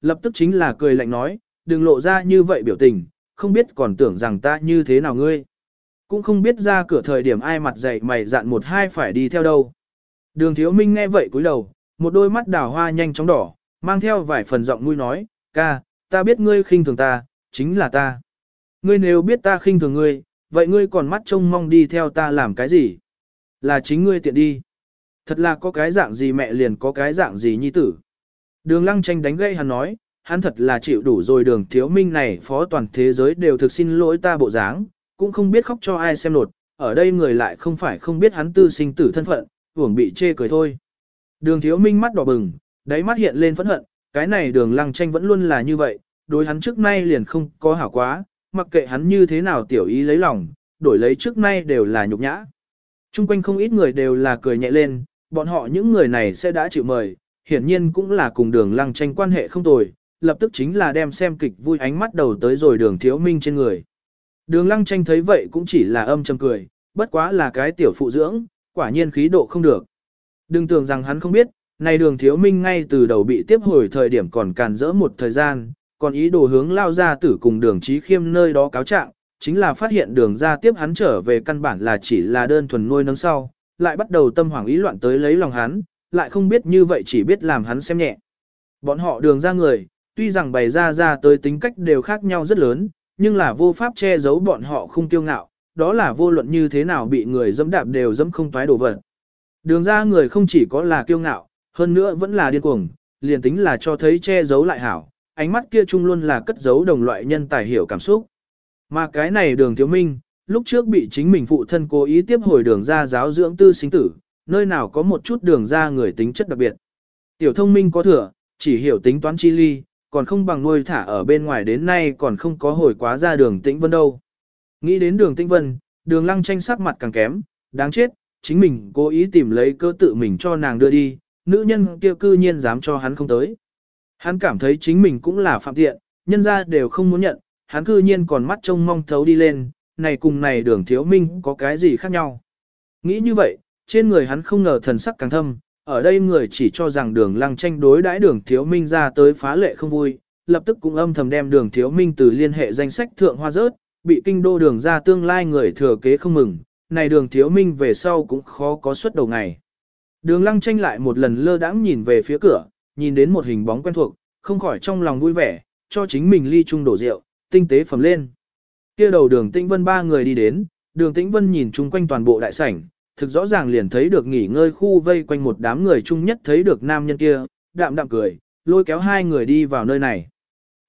lập tức chính là cười lạnh nói, đừng lộ ra như vậy biểu tình, không biết còn tưởng rằng ta như thế nào ngươi. Cũng không biết ra cửa thời điểm ai mặt dậy mày dạn một hai phải đi theo đâu. Đường thiếu minh nghe vậy cúi đầu, một đôi mắt đào hoa nhanh chóng đỏ, mang theo vài phần giọng mũi nói, ca, ta biết ngươi khinh thường ta, chính là ta. Ngươi nếu biết ta khinh thường ngươi, vậy ngươi còn mắt trông mong đi theo ta làm cái gì? Là chính ngươi tiện đi. Thật là có cái dạng gì mẹ liền có cái dạng gì nhi tử. Đường lăng tranh đánh gây hắn nói, hắn thật là chịu đủ rồi đường thiếu minh này phó toàn thế giới đều thực xin lỗi ta bộ dáng, cũng không biết khóc cho ai xem nột, ở đây người lại không phải không biết hắn tư sinh tử thân phận, hưởng bị chê cười thôi. Đường thiếu minh mắt đỏ bừng, đáy mắt hiện lên phẫn hận, cái này đường lăng tranh vẫn luôn là như vậy, đối hắn trước nay liền không có hảo quá, mặc kệ hắn như thế nào tiểu ý lấy lòng, đổi lấy trước nay đều là nhục nhã. Trung quanh không ít người đều là cười nhẹ lên, bọn họ những người này sẽ đã chịu mời, hiển nhiên cũng là cùng đường lăng tranh quan hệ không tồi, lập tức chính là đem xem kịch vui ánh mắt đầu tới rồi đường thiếu minh trên người. Đường lăng tranh thấy vậy cũng chỉ là âm trầm cười, bất quá là cái tiểu phụ dưỡng, quả nhiên khí độ không được. Đừng tưởng rằng hắn không biết, này đường thiếu minh ngay từ đầu bị tiếp hồi thời điểm còn càn rỡ một thời gian, còn ý đồ hướng lao ra tử cùng đường trí khiêm nơi đó cáo trạng, chính là phát hiện đường ra tiếp hắn trở về căn bản là chỉ là đơn thuần nuôi nấng sau, lại bắt đầu tâm hoảng ý loạn tới lấy lòng hắn, lại không biết như vậy chỉ biết làm hắn xem nhẹ. Bọn họ đường ra người, tuy rằng bày ra ra tới tính cách đều khác nhau rất lớn, nhưng là vô pháp che giấu bọn họ không kiêu ngạo, đó là vô luận như thế nào bị người dẫm đạp đều dẫm không toái đổ vật. Đường ra người không chỉ có là kiêu ngạo, hơn nữa vẫn là điên cuồng, liền tính là cho thấy che giấu lại hảo, ánh mắt kia chung luôn là cất giấu đồng loại nhân tài hiểu cảm xúc. Mà cái này đường thiếu minh, lúc trước bị chính mình phụ thân cố ý tiếp hồi đường ra giáo dưỡng tư sinh tử, nơi nào có một chút đường ra người tính chất đặc biệt. Tiểu thông minh có thừa, chỉ hiểu tính toán chi ly, còn không bằng nuôi thả ở bên ngoài đến nay còn không có hồi quá ra đường tĩnh vân đâu. Nghĩ đến đường tĩnh vân, đường lăng tranh sắc mặt càng kém, đáng chết, chính mình cố ý tìm lấy cơ tự mình cho nàng đưa đi, nữ nhân kia cư nhiên dám cho hắn không tới. Hắn cảm thấy chính mình cũng là phạm tiện, nhân ra đều không muốn nhận, hắn cư nhiên còn mắt trông mong thấu đi lên, này cùng này đường thiếu minh có cái gì khác nhau. Nghĩ như vậy, trên người hắn không ngờ thần sắc càng thâm, ở đây người chỉ cho rằng đường lăng tranh đối đãi đường thiếu minh ra tới phá lệ không vui, lập tức cũng âm thầm đem đường thiếu minh từ liên hệ danh sách thượng hoa rớt, bị kinh đô đường ra tương lai người thừa kế không mừng, này đường thiếu minh về sau cũng khó có suất đầu ngày. Đường lăng tranh lại một lần lơ đãng nhìn về phía cửa, nhìn đến một hình bóng quen thuộc, không khỏi trong lòng vui vẻ, cho chính mình ly chung đổ rượu, tinh tế phẩm lên. kia đầu đường tĩnh vân ba người đi đến, đường tĩnh vân nhìn chung quanh toàn bộ đại sảnh, thực rõ ràng liền thấy được nghỉ ngơi khu vây quanh một đám người chung nhất thấy được nam nhân kia, đạm đạm cười, lôi kéo hai người đi vào nơi này.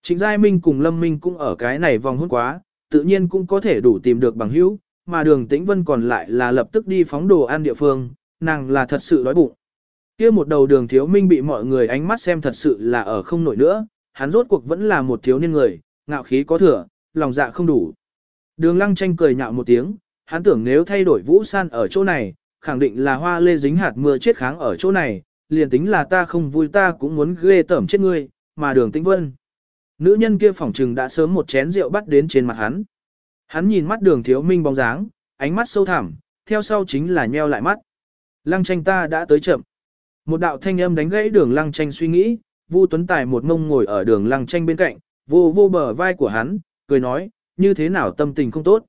Trịnh Giai Minh cùng Lâm Minh cũng ở cái này vòng hôn quá, tự nhiên cũng có thể đủ tìm được bằng hữu, mà đường tĩnh vân còn lại là lập tức đi phóng đồ ăn địa phương, nàng là thật sự đói bụng. kia một đầu đường thiếu minh bị mọi người ánh mắt xem thật sự là ở không nổi nữa, hắn rốt cuộc vẫn là một thiếu niên người, ngạo khí có thừa, lòng dạ không đủ. Đường lăng tranh cười nhạo một tiếng, hắn tưởng nếu thay đổi vũ san ở chỗ này, khẳng định là hoa lê dính hạt mưa chết kháng ở chỗ này, liền tính là ta không vui ta cũng muốn ghê tẩm chết ngươi, mà đường tĩnh vân. Nữ nhân kia phỏng trừng đã sớm một chén rượu bắt đến trên mặt hắn. Hắn nhìn mắt đường thiếu minh bóng dáng, ánh mắt sâu thẳm, theo sau chính là nheo lại mắt. Lăng tranh ta đã tới chậm. Một đạo thanh âm đánh gãy đường lăng tranh suy nghĩ, Vu Tuấn Tài một ngông ngồi ở đường lăng tranh bên cạnh, vô vô bờ vai của hắn, cười nói, như thế nào tâm tình không tốt.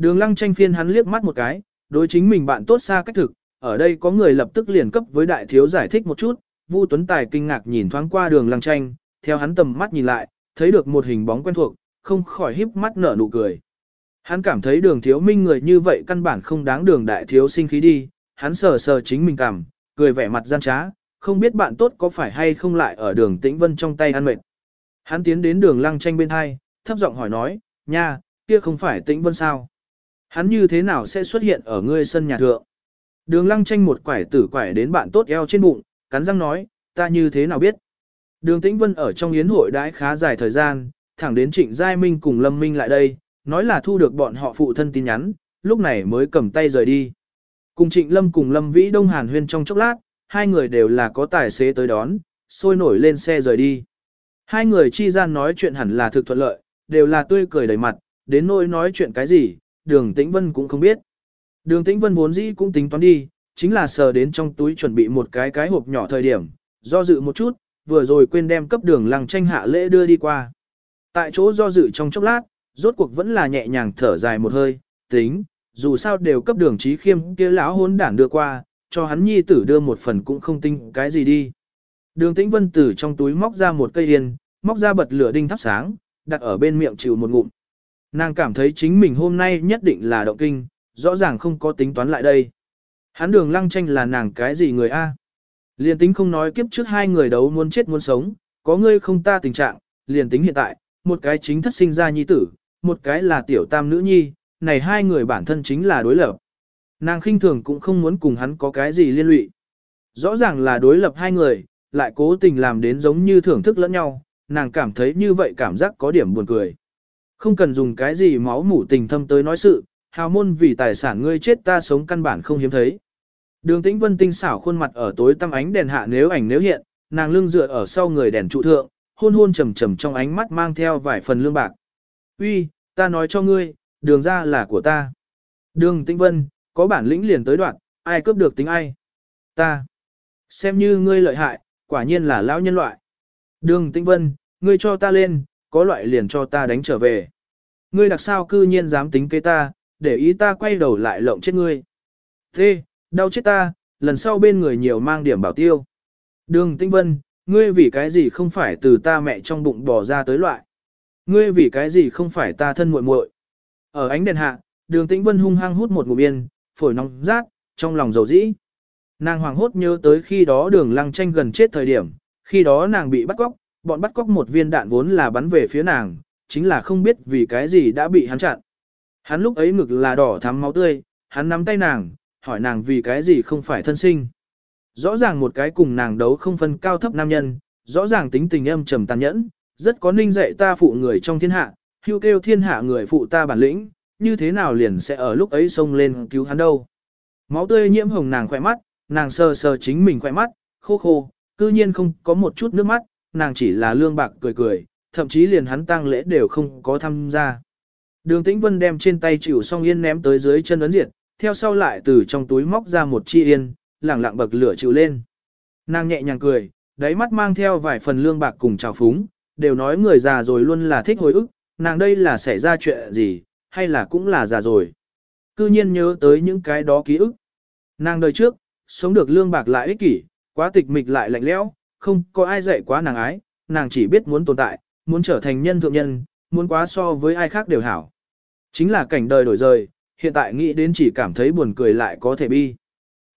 Đường lăng tranh phiên hắn liếc mắt một cái, đối chính mình bạn tốt xa cách thực, ở đây có người lập tức liền cấp với đại thiếu giải thích một chút, Vu Tuấn Tài kinh ngạc nhìn thoáng qua đường lăng tranh, theo hắn tầm mắt nhìn lại, thấy được một hình bóng quen thuộc, không khỏi híp mắt nở nụ cười. Hắn cảm thấy đường thiếu minh người như vậy căn bản không đáng đường đại thiếu sinh khí đi, hắn sờ sờ chính mình cảm, cười vẻ mặt gian trá, không biết bạn tốt có phải hay không lại ở đường tĩnh vân trong tay ăn mệt. Hắn tiến đến đường lăng tranh bên hai, thấp giọng hỏi nói, nha, kia không phải tĩnh vân sao? Hắn như thế nào sẽ xuất hiện ở ngươi sân nhà thượng? Đường lăng tranh một quải tử quải đến bạn tốt eo trên bụng, cắn răng nói, ta như thế nào biết? Đường tĩnh vân ở trong yến hội đãi khá dài thời gian, thẳng đến trịnh Giai Minh cùng Lâm Minh lại đây, nói là thu được bọn họ phụ thân tin nhắn, lúc này mới cầm tay rời đi. Cùng trịnh Lâm cùng Lâm Vĩ Đông Hàn huyên trong chốc lát, hai người đều là có tài xế tới đón, sôi nổi lên xe rời đi. Hai người chi gian nói chuyện hẳn là thực thuận lợi, đều là tươi cười đầy mặt, đến nỗi nói chuyện cái gì, đường tĩnh vân cũng không biết. Đường tĩnh vân vốn dĩ cũng tính toán đi, chính là sờ đến trong túi chuẩn bị một cái cái hộp nhỏ thời điểm, do dự một chút, vừa rồi quên đem cấp đường lăng tranh hạ lễ đưa đi qua. Tại chỗ do dự trong chốc lát, rốt cuộc vẫn là nhẹ nhàng thở dài một hơi, tính, dù sao đều cấp đường trí khiêm kia lão hôn đản đưa qua, cho hắn nhi tử đưa một phần cũng không tinh cái gì đi. Đường tĩnh vân tử trong túi móc ra một cây yên, móc ra bật lửa đinh thắp sáng, đặt ở bên miệng chịu một ngụm. Nàng cảm thấy chính mình hôm nay nhất định là động kinh, rõ ràng không có tính toán lại đây. Hắn đường lăng tranh là nàng cái gì người A. Liền tính không nói kiếp trước hai người đấu muốn chết muốn sống, có ngươi không ta tình trạng, liền tính hiện tại, một cái chính thất sinh ra nhi tử, một cái là tiểu tam nữ nhi, này hai người bản thân chính là đối lập. Nàng khinh thường cũng không muốn cùng hắn có cái gì liên lụy. Rõ ràng là đối lập hai người, lại cố tình làm đến giống như thưởng thức lẫn nhau, nàng cảm thấy như vậy cảm giác có điểm buồn cười. Không cần dùng cái gì máu mủ tình thâm tới nói sự, hào môn vì tài sản ngươi chết ta sống căn bản không hiếm thấy. Đường tĩnh vân tinh xảo khuôn mặt ở tối tăm ánh đèn hạ nếu ảnh nếu hiện, nàng lưng dựa ở sau người đèn trụ thượng, hôn hôn trầm trầm trong ánh mắt mang theo vài phần lương bạc. Uy, ta nói cho ngươi, đường ra là của ta. Đường tĩnh vân, có bản lĩnh liền tới đoạn, ai cướp được tính ai. Ta. Xem như ngươi lợi hại, quả nhiên là lão nhân loại. Đường tĩnh vân, ngươi cho ta lên, có loại liền cho ta đánh trở về. Ngươi đặc sao cư nhiên dám tính kế ta, để ý ta quay đầu lại lộng chết ngươi. Thế, đau chết ta, lần sau bên người nhiều mang điểm bảo tiêu. Đường Tĩnh Vân, ngươi vì cái gì không phải từ ta mẹ trong bụng bỏ ra tới loại. Ngươi vì cái gì không phải ta thân muội muội. Ở ánh đèn hạ, đường Tĩnh Vân hung hăng hút một ngụm yên, phổi nóng rát, trong lòng dầu dĩ. Nàng hoàng hốt nhớ tới khi đó đường lăng tranh gần chết thời điểm, khi đó nàng bị bắt cóc, bọn bắt cóc một viên đạn vốn là bắn về phía nàng, chính là không biết vì cái gì đã bị hắn chặn. Hắn lúc ấy ngực là đỏ thắm máu tươi, hắn nắm tay nàng, hỏi nàng vì cái gì không phải thân sinh. Rõ ràng một cái cùng nàng đấu không phân cao thấp nam nhân, rõ ràng tính tình âm trầm tàn nhẫn, rất có ninh dạy ta phụ người trong thiên hạ, hưu kêu thiên hạ người phụ ta bản lĩnh, như thế nào liền sẽ ở lúc ấy xông lên cứu hắn đâu. Máu tươi nhiễm hồng nàng khỏe mắt, nàng sờ sờ chính mình khỏe mắt, khô khô, cư nhiên không có một chút nước mắt, nàng chỉ là lương bạc cười cười, thậm chí liền hắn tang lễ đều không có tham gia. Đường Tĩnh Vân đem trên tay chịu song yên ném tới dưới chân ấn diệt, theo sau lại từ trong túi móc ra một chi yên, lẳng lặng bậc lửa chịu lên. Nàng nhẹ nhàng cười, đáy mắt mang theo vài phần lương bạc cùng trào phúng, đều nói người già rồi luôn là thích hồi ức, nàng đây là xảy ra chuyện gì, hay là cũng là già rồi. Cư nhiên nhớ tới những cái đó ký ức. Nàng đời trước, sống được lương bạc lại ích kỷ, quá tịch mịch lại lạnh lẽo, không có ai dạy quá nàng ái, nàng chỉ biết muốn tồn tại, muốn trở thành nhân thượng nhân, muốn quá so với ai khác đều hảo. Chính là cảnh đời đổi rời, hiện tại nghĩ đến chỉ cảm thấy buồn cười lại có thể bi.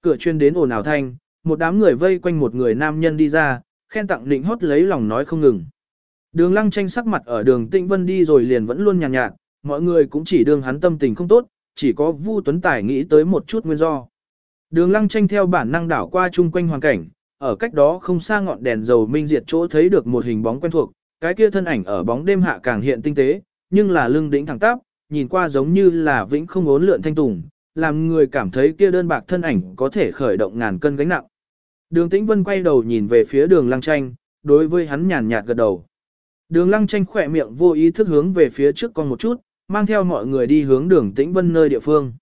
Cửa chuyên đến ồn ào thanh, một đám người vây quanh một người nam nhân đi ra, khen tặng định hót lấy lòng nói không ngừng. Đường lăng tranh sắc mặt ở đường tĩnh vân đi rồi liền vẫn luôn nhàn nhạt, nhạt, mọi người cũng chỉ đường hắn tâm tình không tốt, chỉ có Vu Tuấn Tài nghĩ tới một chút nguyên do. Đường lăng tranh theo bản năng đảo qua chung quanh hoàn cảnh, ở cách đó không xa ngọn đèn dầu minh diệt chỗ thấy được một hình bóng quen thuộc, cái kia thân ảnh ở bóng đêm hạ càng hiện tinh tế, nhưng là lưng đỉnh thẳng tắp, nhìn qua giống như là vĩnh không ốn lượn thanh tùng, làm người cảm thấy kia đơn bạc thân ảnh có thể khởi động ngàn cân gánh nặng. Đường Tĩnh Vân quay đầu nhìn về phía đường lăng tranh, đối với hắn nhàn nhạt gật đầu. Đường lăng tranh khỏe miệng vô ý thức hướng về phía trước con một chút, mang theo mọi người đi hướng đường Tĩnh Vân nơi địa phương.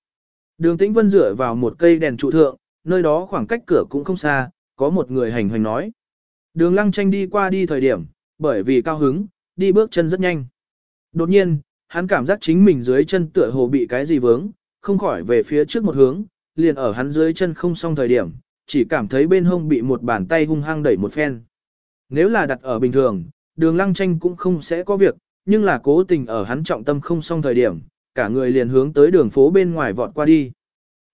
Đường Tĩnh Vân dựa vào một cây đèn trụ thượng, nơi đó khoảng cách cửa cũng không xa, có một người hành hành nói. Đường lăng tranh đi qua đi thời điểm, bởi vì cao hứng, đi bước chân rất nhanh. Đột nhiên, hắn cảm giác chính mình dưới chân tựa hồ bị cái gì vướng, không khỏi về phía trước một hướng, liền ở hắn dưới chân không xong thời điểm, chỉ cảm thấy bên hông bị một bàn tay hung hăng đẩy một phen. Nếu là đặt ở bình thường, đường lăng tranh cũng không sẽ có việc, nhưng là cố tình ở hắn trọng tâm không xong thời điểm, cả người liền hướng tới đường phố bên ngoài vọt qua đi.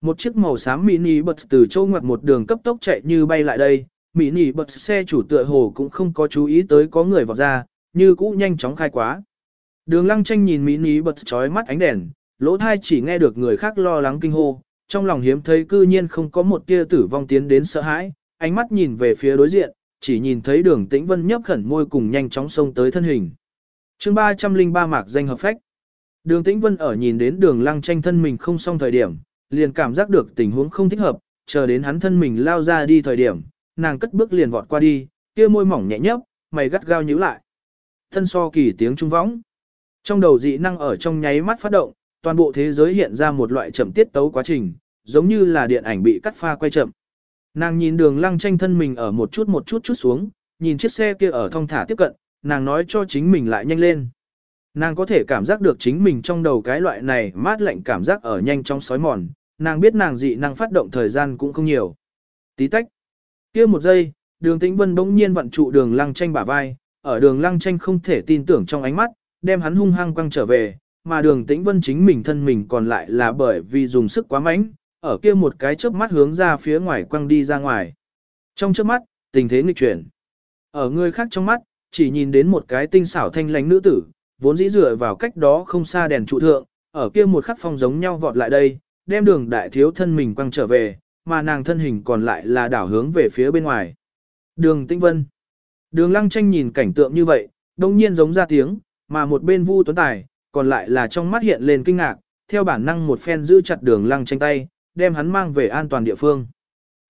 Một chiếc màu xám mini bật từ châu ngoặt một đường cấp tốc chạy như bay lại đây, mini bật xe chủ tựa hồ cũng không có chú ý tới có người vọt ra, như cũ nhanh chóng khai quá. Đường lăng tranh nhìn mini bật trói mắt ánh đèn, lỗ thai chỉ nghe được người khác lo lắng kinh hô, trong lòng hiếm thấy cư nhiên không có một tia tử vong tiến đến sợ hãi, ánh mắt nhìn về phía đối diện, chỉ nhìn thấy đường tĩnh vân nhấp khẩn môi cùng nhanh chóng xông tới thân hình. chương 303 mạc danh hợp phách. Đường tĩnh vân ở nhìn đến đường lăng tranh thân mình không xong thời điểm, liền cảm giác được tình huống không thích hợp, chờ đến hắn thân mình lao ra đi thời điểm, nàng cất bước liền vọt qua đi, kia môi mỏng nhẹ nhấp, mày gắt gao nhíu lại. Thân so kỳ tiếng trung võng. Trong đầu dị năng ở trong nháy mắt phát động, toàn bộ thế giới hiện ra một loại chậm tiết tấu quá trình, giống như là điện ảnh bị cắt pha quay chậm. Nàng nhìn đường lăng tranh thân mình ở một chút một chút chút xuống, nhìn chiếc xe kia ở thong thả tiếp cận, nàng nói cho chính mình lại nhanh lên. Nàng có thể cảm giác được chính mình trong đầu cái loại này mát lạnh cảm giác ở nhanh trong sói mòn, nàng biết nàng dị năng phát động thời gian cũng không nhiều. Tí tách. kia một giây, đường tĩnh vân bỗng nhiên vận trụ đường lăng tranh bả vai, ở đường lăng tranh không thể tin tưởng trong ánh mắt, đem hắn hung hăng quăng trở về, mà đường tĩnh vân chính mình thân mình còn lại là bởi vì dùng sức quá mạnh, ở kia một cái chớp mắt hướng ra phía ngoài quăng đi ra ngoài. Trong chớp mắt, tình thế nghịch chuyển. Ở người khác trong mắt, chỉ nhìn đến một cái tinh xảo thanh lãnh nữ tử, vốn dĩ dựa vào cách đó không xa đèn trụ thượng, ở kia một khắc phong giống nhau vọt lại đây, đem đường đại thiếu thân mình quăng trở về, mà nàng thân hình còn lại là đảo hướng về phía bên ngoài. Đường Tĩnh Vân. Đường Lăng Tranh nhìn cảnh tượng như vậy, đông nhiên giống ra tiếng, mà một bên Vu Tuấn Tài, còn lại là trong mắt hiện lên kinh ngạc, theo bản năng một phen giữ chặt đường Lăng Tranh tay, đem hắn mang về an toàn địa phương.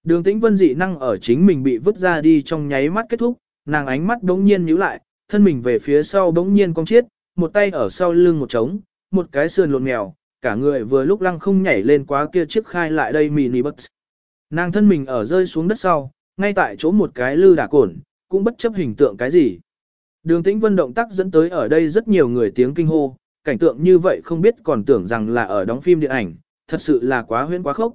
Đường Tĩnh Vân dị năng ở chính mình bị vứt ra đi trong nháy mắt kết thúc, nàng ánh mắt đống nhiên nhíu lại, thân mình về phía sau đống nhiên cong chiết, một tay ở sau lưng một trống, một cái sườn lộn mèo, cả người vừa lúc lăng không nhảy lên quá kia chiếc khai lại đây mini bus. Nàng thân mình ở rơi xuống đất sau, ngay tại chỗ một cái lư đả cổn, cũng bất chấp hình tượng cái gì. Đường tĩnh vân động tác dẫn tới ở đây rất nhiều người tiếng kinh hô, cảnh tượng như vậy không biết còn tưởng rằng là ở đóng phim điện ảnh, thật sự là quá huyễn quá khốc.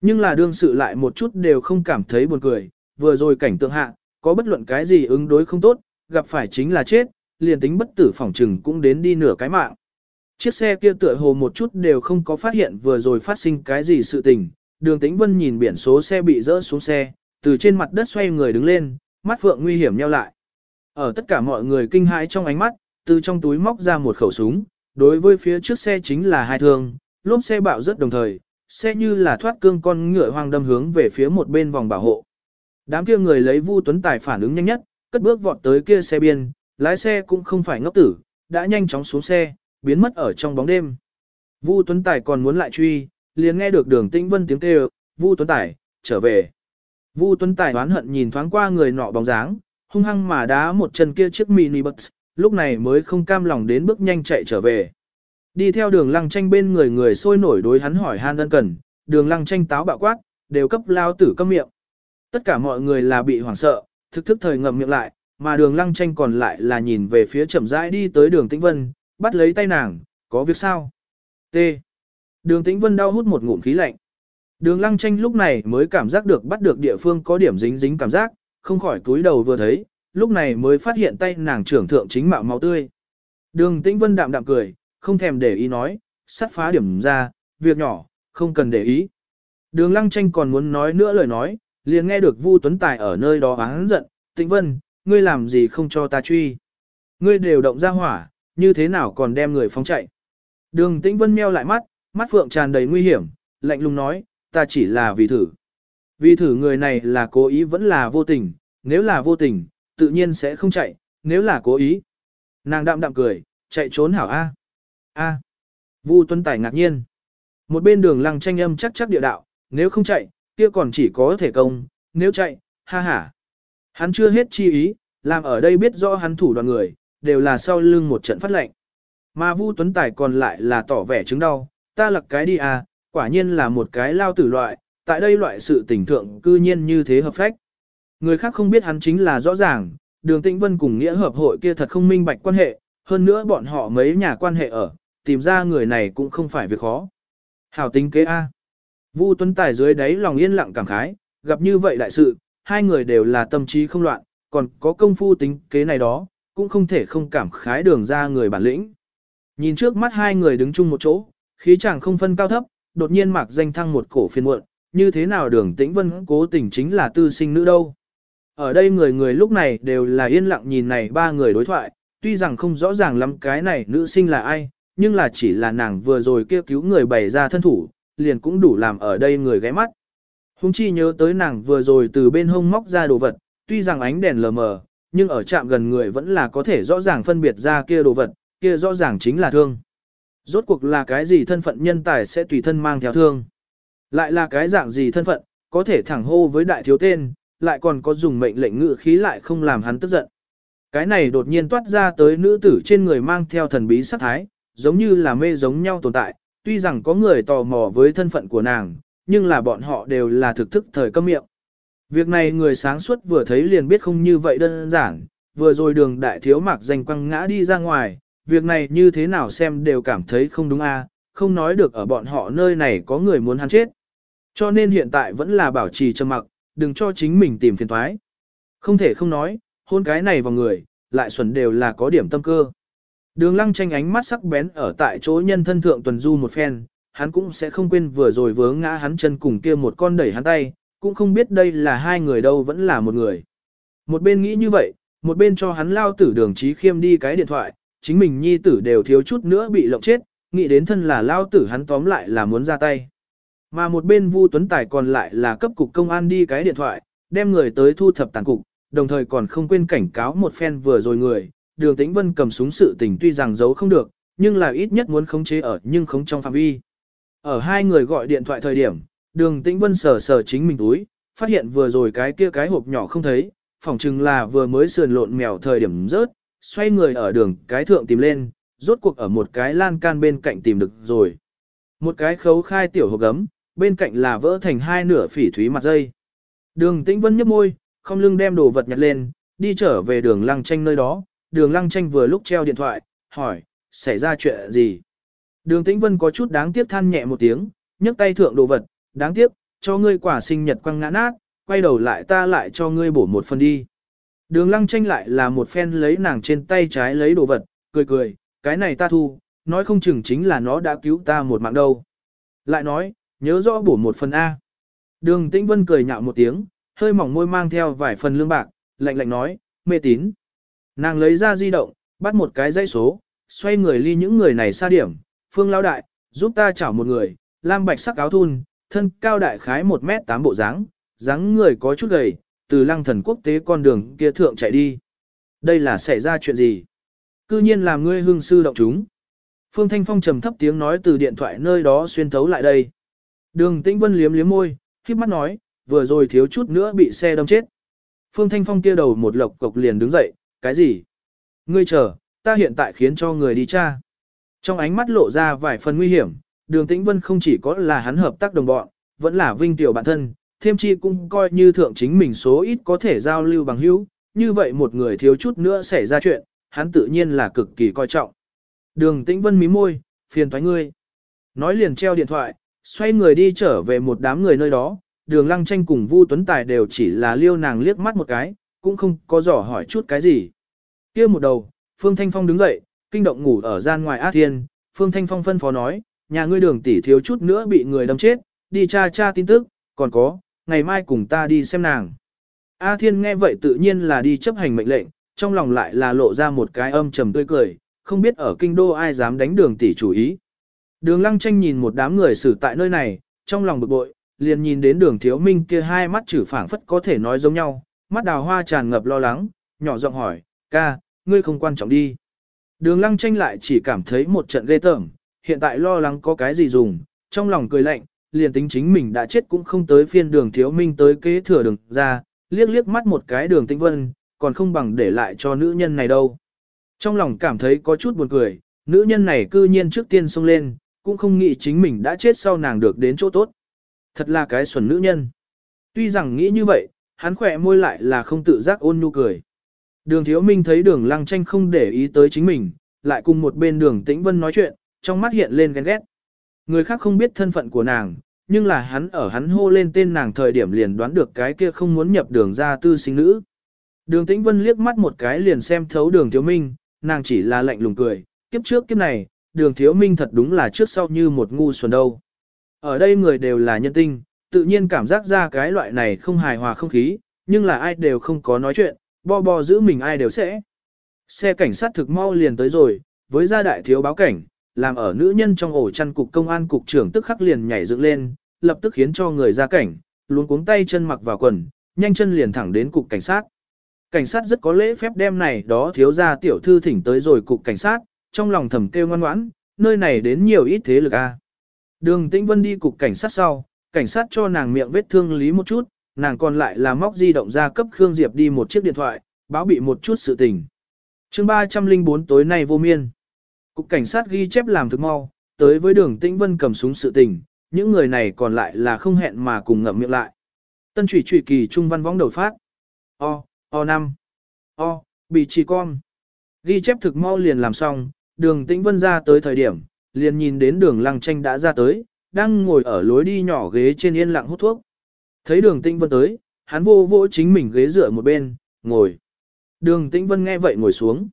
Nhưng là đương sự lại một chút đều không cảm thấy buồn cười, vừa rồi cảnh tượng hạ, có bất luận cái gì ứng đối không tốt, gặp phải chính là chết, liền tính bất tử phỏng trừng cũng đến đi nửa cái mạng. Chiếc xe kia tựa hồ một chút đều không có phát hiện vừa rồi phát sinh cái gì sự tình, đường tĩnh vân nhìn biển số xe bị rỡ xuống xe, từ trên mặt đất xoay người đứng lên, mắt phượng nguy hiểm nheo lại. Ở tất cả mọi người kinh hãi trong ánh mắt, từ trong túi móc ra một khẩu súng, đối với phía trước xe chính là hai thương, lốp xe bạo rất đồng thời, xe như là thoát cương con ngựa hoang đâm hướng về phía một bên vòng bảo hộ. Đám kia người lấy Vu Tuấn Tài phản ứng nhanh nhất, cất bước vọt tới kia xe biên, lái xe cũng không phải ngốc tử, đã nhanh chóng xuống xe, biến mất ở trong bóng đêm. Vu Tuấn Tài còn muốn lại truy, liền nghe được Đường Tĩnh Vân tiếng kêu, "Vu Tuấn Tài, trở về." Vu Tuấn Tài oán hận nhìn thoáng qua người nọ bóng dáng, hung hăng mà đá một chân kia chiếc mini bus, lúc này mới không cam lòng đến bước nhanh chạy trở về. Đi theo đường lăng tranh bên người người sôi nổi đối hắn hỏi han ân cần, đường lăng tranh táo bạo quát, đều cấp lao tử câm miệng. Tất cả mọi người là bị hoảng sợ, thực thức thời ngậm miệng lại, mà đường lăng tranh còn lại là nhìn về phía chậm rãi đi tới đường tĩnh vân, bắt lấy tay nàng, có việc sao? T. Đường tĩnh vân đau hút một ngụm khí lạnh. Đường lăng tranh lúc này mới cảm giác được bắt được địa phương có điểm dính dính cảm giác, không khỏi túi đầu vừa thấy, lúc này mới phát hiện tay nàng trưởng thượng chính mạo máu tươi. Đường tĩnh vân đạm đạm cười, không thèm để ý nói, sắt phá điểm ra, việc nhỏ, không cần để ý. Đường lăng tranh còn muốn nói nữa lời nói, liền nghe được Vu Tuấn Tài ở nơi đó oán giận, tĩnh vân, ngươi làm gì không cho ta truy. Ngươi đều động ra hỏa, như thế nào còn đem người phóng chạy. Đường tĩnh vân meo lại mắt, mắt phượng tràn đầy nguy hiểm, lạnh lùng nói, ta chỉ là vì thử. Vì thử người này là cố ý vẫn là vô tình, nếu là vô tình, tự nhiên sẽ không chạy, nếu là cố ý. Nàng đạm đạm cười, chạy trốn hảo A. A. Vu Tuấn Tài ngạc nhiên. Một bên đường lăng tranh âm chắc chắc địa đạo, nếu không chạy, kia còn chỉ có thể công, nếu chạy, ha ha. Hắn chưa hết chi ý, làm ở đây biết rõ hắn thủ đoàn người, đều là sau lưng một trận phát lệnh. Mà Vu Tuấn Tài còn lại là tỏ vẻ chứng đau, ta lặc cái đi à, quả nhiên là một cái lao tử loại, tại đây loại sự tình thượng cư nhiên như thế hợp phách. Người khác không biết hắn chính là rõ ràng, đường tĩnh vân cùng nghĩa hợp hội kia thật không minh bạch quan hệ, hơn nữa bọn họ mấy nhà quan hệ ở, tìm ra người này cũng không phải việc khó. Hảo tính kế A. Vu Tuấn Tài dưới đáy lòng yên lặng cảm khái, gặp như vậy đại sự, hai người đều là tâm trí không loạn, còn có công phu tính kế này đó, cũng không thể không cảm khái đường ra người bản lĩnh. Nhìn trước mắt hai người đứng chung một chỗ, khí chẳng không phân cao thấp, đột nhiên mặc danh thăng một cổ phiền muộn, như thế nào đường tĩnh vân cố tình chính là tư sinh nữ đâu. Ở đây người người lúc này đều là yên lặng nhìn này ba người đối thoại, tuy rằng không rõ ràng lắm cái này nữ sinh là ai, nhưng là chỉ là nàng vừa rồi kêu cứu người bày ra thân thủ, liền cũng đủ làm ở đây người ghé mắt. Hùng chi nhớ tới nàng vừa rồi từ bên hông móc ra đồ vật, tuy rằng ánh đèn lờ mờ, nhưng ở chạm gần người vẫn là có thể rõ ràng phân biệt ra kia đồ vật, kia rõ ràng chính là thương. Rốt cuộc là cái gì thân phận nhân tài sẽ tùy thân mang theo thương. Lại là cái dạng gì thân phận, có thể thẳng hô với đại thiếu tên, lại còn có dùng mệnh lệnh ngự khí lại không làm hắn tức giận. Cái này đột nhiên toát ra tới nữ tử trên người mang theo thần bí sắc thái, giống như là mê giống nhau tồn tại, tuy rằng có người tò mò với thân phận của nàng, nhưng là bọn họ đều là thực thức thời câm miệng. Việc này người sáng suốt vừa thấy liền biết không như vậy đơn giản, vừa rồi đường đại thiếu mạc danh quăng ngã đi ra ngoài, việc này như thế nào xem đều cảm thấy không đúng a, không nói được ở bọn họ nơi này có người muốn hắn chết. Cho nên hiện tại vẫn là bảo trì trầm mặc, đừng cho chính mình tìm phiền toái. Không thể không nói, hôn cái này vào người, lại xuẩn đều là có điểm tâm cơ. Đường lăng tranh ánh mắt sắc bén ở tại chỗ nhân thân thượng tuần du một phen, hắn cũng sẽ không quên vừa rồi vớ ngã hắn chân cùng kia một con đẩy hắn tay, cũng không biết đây là hai người đâu vẫn là một người. Một bên nghĩ như vậy, một bên cho hắn lao tử đường trí khiêm đi cái điện thoại, chính mình nhi tử đều thiếu chút nữa bị lộng chết, nghĩ đến thân là lao tử hắn tóm lại là muốn ra tay. Mà một bên Vu Tuấn Tài còn lại là cấp cục công an đi cái điện thoại, đem người tới thu thập tàn cục, đồng thời còn không quên cảnh cáo một phen vừa rồi người, đường tĩnh vân cầm súng sự tình tuy rằng giấu không được, nhưng là ít nhất muốn khống chế ở nhưng không trong phạm vi. Ở hai người gọi điện thoại thời điểm, đường tĩnh vân sờ sờ chính mình túi, phát hiện vừa rồi cái kia cái hộp nhỏ không thấy, phỏng chừng là vừa mới sườn lộn mèo thời điểm rớt, xoay người ở đường cái thượng tìm lên, rốt cuộc ở một cái lan can bên cạnh tìm được rồi. Một cái khấu khai tiểu hộp gấm, bên cạnh là vỡ thành hai nửa phỉ thúy mặt dây. Đường tĩnh vân nhấp môi, không lưng đem đồ vật nhặt lên, đi trở về đường lăng tranh nơi đó, đường lăng tranh vừa lúc treo điện thoại, hỏi, xảy ra chuyện gì? Đường tĩnh vân có chút đáng tiếc than nhẹ một tiếng, nhấc tay thượng đồ vật, đáng tiếc, cho ngươi quả sinh nhật quăng ngã nát, quay đầu lại ta lại cho ngươi bổ một phần đi. Đường lăng tranh lại là một phen lấy nàng trên tay trái lấy đồ vật, cười cười, cái này ta thu, nói không chừng chính là nó đã cứu ta một mạng đâu. Lại nói, nhớ rõ bổ một phần A. Đường tĩnh vân cười nhạo một tiếng, hơi mỏng môi mang theo vài phần lương bạc, lạnh lạnh nói, mê tín. Nàng lấy ra di động, bắt một cái dây số, xoay người ly những người này xa điểm, phương lao đại, giúp ta chảo một người, lam bạch sắc áo thun, thân cao đại khái 1 mét 8 bộ dáng, dáng người có chút gầy, từ lăng thần quốc tế con đường kia thượng chạy đi. Đây là xảy ra chuyện gì? Cư nhiên làm ngươi hưng sư động chúng. Phương Thanh Phong trầm thấp tiếng nói từ điện thoại nơi đó xuyên thấu lại đây. Đường Tĩnh Vân liếm liếm môi, khiếp mắt nói, vừa rồi thiếu chút nữa bị xe đâm chết. Phương Thanh Phong kia đầu một lộc cộc liền đứng dậy, cái gì? Ngươi chờ, ta hiện tại khiến cho người đi tra. Trong ánh mắt lộ ra vài phần nguy hiểm, đường tĩnh vân không chỉ có là hắn hợp tác đồng bọn, vẫn là vinh tiểu bản thân, thêm chi cũng coi như thượng chính mình số ít có thể giao lưu bằng hữu, như vậy một người thiếu chút nữa xảy ra chuyện, hắn tự nhiên là cực kỳ coi trọng. Đường tĩnh vân mí môi, phiền thoái ngươi. Nói liền treo điện thoại, xoay người đi trở về một đám người nơi đó, đường lăng tranh cùng Vu Tuấn Tài đều chỉ là liêu nàng liếc mắt một cái, cũng không có dò hỏi chút cái gì. kia một đầu, Phương Thanh Phong đứng dậy, kinh động ngủ ở gian ngoài ác thiên, Phương Thanh Phong phân phó nói, nhà ngươi đường tỷ thiếu chút nữa bị người đâm chết, đi tra tra tin tức, còn có, ngày mai cùng ta đi xem nàng. A Thiên nghe vậy tự nhiên là đi chấp hành mệnh lệnh, trong lòng lại là lộ ra một cái âm trầm tươi cười, không biết ở kinh đô ai dám đánh đường tỷ chủ ý. Đường lăng tranh nhìn một đám người xử tại nơi này, trong lòng bực bội, liền nhìn đến đường thiếu minh kia hai mắt chử phảng phất có thể nói giống nhau, mắt đào hoa tràn ngập lo lắng, nhỏ giọng hỏi, ca, ngươi không quan trọng đi. Đường lăng tranh lại chỉ cảm thấy một trận ghê tởm, hiện tại lo lắng có cái gì dùng, trong lòng cười lạnh, liền tính chính mình đã chết cũng không tới phiên đường thiếu minh tới kế thừa đường ra, liếc liếc mắt một cái đường tĩnh vân, còn không bằng để lại cho nữ nhân này đâu. Trong lòng cảm thấy có chút buồn cười, nữ nhân này cư nhiên trước tiên xông lên, cũng không nghĩ chính mình đã chết sau nàng được đến chỗ tốt. Thật là cái xuẩn nữ nhân. Tuy rằng nghĩ như vậy, hắn khỏe môi lại là không tự giác ôn nhu cười. Đường thiếu minh thấy đường lăng tranh không để ý tới chính mình, lại cùng một bên đường tĩnh vân nói chuyện, trong mắt hiện lên ghen ghét. Người khác không biết thân phận của nàng, nhưng là hắn ở hắn hô lên tên nàng thời điểm liền đoán được cái kia không muốn nhập đường ra tư sinh nữ. Đường tĩnh vân liếc mắt một cái liền xem thấu đường thiếu minh, nàng chỉ là lạnh lùng cười, kiếp trước kiếp này, đường thiếu minh thật đúng là trước sau như một ngu xuẩn đâu. Ở đây người đều là nhân tinh, tự nhiên cảm giác ra cái loại này không hài hòa không khí, nhưng là ai đều không có nói chuyện, bo bo giữ mình ai đều sẽ. Xe cảnh sát thực mau liền tới rồi, với gia đại thiếu báo cảnh, làm ở nữ nhân trong ổ chăn cục công an cục trưởng tức khắc liền nhảy dựng lên, lập tức khiến cho người ra cảnh, luôn cuống tay chân mặc vào quần, nhanh chân liền thẳng đến cục cảnh sát. Cảnh sát rất có lễ phép đem này đó thiếu gia tiểu thư thỉnh tới rồi cục cảnh sát, trong lòng thầm kêu ngoan ngoãn, nơi này đến nhiều ít thế lực a. Đường Tĩnh Vân đi cục cảnh sát sau, cảnh sát cho nàng miệng vết thương lý một chút, nàng còn lại là móc di động ra cấp Khương Diệp đi một chiếc điện thoại, báo bị một chút sự tình. chương 304 tối nay vô miên. Cục cảnh sát ghi chép làm thực mau, tới với đường Tĩnh Vân cầm súng sự tình, những người này còn lại là không hẹn mà cùng ngậm miệng lại. Tân trụy trụy kỳ trung văn võng đầu phát. O, O năm, O, bị trì con. Ghi chép thực mau liền làm xong, đường tĩnh vân ra tới thời điểm, liền nhìn đến đường lăng tranh đã ra tới, đang ngồi ở lối đi nhỏ ghế trên yên lặng hút thuốc. Thấy đường tĩnh vân tới, hắn vô vô chính mình ghế dựa một bên, ngồi. Đường tĩnh vân nghe vậy ngồi xuống.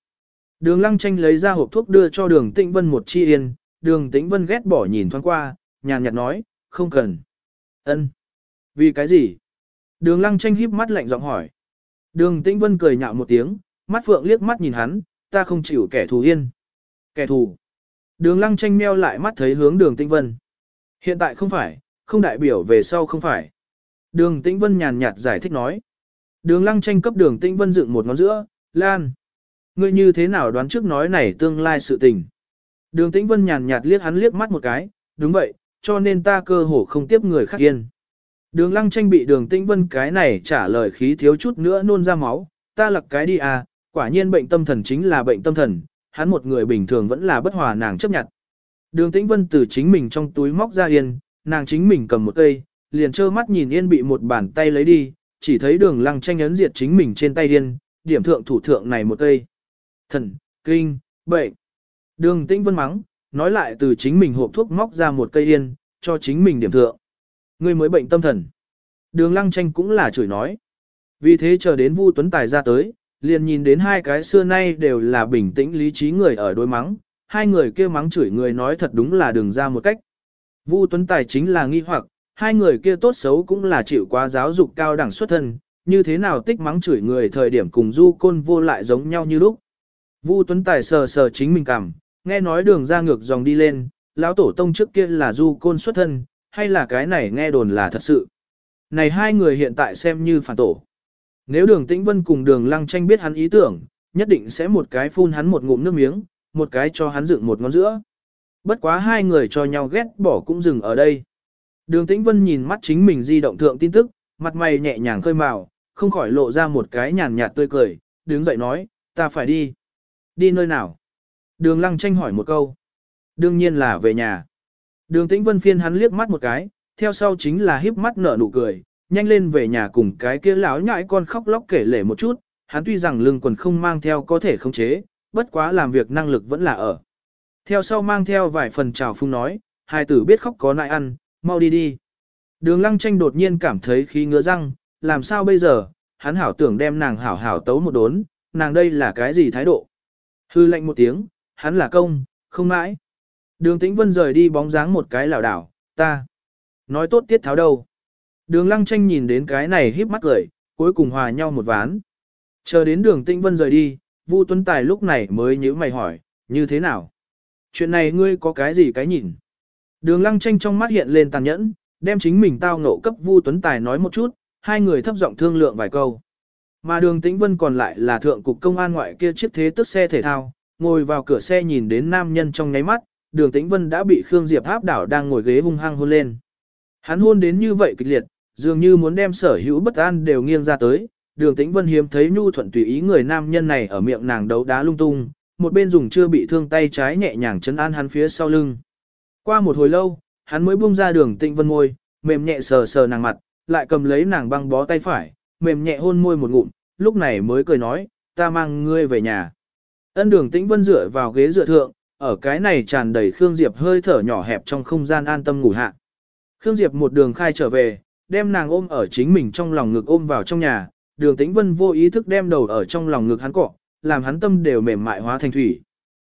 Đường lăng tranh lấy ra hộp thuốc đưa cho đường tĩnh vân một chi yên, đường tĩnh vân ghét bỏ nhìn thoáng qua, nhàn nhạt nói, không cần. ân Vì cái gì? Đường lăng tranh híp mắt lạnh giọng hỏi. Đường tĩnh vân cười nhạo một tiếng, mắt phượng liếc mắt nhìn hắn, ta không chịu kẻ thù yên. Kẻ thù. Đường lăng tranh meo lại mắt thấy hướng đường tĩnh vân. Hiện tại không phải, không đại biểu về sau không phải. Đường tĩnh vân nhàn nhạt giải thích nói. Đường lăng tranh cấp đường tĩnh vân dựng một ngón giữa, lan. Ngươi như thế nào đoán trước nói này tương lai sự tình. Đường tĩnh vân nhàn nhạt liếc hắn liếc mắt một cái, đúng vậy, cho nên ta cơ hồ không tiếp người khác yên. Đường lăng tranh bị đường tĩnh vân cái này trả lời khí thiếu chút nữa nôn ra máu, ta lặc cái đi à, quả nhiên bệnh tâm thần chính là bệnh tâm thần, hắn một người bình thường vẫn là bất hòa nàng chấp nhận. Đường tĩnh vân từ chính mình trong túi móc ra yên, nàng chính mình cầm một cây, liền trơ mắt nhìn yên bị một bàn tay lấy đi, chỉ thấy đường lăng tranh ấn diệt chính mình trên tay yên, điểm thượng thủ thượng này một cây. Thần, kinh, bệnh. Đường tĩnh vân mắng, nói lại từ chính mình hộp thuốc móc ra một cây yên, cho chính mình điểm thượng. Người mới bệnh tâm thần. Đường lăng tranh cũng là chửi nói. Vì thế chờ đến Vu Tuấn Tài ra tới, liền nhìn đến hai cái xưa nay đều là bình tĩnh lý trí người ở đối mắng, hai người kia mắng chửi người nói thật đúng là đường ra một cách. Vu Tuấn Tài chính là nghi hoặc, hai người kia tốt xấu cũng là chịu quá giáo dục cao đẳng xuất thân, như thế nào tích mắng chửi người thời điểm cùng du côn vô lại giống nhau như lúc. Vu Tuấn Tài sờ sờ chính mình cảm, nghe nói đường ra ngược dòng đi lên, lão tổ tông trước kia là du côn xuất thân, hay là cái này nghe đồn là thật sự. Này hai người hiện tại xem như phản tổ. Nếu đường tĩnh vân cùng đường lăng tranh biết hắn ý tưởng, nhất định sẽ một cái phun hắn một ngụm nước miếng, một cái cho hắn dựng một ngón giữa. Bất quá hai người cho nhau ghét bỏ cũng dừng ở đây. Đường tĩnh vân nhìn mắt chính mình di động thượng tin tức, mặt mày nhẹ nhàng khơi màu, không khỏi lộ ra một cái nhàn nhạt tươi cười, đứng dậy nói, ta phải đi. Đi nơi nào? Đường lăng tranh hỏi một câu. Đương nhiên là về nhà. Đường tĩnh vân phiên hắn liếc mắt một cái, theo sau chính là híp mắt nở nụ cười, nhanh lên về nhà cùng cái kia lão nhãi con khóc lóc kể lể một chút, hắn tuy rằng lưng quần không mang theo có thể khống chế, bất quá làm việc năng lực vẫn là ở. Theo sau mang theo vài phần trào phung nói, hai tử biết khóc có nại ăn, mau đi đi. Đường lăng tranh đột nhiên cảm thấy khí ngứa răng, làm sao bây giờ, hắn hảo tưởng đem nàng hảo hảo tấu một đốn, nàng đây là cái gì thái độ. Hư lệnh một tiếng, hắn là công, không mãi. Đường tĩnh vân rời đi bóng dáng một cái lảo đảo, ta. Nói tốt tiết tháo đâu. Đường lăng tranh nhìn đến cái này híp mắt cười, cuối cùng hòa nhau một ván. Chờ đến đường tĩnh vân rời đi, Vu Tuấn Tài lúc này mới nhíu mày hỏi, như thế nào? Chuyện này ngươi có cái gì cái nhìn? Đường lăng tranh trong mắt hiện lên tàn nhẫn, đem chính mình tao ngộ cấp Vu Tuấn Tài nói một chút, hai người thấp giọng thương lượng vài câu. Mà đường tĩnh vân còn lại là thượng cục công an ngoại kia chiếc thế tức xe thể thao, ngồi vào cửa xe nhìn đến nam nhân trong nháy mắt, đường tĩnh vân đã bị Khương Diệp áp đảo đang ngồi ghế hung hăng hôn lên. Hắn hôn đến như vậy kịch liệt, dường như muốn đem sở hữu bất an đều nghiêng ra tới, đường tĩnh vân hiếm thấy nhu thuận tùy ý người nam nhân này ở miệng nàng đấu đá lung tung, một bên dùng chưa bị thương tay trái nhẹ nhàng chấn an hắn phía sau lưng. Qua một hồi lâu, hắn mới buông ra đường tĩnh vân môi, mềm nhẹ sờ sờ nàng mặt, lại cầm lấy nàng băng bó tay phải, mềm nhẹ hôn môi một ngụm, lúc này mới cười nói, ta mang ngươi về nhà. Ân đường tĩnh vân dựa vào ghế dựa thượng, ở cái này tràn đầy Khương Diệp hơi thở nhỏ hẹp trong không gian an tâm ngủ hạ. Khương Diệp một đường khai trở về, đem nàng ôm ở chính mình trong lòng ngực ôm vào trong nhà, đường tĩnh vân vô ý thức đem đầu ở trong lòng ngực hắn cọ, làm hắn tâm đều mềm mại hóa thành thủy.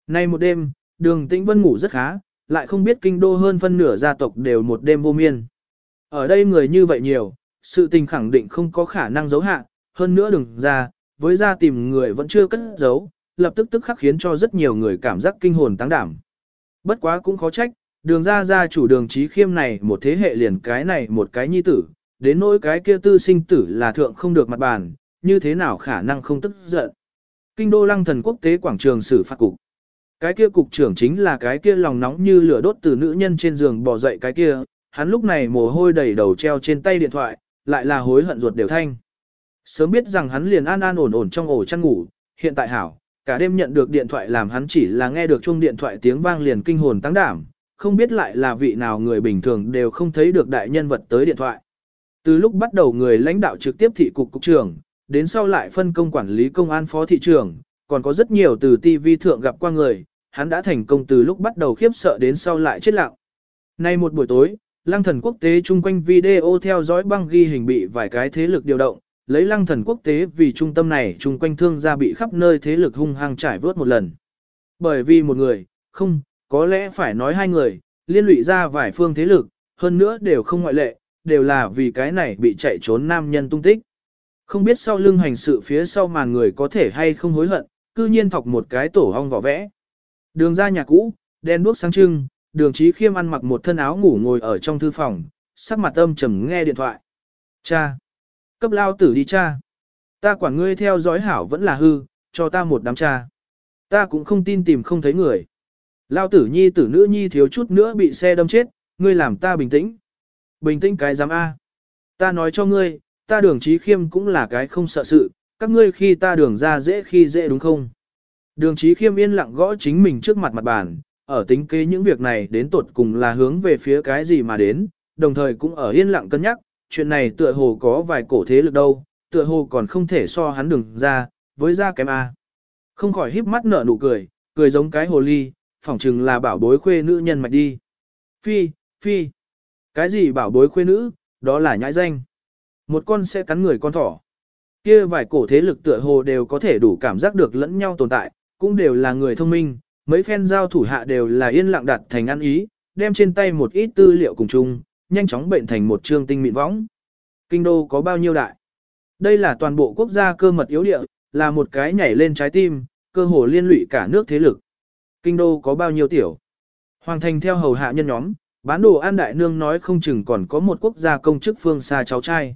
Nay một đêm, đường tĩnh vân ngủ rất khá, lại không biết kinh đô hơn phân nửa gia tộc đều một đêm vô miên. Ở đây người như vậy nhiều, sự tình khẳng định không có khả năng giấu hạ, hơn nữa đừng ra, với ra tìm người vẫn chưa cất giấu, lập tức tức khắc khiến cho rất nhiều người cảm giác kinh hồn tăng đảm. Bất quá cũng khó trách, đường ra ra chủ đường trí khiêm này một thế hệ liền cái này một cái nhi tử, đến nỗi cái kia tư sinh tử là thượng không được mặt bàn, như thế nào khả năng không tức giận. Kinh đô lăng thần quốc tế quảng trường xử phạt cục. Cái kia cục trưởng chính là cái kia lòng nóng như lửa đốt từ nữ nhân trên giường bò dậy cái kia, hắn lúc này mồ hôi đầy đầu treo trên tay điện thoại, lại là hối hận ruột đều thanh. Sớm biết rằng hắn liền an an ổn ổn trong ổ chăn ngủ, hiện tại hảo, cả đêm nhận được điện thoại làm hắn chỉ là nghe được chuông điện thoại tiếng vang liền kinh hồn tăng đảm, không biết lại là vị nào người bình thường đều không thấy được đại nhân vật tới điện thoại. Từ lúc bắt đầu người lãnh đạo trực tiếp thị cục cục trưởng, đến sau lại phân công quản lý công an phó thị trưởng, còn có rất nhiều từ TV thượng gặp qua người, hắn đã thành công từ lúc bắt đầu khiếp sợ đến sau lại chết lặng. Nay một buổi tối, lăng thần quốc tế chung quanh video theo dõi băng ghi hình bị vài cái thế lực điều động, lấy lăng thần quốc tế vì trung tâm này chung quanh thương gia bị khắp nơi thế lực hung hăng trải vớt một lần. Bởi vì một người, không, có lẽ phải nói hai người, liên lụy ra vài phương thế lực, hơn nữa đều không ngoại lệ, đều là vì cái này bị chạy trốn nam nhân tung tích. Không biết sau lưng hành sự phía sau mà người có thể hay không hối hận, cư nhiên thọc một cái tổ hong vỏ vẽ. Đường ra nhà cũ, đen đuốc sáng trưng, đường trí khiêm ăn mặc một thân áo ngủ ngồi ở trong thư phòng, sắc mặt âm trầm nghe điện thoại. Cha! Cấp lao tử đi cha! Ta quản ngươi theo dõi hảo vẫn là hư, cho ta một đám cha. Ta cũng không tin tìm không thấy người. Lao tử nhi tử nữ nhi thiếu chút nữa bị xe đâm chết, ngươi làm ta bình tĩnh. Bình tĩnh cái dám A. Ta nói cho ngươi, ta đường trí khiêm cũng là cái không sợ sự, các ngươi khi ta đường ra dễ khi dễ đúng không? Đường trí khiêm yên lặng gõ chính mình trước mặt mặt bàn, ở tính kế những việc này đến tột cùng là hướng về phía cái gì mà đến, đồng thời cũng ở yên lặng cân nhắc, chuyện này tựa hồ có vài cổ thế lực đâu, tựa hồ còn không thể so hắn đừng ra, với ra kém A. Không khỏi híp mắt nở nụ cười, cười giống cái hồ ly, phỏng chừng là bảo bối khuê nữ nhân mạch đi. Phi, phi, cái gì bảo bối khuê nữ, đó là nhãi danh. Một con sẽ cắn người con thỏ. Kia vài cổ thế lực tựa hồ đều có thể đủ cảm giác được lẫn nhau tồn tại, cũng đều là người thông minh, mấy phen giao thủ hạ đều là yên lặng đặt thành ăn ý, đem trên tay một ít tư liệu cùng chung, nhanh chóng bệnh thành một trương tinh mịn võng. Kinh đô có bao nhiêu đại? Đây là toàn bộ quốc gia cơ mật yếu địa, là một cái nhảy lên trái tim, cơ hồ liên lụy cả nước thế lực. Kinh đô có bao nhiêu tiểu? Hoàng thành theo hầu hạ nhân nhóm, bán đồ ăn đại nương nói không chừng còn có một quốc gia công chức phương xa cháu trai.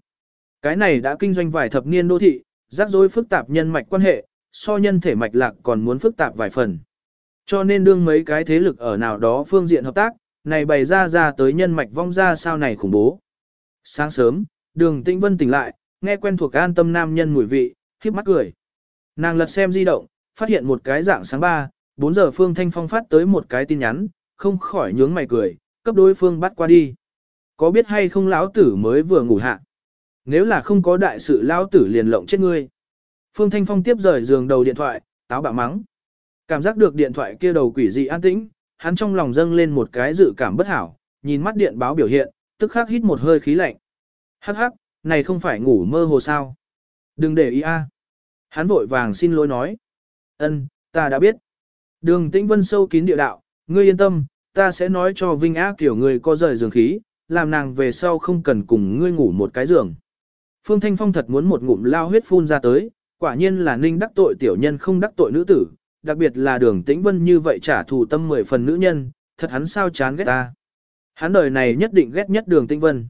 Cái này đã kinh doanh vài thập niên đô thị, rắc rối phức tạp nhân mạch quan hệ, so nhân thể mạch lạc còn muốn phức tạp vài phần. Cho nên đương mấy cái thế lực ở nào đó phương diện hợp tác, này bày ra ra tới nhân mạch vong ra sao này khủng bố. Sáng sớm, đường tĩnh vân tỉnh lại, nghe quen thuộc an tâm nam nhân mùi vị, khiếp mắt cười. Nàng lật xem di động, phát hiện một cái dạng sáng 3, 4 giờ Phương Thanh Phong phát tới một cái tin nhắn, không khỏi nhướng mày cười, cấp đối phương bắt qua đi. Có biết hay không lão tử mới vừa ngủ hạ? Nếu là không có đại sự lão tử liền lộng chết ngươi. Phương Thanh Phong tiếp rời giường đầu điện thoại, táo bạo mắng. Cảm giác được điện thoại kia đầu quỷ dị an tĩnh, hắn trong lòng dâng lên một cái dự cảm bất hảo, nhìn mắt điện báo biểu hiện, tức khắc hít một hơi khí lạnh. Hắc hắc, này không phải ngủ mơ hồ sao. Đừng để ý a. Hắn vội vàng xin lỗi nói. Ân, ta đã biết. Đường Tĩnh Vân sâu kín địa đạo, ngươi yên tâm, ta sẽ nói cho Vinh Á kiểu người có rời giường khí, làm nàng về sau không cần cùng ngươi ngủ một cái giường. Phương Thanh Phong thật muốn một ngụm lao huyết phun ra tới, quả nhiên là ninh đắc tội tiểu nhân không đắc tội nữ tử, đặc biệt là đường tĩnh vân như vậy trả thù tâm mười phần nữ nhân, thật hắn sao chán ghét ta. Hắn đời này nhất định ghét nhất đường tĩnh vân.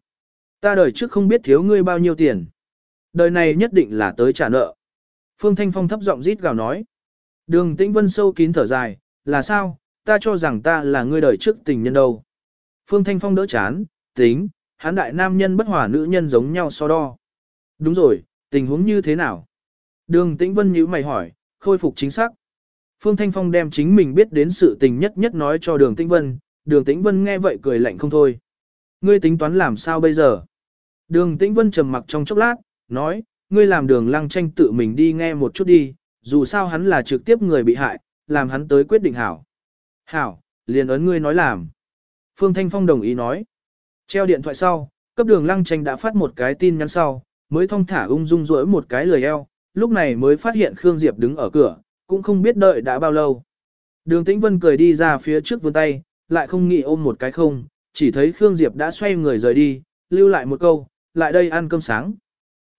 Ta đời trước không biết thiếu ngươi bao nhiêu tiền. Đời này nhất định là tới trả nợ. Phương Thanh Phong thấp giọng rít gào nói. Đường tĩnh vân sâu kín thở dài, là sao, ta cho rằng ta là ngươi đời trước tình nhân đâu. Phương Thanh Phong đỡ chán, tính, hắn đại nam nhân bất hòa nữ nhân giống nhau so đo. Đúng rồi, tình huống như thế nào? Đường Tĩnh Vân nhíu mày hỏi, khôi phục chính xác. Phương Thanh Phong đem chính mình biết đến sự tình nhất nhất nói cho Đường Tĩnh Vân, Đường Tĩnh Vân nghe vậy cười lạnh không thôi. Ngươi tính toán làm sao bây giờ? Đường Tĩnh Vân trầm mặc trong chốc lát, nói, ngươi làm đường lăng tranh tự mình đi nghe một chút đi, dù sao hắn là trực tiếp người bị hại, làm hắn tới quyết định hảo. Hảo, liền ấn ngươi nói làm. Phương Thanh Phong đồng ý nói. Treo điện thoại sau, cấp đường lăng tranh đã phát một cái tin nhắn sau, mới thong thả ung dung rỗi một cái lời eo, lúc này mới phát hiện Khương Diệp đứng ở cửa, cũng không biết đợi đã bao lâu. Đường Tĩnh Vân cười đi ra phía trước vươn tay, lại không nghĩ ôm một cái không, chỉ thấy Khương Diệp đã xoay người rời đi, lưu lại một câu, lại đây ăn cơm sáng.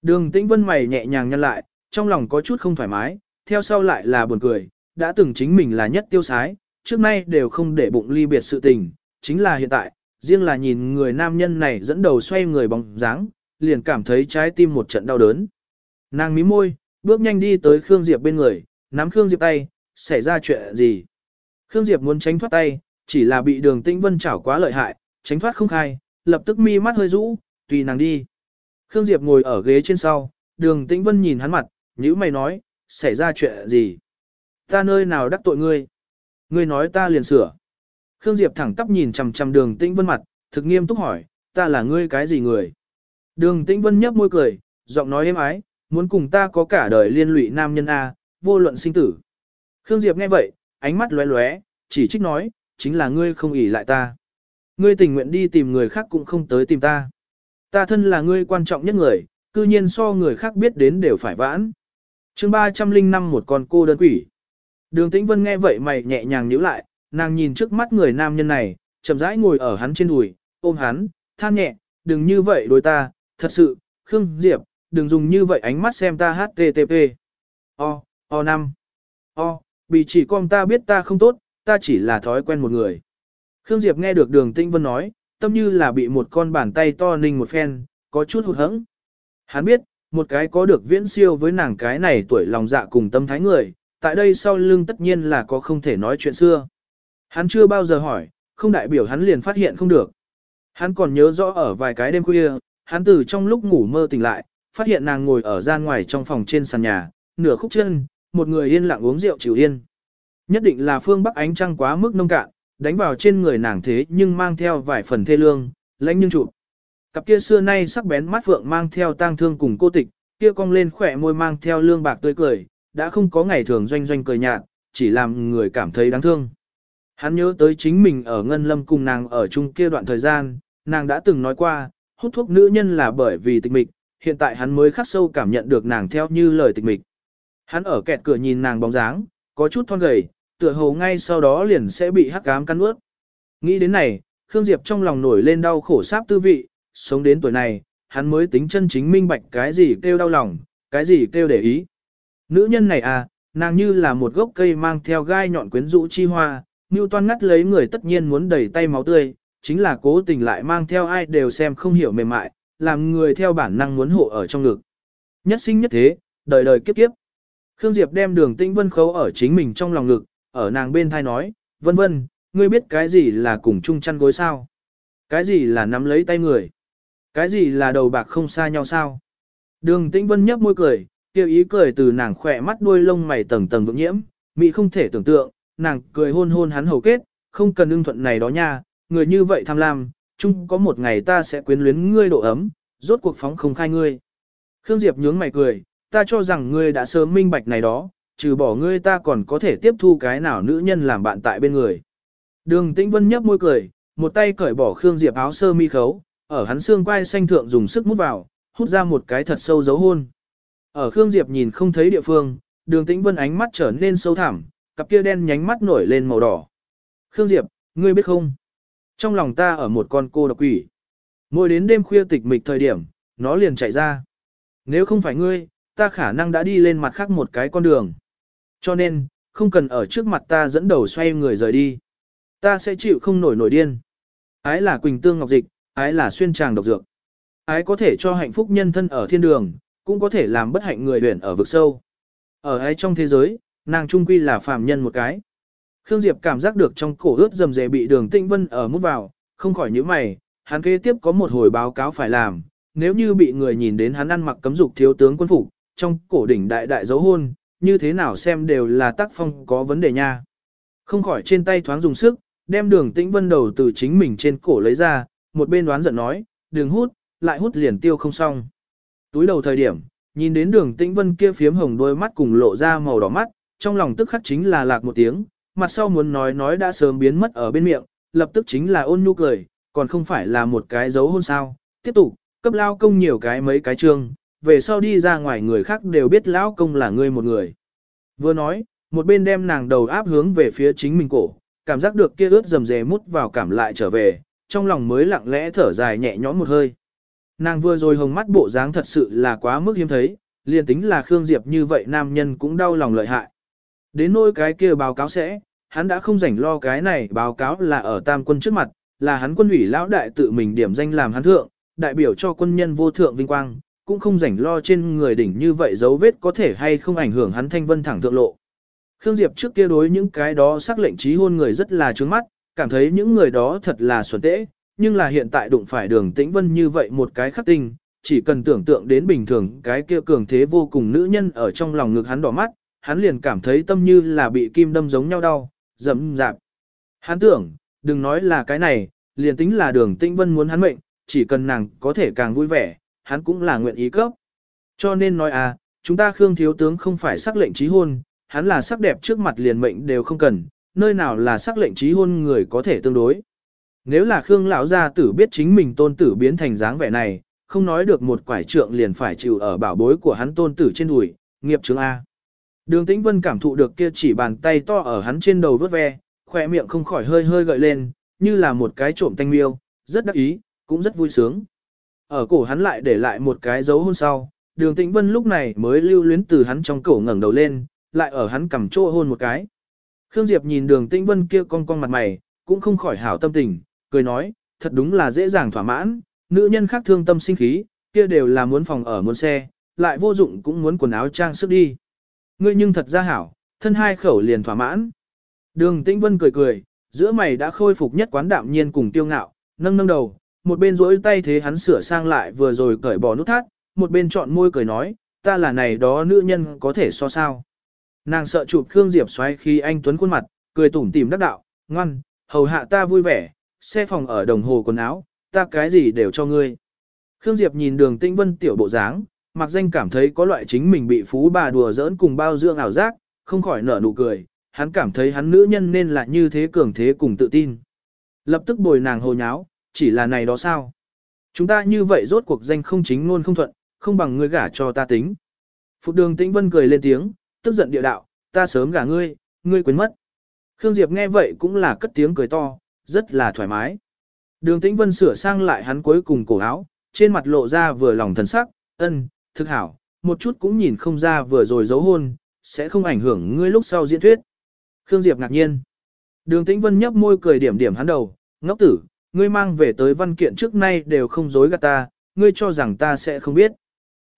Đường Tĩnh Vân mày nhẹ nhàng nhăn lại, trong lòng có chút không thoải mái, theo sau lại là buồn cười, đã từng chính mình là nhất tiêu sái, trước nay đều không để bụng ly biệt sự tình, chính là hiện tại, riêng là nhìn người nam nhân này dẫn đầu xoay người bóng dáng, liền cảm thấy trái tim một trận đau đớn. Nàng mí môi, bước nhanh đi tới Khương Diệp bên người, nắm Khương Diệp tay, xảy ra chuyện gì. Khương Diệp muốn tránh thoát tay, chỉ là bị đường tĩnh vân chảo quá lợi hại, tránh thoát không khai, lập tức mi mắt hơi rũ, tùy nàng đi. Khương Diệp ngồi ở ghế trên sau, đường tĩnh vân nhìn hắn mặt, nhữ mày nói, xảy ra chuyện gì. Ta nơi nào đắc tội ngươi? Ngươi nói ta liền sửa. Khương Diệp thẳng tắp nhìn chằm chằm đường tĩnh vân mặt, thực nghiêm túc hỏi, ta là ngươi cái gì người? Đường Tĩnh Vân nhấp môi cười, giọng nói êm ái, muốn cùng ta có cả đời liên lụy nam nhân A, vô luận sinh tử. Khương Diệp nghe vậy, ánh mắt lóe lóe, chỉ trích nói, chính là ngươi không ỷ lại ta. Ngươi tình nguyện đi tìm người khác cũng không tới tìm ta. Ta thân là ngươi quan trọng nhất người, cư nhiên so người khác biết đến đều phải vãn. chương 305 một con cô đơn quỷ. Đường Tĩnh Vân nghe vậy mày nhẹ nhàng nhíu lại, nàng nhìn trước mắt người nam nhân này, chậm rãi ngồi ở hắn trên đùi, ôm hắn, than nhẹ, đừng như vậy đối ta, thật sự, Khương Diệp, đừng dùng như vậy ánh mắt xem ta HTTP. O, O năm, O, bị chỉ con ta biết ta không tốt, ta chỉ là thói quen một người. Khương Diệp nghe được đường Tĩnh Vân nói, tâm như là bị một con bàn tay to ninh một phen, có chút hụt hẫng. Hắn biết, một cái có được viễn siêu với nàng cái này tuổi lòng dạ cùng tâm thái người, tại đây sau lưng tất nhiên là có không thể nói chuyện xưa. Hắn chưa bao giờ hỏi, không đại biểu hắn liền phát hiện không được. Hắn còn nhớ rõ ở vài cái đêm khuya, hắn từ trong lúc ngủ mơ tỉnh lại, phát hiện nàng ngồi ở gian ngoài trong phòng trên sàn nhà, nửa khúc chân, một người yên lặng uống rượu chịu yên. Nhất định là phương Bắc ánh trăng quá mức nông cạn, đánh vào trên người nàng thế nhưng mang theo vài phần thê lương, lãnh nhưng chụp. Cặp kia xưa nay sắc bén mắt phượng mang theo tang thương cùng cô tịch, kia cong lên khỏe môi mang theo lương bạc tươi cười, đã không có ngày thường doanh doanh cười nhạt, chỉ làm người cảm thấy đáng thương. Hắn nhớ tới chính mình ở Ngân Lâm cùng nàng ở chung kia đoạn thời gian, nàng đã từng nói qua, hút thuốc nữ nhân là bởi vì tịch mịch, hiện tại hắn mới khắc sâu cảm nhận được nàng theo như lời tịch mịch. Hắn ở kẹt cửa nhìn nàng bóng dáng, có chút thon gầy, tựa hồ ngay sau đó liền sẽ bị hắc ám cắn ướt. Nghĩ đến này, Khương Diệp trong lòng nổi lên đau khổ sáp tư vị, sống đến tuổi này, hắn mới tính chân chính minh bạch cái gì kêu đau lòng, cái gì kêu để ý. Nữ nhân này à, nàng như là một gốc cây mang theo gai nhọn quyến rũ chi hoa, Toan ngắt lấy người tất nhiên muốn đẩy tay máu tươi, chính là cố tình lại mang theo ai đều xem không hiểu mềm mại, làm người theo bản năng muốn hộ ở trong ngực. Nhất sinh nhất thế, đời đời kiếp kiếp. Khương Diệp đem đường tĩnh vân khấu ở chính mình trong lòng ngực, ở nàng bên thai nói, vân vân, ngươi biết cái gì là cùng chung chăn gối sao? Cái gì là nắm lấy tay người? Cái gì là đầu bạc không xa nhau sao? Đường tĩnh vân nhấp môi cười, kêu ý cười từ nàng khỏe mắt đuôi lông mày tầng tầng vững nhiễm, mị không thể tưởng tượng, nàng cười hôn hôn hắn hầu kết, không cần ưng thuận này đó nha, người như vậy tham lam, chung có một ngày ta sẽ quyến luyến ngươi độ ấm, rốt cuộc phóng không khai ngươi. Khương Diệp nhướng mày cười, ta cho rằng ngươi đã sớm minh bạch này đó, trừ bỏ ngươi ta còn có thể tiếp thu cái nào nữ nhân làm bạn tại bên người. Đường Tĩnh Vân nhấp môi cười, một tay cởi bỏ Khương Diệp áo sơ mi khấu, ở hắn xương quai xanh thượng dùng sức mút vào, hút ra một cái thật sâu dấu hôn. Ở Khương Diệp nhìn không thấy địa phương, đường Tĩnh Vân ánh mắt trở nên sâu thẳm, cặp kia đen nhánh mắt nổi lên màu đỏ. Khương Diệp, ngươi biết không? Trong lòng ta ở một con cô độc quỷ. ngồi đến đêm khuya tịch mịch thời điểm, nó liền chạy ra. Nếu không phải ngươi, ta khả năng đã đi lên mặt khác một cái con đường. Cho nên, không cần ở trước mặt ta dẫn đầu xoay người rời đi. Ta sẽ chịu không nổi nổi điên. Ái là quỳnh tương ngọc dịch, ái là xuyên tràng độc dược. Ái có thể cho hạnh phúc nhân thân ở thiên đường, cũng có thể làm bất hạnh người huyền ở vực sâu. Ở ái trong thế giới, nàng trung quy là phàm nhân một cái. Khương Diệp cảm giác được trong cổ ướt dầm dề bị đường tĩnh vân ở mút vào, không khỏi nhíu mày, hắn kế tiếp có một hồi báo cáo phải làm, nếu như bị người nhìn đến hắn ăn mặc cấm dục thiếu tướng quân phục, trong cổ đỉnh đại đại dấu hôn, như thế nào xem đều là tác phong có vấn đề nha. Không khỏi trên tay thoáng dùng sức, đem đường tĩnh vân đầu từ chính mình trên cổ lấy ra, một bên đoán giận nói, đừng hút, lại hút liền tiêu không xong. Túi đầu thời điểm, nhìn đến đường tĩnh vân kia phiếm hồng đôi mắt cùng lộ ra màu đỏ mắt, trong lòng tức khắc chính là lạc một tiếng, mặt sau muốn nói nói đã sớm biến mất ở bên miệng, lập tức chính là ôn nhu cười, còn không phải là một cái dấu hôn sao. Tiếp tục, cấp lao công nhiều cái mấy cái chương, về sau đi ra ngoài người khác đều biết lão công là ngươi một người. Vừa nói, một bên đem nàng đầu áp hướng về phía chính mình cổ, cảm giác được kia ướt dầm dề mút vào cảm lại trở về, trong lòng mới lặng lẽ thở dài nhẹ nhõm một hơi. Nàng vừa rồi hồng mắt bộ dáng thật sự là quá mức hiếm thấy, liền tính là Khương Diệp như vậy nam nhân cũng đau lòng lợi hại. Đến nỗi cái kia báo cáo sẽ, hắn đã không rảnh lo cái này báo cáo là ở tam quân trước mặt, là hắn quân ủy lão đại tự mình điểm danh làm hắn thượng, đại biểu cho quân nhân vô thượng vinh quang, cũng không rảnh lo trên người đỉnh như vậy dấu vết có thể hay không ảnh hưởng hắn thanh vân thẳng thượng lộ. Khương Diệp trước kia đối những cái đó sắc lệnh trí hôn người rất là trướng mắt, cảm thấy những người đó thật là xuẩn tễ, nhưng là hiện tại đụng phải đường tĩnh vân như vậy một cái khắc tinh, chỉ cần tưởng tượng đến bình thường cái kia cường thế vô cùng nữ nhân ở trong lòng ngực hắn đỏ mắt, hắn liền cảm thấy tâm như là bị kim đâm giống nhau đau, dẫm dạp. Hắn tưởng, đừng nói là cái này, liền tính là đường tĩnh vân muốn hắn mệnh, chỉ cần nàng có thể càng vui vẻ, hắn cũng là nguyện ý cấp. Cho nên nói à, chúng ta Khương Thiếu Tướng không phải sắc lệnh trí hôn, hắn là sắc đẹp trước mặt liền mệnh đều không cần, nơi nào là sắc lệnh trí hôn người có thể tương đối. Nếu là Khương lão gia tử biết chính mình tôn tử biến thành dáng vẻ này, không nói được một quải trượng liền phải chịu ở bảo bối của hắn tôn tử trên đùi, nghiệp chứng A. Đường Tĩnh Vân cảm thụ được kia chỉ bàn tay to ở hắn trên đầu vớt ve, khỏe miệng không khỏi hơi hơi gợi lên, như là một cái trộm tanh miêu, rất đắc ý, cũng rất vui sướng. Ở cổ hắn lại để lại một cái dấu hôn sau, đường Tĩnh Vân lúc này mới lưu luyến từ hắn trong cổ ngẩng đầu lên, lại ở hắn cầm chỗ hôn một cái. Khương Diệp nhìn đường Tĩnh Vân kia cong cong mặt mày, cũng không khỏi hảo tâm tình, cười nói, thật đúng là dễ dàng thỏa mãn, nữ nhân khác thương tâm sinh khí, kia đều là muốn phòng ở muốn xe, lại vô dụng cũng muốn quần áo trang sức đi. Ngươi nhưng thật ra hảo, thân hai khẩu liền thỏa mãn. Đường Tĩnh Vân cười cười, giữa mày đã khôi phục nhất quán đạm nhiên cùng tiêu ngạo, nâng nâng đầu, một bên rỗi tay thế hắn sửa sang lại vừa rồi cởi bỏ nút thắt, một bên chọn môi cười nói, ta là này đó nữ nhân có thể so sao. Nàng sợ chụp Khương Diệp xoay khi anh Tuấn khuôn mặt, cười tủm tỉm đắc đạo, ngoan, hầu hạ ta vui vẻ, xe phòng ở đồng hồ quần áo, ta cái gì đều cho ngươi. Khương Diệp nhìn đường tinh Vân tiểu bộ dáng, mặc danh cảm thấy có loại chính mình bị phú bà đùa giỡn cùng bao dưỡng ảo giác, không khỏi nở nụ cười, hắn cảm thấy hắn nữ nhân nên là như thế cường thế cùng tự tin. Lập tức bồi nàng hồ nháo, chỉ là này đó sao? Chúng ta như vậy rốt cuộc danh không chính luôn không thuận, không bằng ngươi gả cho ta tính. Phục đường tĩnh vân cười lên tiếng, tức giận địa đạo, ta sớm gả ngươi, ngươi quên mất. Khương Diệp nghe vậy cũng là cất tiếng cười to, rất là thoải mái. Đường tĩnh vân sửa sang lại hắn cuối cùng cổ áo, trên mặt lộ ra vừa lòng thần sắc, ân, thực hảo, một chút cũng nhìn không ra vừa rồi giấu hôn, sẽ không ảnh hưởng ngươi lúc sau diễn thuyết. Khương Diệp ngạc nhiên. Đường Tĩnh Vân nhấp môi cười điểm điểm hắn đầu, ngốc tử, ngươi mang về tới văn kiện trước nay đều không dối gạt ta, ngươi cho rằng ta sẽ không biết.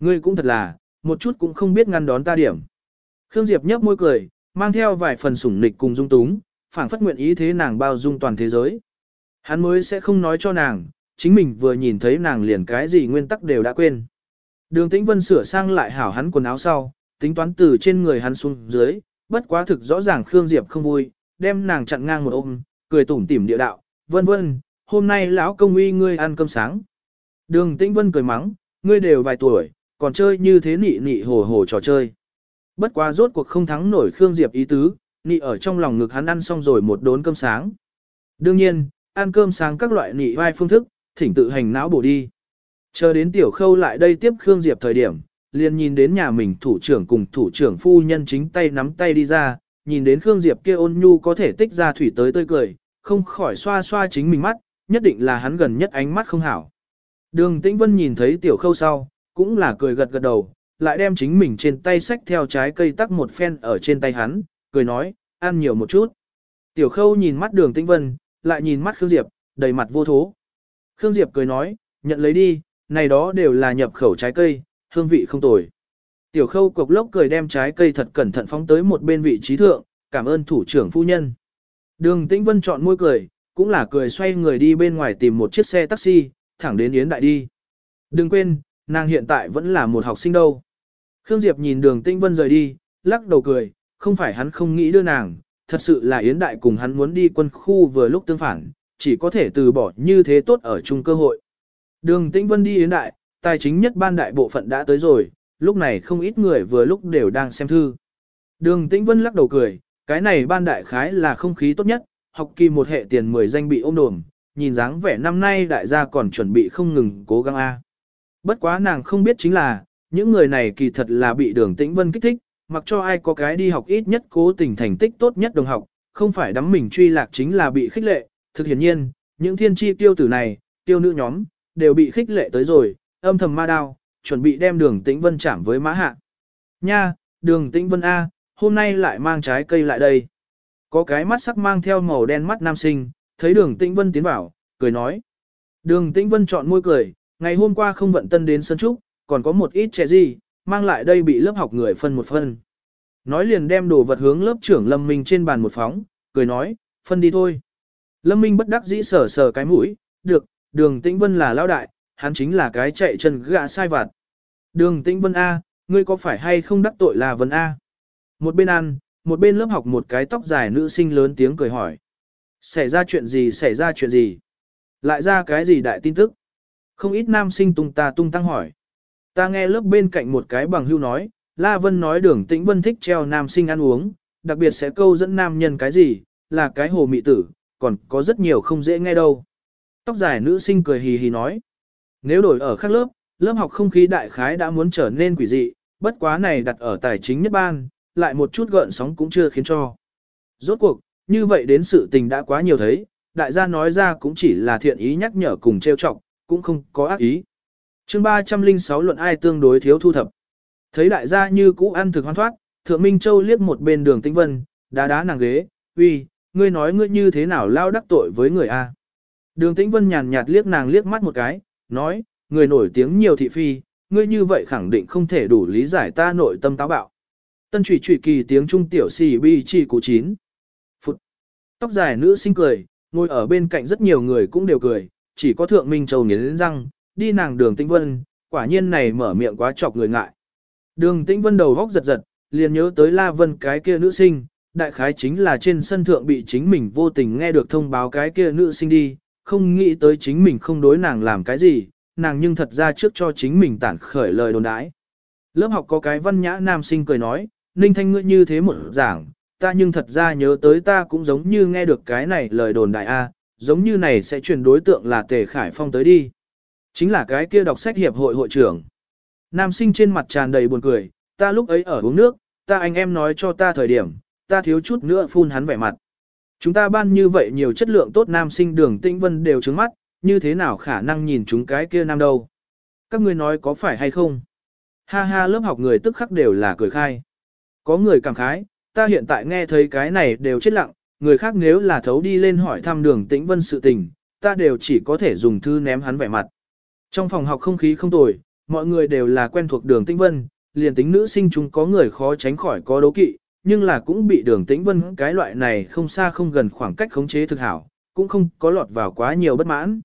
Ngươi cũng thật là, một chút cũng không biết ngăn đón ta điểm. Khương Diệp nhấp môi cười, mang theo vài phần sủng nịch cùng dung túng, phảng phất nguyện ý thế nàng bao dung toàn thế giới. Hắn mới sẽ không nói cho nàng, chính mình vừa nhìn thấy nàng liền cái gì nguyên tắc đều đã quên. Đường Tĩnh Vân sửa sang lại hảo hắn quần áo sau, tính toán từ trên người hắn xuống dưới, bất quá thực rõ ràng Khương Diệp không vui, đem nàng chặn ngang một ôm, cười tủm tỉm địa đạo, vân vân, hôm nay lão công uy ngươi ăn cơm sáng. Đường Tĩnh Vân cười mắng, ngươi đều vài tuổi, còn chơi như thế nị nị hồ hồ trò chơi. Bất quá rốt cuộc không thắng nổi Khương Diệp ý tứ, nị ở trong lòng ngực hắn ăn xong rồi một đốn cơm sáng. Đương nhiên, ăn cơm sáng các loại nị vai phương thức, thỉnh tự hành não bổ đi. Chờ đến tiểu khâu lại đây tiếp Khương Diệp thời điểm, liền nhìn đến nhà mình thủ trưởng cùng thủ trưởng phu nhân chính tay nắm tay đi ra, nhìn đến Khương Diệp kia ôn nhu có thể tích ra thủy tới tươi cười, không khỏi xoa xoa chính mình mắt, nhất định là hắn gần nhất ánh mắt không hảo. Đường Tĩnh Vân nhìn thấy tiểu khâu sau, cũng là cười gật gật đầu, lại đem chính mình trên tay sách theo trái cây tắc một phen ở trên tay hắn, cười nói, ăn nhiều một chút. Tiểu khâu nhìn mắt đường Tĩnh Vân, lại nhìn mắt Khương Diệp, đầy mặt vô thố. Khương Diệp cười nói, nhận lấy đi, này đó đều là nhập khẩu trái cây, hương vị không tồi. Tiểu khâu cục lốc cười đem trái cây thật cẩn thận phóng tới một bên vị trí thượng, cảm ơn thủ trưởng phu nhân. Đường Tĩnh Vân chọn môi cười, cũng là cười xoay người đi bên ngoài tìm một chiếc xe taxi, thẳng đến Yến Đại đi. Đừng quên, nàng hiện tại vẫn là một học sinh đâu. Khương Diệp nhìn đường Tinh Vân rời đi, lắc đầu cười, không phải hắn không nghĩ đưa nàng, thật sự là Yến Đại cùng hắn muốn đi quân khu vừa lúc tương phản, chỉ có thể từ bỏ như thế tốt ở chung cơ hội. Đường Tĩnh Vân đi Yến Đại, tài chính nhất ban đại bộ phận đã tới rồi, lúc này không ít người vừa lúc đều đang xem thư. Đường Tĩnh Vân lắc đầu cười, cái này ban đại khái là không khí tốt nhất, học kỳ một hệ tiền 10 danh bị ôm đồm, nhìn dáng vẻ năm nay đại gia còn chuẩn bị không ngừng cố gắng A. Bất quá nàng không biết chính là, những người này kỳ thật là bị đường Tĩnh Vân kích thích, mặc cho ai có cái đi học ít nhất cố tình thành tích tốt nhất đồng học, không phải đắm mình truy lạc chính là bị khích lệ, thực hiển nhiên, những thiên tri tiêu tử này, tiêu nữ nhóm, đều bị khích lệ tới rồi, âm thầm ma đao, chuẩn bị đem đường tĩnh vân chạm với mã hạ. Nha, đường tĩnh vân A, hôm nay lại mang trái cây lại đây. Có cái mắt sắc mang theo màu đen mắt nam sinh, thấy đường tĩnh vân tiến vào, cười nói. Đường tĩnh vân chọn môi cười, ngày hôm qua không vận tân đến sân trúc, còn có một ít trẻ gì, mang lại đây bị lớp học người phân một phân. Nói liền đem đồ vật hướng lớp trưởng Lâm Minh trên bàn một phóng, cười nói, phân đi thôi. Lâm Minh bất đắc dĩ sờ sờ cái mũi, được, đường tĩnh vân là lao đại, hắn chính là cái chạy chân gạ sai vặt. Đường Tĩnh Vân A, ngươi có phải hay không đắc tội là Vân A? Một bên ăn, một bên lớp học một cái tóc dài nữ sinh lớn tiếng cười hỏi. Xảy ra chuyện gì, xảy ra chuyện gì? Lại ra cái gì đại tin tức? Không ít nam sinh tung ta tung tăng hỏi. Ta nghe lớp bên cạnh một cái bằng hưu nói, La Vân nói đường tĩnh vân thích treo nam sinh ăn uống, đặc biệt sẽ câu dẫn nam nhân cái gì, là cái hồ mị tử, còn có rất nhiều không dễ nghe đâu. Tóc dài nữ sinh cười hì hì nói. Nếu đổi ở khác lớp, lớp học không khí đại khái đã muốn trở nên quỷ dị, bất quá này đặt ở tài chính nhất ban, lại một chút gợn sóng cũng chưa khiến cho. Rốt cuộc, như vậy đến sự tình đã quá nhiều thấy, đại gia nói ra cũng chỉ là thiện ý nhắc nhở cùng trêu chọc, cũng không có ác ý. chương 306 luận ai tương đối thiếu thu thập. Thấy đại gia như cũ ăn thực hoan thoát, thượng Minh Châu liếc một bên đường tĩnh vân, đá đá nàng ghế, uy, ngươi nói ngươi như thế nào lao đắc tội với người A. Đường tĩnh vân nhàn nhạt liếc nàng liếc mắt một cái, nói, người nổi tiếng nhiều thị phi, ngươi như vậy khẳng định không thể đủ lý giải ta nội tâm táo bạo. Tân trụy trụy kỳ tiếng trung tiểu xì bi chỉ cụ chín. Phụt. Tóc dài nữ sinh cười, ngồi ở bên cạnh rất nhiều người cũng đều cười, chỉ có thượng Minh Châu nghiến răng, đi nàng đường tĩnh vân, quả nhiên này mở miệng quá chọc người ngại. Đường tĩnh vân đầu góc giật giật, liền nhớ tới La Vân cái kia nữ sinh, đại khái chính là trên sân thượng bị chính mình vô tình nghe được thông báo cái kia nữ sinh đi, không nghĩ tới chính mình không đối nàng làm cái gì, nàng nhưng thật ra trước cho chính mình tản khởi lời đồn đãi. Lớp học có cái văn nhã nam sinh cười nói, Ninh Thanh ngươi như thế một giảng, ta nhưng thật ra nhớ tới ta cũng giống như nghe được cái này lời đồn đại A, giống như này sẽ chuyển đối tượng là Tề Khải Phong tới đi. Chính là cái kia đọc sách hiệp hội hội trưởng. Nam sinh trên mặt tràn đầy buồn cười, ta lúc ấy ở uống nước, ta anh em nói cho ta thời điểm, ta thiếu chút nữa phun hắn vẻ mặt. Chúng ta ban như vậy nhiều chất lượng tốt nam sinh đường tinh vân đều trứng mắt, như thế nào khả năng nhìn chúng cái kia nam đâu. Các ngươi nói có phải hay không? Ha ha lớp học người tức khắc đều là cười khai. Có người cảm khái, ta hiện tại nghe thấy cái này đều chết lặng, người khác nếu là thấu đi lên hỏi thăm đường tĩnh vân sự tình, ta đều chỉ có thể dùng thư ném hắn vẻ mặt. Trong phòng học không khí không tồi, mọi người đều là quen thuộc đường tĩnh vân, liền tính nữ sinh chúng có người khó tránh khỏi có đấu kỵ, nhưng là cũng bị đường tĩnh vân cái loại này không xa không gần khoảng cách khống chế thực hảo, cũng không có lọt vào quá nhiều bất mãn.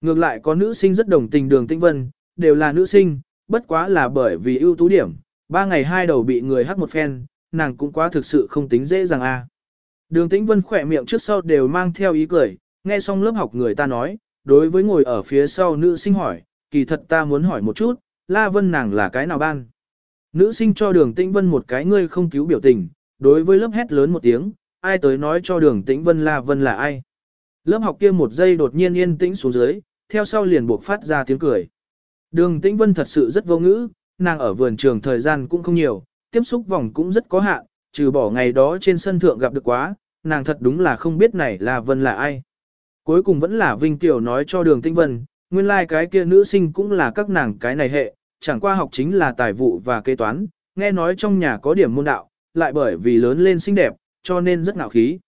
Ngược lại có nữ sinh rất đồng tình đường tĩnh vân, đều là nữ sinh, bất quá là bởi vì ưu tú điểm, ba ngày hai đầu bị người hắt một phen, nàng cũng quá thực sự không tính dễ dàng a. Đường tĩnh vân khỏe miệng trước sau đều mang theo ý cười, nghe xong lớp học người ta nói, đối với ngồi ở phía sau nữ sinh hỏi, kỳ thật ta muốn hỏi một chút, La Vân nàng là cái nào ban? Nữ sinh cho đường tĩnh vân một cái ngươi không cứu biểu tình, đối với lớp hét lớn một tiếng, ai tới nói cho đường tĩnh vân La Vân là ai? Lớp học kia một giây đột nhiên yên tĩnh xuống dưới, theo sau liền buộc phát ra tiếng cười. Đường tĩnh vân thật sự rất vô ngữ, nàng ở vườn trường thời gian cũng không nhiều, tiếp xúc vòng cũng rất có hạn, trừ bỏ ngày đó trên sân thượng gặp được quá, nàng thật đúng là không biết này là Vân là ai. Cuối cùng vẫn là Vinh Tiểu nói cho đường tinh vân, nguyên lai like cái kia nữ sinh cũng là các nàng cái này hệ, chẳng qua học chính là tài vụ và kế toán, nghe nói trong nhà có điểm môn đạo, lại bởi vì lớn lên xinh đẹp, cho nên rất ngạo khí.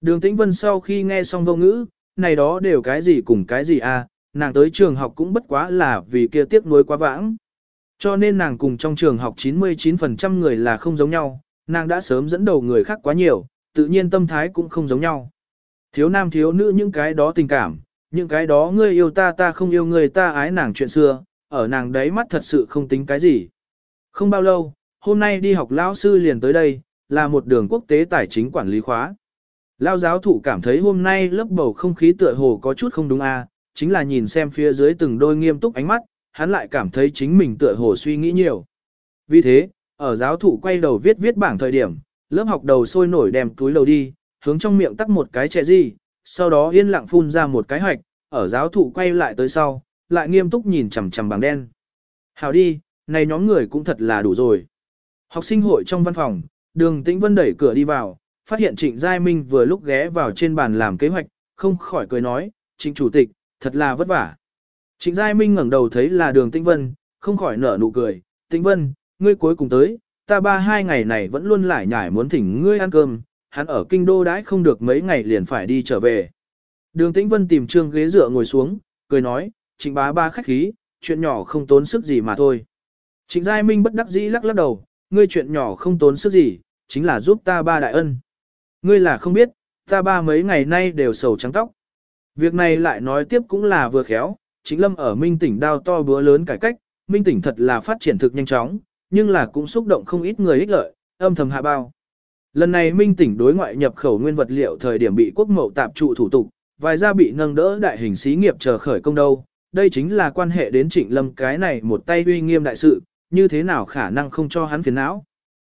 Đường Tĩnh Vân sau khi nghe xong vô ngữ, này đó đều cái gì cùng cái gì à, nàng tới trường học cũng bất quá là vì kia tiếc nuối quá vãng. Cho nên nàng cùng trong trường học 99% người là không giống nhau, nàng đã sớm dẫn đầu người khác quá nhiều, tự nhiên tâm thái cũng không giống nhau. Thiếu nam thiếu nữ những cái đó tình cảm, những cái đó ngươi yêu ta ta không yêu người ta ái nàng chuyện xưa, ở nàng đấy mắt thật sự không tính cái gì. Không bao lâu, hôm nay đi học lão sư liền tới đây, là một đường quốc tế tài chính quản lý khóa. Lao giáo thụ cảm thấy hôm nay lớp bầu không khí tựa hồ có chút không đúng à, chính là nhìn xem phía dưới từng đôi nghiêm túc ánh mắt, hắn lại cảm thấy chính mình tựa hồ suy nghĩ nhiều. Vì thế, ở giáo thụ quay đầu viết viết bảng thời điểm, lớp học đầu sôi nổi đem túi lầu đi, hướng trong miệng tắc một cái trẻ gì, sau đó yên lặng phun ra một cái hoạch, ở giáo thụ quay lại tới sau, lại nghiêm túc nhìn chằm chằm bảng đen. Hào đi, này nhóm người cũng thật là đủ rồi. Học sinh hội trong văn phòng, đường tĩnh vân đẩy cửa đi vào, phát hiện trịnh Giai Minh vừa lúc ghé vào trên bàn làm kế hoạch, không khỏi cười nói, trịnh chủ tịch, thật là vất vả. Trịnh Giai Minh ngẩng đầu thấy là đường tĩnh vân, không khỏi nở nụ cười, tĩnh vân, ngươi cuối cùng tới, ta ba hai ngày này vẫn luôn lại nhải muốn thỉnh ngươi ăn cơm, hắn ở kinh đô đãi không được mấy ngày liền phải đi trở về. Đường tĩnh vân tìm trương ghế dựa ngồi xuống, cười nói, trịnh bá ba khách khí, chuyện nhỏ không tốn sức gì mà thôi. Trịnh Giai Minh bất đắc dĩ lắc lắc đầu, ngươi chuyện nhỏ không tốn sức gì, chính là giúp ta ba đại ân. Ngươi là không biết, ta ba mấy ngày nay đều sầu trắng tóc. Việc này lại nói tiếp cũng là vừa khéo, chính lâm ở Minh tỉnh đao to búa lớn cải cách, Minh tỉnh thật là phát triển thực nhanh chóng, nhưng là cũng xúc động không ít người ích lợi, âm thầm hạ bao. Lần này Minh tỉnh đối ngoại nhập khẩu nguyên vật liệu thời điểm bị quốc mậu tạm trụ thủ tục, vài gia bị nâng đỡ đại hình xí nghiệp chờ khởi công đâu, đây chính là quan hệ đến trịnh lâm cái này một tay uy nghiêm đại sự, như thế nào khả năng không cho hắn phiền não.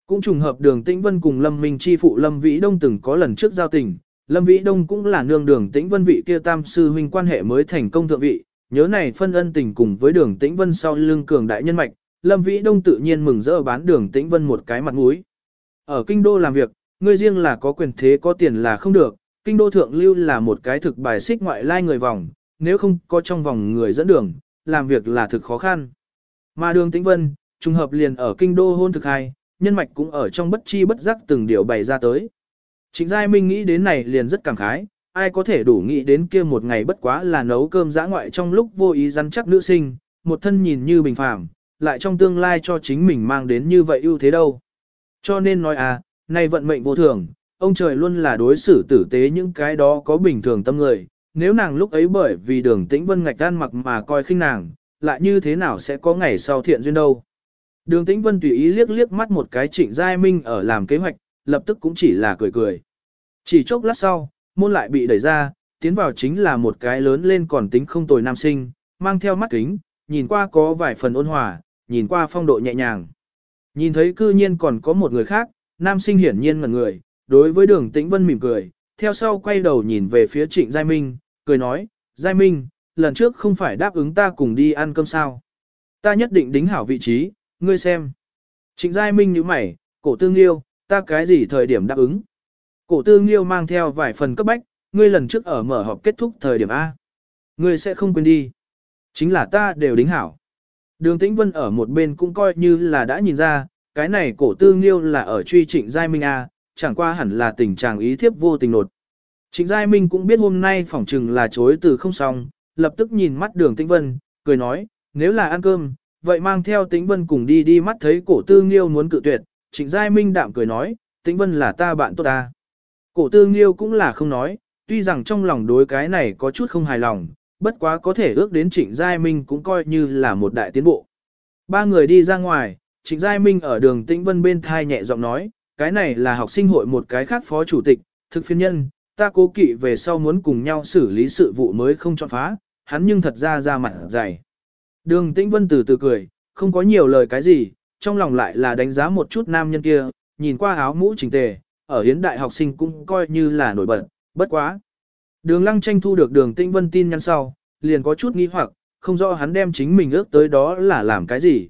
Cũng trùng hợp đường Tĩnh Vân cùng Lâm Minh Chi phụ Lâm Vĩ Đông từng có lần trước giao tình, Lâm Vĩ Đông cũng là nương đường Tĩnh Vân vị kia tam sư huynh quan hệ mới thành công thượng vị, nhớ này phân ân tình cùng với đường Tĩnh Vân sau lưng cường đại nhân mạch, Lâm Vĩ Đông tự nhiên mừng rỡ bán đường Tĩnh Vân một cái mặt mũi. Ở kinh đô làm việc, ngươi riêng là có quyền thế có tiền là không được, kinh đô thượng lưu là một cái thực bài xích ngoại lai người vòng, nếu không có trong vòng người dẫn đường, làm việc là thực khó khăn. Mà đường Tĩnh Vân, trùng hợp liền ở kinh đô hôn thực hai, nhân mạch cũng ở trong bất chi bất giác từng điều bày ra tới. Trịnh Giai Minh nghĩ đến này liền rất cảm khái, ai có thể đủ nghĩ đến kia một ngày bất quá là nấu cơm dã ngoại trong lúc vô ý rắn chắc nữ sinh, một thân nhìn như bình phàm, lại trong tương lai cho chính mình mang đến như vậy ưu thế đâu. Cho nên nói à, này vận mệnh vô thường, ông trời luôn là đối xử tử tế những cái đó có bình thường tâm người, nếu nàng lúc ấy bởi vì đường tĩnh vân ngạch gan mặc mà coi khinh nàng, lại như thế nào sẽ có ngày sau thiện duyên đâu. Đường tĩnh vân tùy ý liếc liếc mắt một cái trịnh giai minh ở làm kế hoạch, lập tức cũng chỉ là cười cười. Chỉ chốc lát sau, môn lại bị đẩy ra, tiến vào chính là một cái lớn lên còn tính không tồi nam sinh, mang theo mắt kính, nhìn qua có vài phần ôn hòa, nhìn qua phong độ nhẹ nhàng. Nhìn thấy cư nhiên còn có một người khác, nam sinh hiển nhiên ngẩn người, đối với đường tĩnh vân mỉm cười, theo sau quay đầu nhìn về phía trịnh Giai Minh, cười nói, Giai Minh, lần trước không phải đáp ứng ta cùng đi ăn cơm sao. Ta nhất định đính hảo vị trí, ngươi xem. Trịnh Giai Minh như mày, cổ tương yêu, ta cái gì thời điểm đáp ứng. Cổ tương nghiêu mang theo vài phần cấp bách, ngươi lần trước ở mở họp kết thúc thời điểm A. Ngươi sẽ không quên đi. Chính là ta đều đính hảo. Đường Tĩnh Vân ở một bên cũng coi như là đã nhìn ra, cái này cổ tư nghiêu là ở truy trịnh Giai Minh A, chẳng qua hẳn là tình trạng ý thiếp vô tình nột. Trịnh Giai Minh cũng biết hôm nay phỏng trừng là chối từ không xong, lập tức nhìn mắt đường Tĩnh Vân, cười nói, nếu là ăn cơm, vậy mang theo Tĩnh Vân cùng đi đi mắt thấy cổ tư nghiêu muốn cự tuyệt, trịnh Giai Minh đạm cười nói, Tĩnh Vân là ta bạn tốt ta. Cổ tư nghiêu cũng là không nói, tuy rằng trong lòng đối cái này có chút không hài lòng, bất quá có thể ước đến Trịnh Giai Minh cũng coi như là một đại tiến bộ. Ba người đi ra ngoài, Trịnh Giai Minh ở đường Tĩnh Vân bên thai nhẹ giọng nói, cái này là học sinh hội một cái khác phó chủ tịch, thực phiên nhân, ta cố kỵ về sau muốn cùng nhau xử lý sự vụ mới không chọn phá, hắn nhưng thật ra ra mặt dày. Đường Tĩnh Vân từ từ cười, không có nhiều lời cái gì, trong lòng lại là đánh giá một chút nam nhân kia, nhìn qua áo mũ chỉnh tề, ở hiến đại học sinh cũng coi như là nổi bật, bất quá. Đường lăng tranh thu được đường Tĩnh Vân tin nhắn sau, liền có chút nghi hoặc, không rõ hắn đem chính mình ước tới đó là làm cái gì.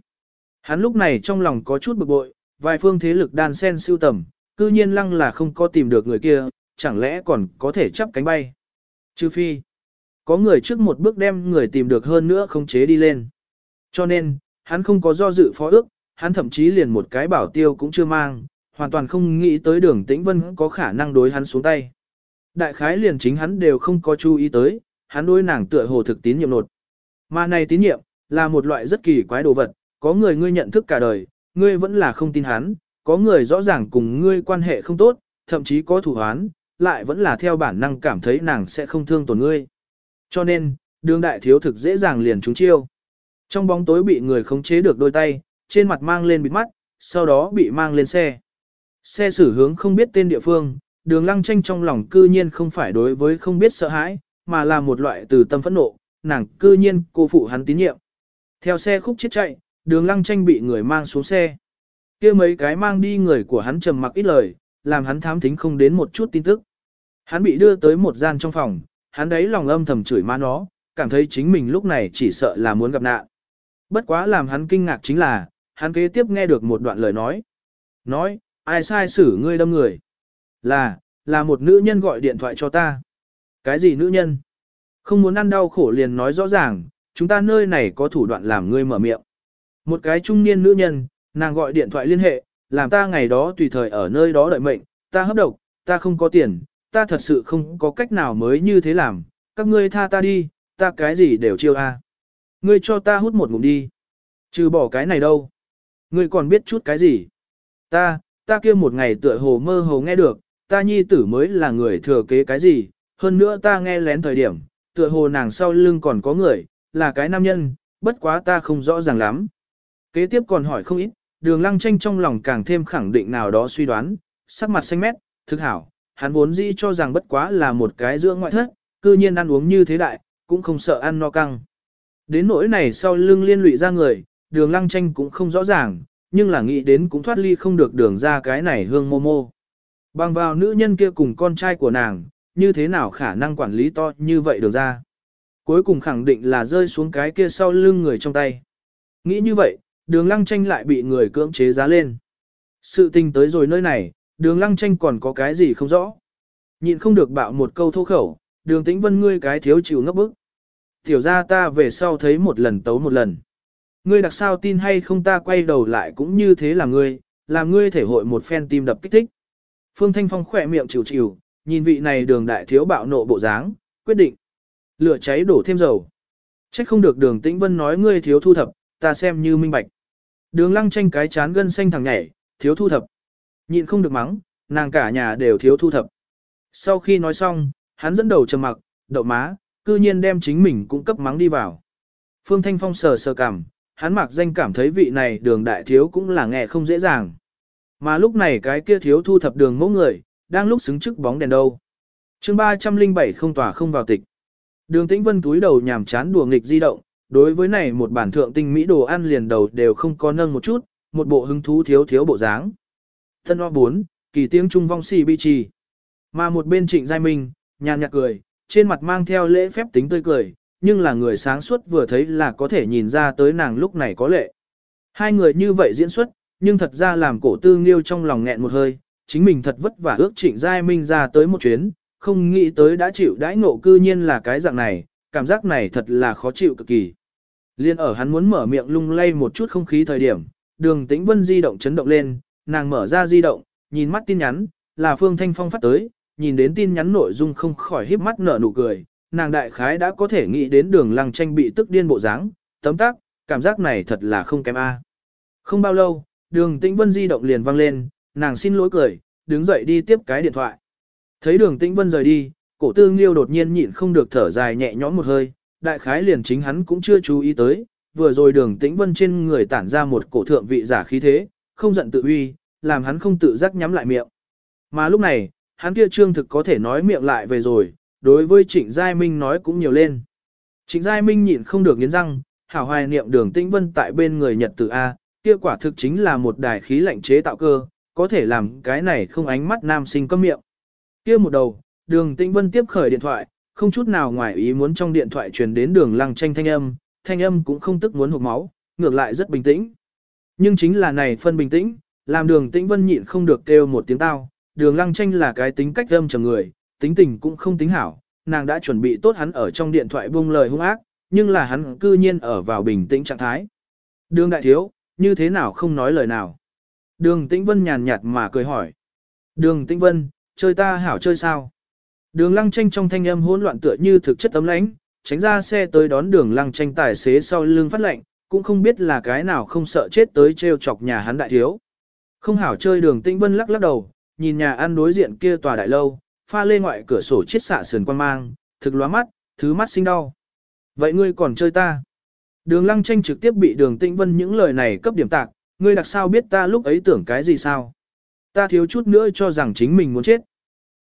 Hắn lúc này trong lòng có chút bực bội, vài phương thế lực đan sen siêu tầm, cư nhiên lăng là không có tìm được người kia, chẳng lẽ còn có thể chắp cánh bay. Trừ phi, có người trước một bước đem người tìm được hơn nữa không chế đi lên. Cho nên, hắn không có do dự phó ước, hắn thậm chí liền một cái bảo tiêu cũng chưa mang, hoàn toàn không nghĩ tới đường tĩnh vân có khả năng đối hắn xuống tay. Đại khái liền chính hắn đều không có chú ý tới, hắn đối nàng tựa hồ thực tín nhiệm nột. Mà này tín nhiệm, là một loại rất kỳ quái đồ vật, có người ngươi nhận thức cả đời, ngươi vẫn là không tin hắn, có người rõ ràng cùng ngươi quan hệ không tốt, thậm chí có thủ hoán, lại vẫn là theo bản năng cảm thấy nàng sẽ không thương tổn ngươi. Cho nên, đường đại thiếu thực dễ dàng liền trúng chiêu. Trong bóng tối bị người khống chế được đôi tay, trên mặt mang lên bịt mắt, sau đó bị mang lên xe. Xe xử hướng không biết tên địa phương, đường lăng tranh trong lòng cư nhiên không phải đối với không biết sợ hãi, mà là một loại từ tâm phẫn nộ, nàng cư nhiên cô phụ hắn tín nhiệm. Theo xe khúc chết chạy, đường lăng tranh bị người mang xuống xe. kia mấy cái mang đi người của hắn trầm mặc ít lời, làm hắn thám thính không đến một chút tin tức. Hắn bị đưa tới một gian trong phòng, hắn đấy lòng âm thầm chửi má nó, cảm thấy chính mình lúc này chỉ sợ là muốn gặp nạn. Bất quá làm hắn kinh ngạc chính là, hắn kế tiếp nghe được một đoạn lời nói. Nói, ai sai xử ngươi đâm người? Là, là một nữ nhân gọi điện thoại cho ta. Cái gì nữ nhân? Không muốn ăn đau khổ liền nói rõ ràng, chúng ta nơi này có thủ đoạn làm ngươi mở miệng. Một cái trung niên nữ nhân, nàng gọi điện thoại liên hệ, làm ta ngày đó tùy thời ở nơi đó đợi mệnh, ta hấp độc, ta không có tiền, ta thật sự không có cách nào mới như thế làm, các ngươi tha ta đi, ta cái gì đều chiêu a. Ngươi cho ta hút một ngụm đi. Trừ bỏ cái này đâu. Ngươi còn biết chút cái gì? Ta, ta kia một ngày tựa hồ mơ hồ nghe được, ta nhi tử mới là người thừa kế cái gì, hơn nữa ta nghe lén thời điểm, tựa hồ nàng sau lưng còn có người, là cái nam nhân, bất quá ta không rõ ràng lắm. Kế tiếp còn hỏi không ít, đường lăng tranh trong lòng càng thêm khẳng định nào đó suy đoán, sắc mặt xanh mét, thực hảo, hắn vốn dĩ cho rằng bất quá là một cái giữa ngoại thất, cư nhiên ăn uống như thế đại, cũng không sợ ăn no căng. Đến nỗi này sau lưng liên lụy ra người, đường lăng tranh cũng không rõ ràng, nhưng là nghĩ đến cũng thoát ly không được đường ra cái này hương mô mô. Bằng vào nữ nhân kia cùng con trai của nàng, như thế nào khả năng quản lý to như vậy được ra. Cuối cùng khẳng định là rơi xuống cái kia sau lưng người trong tay. Nghĩ như vậy, đường lăng tranh lại bị người cưỡng chế giá lên. Sự tình tới rồi nơi này, đường lăng tranh còn có cái gì không rõ. Nhịn không được bạo một câu thô khẩu, đường tĩnh vân ngươi cái thiếu chịu ngốc bức. Tiểu ra ta về sau thấy một lần tấu một lần. Ngươi đặc sao tin hay không ta quay đầu lại cũng như thế là ngươi, làm ngươi thể hội một phen tim đập kích thích. Phương Thanh Phong khỏe miệng chịu chịu, nhìn vị này đường đại thiếu bạo nộ bộ dáng, quyết định. Lửa cháy đổ thêm dầu. Trách không được đường tĩnh vân nói ngươi thiếu thu thập, ta xem như minh bạch. Đường lăng tranh cái chán gân xanh thẳng nhảy, thiếu thu thập. Nhịn không được mắng, nàng cả nhà đều thiếu thu thập. Sau khi nói xong, hắn dẫn đầu trầm mặc, đậu má, cư nhiên đem chính mình cũng cấp mắng đi vào. Phương Thanh Phong sờ sờ cảm, hắn mặc danh cảm thấy vị này đường đại thiếu cũng là nghe không dễ dàng. Mà lúc này cái kia thiếu thu thập đường mẫu người, đang lúc xứng trước bóng đèn đâu. chương 307 không tỏa không vào tịch. Đường tĩnh vân túi đầu nhàm chán đùa nghịch di động, đối với này một bản thượng tinh mỹ đồ ăn liền đầu đều không có nâng một chút, một bộ hứng thú thiếu thiếu bộ dáng. Thân hoa 4, kỳ tiếng trung vong xì bi trì. Mà một bên trịnh giai minh, nhàn nhạt cười, trên mặt mang theo lễ phép tính tươi cười, nhưng là người sáng suốt vừa thấy là có thể nhìn ra tới nàng lúc này có lệ. Hai người như vậy diễn xuất, nhưng thật ra làm cổ tư nghiêu trong lòng nghẹn một hơi, chính mình thật vất vả ước trịnh giai minh ra tới một chuyến, không nghĩ tới đã chịu đãi ngộ cư nhiên là cái dạng này, cảm giác này thật là khó chịu cực kỳ. Liên ở hắn muốn mở miệng lung lay một chút không khí thời điểm, đường tĩnh vân di động chấn động lên, nàng mở ra di động, nhìn mắt tin nhắn, là Phương Thanh Phong phát tới, nhìn đến tin nhắn nội dung không khỏi híp mắt nở nụ cười, nàng đại khái đã có thể nghĩ đến đường lăng tranh bị tức điên bộ dáng, tấm tác, cảm giác này thật là không kém a. Không bao lâu, đường tĩnh vân di động liền vang lên, nàng xin lỗi cười, đứng dậy đi tiếp cái điện thoại. Thấy đường tĩnh vân rời đi, cổ tư nghiêu đột nhiên nhịn không được thở dài nhẹ nhõm một hơi, đại khái liền chính hắn cũng chưa chú ý tới, vừa rồi đường tĩnh vân trên người tản ra một cổ thượng vị giả khí thế, không giận tự uy, làm hắn không tự giác nhắm lại miệng. Mà lúc này, hắn kia trương thực có thể nói miệng lại về rồi, đối với Trịnh Giai Minh nói cũng nhiều lên. Trịnh Giai Minh nhịn không được nghiến răng, hảo hoài niệm đường tĩnh vân tại bên người Nhật tử A, kia quả thực chính là một đài khí lạnh chế tạo cơ, có thể làm cái này không ánh mắt nam sinh cấm miệng. Kia một đầu, đường tĩnh vân tiếp khởi điện thoại, không chút nào ngoài ý muốn trong điện thoại truyền đến đường lăng tranh thanh âm, thanh âm cũng không tức muốn hụt máu, ngược lại rất bình tĩnh. Nhưng chính là này phân bình tĩnh, làm đường tĩnh vân nhịn không được kêu một tiếng tao, đường lăng tranh là cái tính cách âm trầm người, tính tình cũng không tính hảo, nàng đã chuẩn bị tốt hắn ở trong điện thoại buông lời hung ác, nhưng là hắn cư nhiên ở vào bình tĩnh trạng thái. Đường đại thiếu, như thế nào không nói lời nào. Đường tĩnh vân nhàn nhạt mà cười hỏi. Đường tĩnh vân, chơi ta hảo chơi sao? Đường lăng tranh trong thanh âm hỗn loạn tựa như thực chất ấm lãnh, tránh ra xe tới đón đường lăng tranh tài xế sau lưng phát lệnh, cũng không biết là cái nào không sợ chết tới treo chọc nhà hắn đại thiếu. Không hảo chơi đường tĩnh vân lắc lắc đầu, nhìn nhà ăn đối diện kia tòa đại lâu, pha lê ngoại cửa sổ chiết xạ sườn quan mang, thực lóa mắt, thứ mắt sinh đau. Vậy ngươi còn chơi ta? Đường lăng tranh trực tiếp bị đường tĩnh vân những lời này cấp điểm tạc, ngươi đặc sao biết ta lúc ấy tưởng cái gì sao? Ta thiếu chút nữa cho rằng chính mình muốn chết.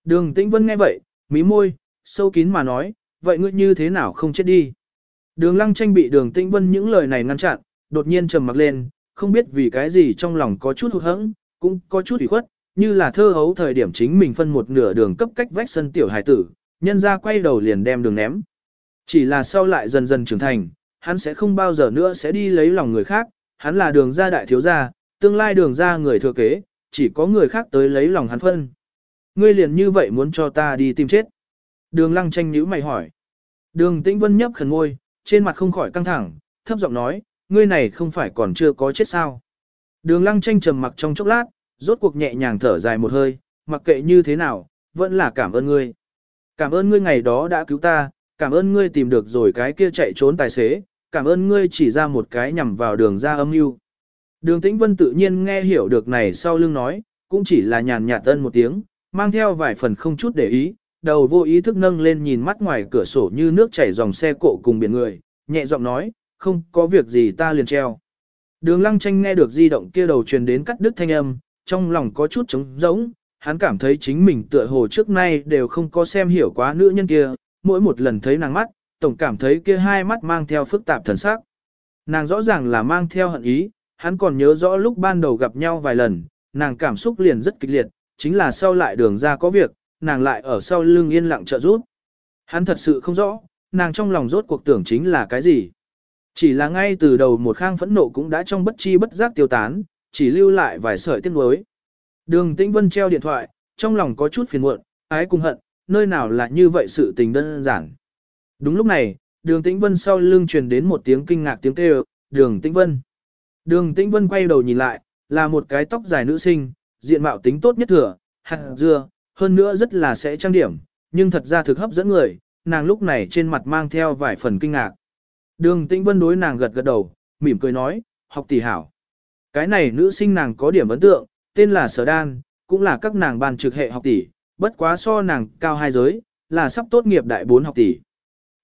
Đường tĩnh vân nghe vậy, mí môi, sâu kín mà nói, vậy ngươi như thế nào không chết đi? Đường lăng tranh bị đường tĩnh vân những lời này ngăn chặn, đột nhiên trầm mặc lên, không biết vì cái gì trong lòng có chút hụt hẫng, cũng có chút ủy khuất, như là thơ hấu thời điểm chính mình phân một nửa đường cấp cách vách sân tiểu hải tử, nhân ra quay đầu liền đem đường ném. Chỉ là sau lại dần dần trưởng thành, hắn sẽ không bao giờ nữa sẽ đi lấy lòng người khác, hắn là đường gia đại thiếu gia, tương lai đường gia người thừa kế, chỉ có người khác tới lấy lòng hắn phân. Ngươi liền như vậy muốn cho ta đi tìm chết. Đường lăng tranh nhữ mày hỏi. Đường tĩnh vân nhấp khẩn ngôi, trên mặt không khỏi căng thẳng, thấp giọng nói, ngươi này không phải còn chưa có chết sao. Đường lăng tranh trầm mặc trong chốc lát, rốt cuộc nhẹ nhàng thở dài một hơi, mặc kệ như thế nào, vẫn là cảm ơn ngươi. Cảm ơn ngươi ngày đó đã cứu ta, cảm ơn ngươi tìm được rồi cái kia chạy trốn tài xế, cảm ơn ngươi chỉ ra một cái nhằm vào đường ra âm mưu. Đường Tĩnh Vân tự nhiên nghe hiểu được này sau lưng nói, cũng chỉ là nhàn nhạt tân một tiếng, mang theo vài phần không chút để ý, đầu vô ý thức nâng lên nhìn mắt ngoài cửa sổ như nước chảy dòng xe cộ cùng biển người, nhẹ giọng nói, không có việc gì ta liền treo. Đường lăng tranh nghe được di động kia đầu truyền đến cắt đứt thanh âm, trong lòng có chút trống rỗng, hắn cảm thấy chính mình tựa hồ trước nay đều không có xem hiểu quá nữ nhân kia, mỗi một lần thấy nàng mắt, tổng cảm thấy kia hai mắt mang theo phức tạp thần sắc. Nàng rõ ràng là mang theo hận ý, hắn còn nhớ rõ lúc ban đầu gặp nhau vài lần, nàng cảm xúc liền rất kịch liệt, chính là sau lại đường ra có việc, nàng lại ở sau lưng yên lặng trợ giúp. Hắn thật sự không rõ, nàng trong lòng rốt cuộc tưởng chính là cái gì. Chỉ là ngay từ đầu một khang phẫn nộ cũng đã trong bất chi bất giác tiêu tán, chỉ lưu lại vài sợi tiếc nuối. Đường Tĩnh Vân treo điện thoại, trong lòng có chút phiền muộn, ái cùng hận, nơi nào là như vậy sự tình đơn giản. Đúng lúc này, đường Tĩnh Vân sau lưng truyền đến một tiếng kinh ngạc tiếng kêu, đường Tĩnh Vân. Đường Tĩnh Vân quay đầu nhìn lại, là một cái tóc dài nữ sinh, diện mạo tính tốt nhất thừa, hạt dưa, hơn nữa rất là sẽ trang điểm, nhưng thật ra thực hấp dẫn người, nàng lúc này trên mặt mang theo vài phần kinh ngạc. Đường Tĩnh Vân đối nàng gật gật đầu, mỉm cười nói, học tỷ hảo. Cái này nữ sinh nàng có điểm ấn tượng, tên là Sở Đan, cũng là các nàng ban trực hệ học tỷ, bất quá so nàng cao hai giới, là sắp tốt nghiệp đại bốn học tỷ.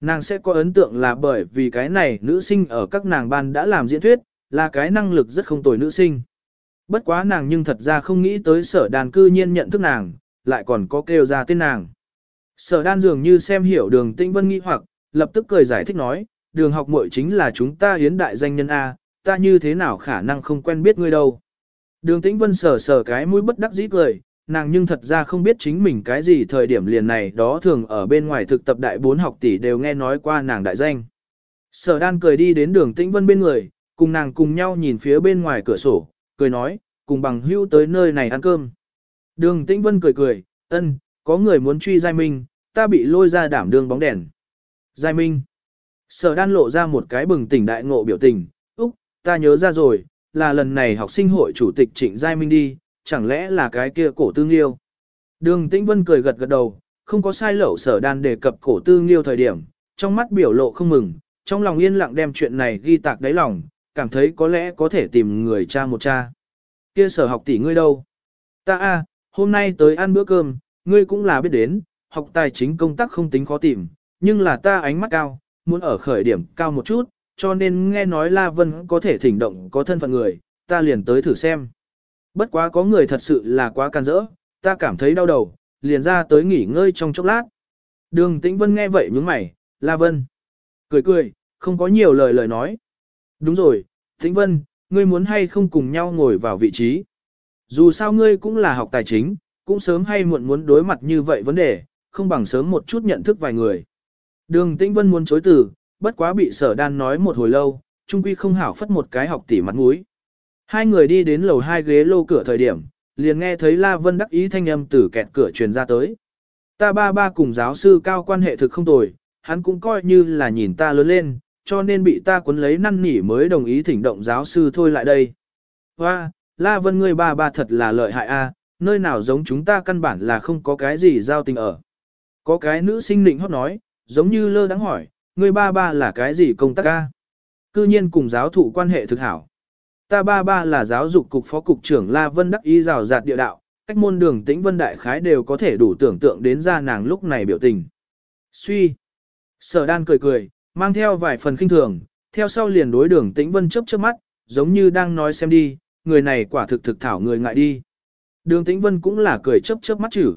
Nàng sẽ có ấn tượng là bởi vì cái này nữ sinh ở các nàng ban đã làm diễn thuyết, là cái năng lực rất không tồi nữ sinh. Bất quá nàng nhưng thật ra không nghĩ tới sở đàn cư nhiên nhận thức nàng, lại còn có kêu ra tên nàng. Sở đan dường như xem hiểu đường tinh vân nghi hoặc, lập tức cười giải thích nói, đường học muội chính là chúng ta hiến đại danh nhân A, ta như thế nào khả năng không quen biết ngươi đâu. Đường tĩnh vân sờ sờ cái mũi bất đắc dĩ cười, nàng nhưng thật ra không biết chính mình cái gì thời điểm liền này đó thường ở bên ngoài thực tập đại bốn học tỷ đều nghe nói qua nàng đại danh. Sở đan cười đi đến đường tĩnh vân bên người, cùng nàng cùng nhau nhìn phía bên ngoài cửa sổ, cười nói, cùng bằng hữu tới nơi này ăn cơm. Đường tĩnh vân cười cười, ân, có người muốn truy Giai Minh, ta bị lôi ra đảm đường bóng đèn. Giai Minh. Sở đan lộ ra một cái bừng tỉnh đại ngộ biểu tình, ta nhớ ra rồi, là lần này học sinh hội chủ tịch Trịnh Giai Minh đi, chẳng lẽ là cái kia cổ tương liêu. Đường Tĩnh Vân cười gật gật đầu, không có sai lẩu sở đan đề cập cổ tương nghiêu thời điểm, trong mắt biểu lộ không mừng, trong lòng yên lặng đem chuyện này ghi tạc đáy lòng, cảm thấy có lẽ có thể tìm người cha một cha. Kia sở học tỷ ngươi đâu? Ta a, hôm nay tới ăn bữa cơm, ngươi cũng là biết đến, học tài chính công tác không tính khó tìm, nhưng là ta ánh mắt cao, muốn ở khởi điểm cao một chút, cho nên nghe nói La Vân có thể thỉnh động có thân phận người, ta liền tới thử xem. Bất quá có người thật sự là quá can dỡ, ta cảm thấy đau đầu, liền ra tới nghỉ ngơi trong chốc lát. Đường Tĩnh Vân nghe vậy nhướng mày, La Vân. Cười cười, không có nhiều lời lời nói. Đúng rồi, Tĩnh Vân, ngươi muốn hay không cùng nhau ngồi vào vị trí. Dù sao ngươi cũng là học tài chính, cũng sớm hay muộn muốn đối mặt như vậy vấn đề, không bằng sớm một chút nhận thức vài người. Đường Tĩnh Vân muốn chối từ, bất quá bị sở đan nói một hồi lâu, trung quy không hảo phất một cái học tỷ mặt mũi. Hai người đi đến lầu hai ghế lô cửa thời điểm, liền nghe thấy La Vân đắc ý thanh âm từ kẹt cửa truyền ra tới. Ta ba ba cùng giáo sư cao quan hệ thực không tồi, hắn cũng coi như là nhìn ta lớn lên, cho nên bị ta cuốn lấy năn nỉ mới đồng ý thỉnh động giáo sư thôi lại đây. Hoa, La Vân ngươi ba ba thật là lợi hại a, nơi nào giống chúng ta căn bản là không có cái gì giao tình ở. Có cái nữ sinh nịnh hót nói, giống như lơ đáng hỏi, ngươi ba ba là cái gì công tác a? Cư nhiên cùng giáo thụ quan hệ thực hảo. Ta ba ba là giáo dục cục phó cục trưởng La Vân đắc y rào rạt địa đạo, cách môn đường tĩnh vân đại khái đều có thể đủ tưởng tượng đến ra nàng lúc này biểu tình. Suy. Sở đan cười cười, mang theo vài phần kinh thường, theo sau liền đối đường tĩnh vân chớp chớp mắt, giống như đang nói xem đi, người này quả thực thực thảo người ngại đi. Đường tĩnh vân cũng là cười chớp chớp mắt chữ.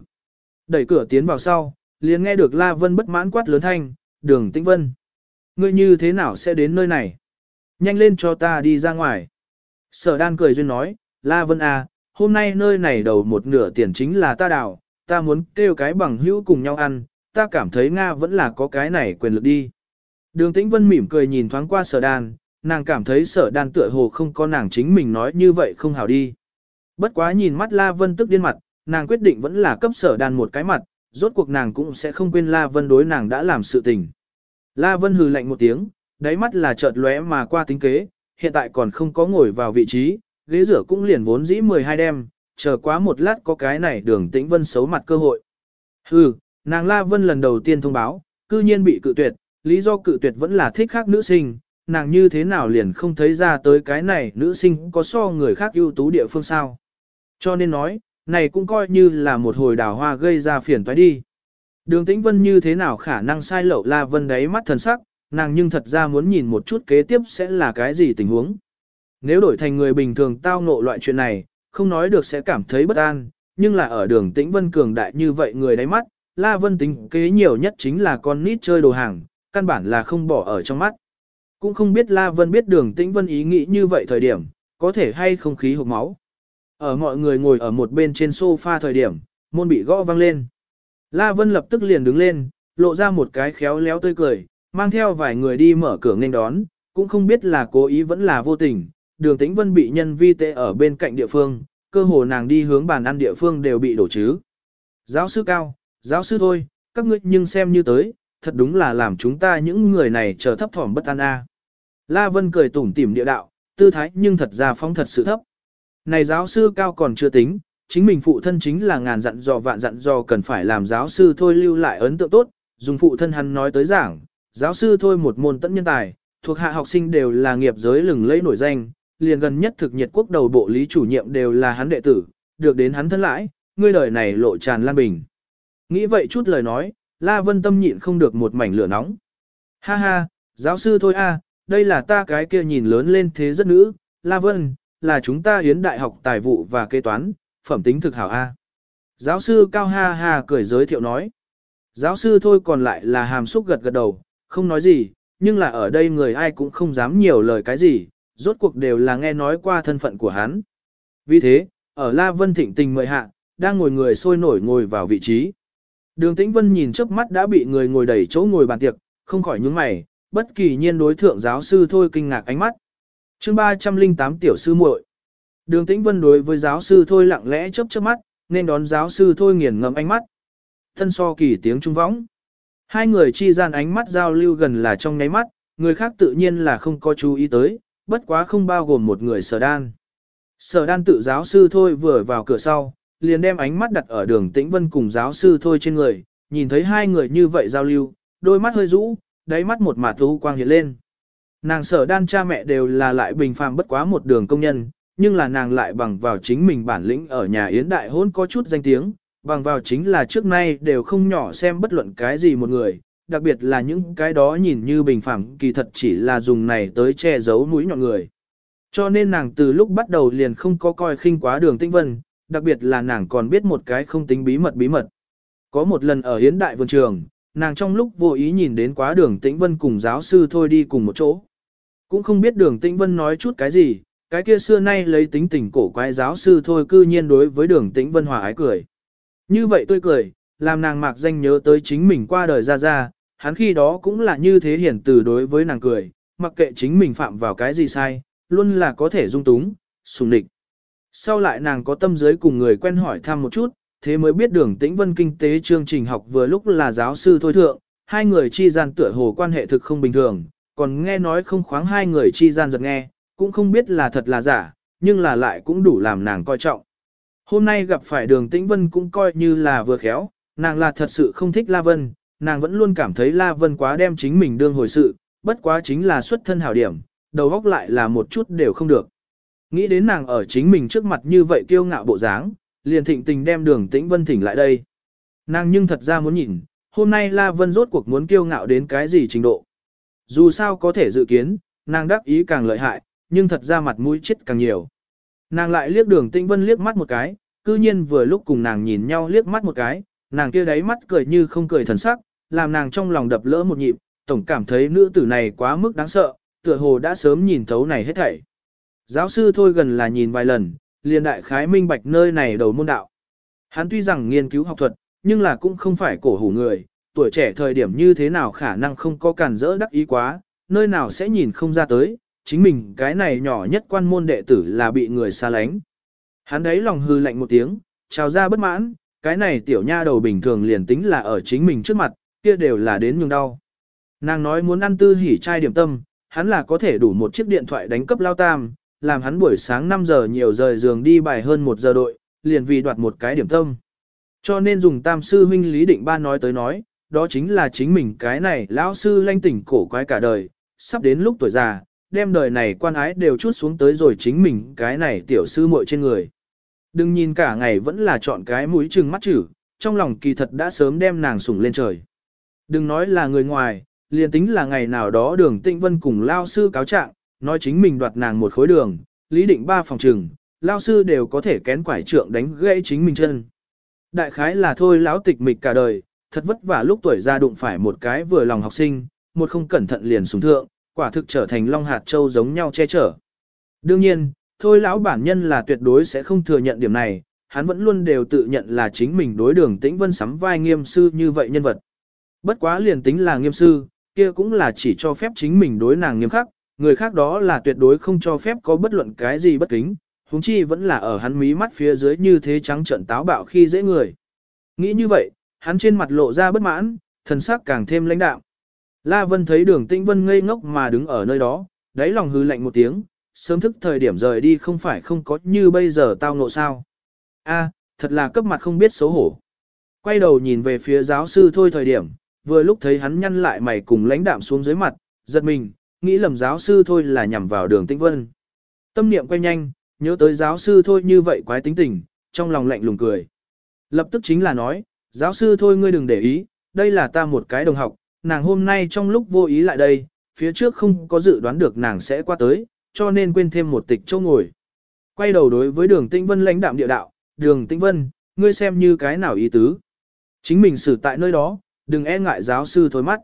Đẩy cửa tiến vào sau, liền nghe được La Vân bất mãn quát lớn thanh, đường tĩnh vân. Ngươi như thế nào sẽ đến nơi này? Nhanh lên cho ta đi ra ngoài. Sở đan cười duyên nói, La Vân à, hôm nay nơi này đầu một nửa tiền chính là ta đào, ta muốn kêu cái bằng hữu cùng nhau ăn, ta cảm thấy Nga vẫn là có cái này quyền lực đi. Đường Tĩnh Vân mỉm cười nhìn thoáng qua sở đan, nàng cảm thấy sở đan tựa hồ không có nàng chính mình nói như vậy không hảo đi. Bất quá nhìn mắt La Vân tức điên mặt, nàng quyết định vẫn là cấp sở đan một cái mặt, rốt cuộc nàng cũng sẽ không quên La Vân đối nàng đã làm sự tình. La Vân hừ lạnh một tiếng, đáy mắt là chợt lóe mà qua tính kế, hiện tại còn không có ngồi vào vị trí, ghế rửa cũng liền vốn dĩ 12 đêm, chờ quá một lát có cái này đường tĩnh vân xấu mặt cơ hội. Hừ, nàng La Vân lần đầu tiên thông báo, cư nhiên bị cự tuyệt, lý do cự tuyệt vẫn là thích khác nữ sinh, nàng như thế nào liền không thấy ra tới cái này nữ sinh có so người khác ưu tú địa phương sao. Cho nên nói, này cũng coi như là một hồi đào hoa gây ra phiền toái đi. Đường Tĩnh Vân như thế nào khả năng sai lậu La Vân đáy mắt thần sắc, nàng nhưng thật ra muốn nhìn một chút kế tiếp sẽ là cái gì tình huống. Nếu đổi thành người bình thường tao ngộ loại chuyện này, không nói được sẽ cảm thấy bất an, nhưng là ở đường Tĩnh Vân cường đại như vậy người đáy mắt, La Vân tính kế nhiều nhất chính là con nít chơi đồ hàng, căn bản là không bỏ ở trong mắt. Cũng không biết La Vân biết đường tĩnh vân ý nghĩ như vậy thời điểm, có thể hay không khí hộp máu. Ở mọi người ngồi ở một bên trên sofa thời điểm, môn bị gõ vang lên. La Vân lập tức liền đứng lên, lộ ra một cái khéo léo tươi cười, mang theo vài người đi mở cửa nghênh đón, cũng không biết là cố ý vẫn là vô tình. Đường Tĩnh Vân bị nhân vi tệ ở bên cạnh địa phương, cơ hồ nàng đi hướng bàn ăn địa phương đều bị đổ chứ. Giáo sư cao, giáo sư thôi, các ngươi nhưng xem như tới, thật đúng là làm chúng ta những người này chờ thấp thỏm bất an a. La Vân cười tủm tỉm địa đạo, tư thái nhưng thật ra phong thật sự thấp. Này giáo sư cao còn chưa tính, chính mình phụ thân chính là ngàn dặn dò vạn dặn dò cần phải làm giáo sư thôi lưu lại ấn tượng tốt, dùng phụ thân hắn nói tới giảng, giáo sư thôi một môn tận nhân tài, thuộc hạ học sinh đều là nghiệp giới lừng lẫy nổi danh, liền gần nhất thực nhiệt quốc đầu bộ lý chủ nhiệm đều là hắn đệ tử, được đến hắn thân lãi, ngươi đời này lộ tràn lan bình. Nghĩ vậy chút lời nói, La Vân tâm nhịn không được một mảnh lửa nóng. Ha ha, giáo sư thôi a, đây là ta cái kia nhìn lớn lên thế rất nữ, La Vân, là chúng ta hiến đại học tài vụ và kế toán, phẩm tính thực hảo a. Giáo sư Cao ha ha cười giới thiệu nói. Giáo sư thôi còn lại là hàm xúc gật gật đầu, không nói gì, nhưng là ở đây người ai cũng không dám nhiều lời cái gì, rốt cuộc đều là nghe nói qua thân phận của hắn. Vì thế, ở La Vân Thịnh tình mời hạ, đang ngồi người sôi nổi ngồi vào vị trí. Đường Tĩnh Vân nhìn trước mắt đã bị người ngồi đẩy chỗ ngồi bàn tiệc, không khỏi nhướng mày, bất kỳ nhiên đối thượng giáo sư thôi kinh ngạc ánh mắt. Chương 308 tiểu sư muội. Đường Tĩnh Vân đối với giáo sư thôi lặng lẽ chớp chớp mắt, nên đón giáo sư thôi nghiền ngẫm ánh mắt. Thân so kỳ tiếng trung võng. Hai người chi gian ánh mắt giao lưu gần là trong nháy mắt, người khác tự nhiên là không có chú ý tới, bất quá không bao gồm một người sở đan. Sở đan tự giáo sư thôi vừa vào cửa sau, liền đem ánh mắt đặt ở đường tĩnh vân cùng giáo sư thôi trên người, nhìn thấy hai người như vậy giao lưu, đôi mắt hơi rũ, đáy mắt một mạt thú quang hiện lên. Nàng sở đan cha mẹ đều là lại bình phàm bất quá một đường công nhân, nhưng là nàng lại bằng vào chính mình bản lĩnh ở nhà yến đại hôn có chút danh tiếng, bằng vào chính là trước nay đều không nhỏ xem bất luận cái gì một người, đặc biệt là những cái đó nhìn như bình phẳng kỳ thật chỉ là dùng này tới che giấu mũi nhọn người. Cho nên nàng từ lúc bắt đầu liền không có coi khinh quá đường tinh vân, đặc biệt là nàng còn biết một cái không tính bí mật bí mật. Có một lần ở hiến đại vườn trường, nàng trong lúc vô ý nhìn đến quá đường tĩnh vân cùng giáo sư thôi đi cùng một chỗ. Cũng không biết đường tĩnh vân nói chút cái gì, cái kia xưa nay lấy tính tình cổ quái giáo sư thôi cư nhiên đối với đường tĩnh vân hòa ái cười. Như vậy tôi cười, làm nàng mạc danh nhớ tới chính mình qua đời ra ra, hắn khi đó cũng là như thế hiển từ đối với nàng cười, mặc kệ chính mình phạm vào cái gì sai, luôn là có thể dung túng, sùng địch. Sau lại nàng có tâm giới cùng người quen hỏi thăm một chút, thế mới biết đường tĩnh vân kinh tế chương trình học vừa lúc là giáo sư thôi thượng, hai người chi gian tựa hồ quan hệ thực không bình thường, còn nghe nói không khoáng hai người chi gian giật nghe, cũng không biết là thật là giả, nhưng là lại cũng đủ làm nàng coi trọng. Hôm nay gặp phải đường tĩnh vân cũng coi như là vừa khéo, nàng là thật sự không thích La Vân, nàng vẫn luôn cảm thấy La Vân quá đem chính mình đương hồi sự, bất quá chính là xuất thân hảo điểm, đầu góc lại là một chút đều không được. Nghĩ đến nàng ở chính mình trước mặt như vậy kiêu ngạo bộ dáng, liền thịnh tình đem đường tĩnh vân thỉnh lại đây. Nàng nhưng thật ra muốn nhìn, hôm nay La Vân rốt cuộc muốn kiêu ngạo đến cái gì trình độ. Dù sao có thể dự kiến, nàng đáp ý càng lợi hại, nhưng thật ra mặt mũi chết càng nhiều. Nàng lại liếc đường tĩnh vân liếc mắt một cái, cư nhiên vừa lúc cùng nàng nhìn nhau liếc mắt một cái, nàng kia đáy mắt cười như không cười thần sắc, làm nàng trong lòng đập lỡ một nhịp, tổng cảm thấy nữ tử này quá mức đáng sợ, tựa hồ đã sớm nhìn thấu này hết thảy. Giáo sư thôi gần là nhìn vài lần, liền đại khái minh bạch nơi này đầu môn đạo. Hắn tuy rằng nghiên cứu học thuật, nhưng là cũng không phải cổ hủ người, tuổi trẻ thời điểm như thế nào khả năng không có cản rỡ đắc ý quá, nơi nào sẽ nhìn không ra tới, chính mình cái này nhỏ nhất quan môn đệ tử là bị người xa lánh. Hắn đấy lòng hư lạnh một tiếng, trào ra bất mãn, cái này tiểu nha đầu bình thường liền tính là ở chính mình trước mặt, kia đều là đến nhường đau. Nàng nói muốn ăn tư hỉ chai điểm tâm, hắn là có thể đủ một chiếc điện thoại đánh cấp lao tam, làm hắn buổi sáng 5 giờ nhiều rời giường đi bài hơn 1 giờ đội, liền vì đoạt một cái điểm tâm. Cho nên dùng tam sư huynh Lý Định Ba nói tới nói, đó chính là chính mình cái này lão sư lanh tỉnh cổ quái cả đời, sắp đến lúc tuổi già, đem đời này quan ái đều chút xuống tới rồi chính mình cái này tiểu sư muội trên người. Đừng nhìn cả ngày vẫn là chọn cái mũi chừng mắt chữ, trong lòng kỳ thật đã sớm đem nàng sủng lên trời. Đừng nói là người ngoài, liền tính là ngày nào đó đường tịnh vân cùng lao sư cáo trạng, nói chính mình đoạt nàng một khối đường, lý định ba phòng trừng, lao sư đều có thể kén quải trượng đánh gãy chính mình chân. Đại khái là thôi lão tịch mịch cả đời, thật vất vả lúc tuổi ra đụng phải một cái vừa lòng học sinh, một không cẩn thận liền xuống thượng, quả thực trở thành long hạt châu giống nhau che chở. Đương nhiên, thôi lão bản nhân là tuyệt đối sẽ không thừa nhận điểm này, hắn vẫn luôn đều tự nhận là chính mình đối đường tĩnh vân sắm vai nghiêm sư như vậy nhân vật. Bất quá liền tính là nghiêm sư, kia cũng là chỉ cho phép chính mình đối nàng nghiêm khắc, người khác đó là tuyệt đối không cho phép có bất luận cái gì bất kính, huống chi vẫn là ở hắn mí mắt phía dưới như thế trắng trợn táo bạo khi dễ người. Nghĩ như vậy, hắn trên mặt lộ ra bất mãn, thần sắc càng thêm lãnh đạm. La Vân thấy đường tĩnh vân ngây ngốc mà đứng ở nơi đó, đáy lòng hư lạnh một tiếng, sớm thức thời điểm rời đi không phải không có như bây giờ tao ngộ sao. A, thật là cấp mặt không biết xấu hổ. Quay đầu nhìn về phía giáo sư thôi thời điểm, vừa lúc thấy hắn nhăn lại mày cùng lãnh đạm xuống dưới mặt, giật mình, nghĩ lầm giáo sư thôi là nhằm vào đường tĩnh vân. Tâm niệm quay nhanh, nhớ tới giáo sư thôi như vậy quái tính tình, trong lòng lạnh lùng cười. Lập tức chính là nói, giáo sư thôi ngươi đừng để ý, đây là ta một cái đồng học, nàng hôm nay trong lúc vô ý lại đây, phía trước không có dự đoán được nàng sẽ qua tới, cho nên quên thêm một tịch chỗ ngồi. Quay đầu đối với đường tĩnh vân lãnh đạm địa đạo, đường tĩnh vân, ngươi xem như cái nào ý tứ. Chính mình xử tại nơi đó, đừng e ngại giáo sư thôi mắt.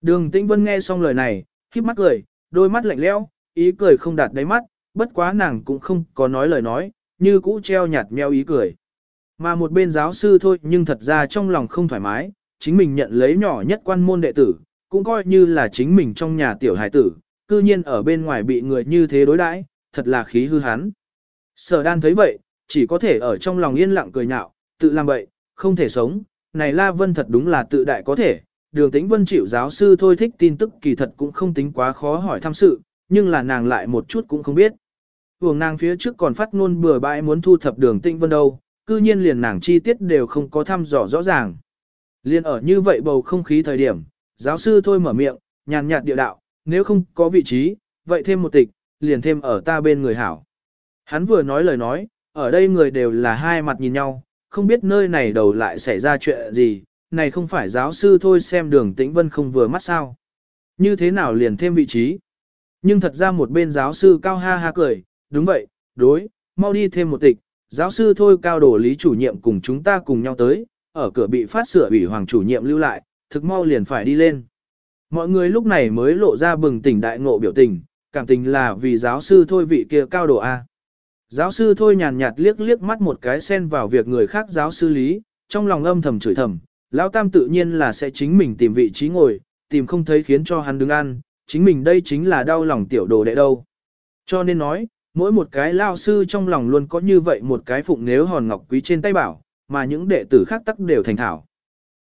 Đường tĩnh vân nghe xong lời này, khiếp mắt cười, đôi mắt lạnh lẽo, ý cười không đạt đáy mắt, bất quá nàng cũng không có nói lời nói, như cũ treo nhạt meo ý cười. Mà một bên giáo sư thôi nhưng thật ra trong lòng không thoải mái, chính mình nhận lấy nhỏ nhất quan môn đệ tử, cũng coi như là chính mình trong nhà tiểu hải tử, cư nhiên ở bên ngoài bị người như thế đối đãi, thật là khí hư hắn. Sở đan thấy vậy, chỉ có thể ở trong lòng yên lặng cười nhạo, tự làm vậy, không thể sống, này La Vân thật đúng là tự đại có thể, đường tĩnh vân chịu giáo sư thôi thích tin tức kỳ thật cũng không tính quá khó hỏi thăm sự, nhưng là nàng lại một chút cũng không biết. Vùng nàng phía trước còn phát ngôn bừa bãi muốn thu thập đường tĩnh vân đâu, cư nhiên liền nàng chi tiết đều không có thăm dò rõ ràng. Liên ở như vậy bầu không khí thời điểm, giáo sư thôi mở miệng, nhàn nhạt địa đạo, nếu không có vị trí, vậy thêm một tịch, liền thêm ở ta bên người hảo. Hắn vừa nói lời nói, ở đây người đều là hai mặt nhìn nhau, không biết nơi này đầu lại xảy ra chuyện gì, này không phải giáo sư thôi xem đường tĩnh vân không vừa mắt sao. Như thế nào liền thêm vị trí. Nhưng thật ra một bên giáo sư cao ha ha cười, đúng vậy, đối, mau đi thêm một tịch, giáo sư thôi cao đồ lý chủ nhiệm cùng chúng ta cùng nhau tới, ở cửa bị phát sửa ủy hoàng chủ nhiệm lưu lại, thực mau liền phải đi lên. Mọi người lúc này mới lộ ra bừng tỉnh đại ngộ biểu tình, cảm tình là vì giáo sư thôi vị kia cao đồ A. Giáo sư thôi nhàn nhạt liếc liếc mắt một cái xen vào việc người khác giáo sư lý, trong lòng âm thầm chửi thầm, lão tam tự nhiên là sẽ chính mình tìm vị trí ngồi, tìm không thấy khiến cho hắn đứng ăn, chính mình đây chính là đau lòng tiểu đồ đệ đâu. Cho nên nói, mỗi một cái lao sư trong lòng luôn có như vậy một cái phụng nếu hòn ngọc quý trên tay bảo, mà những đệ tử khác tắc đều thành thảo.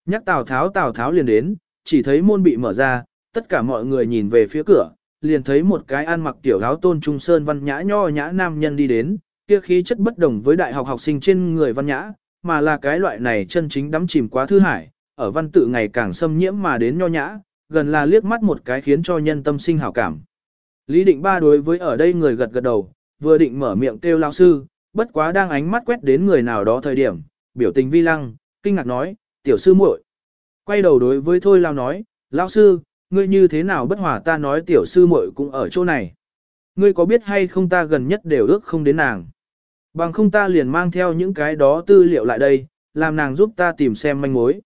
Nhắc Tào Tháo Tào Tháo liền đến, chỉ thấy môn bị mở ra, tất cả mọi người nhìn về phía cửa, liền thấy một cái ăn mặc tiểu áo tôn trung sơn văn nhã nho nhã nam nhân đi đến, kia khí chất bất đồng với đại học học sinh trên người văn nhã, mà là cái loại này chân chính đắm chìm quá thư hải, ở văn tự ngày càng xâm nhiễm mà đến nho nhã, gần là liếc mắt một cái khiến cho nhân tâm sinh hảo cảm. Lý định ba đối với ở đây người gật gật đầu, vừa định mở miệng kêu lao sư, bất quá đang ánh mắt quét đến người nào đó thời điểm, biểu tình vi lăng, kinh ngạc nói, tiểu sư muội. Quay đầu đối với thôi lao nói, lao sư, ngươi như thế nào bất hòa ta nói tiểu sư muội cũng ở chỗ này. Ngươi có biết hay không ta gần nhất đều ước không đến nàng. Bằng không ta liền mang theo những cái đó tư liệu lại đây, làm nàng giúp ta tìm xem manh mối.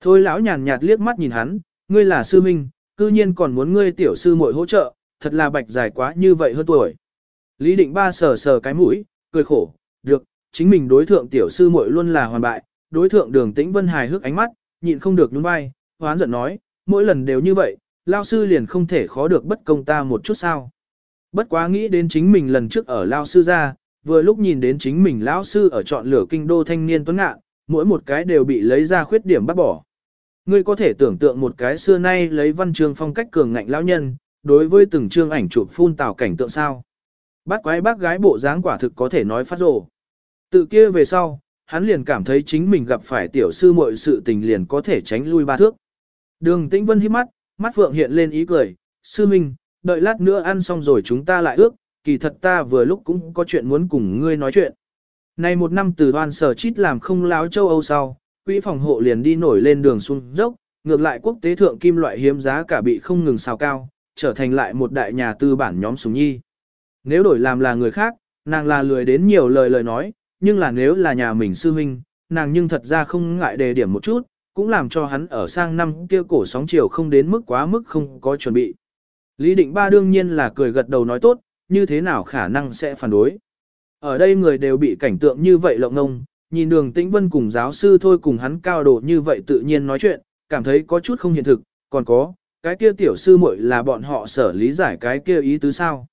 Thôi lão nhàn nhạt liếc mắt nhìn hắn, ngươi là sư minh, cư nhiên còn muốn ngươi tiểu sư muội hỗ trợ, thật là bạch dài quá như vậy hơn tuổi. Lý định ba sờ sờ cái mũi, cười khổ, được, chính mình đối thượng tiểu sư muội luôn là hoàn bại, đối thượng đường tĩnh vân hài hước ánh mắt, nhịn không được nhún vai, hoán giận nói, mỗi lần đều như vậy, lao sư liền không thể khó được bất công ta một chút sao. Bất quá nghĩ đến chính mình lần trước ở lao sư ra, vừa lúc nhìn đến chính mình lão sư ở chọn lửa kinh đô thanh niên tuấn ngạn, mỗi một cái đều bị lấy ra khuyết điểm bắt bỏ. Ngươi có thể tưởng tượng một cái xưa nay lấy văn chương phong cách cường ngạnh lão nhân, đối với từng chương ảnh chụp phun tào cảnh tượng sao. Bác quái bác gái bộ dáng quả thực có thể nói phát rồ. Tự kia về sau, hắn liền cảm thấy chính mình gặp phải tiểu sư muội sự tình liền có thể tránh lui ba thước. Đường Tĩnh Vân hít mắt, mắt phượng hiện lên ý cười, sư minh, đợi lát nữa ăn xong rồi chúng ta lại ước, kỳ thật ta vừa lúc cũng có chuyện muốn cùng ngươi nói chuyện. Này một năm từ đoan sở chít làm không láo châu Âu sau, quỹ phòng hộ liền đi nổi lên đường xuống dốc, ngược lại quốc tế thượng kim loại hiếm giá cả bị không ngừng xào cao, trở thành lại một đại nhà tư bản nhóm súng nhi. Nếu đổi làm là người khác, nàng là lười đến nhiều lời lời nói, nhưng là nếu là nhà mình sư huynh, nàng nhưng thật ra không ngại đề điểm một chút, cũng làm cho hắn ở sang năm kia cổ sóng chiều không đến mức quá mức không có chuẩn bị. Lý Định Ba đương nhiên là cười gật đầu nói tốt, như thế nào khả năng sẽ phản đối. Ở đây người đều bị cảnh tượng như vậy lộng ngông, nhìn đường tĩnh vân cùng giáo sư thôi cùng hắn cao độ như vậy tự nhiên nói chuyện, cảm thấy có chút không hiện thực, còn có, cái kia tiểu sư muội là bọn họ sở lý giải cái kia ý tứ sao.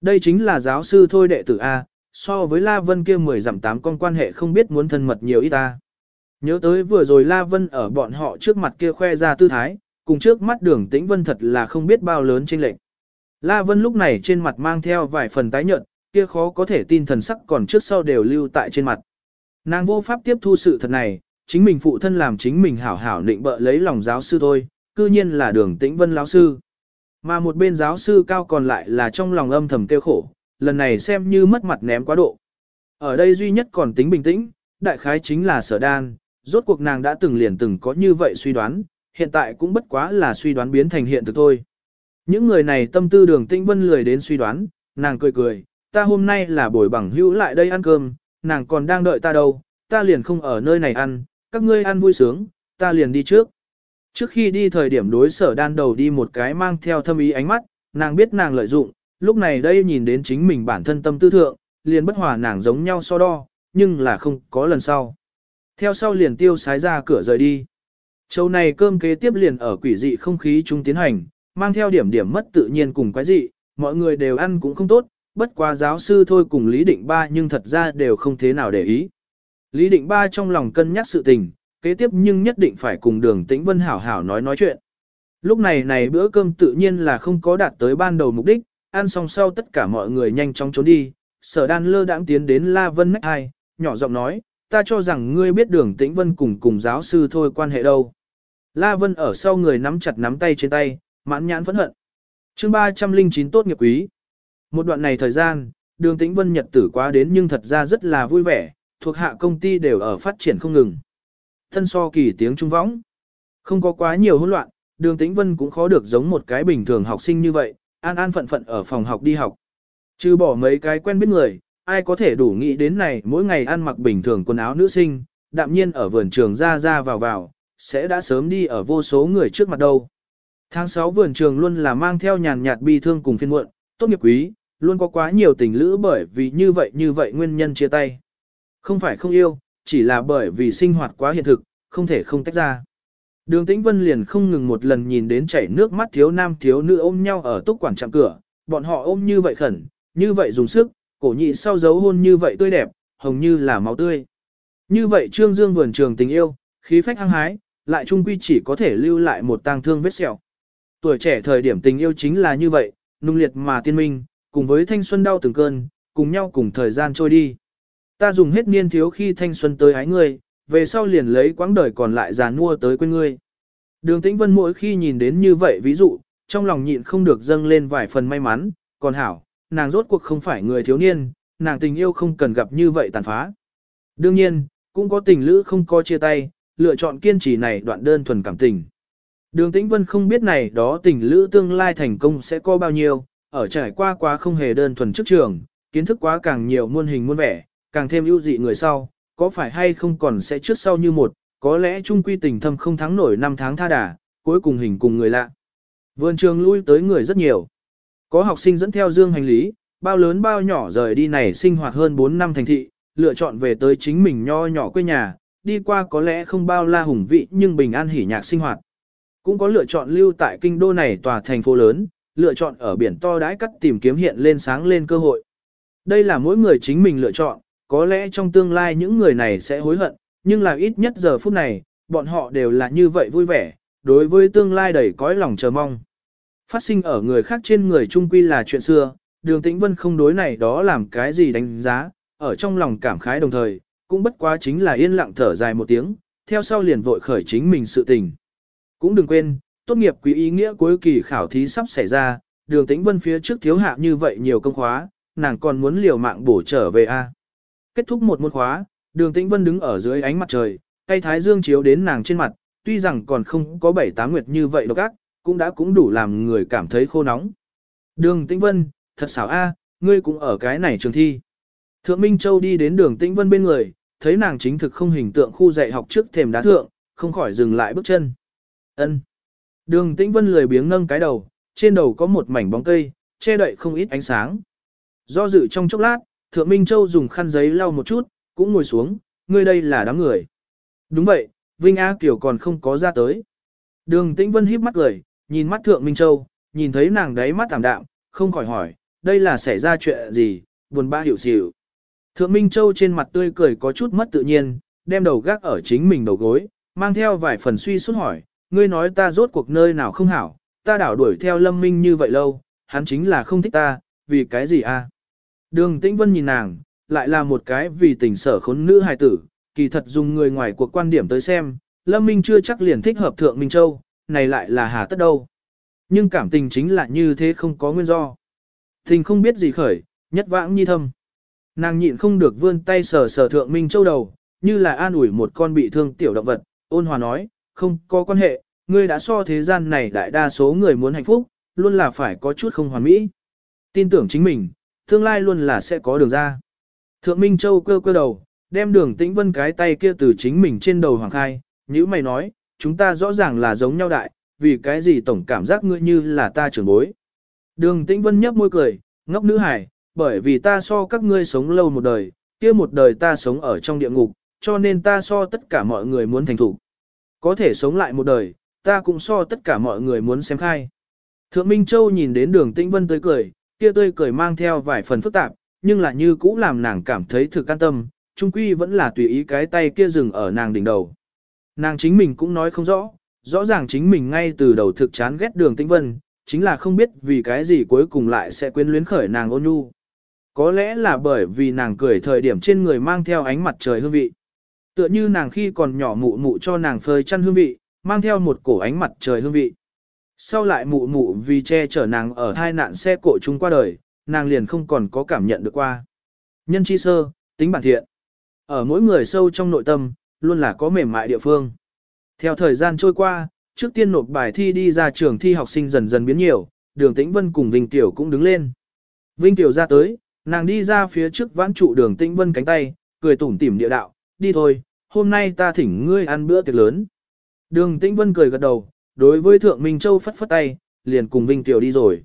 Đây chính là giáo sư thôi đệ tử A, so với La Vân kia 10 giảm 8 con quan hệ không biết muốn thân mật nhiều ít ta. Nhớ tới vừa rồi La Vân ở bọn họ trước mặt kia khoe ra tư thái, cùng trước mắt đường tĩnh vân thật là không biết bao lớn chênh lệch. La Vân lúc này trên mặt mang theo vài phần tái nhợt, kia khó có thể tin thần sắc còn trước sau đều lưu tại trên mặt. Nàng vô pháp tiếp thu sự thật này, chính mình phụ thân làm chính mình hảo hảo định bợ lấy lòng giáo sư thôi, cư nhiên là đường tĩnh vân lão sư. Mà một bên giáo sư cao còn lại là trong lòng âm thầm kêu khổ, lần này xem như mất mặt ném quá độ. Ở đây duy nhất còn tính bình tĩnh, đại khái chính là sở đan, rốt cuộc nàng đã từng liền từng có như vậy suy đoán, hiện tại cũng bất quá là suy đoán biến thành hiện thực thôi. Những người này tâm tư đường tinh vân lười đến suy đoán, nàng cười cười, ta hôm nay là buổi bằng hữu lại đây ăn cơm, nàng còn đang đợi ta đâu, ta liền không ở nơi này ăn, các ngươi ăn vui sướng, ta liền đi trước. Trước khi đi thời điểm đối sở đan đầu đi một cái mang theo thâm ý ánh mắt, nàng biết nàng lợi dụng, lúc này đây nhìn đến chính mình bản thân tâm tư thượng, liền bất hòa nàng giống nhau so đo, nhưng là không có lần sau. Theo sau liền tiêu sái ra cửa rời đi. Châu này cơm kế tiếp liền ở quỷ dị không khí chung tiến hành, mang theo điểm điểm mất tự nhiên cùng quái dị, mọi người đều ăn cũng không tốt, bất quá giáo sư thôi cùng Lý Định Ba nhưng thật ra đều không thế nào để ý. Lý Định Ba trong lòng cân nhắc sự tình, kế tiếp nhưng nhất định phải cùng đường tĩnh vân hảo hảo nói nói chuyện. Lúc này này bữa cơm tự nhiên là không có đạt tới ban đầu mục đích, ăn xong sau tất cả mọi người nhanh chóng trốn đi, sở đan lơ đãng tiến đến La Vân Nách Hai, nhỏ giọng nói, ta cho rằng ngươi biết đường tĩnh vân cùng cùng giáo sư thôi quan hệ đâu. La Vân ở sau người nắm chặt nắm tay trên tay, mãn nhãn phẫn hận. chương 309 tốt nghiệp quý. Một đoạn này thời gian, đường tĩnh vân nhật tử quá đến nhưng thật ra rất là vui vẻ, thuộc hạ công ty đều ở phát triển không ngừng. Thân so kỳ tiếng trung võng. Không có quá nhiều hỗn loạn, đường tĩnh vân cũng khó được giống một cái bình thường học sinh như vậy, an an phận phận ở phòng học đi học. Chứ bỏ mấy cái quen biết người, ai có thể đủ nghĩ đến này mỗi ngày ăn mặc bình thường quần áo nữ sinh, đạm nhiên ở vườn trường ra ra vào vào, sẽ đã sớm đi ở vô số người trước mặt đâu. Tháng 6 vườn trường luôn là mang theo nhàn nhạt bi thương cùng phiên muộn, tốt nghiệp quý, luôn có quá nhiều tình lữ bởi vì như vậy như vậy nguyên nhân chia tay. Không phải không yêu, chỉ là bởi vì sinh hoạt quá hiện thực, không thể không tách ra. Đường Tĩnh Vân liền không ngừng một lần nhìn đến chảy nước mắt thiếu nam thiếu nữ ôm nhau ở túc quản trạm cửa, bọn họ ôm như vậy khẩn, như vậy dùng sức, cổ nhị sau dấu hôn như vậy tươi đẹp, hồng như là máu tươi. Như vậy Trương Dương vườn trường tình yêu, khí phách hăng hái, lại trung quy chỉ có thể lưu lại một tang thương vết sẹo. Tuổi trẻ thời điểm tình yêu chính là như vậy, nung liệt mà tiên minh, cùng với thanh xuân đau từng cơn, cùng nhau cùng thời gian trôi đi. Ta dùng hết niên thiếu khi thanh xuân tới hái ngươi, về sau liền lấy quãng đời còn lại già nua tới quên ngươi. Đường Tĩnh Vân mỗi khi nhìn đến như vậy ví dụ, trong lòng nhịn không được dâng lên vài phần may mắn, còn hảo, nàng rốt cuộc không phải người thiếu niên, nàng tình yêu không cần gặp như vậy tàn phá. Đương nhiên, cũng có tình lữ không có chia tay, lựa chọn kiên trì này đoạn đơn thuần cảm tình. Đường Tĩnh Vân không biết này đó tình lữ tương lai thành công sẽ có bao nhiêu, ở trải qua quá không hề đơn thuần trước trường, kiến thức quá càng nhiều muôn hình muôn vẻ, càng thêm ưu dị người sau, có phải hay không còn sẽ trước sau như một, có lẽ chung quy tình thâm không thắng nổi năm tháng tha đà, cuối cùng hình cùng người lạ. Vườn trường lui tới người rất nhiều. Có học sinh dẫn theo dương hành lý, bao lớn bao nhỏ rời đi này sinh hoạt hơn 4 năm thành thị, lựa chọn về tới chính mình nho nhỏ quê nhà, đi qua có lẽ không bao la hùng vị nhưng bình an hỉ nhạc sinh hoạt. Cũng có lựa chọn lưu tại kinh đô này tòa thành phố lớn, lựa chọn ở biển to đãi cắt tìm kiếm hiện lên sáng lên cơ hội. Đây là mỗi người chính mình lựa chọn, có lẽ trong tương lai những người này sẽ hối hận, nhưng là ít nhất giờ phút này, bọn họ đều là như vậy vui vẻ, đối với tương lai đầy cõi lòng chờ mong. Phát sinh ở người khác trên người trung quy là chuyện xưa, đường tĩnh vân không đối này đó làm cái gì đánh giá, ở trong lòng cảm khái đồng thời, cũng bất quá chính là yên lặng thở dài một tiếng, theo sau liền vội khởi chính mình sự tình. Cũng đừng quên, tốt nghiệp quý ý nghĩa cuối kỳ khảo thí sắp xảy ra, đường tĩnh vân phía trước thiếu hạ như vậy nhiều công khóa, nàng còn muốn liều mạng bổ trở về a. Kết thúc một môn khóa, đường tĩnh vân đứng ở dưới ánh mặt trời, cây thái dương chiếu đến nàng trên mặt, tuy rằng còn không có bảy tám nguyệt như vậy độc ác, cũng đã cũng đủ làm người cảm thấy khô nóng. Đường tĩnh vân, thật xảo a, ngươi cũng ở cái này trường thi. Thượng Minh Châu đi đến đường tĩnh vân bên người, thấy nàng chính thực không hình tượng khu dạy học trước thềm đá thượng, không khỏi dừng lại bước chân. Ân. Đường Tĩnh Vân lười biếng nâng cái đầu, trên đầu có một mảnh bóng cây, che đậy không ít ánh sáng. Do dự trong chốc lát, Thượng Minh Châu dùng khăn giấy lau một chút, cũng ngồi xuống, ngươi đây là đám người. Đúng vậy, Vinh A Kiều còn không có ra tới. Đường Tĩnh Vân híp mắt cười, nhìn mắt Thượng Minh Châu, nhìn thấy nàng đấy mắt thảm đạm, không khỏi hỏi, đây là xảy ra chuyện gì, buồn bã hiểu xỉu. Thượng Minh Châu trên mặt tươi cười có chút mất tự nhiên, đem đầu gác ở chính mình đầu gối, mang theo vài phần suy suốt hỏi, ngươi nói ta rốt cuộc nơi nào không hảo, ta đảo đuổi theo Lâm Minh như vậy lâu, hắn chính là không thích ta, vì cái gì a? Đường Tĩnh Vân nhìn nàng, lại là một cái vì tình sở khốn nữ hài tử, kỳ thật dùng người ngoài cuộc quan điểm tới xem, Lâm Minh chưa chắc liền thích hợp Thượng Minh Châu, này lại là hà tất đâu. Nhưng cảm tình chính là như thế không có nguyên do. Tình không biết gì khởi, nhất vãng nhi thâm. Nàng nhịn không được vươn tay sờ sờ Thượng Minh Châu đầu, như là an ủi một con bị thương tiểu động vật, ôn hòa nói, không có quan hệ, ngươi đã so thế gian này đại đa số người muốn hạnh phúc, luôn là phải có chút không hoàn mỹ. Tin tưởng chính mình, tương lai luôn là sẽ có đường ra. Thượng Minh Châu cơ cơ đầu, đem đường tĩnh vân cái tay kia từ chính mình trên đầu hoàng khai, như mày nói, chúng ta rõ ràng là giống nhau đại, vì cái gì tổng cảm giác ngươi như là ta trưởng bối. Đường tĩnh vân nhấp môi cười, ngốc nữ hải, bởi vì ta so các ngươi sống lâu một đời, kia một đời ta sống ở trong địa ngục, cho nên ta so tất cả mọi người muốn thành thủ. Có thể sống lại một đời, ta cũng so tất cả mọi người muốn xem khai. Thượng Minh Châu nhìn đến đường tĩnh vân tươi cười, kia tươi cười mang theo vài phần phức tạp, nhưng là như cũ làm nàng cảm thấy thực an tâm, trung quy vẫn là tùy ý cái tay kia dừng ở nàng đỉnh đầu. Nàng chính mình cũng nói không rõ, rõ ràng chính mình ngay từ đầu thực chán ghét đường tĩnh vân, chính là không biết vì cái gì cuối cùng lại sẽ quyến luyến khởi nàng ôn nhu. Có lẽ là bởi vì nàng cười thời điểm trên người mang theo ánh mặt trời hương vị. Tựa như nàng khi còn nhỏ mụ mụ cho nàng phơi chăn hương vị, mang theo một cổ ánh mặt trời hương vị. Sau lại mụ mụ vì che chở nàng ở hai nạn xe cộ chúng qua đời, nàng liền không còn có cảm nhận được qua. Nhân chi sơ, tính bản thiện. Ở mỗi người sâu trong nội tâm, luôn là có mềm mại địa phương. Theo thời gian trôi qua, trước tiên nộp bài thi đi ra trường thi học sinh dần dần biến nhiều, đường tĩnh vân cùng Vinh Tiểu cũng đứng lên. Vinh Tiểu ra tới, nàng đi ra phía trước vãn trụ đường tĩnh vân cánh tay, cười tủm tỉm địa đạo, đi thôi, hôm nay ta thỉnh ngươi ăn bữa tiệc lớn. Đường tĩnh vân cười gật đầu, đối với Thượng Minh Châu phất phất tay, liền cùng Vinh Tiểu đi rồi.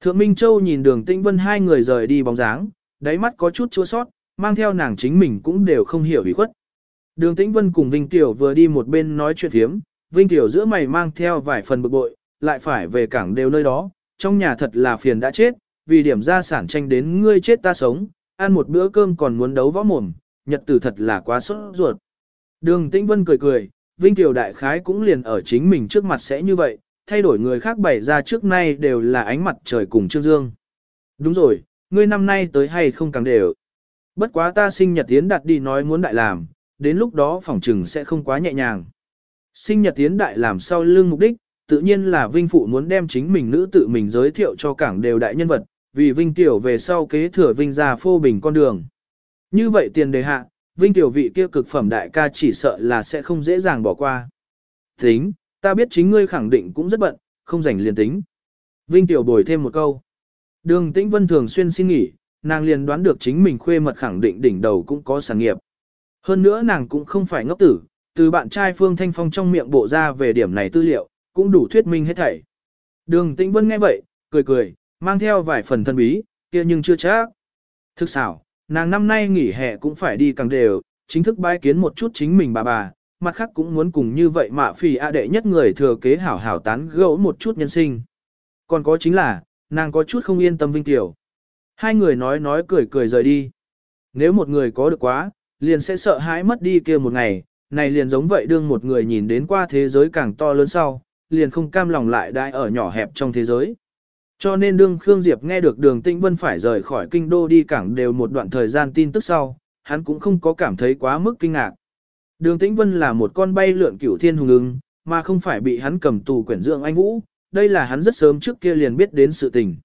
Thượng Minh Châu nhìn đường tĩnh vân hai người rời đi bóng dáng, đáy mắt có chút chua sót, mang theo nàng chính mình cũng đều không hiểu ý khuất. Đường Tĩnh Vân cùng Vinh Tiểu vừa đi một bên nói chuyện thiếm, Vinh Tiểu giữa mày mang theo vài phần bực bội, lại phải về cảng đều nơi đó, trong nhà thật là phiền đã chết, vì điểm gia sản tranh đến ngươi chết ta sống, ăn một bữa cơm còn muốn đấu võ mồm, nhật tử thật là quá sốt ruột. Đường Tĩnh Vân cười cười, Vinh Tiểu đại khái cũng liền ở chính mình trước mặt sẽ như vậy, thay đổi người khác bày ra trước nay đều là ánh mặt trời cùng Trương Dương. Đúng rồi, ngươi năm nay tới hay không càng đều. Bất quá ta sinh nhật tiến đặt đi nói muốn đại làm, đến lúc đó phỏng trừng sẽ không quá nhẹ nhàng. Sinh nhật tiến đại làm sau lưng mục đích, tự nhiên là Vinh Phụ muốn đem chính mình nữ tự mình giới thiệu cho cảng đều đại nhân vật, vì Vinh Tiểu về sau kế thừa Vinh gia phô bình con đường. Như vậy tiền đề hạ, Vinh Tiểu vị kia cực phẩm đại ca chỉ sợ là sẽ không dễ dàng bỏ qua. Tính, ta biết chính ngươi khẳng định cũng rất bận, không rảnh liền tính. Vinh Tiểu bồi thêm một câu. Đường Tĩnh Vân thường xuyên xin nghỉ, nàng liền đoán được chính mình khuê mật khẳng định đỉnh đầu cũng có sản nghiệp. Hơn nữa nàng cũng không phải ngốc tử, từ bạn trai Phương Thanh Phong trong miệng bộ ra về điểm này tư liệu, cũng đủ thuyết minh hết thảy. Đường Tĩnh Vân nghe vậy, cười cười, mang theo vài phần thân bí, kia nhưng chưa chắc. Thực xảo, nàng năm nay nghỉ hè cũng phải đi càng đều, chính thức bái kiến một chút chính mình bà bà, mặt khác cũng muốn cùng như vậy mà phì a đệ nhất người thừa kế hảo hảo tán gẫu một chút nhân sinh. Còn có chính là, nàng có chút không yên tâm Vinh Tiểu. Hai người nói nói cười cười rời đi. Nếu một người có được quá, liền sẽ sợ hãi mất đi kia một ngày, này liền giống vậy đương một người nhìn đến qua thế giới càng to lớn sau, liền không cam lòng lại đại ở nhỏ hẹp trong thế giới. Cho nên đương Khương Diệp nghe được đường Tĩnh Vân phải rời khỏi kinh đô đi cảng đều một đoạn thời gian tin tức sau, hắn cũng không có cảm thấy quá mức kinh ngạc. Đường Tĩnh Vân là một con bay lượn cửu thiên hùng ưng, mà không phải bị hắn cầm tù quyển dưỡng anh Vũ, đây là hắn rất sớm trước kia liền biết đến sự tình.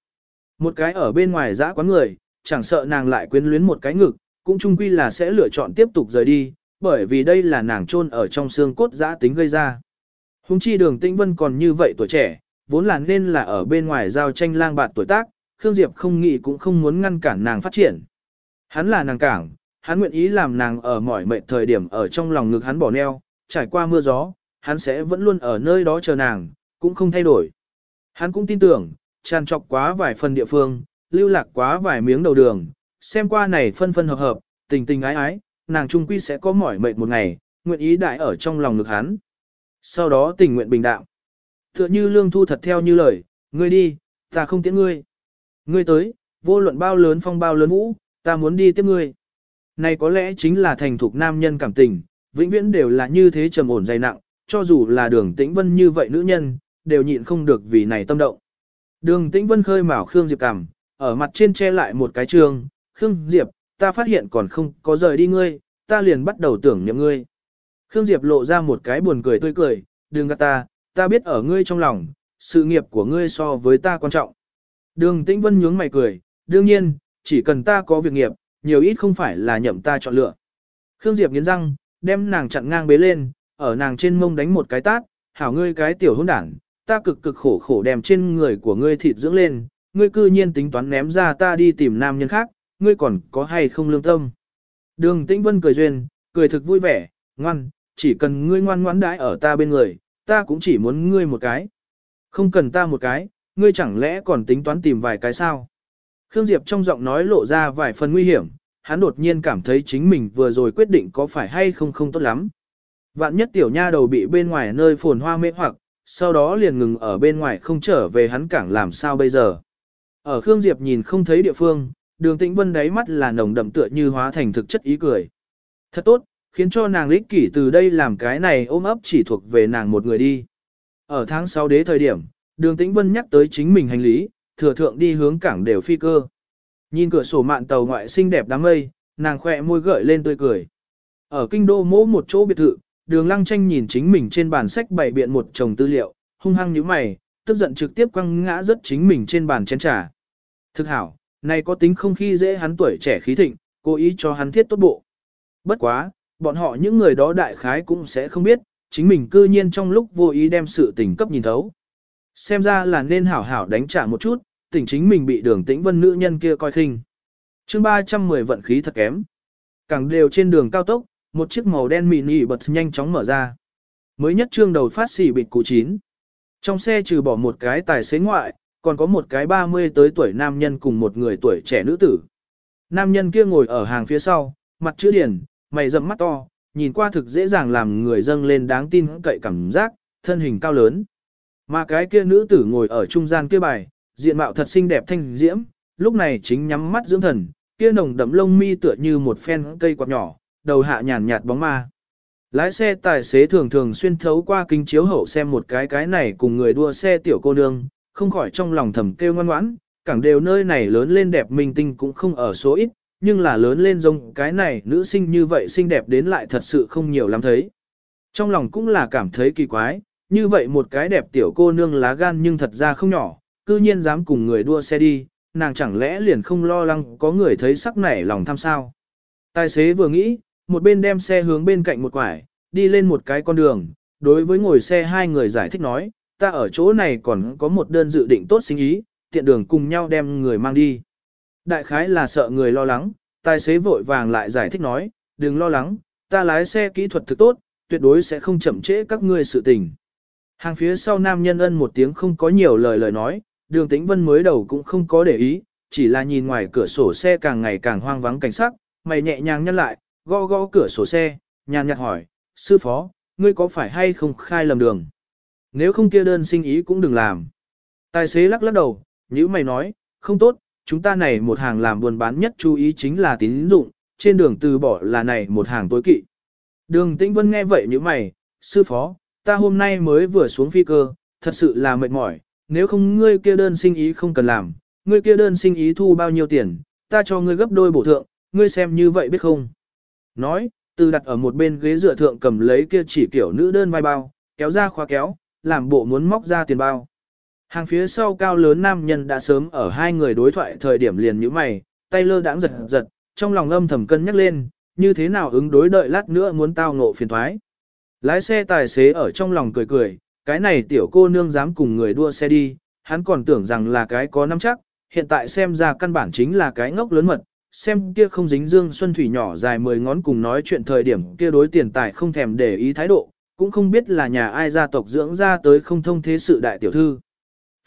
Một cái ở bên ngoài dã quán người, chẳng sợ nàng lại quyến luyến một cái ngực, cũng chung quy là sẽ lựa chọn tiếp tục rời đi, bởi vì đây là nàng chôn ở trong xương cốt dã tính gây ra. Hùng chi đường tĩnh vân còn như vậy tuổi trẻ, vốn là nên là ở bên ngoài giao tranh lang bạt tuổi tác, Khương Diệp không nghĩ cũng không muốn ngăn cản nàng phát triển. Hắn là nàng cảng, hắn nguyện ý làm nàng ở mọi mệnh thời điểm ở trong lòng ngực hắn bỏ neo, trải qua mưa gió, hắn sẽ vẫn luôn ở nơi đó chờ nàng, cũng không thay đổi. Hắn cũng tin tưởng, tràn trọc quá vài phần địa phương, lưu lạc quá vài miếng đầu đường, xem qua này phân phân hợp hợp, tình tình ái ái, nàng trung quy sẽ có mỏi mệt một ngày, nguyện ý đại ở trong lòng ngực hắn. Sau đó tình nguyện bình đạo. Tựa như lương thu thật theo như lời, ngươi đi, ta không tiễn ngươi. Ngươi tới, vô luận bao lớn phong bao lớn vũ, ta muốn đi tiếp ngươi. Này có lẽ chính là thành thục nam nhân cảm tình, vĩnh viễn đều là như thế trầm ổn dày nặng, cho dù là đường tĩnh vân như vậy nữ nhân, đều nhịn không được vì này tâm động. Đường tĩnh vân khơi mào Khương Diệp cảm, ở mặt trên che lại một cái trường, Khương Diệp, ta phát hiện còn không có rời đi ngươi, ta liền bắt đầu tưởng niệm ngươi. Khương Diệp lộ ra một cái buồn cười tươi cười, đừng gạt ta, ta biết ở ngươi trong lòng, sự nghiệp của ngươi so với ta quan trọng. Đường Tĩnh Vân nhướng mày cười, đương nhiên, chỉ cần ta có việc nghiệp, nhiều ít không phải là nhậm ta chọn lựa. Khương Diệp nghiến răng, đem nàng chặn ngang bế lên, ở nàng trên mông đánh một cái tát, hảo ngươi cái tiểu hỗn đảng, ta cực cực khổ khổ đem trên người của ngươi thịt dưỡng lên, ngươi cư nhiên tính toán ném ra ta đi tìm nam nhân khác, ngươi còn có hay không lương tâm. Đường Tĩnh Vân cười duyên, cười thực vui vẻ, ngoan, chỉ cần ngươi ngoan ngoãn đãi ở ta bên người, ta cũng chỉ muốn ngươi một cái. Không cần ta một cái, ngươi chẳng lẽ còn tính toán tìm vài cái sao? Khương Diệp trong giọng nói lộ ra vài phần nguy hiểm, hắn đột nhiên cảm thấy chính mình vừa rồi quyết định có phải hay không không tốt lắm. Vạn nhất tiểu nha đầu bị bên ngoài nơi phồn hoa mê hoặc, sau đó liền ngừng ở bên ngoài không trở về hắn cảng làm sao bây giờ. Ở Khương Diệp nhìn không thấy địa phương, đường tĩnh vân đáy mắt là nồng đậm tựa như hóa thành thực chất ý cười. Thật tốt, khiến cho nàng lích kỷ từ đây làm cái này ôm ấp chỉ thuộc về nàng một người đi. Ở tháng 6 đế thời điểm, đường tĩnh vân nhắc tới chính mình hành lý, thừa thượng đi hướng cảng đều phi cơ. Nhìn cửa sổ mạn tàu ngoại xinh đẹp đám mây, nàng khỏe môi gợi lên tươi cười. Ở kinh đô mỗ một chỗ biệt thự, đường lăng tranh nhìn chính mình trên bàn sách bày biện một chồng tư liệu, hung hăng như mày, tức giận trực tiếp quăng ngã rất chính mình trên bàn chén trà. Thực hảo, này có tính không khi dễ hắn tuổi trẻ khí thịnh, cố ý cho hắn thiết tốt bộ. Bất quá, bọn họ những người đó đại khái cũng sẽ không biết, chính mình cư nhiên trong lúc vô ý đem sự tình cấp nhìn thấu. Xem ra là nên hảo hảo đánh trả một chút, tỉnh chính mình bị đường tĩnh vân nữ nhân kia coi khinh. chương 310 vận khí thật kém. Càng đều trên đường cao tốc, một chiếc màu đen mini bật nhanh chóng mở ra. Mới nhất trương đầu phát xỉ bịt cụ chín. Trong xe trừ bỏ một cái tài xế ngoại, còn có một cái 30 tới tuổi nam nhân cùng một người tuổi trẻ nữ tử. Nam nhân kia ngồi ở hàng phía sau, mặt chữ điển, mày rậm mắt to, nhìn qua thực dễ dàng làm người dâng lên đáng tin cậy cảm giác, thân hình cao lớn. Mà cái kia nữ tử ngồi ở trung gian kia bài, diện mạo thật xinh đẹp thanh diễm, lúc này chính nhắm mắt dưỡng thần, kia nồng đậm lông mi tựa như một phen cây quạt nhỏ, đầu hạ nhàn nhạt bóng ma. Lái xe tài xế thường thường xuyên thấu qua kính chiếu hậu xem một cái cái này cùng người đua xe tiểu cô nương, không khỏi trong lòng thầm kêu ngoan ngoãn, cảng đều nơi này lớn lên đẹp minh tinh cũng không ở số ít, nhưng là lớn lên giống cái này nữ sinh như vậy xinh đẹp đến lại thật sự không nhiều lắm thấy. Trong lòng cũng là cảm thấy kỳ quái, như vậy một cái đẹp tiểu cô nương lá gan nhưng thật ra không nhỏ, cư nhiên dám cùng người đua xe đi, nàng chẳng lẽ liền không lo lắng có người thấy sắc nảy lòng tham sao. Tài xế vừa nghĩ, một bên đem xe hướng bên cạnh một quải, đi lên một cái con đường, đối với ngồi xe hai người giải thích nói, ta ở chỗ này còn có một đơn dự định tốt sinh ý, tiện đường cùng nhau đem người mang đi. Đại khái là sợ người lo lắng, tài xế vội vàng lại giải thích nói, đừng lo lắng, ta lái xe kỹ thuật thực tốt, tuyệt đối sẽ không chậm trễ các ngươi sự tình. Hàng phía sau nam nhân ân một tiếng không có nhiều lời lời nói, đường tĩnh vân mới đầu cũng không có để ý, chỉ là nhìn ngoài cửa sổ xe càng ngày càng hoang vắng cảnh sắc, mày nhẹ nhàng nhăn lại, gõ gõ cửa sổ xe, nhàn nhạt hỏi, sư phó, ngươi có phải hay không khai lầm đường? Nếu không kia đơn sinh ý cũng đừng làm. Tài xế lắc lắc đầu, như mày nói, không tốt, chúng ta này một hàng làm buôn bán nhất chú ý chính là tín dụng, trên đường từ bỏ là này một hàng tối kỵ. Đường Tĩnh Vân nghe vậy như mày, sư phó, ta hôm nay mới vừa xuống phi cơ, thật sự là mệt mỏi, nếu không ngươi kia đơn sinh ý không cần làm, ngươi kia đơn sinh ý thu bao nhiêu tiền, ta cho ngươi gấp đôi bổ thượng, ngươi xem như vậy biết không? Nói, từ đặt ở một bên ghế dựa thượng cầm lấy kia chỉ kiểu nữ đơn vai bao, kéo ra khóa kéo, làm bộ muốn móc ra tiền bao. Hàng phía sau cao lớn nam nhân đã sớm ở hai người đối thoại thời điểm liền như mày, tay lơ đãng giật giật, trong lòng âm thầm cân nhắc lên, như thế nào ứng đối đợi lát nữa muốn tao ngộ phiền thoái. Lái xe tài xế ở trong lòng cười cười, cái này tiểu cô nương dám cùng người đua xe đi, hắn còn tưởng rằng là cái có nắm chắc, hiện tại xem ra căn bản chính là cái ngốc lớn mật, xem kia không dính dương xuân thủy nhỏ dài mười ngón cùng nói chuyện thời điểm kia đối tiền tài không thèm để ý thái độ, cũng không biết là nhà ai gia tộc dưỡng ra tới không thông thế sự đại tiểu thư.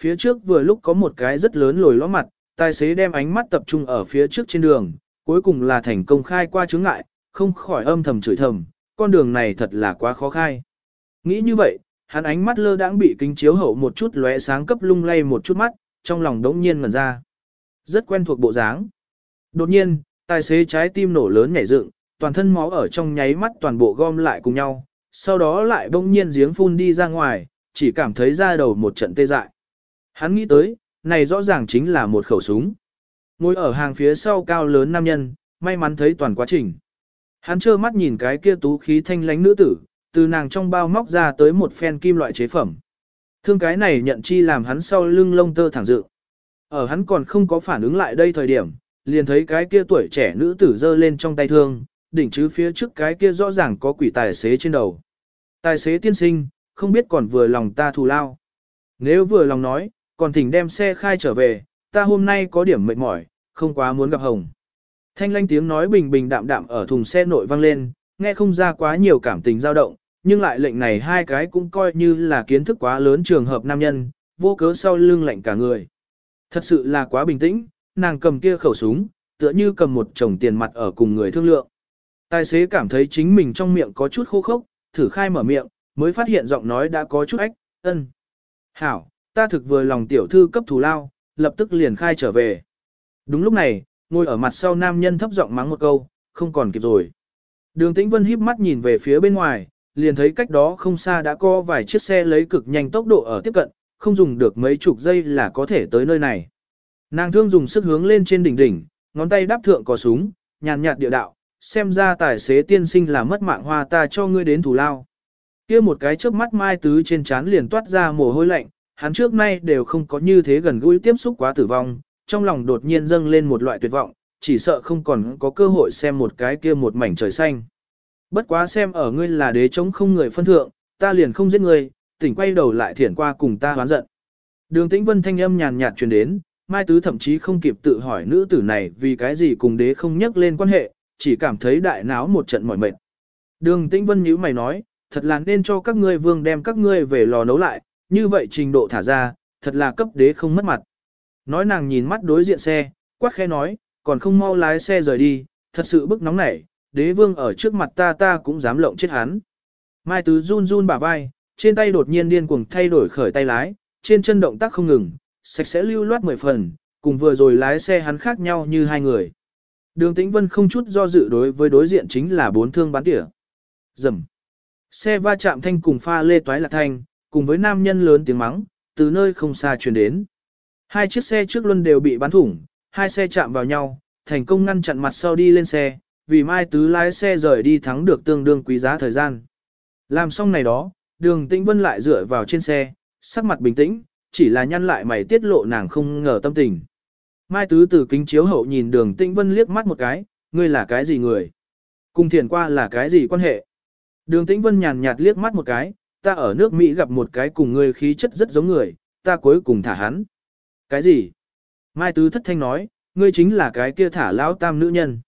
Phía trước vừa lúc có một cái rất lớn lồi ló mặt, tài xế đem ánh mắt tập trung ở phía trước trên đường, cuối cùng là thành công khai qua chướng ngại, không khỏi âm thầm chửi thầm, con đường này thật là quá khó khai. Nghĩ như vậy, hắn ánh mắt lơ đãng bị kính chiếu hậu một chút lóe sáng cấp lung lay một chút mắt, trong lòng đống nhiên ngẩn ra. Rất quen thuộc bộ dáng. Đột nhiên, tài xế trái tim nổ lớn nhảy dựng, toàn thân máu ở trong nháy mắt toàn bộ gom lại cùng nhau, sau đó lại bỗng nhiên giếng phun đi ra ngoài, chỉ cảm thấy ra đầu một trận tê dại. Hắn nghĩ tới, này rõ ràng chính là một khẩu súng. Ngồi ở hàng phía sau cao lớn nam nhân, may mắn thấy toàn quá trình. Hắn trơ mắt nhìn cái kia tú khí thanh lánh nữ tử, từ nàng trong bao móc ra tới một phen kim loại chế phẩm. Thương cái này nhận chi làm hắn sau lưng lông tơ thẳng dự. Ở hắn còn không có phản ứng lại đây thời điểm, liền thấy cái kia tuổi trẻ nữ tử giơ lên trong tay thương, đỉnh chứ phía trước cái kia rõ ràng có quỷ tài xế trên đầu. Tài xế tiên sinh, không biết còn vừa lòng ta thù lao. Nếu vừa lòng nói, còn thỉnh đem xe khai trở về, ta hôm nay có điểm mệt mỏi, không quá muốn gặp hồng. Thanh lanh tiếng nói bình bình đạm đạm ở thùng xe nội vang lên, nghe không ra quá nhiều cảm tình dao động, nhưng lại lệnh này hai cái cũng coi như là kiến thức quá lớn trường hợp nam nhân, vô cớ sau lưng lạnh cả người. Thật sự là quá bình tĩnh, nàng cầm kia khẩu súng, tựa như cầm một chồng tiền mặt ở cùng người thương lượng. Tài xế cảm thấy chính mình trong miệng có chút khô khốc, thử khai mở miệng, mới phát hiện giọng nói đã có chút ách, ân. Hảo, ta thực vừa lòng tiểu thư cấp thù lao, lập tức liền khai trở về. Đúng lúc này, ngồi ở mặt sau nam nhân thấp giọng mắng một câu, không còn kịp rồi. Đường Tĩnh Vân híp mắt nhìn về phía bên ngoài, liền thấy cách đó không xa đã có vài chiếc xe lấy cực nhanh tốc độ ở tiếp cận, không dùng được mấy chục giây là có thể tới nơi này. Nàng thương dùng sức hướng lên trên đỉnh đỉnh, ngón tay đáp thượng có súng, nhàn nhạt địa đạo, xem ra tài xế tiên sinh là mất mạng hoa ta cho ngươi đến thủ lao. kia một cái chớp mắt mai tứ trên trán liền toát ra mồ hôi lạnh, hắn trước nay đều không có như thế gần gũi tiếp xúc quá tử vong, trong lòng đột nhiên dâng lên một loại tuyệt vọng, chỉ sợ không còn có cơ hội xem một cái kia một mảnh trời xanh. Bất quá xem ở ngươi là đế chống không người phân thượng, ta liền không giết ngươi, tỉnh quay đầu lại thiển qua cùng ta hoán giận. Đường tĩnh vân thanh âm nhàn nhạt truyền đến, Mai Tứ thậm chí không kịp tự hỏi nữ tử này vì cái gì cùng đế không nhắc lên quan hệ, chỉ cảm thấy đại náo một trận mỏi mệt. Đường tĩnh vân nhíu mày nói, thật là nên cho các ngươi vương đem các ngươi về lò nấu lại, như vậy trình độ thả ra, thật là cấp đế không mất mặt. Nói nàng nhìn mắt đối diện xe, quát khe nói, còn không mau lái xe rời đi, thật sự bức nóng nảy, đế vương ở trước mặt ta ta cũng dám lộng chết hắn. Mai Tứ run run bả vai, trên tay đột nhiên điên cuồng thay đổi khởi tay lái, trên chân động tác không ngừng, sạch sẽ lưu loát mười phần, cùng vừa rồi lái xe hắn khác nhau như hai người. Đường Tĩnh Vân không chút do dự đối với đối diện chính là bốn thương bán tỉa. Dầm. Xe va chạm thanh cùng pha lê toái là thanh, cùng với nam nhân lớn tiếng mắng, từ nơi không xa truyền đến. Hai chiếc xe trước luân đều bị bắn thủng, hai xe chạm vào nhau, thành công ngăn chặn mặt sau đi lên xe, vì Mai Tứ lái xe rời đi thắng được tương đương quý giá thời gian. Làm xong này đó, đường tĩnh vân lại dựa vào trên xe, sắc mặt bình tĩnh, chỉ là nhăn lại mày tiết lộ nàng không ngờ tâm tình. Mai Tứ từ kính chiếu hậu nhìn đường tĩnh vân liếc mắt một cái, ngươi là cái gì người? Cùng thiền qua là cái gì quan hệ? Đường tĩnh vân nhàn nhạt liếc mắt một cái, ta ở nước Mỹ gặp một cái cùng ngươi khí chất rất giống người, ta cuối cùng thả hắn. Cái gì? Mai Tứ thất thanh nói, ngươi chính là cái kia thả lão tam nữ nhân.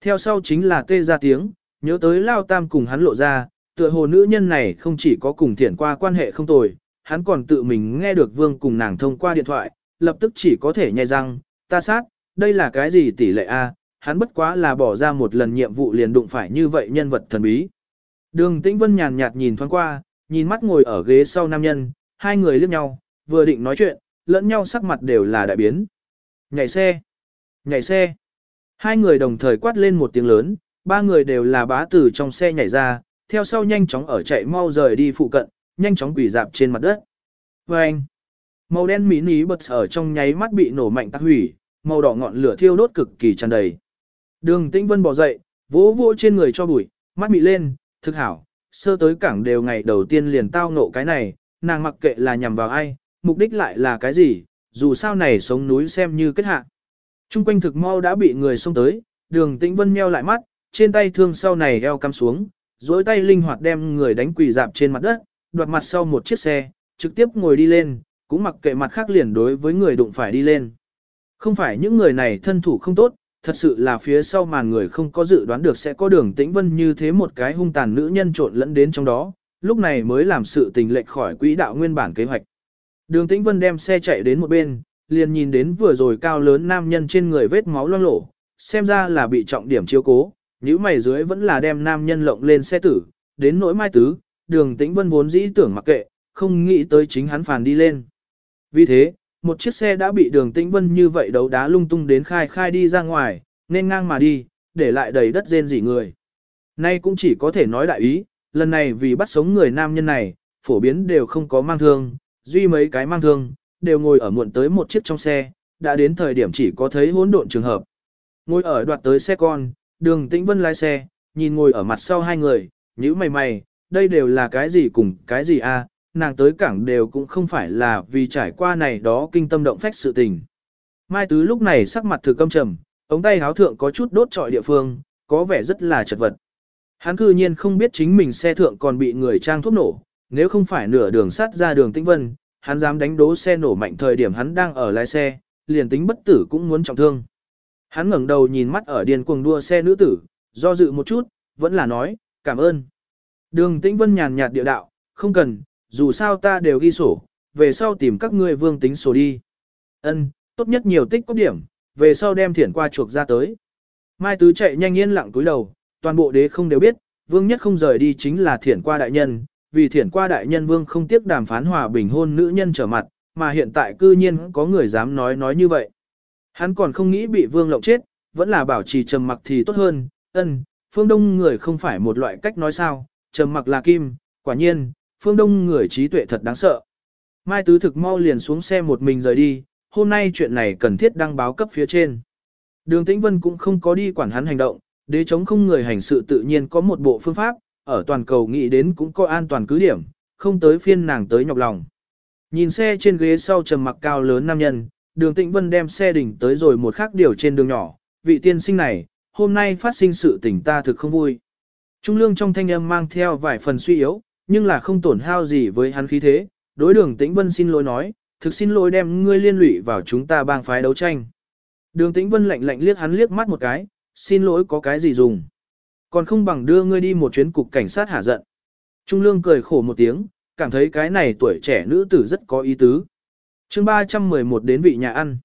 Theo sau chính là tê ra tiếng, nhớ tới lao tam cùng hắn lộ ra, tựa hồ nữ nhân này không chỉ có cùng thiện qua quan hệ không tồi, hắn còn tự mình nghe được vương cùng nàng thông qua điện thoại, lập tức chỉ có thể nhai răng, ta sát, đây là cái gì tỷ lệ A, hắn bất quá là bỏ ra một lần nhiệm vụ liền đụng phải như vậy nhân vật thần bí. Đường Tĩnh Vân nhàn nhạt nhìn thoáng qua, nhìn mắt ngồi ở ghế sau nam nhân, hai người liếc nhau, vừa định nói chuyện, lẫn nhau sắc mặt đều là đại biến. Nhảy xe! Nhảy xe! Hai người đồng thời quát lên một tiếng lớn, ba người đều là bá tử trong xe nhảy ra, theo sau nhanh chóng ở chạy mau rời đi phụ cận, nhanh chóng quỷ dạp trên mặt đất. Và anh, màu đen mỹ ní bật ở trong nháy mắt bị nổ mạnh tắc hủy, màu đỏ ngọn lửa thiêu đốt cực kỳ tràn đầy. Đường Tĩnh Vân bỏ dậy, vỗ vỗ trên người cho bụi, mắt bị lên, thực hảo, sơ tới cảng đều ngày đầu tiên liền tao nộ cái này, nàng mặc kệ là nhằm vào ai, mục đích lại là cái gì, dù sao này sống núi xem như kết hạ. Trung quanh thực mau đã bị người xông tới, đường tĩnh vân meo lại mắt, trên tay thương sau này eo cắm xuống, dối tay linh hoạt đem người đánh quỳ dạp trên mặt đất, đoạt mặt sau một chiếc xe, trực tiếp ngồi đi lên, cũng mặc kệ mặt khác liền đối với người đụng phải đi lên. Không phải những người này thân thủ không tốt, thật sự là phía sau màn người không có dự đoán được sẽ có đường tĩnh vân như thế một cái hung tàn nữ nhân trộn lẫn đến trong đó, lúc này mới làm sự tình lệch khỏi quỹ đạo nguyên bản kế hoạch. Đường Tĩnh Vân đem xe chạy đến một bên, liền nhìn đến vừa rồi cao lớn nam nhân trên người vết máu loang lổ, xem ra là bị trọng điểm chiếu cố, những mày dưới vẫn là đem nam nhân lộng lên xe tử, đến nỗi mai tứ, đường Tĩnh Vân vốn dĩ tưởng mặc kệ, không nghĩ tới chính hắn phàn đi lên. Vì thế, một chiếc xe đã bị đường Tĩnh Vân như vậy đấu đá lung tung đến khai khai đi ra ngoài, nên ngang mà đi, để lại đầy đất rên rỉ người. Nay cũng chỉ có thể nói đại ý, lần này vì bắt sống người nam nhân này, phổ biến đều không có mang thương, duy mấy cái mang thương, đều ngồi ở muộn tới một chiếc trong xe, đã đến thời điểm chỉ có thấy hỗn độn trường hợp. Ngồi ở đoạt tới xe con, đường tĩnh vân lái xe, nhìn ngồi ở mặt sau hai người, nhíu mày mày, đây đều là cái gì cùng cái gì a? Nàng tới cảng đều cũng không phải là vì trải qua này đó kinh tâm động phách sự tình. Mai Tứ lúc này sắc mặt thử câm trầm, ống tay háo thượng có chút đốt trọi địa phương, có vẻ rất là chật vật. Hắn cư nhiên không biết chính mình xe thượng còn bị người trang thuốc nổ, nếu không phải nửa đường sắt ra đường Tĩnh Vân, hắn dám đánh đố xe nổ mạnh thời điểm hắn đang ở lái xe, liền tính bất tử cũng muốn trọng thương. Hắn ngẩng đầu nhìn mắt ở điên cuồng đua xe nữ tử, do dự một chút, vẫn là nói, cảm ơn. Đường Tĩnh Vân nhàn nhạt địa đạo, không cần, dù sao ta đều ghi sổ, về sau tìm các ngươi vương tính sổ đi. Ân, tốt nhất nhiều tích có điểm, về sau đem thiển qua chuộc ra tới. Mai Tứ chạy nhanh yên lặng túi đầu, toàn bộ đế không đều biết, vương nhất không rời đi chính là thiển qua đại nhân, vì thiển qua đại nhân vương không tiếc đàm phán hòa bình hôn nữ nhân trở mặt, mà hiện tại cư nhiên có người dám nói nói như vậy. Hắn còn không nghĩ bị vương lộng chết, vẫn là bảo trì trầm mặc thì tốt hơn, ân, phương đông người không phải một loại cách nói sao, trầm mặc là kim, quả nhiên, phương đông người trí tuệ thật đáng sợ. Mai Tứ thực mau liền xuống xe một mình rời đi, hôm nay chuyện này cần thiết đăng báo cấp phía trên. Đường Tĩnh Vân cũng không có đi quản hắn hành động, đế chống không người hành sự tự nhiên có một bộ phương pháp, ở toàn cầu nghĩ đến cũng có an toàn cứ điểm, không tới phiên nàng tới nhọc lòng. Nhìn xe trên ghế sau trầm mặc cao lớn nam nhân, đường Tĩnh Vân đem xe đỉnh tới rồi một khắc điều trên đường nhỏ, vị tiên sinh này, hôm nay phát sinh sự tình ta thực không vui. Trung lương trong thanh âm mang theo vài phần suy yếu, nhưng là không tổn hao gì với hắn khí thế, đối đường Tĩnh Vân xin lỗi nói, thực xin lỗi đem ngươi liên lụy vào chúng ta bang phái đấu tranh. Đường Tĩnh Vân lạnh lạnh liếc hắn liếc mắt một cái, xin lỗi có cái gì dùng. Còn không bằng đưa ngươi đi một chuyến cục cảnh sát hả giận. Trung Lương cười khổ một tiếng, cảm thấy cái này tuổi trẻ nữ tử rất có ý tứ. chương 311 đến vị nhà ăn.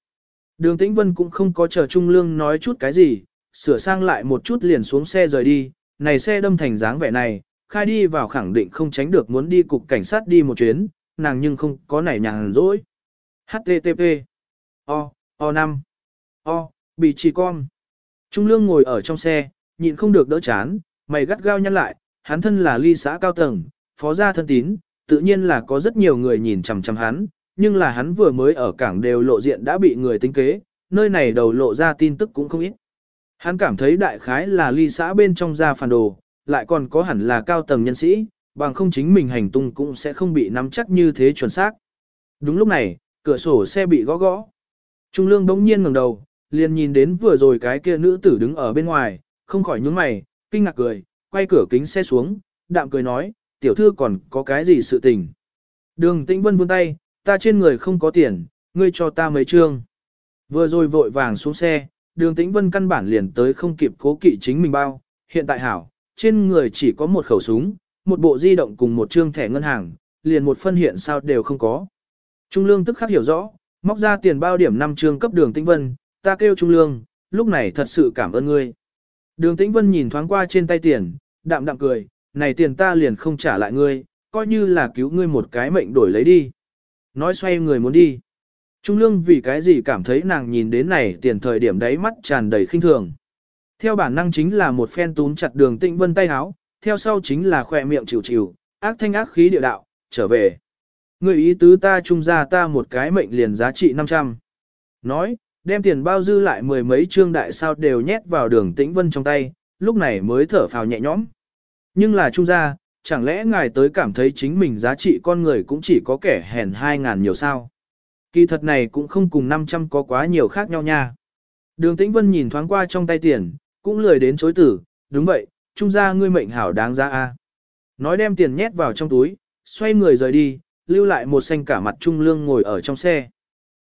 Đường Tĩnh Vân cũng không có chờ Trung Lương nói chút cái gì, sửa sang lại một chút liền xuống xe rời đi, này xe đâm thành dáng vẻ này, khai đi vào khẳng định không tránh được muốn đi cục cảnh sát đi một chuyến, nàng nhưng không có nảy nhàng rỗi. HTTP O, O5 O, bị trì con. Trung Lương ngồi ở trong xe, nhịn không được đỡ chán, mày gắt gao nhăn lại, hắn thân là ly xã cao tầng, phó gia thân tín, tự nhiên là có rất nhiều người nhìn chằm chằm hắn, nhưng là hắn vừa mới ở cảng đều lộ diện đã bị người tính kế, nơi này đầu lộ ra tin tức cũng không ít. Hắn cảm thấy đại khái là ly xã bên trong gia phản đồ, lại còn có hẳn là cao tầng nhân sĩ, bằng không chính mình hành tung cũng sẽ không bị nắm chắc như thế chuẩn xác. Đúng lúc này, cửa sổ xe bị gõ gõ. Trung lương bỗng nhiên ngẩng đầu, liền nhìn đến vừa rồi cái kia nữ tử đứng ở bên ngoài, không khỏi nhướng mày, kinh ngạc cười, quay cửa kính xe xuống, đạm cười nói, tiểu thư còn có cái gì sự tình. Đường tĩnh vân vươn tay, ta trên người không có tiền, ngươi cho ta mấy trương. Vừa rồi vội vàng xuống xe, đường tĩnh vân căn bản liền tới không kịp cố kỵ chính mình bao, hiện tại hảo, trên người chỉ có một khẩu súng, một bộ di động cùng một trương thẻ ngân hàng, liền một phân hiện sao đều không có. Trung lương tức khắc hiểu rõ, móc ra tiền bao điểm năm trương cấp đường tĩnh vân, ta kêu Trung lương, lúc này thật sự cảm ơn ngươi. Đường tĩnh vân nhìn thoáng qua trên tay tiền, đạm đạm cười, này tiền ta liền không trả lại ngươi, coi như là cứu ngươi một cái mệnh đổi lấy đi. Nói xoay người muốn đi. Trung lương vì cái gì cảm thấy nàng nhìn đến này tiền thời điểm đáy mắt tràn đầy khinh thường. Theo bản năng chính là một phen túm chặt đường tĩnh vân tay háo, theo sau chính là khỏe miệng chịu chịu, ác thanh ác khí địa đạo, trở về. Người ý tứ ta trung ra ta một cái mệnh liền giá trị 500. Nói, đem tiền bao dư lại mười mấy trương đại sao đều nhét vào đường tĩnh vân trong tay, lúc này mới thở phào nhẹ nhõm. Nhưng là trung gia, chẳng lẽ ngài tới cảm thấy chính mình giá trị con người cũng chỉ có kẻ hèn hai ngàn nhiều sao? Kỳ thật này cũng không cùng 500 có quá nhiều khác nhau nha. Đường tĩnh vân nhìn thoáng qua trong tay tiền, cũng lười đến chối tử, đúng vậy, trung gia ngươi mệnh hảo đáng giá a. Nói đem tiền nhét vào trong túi, xoay người rời đi, lưu lại một xanh cả mặt trung lương ngồi ở trong xe.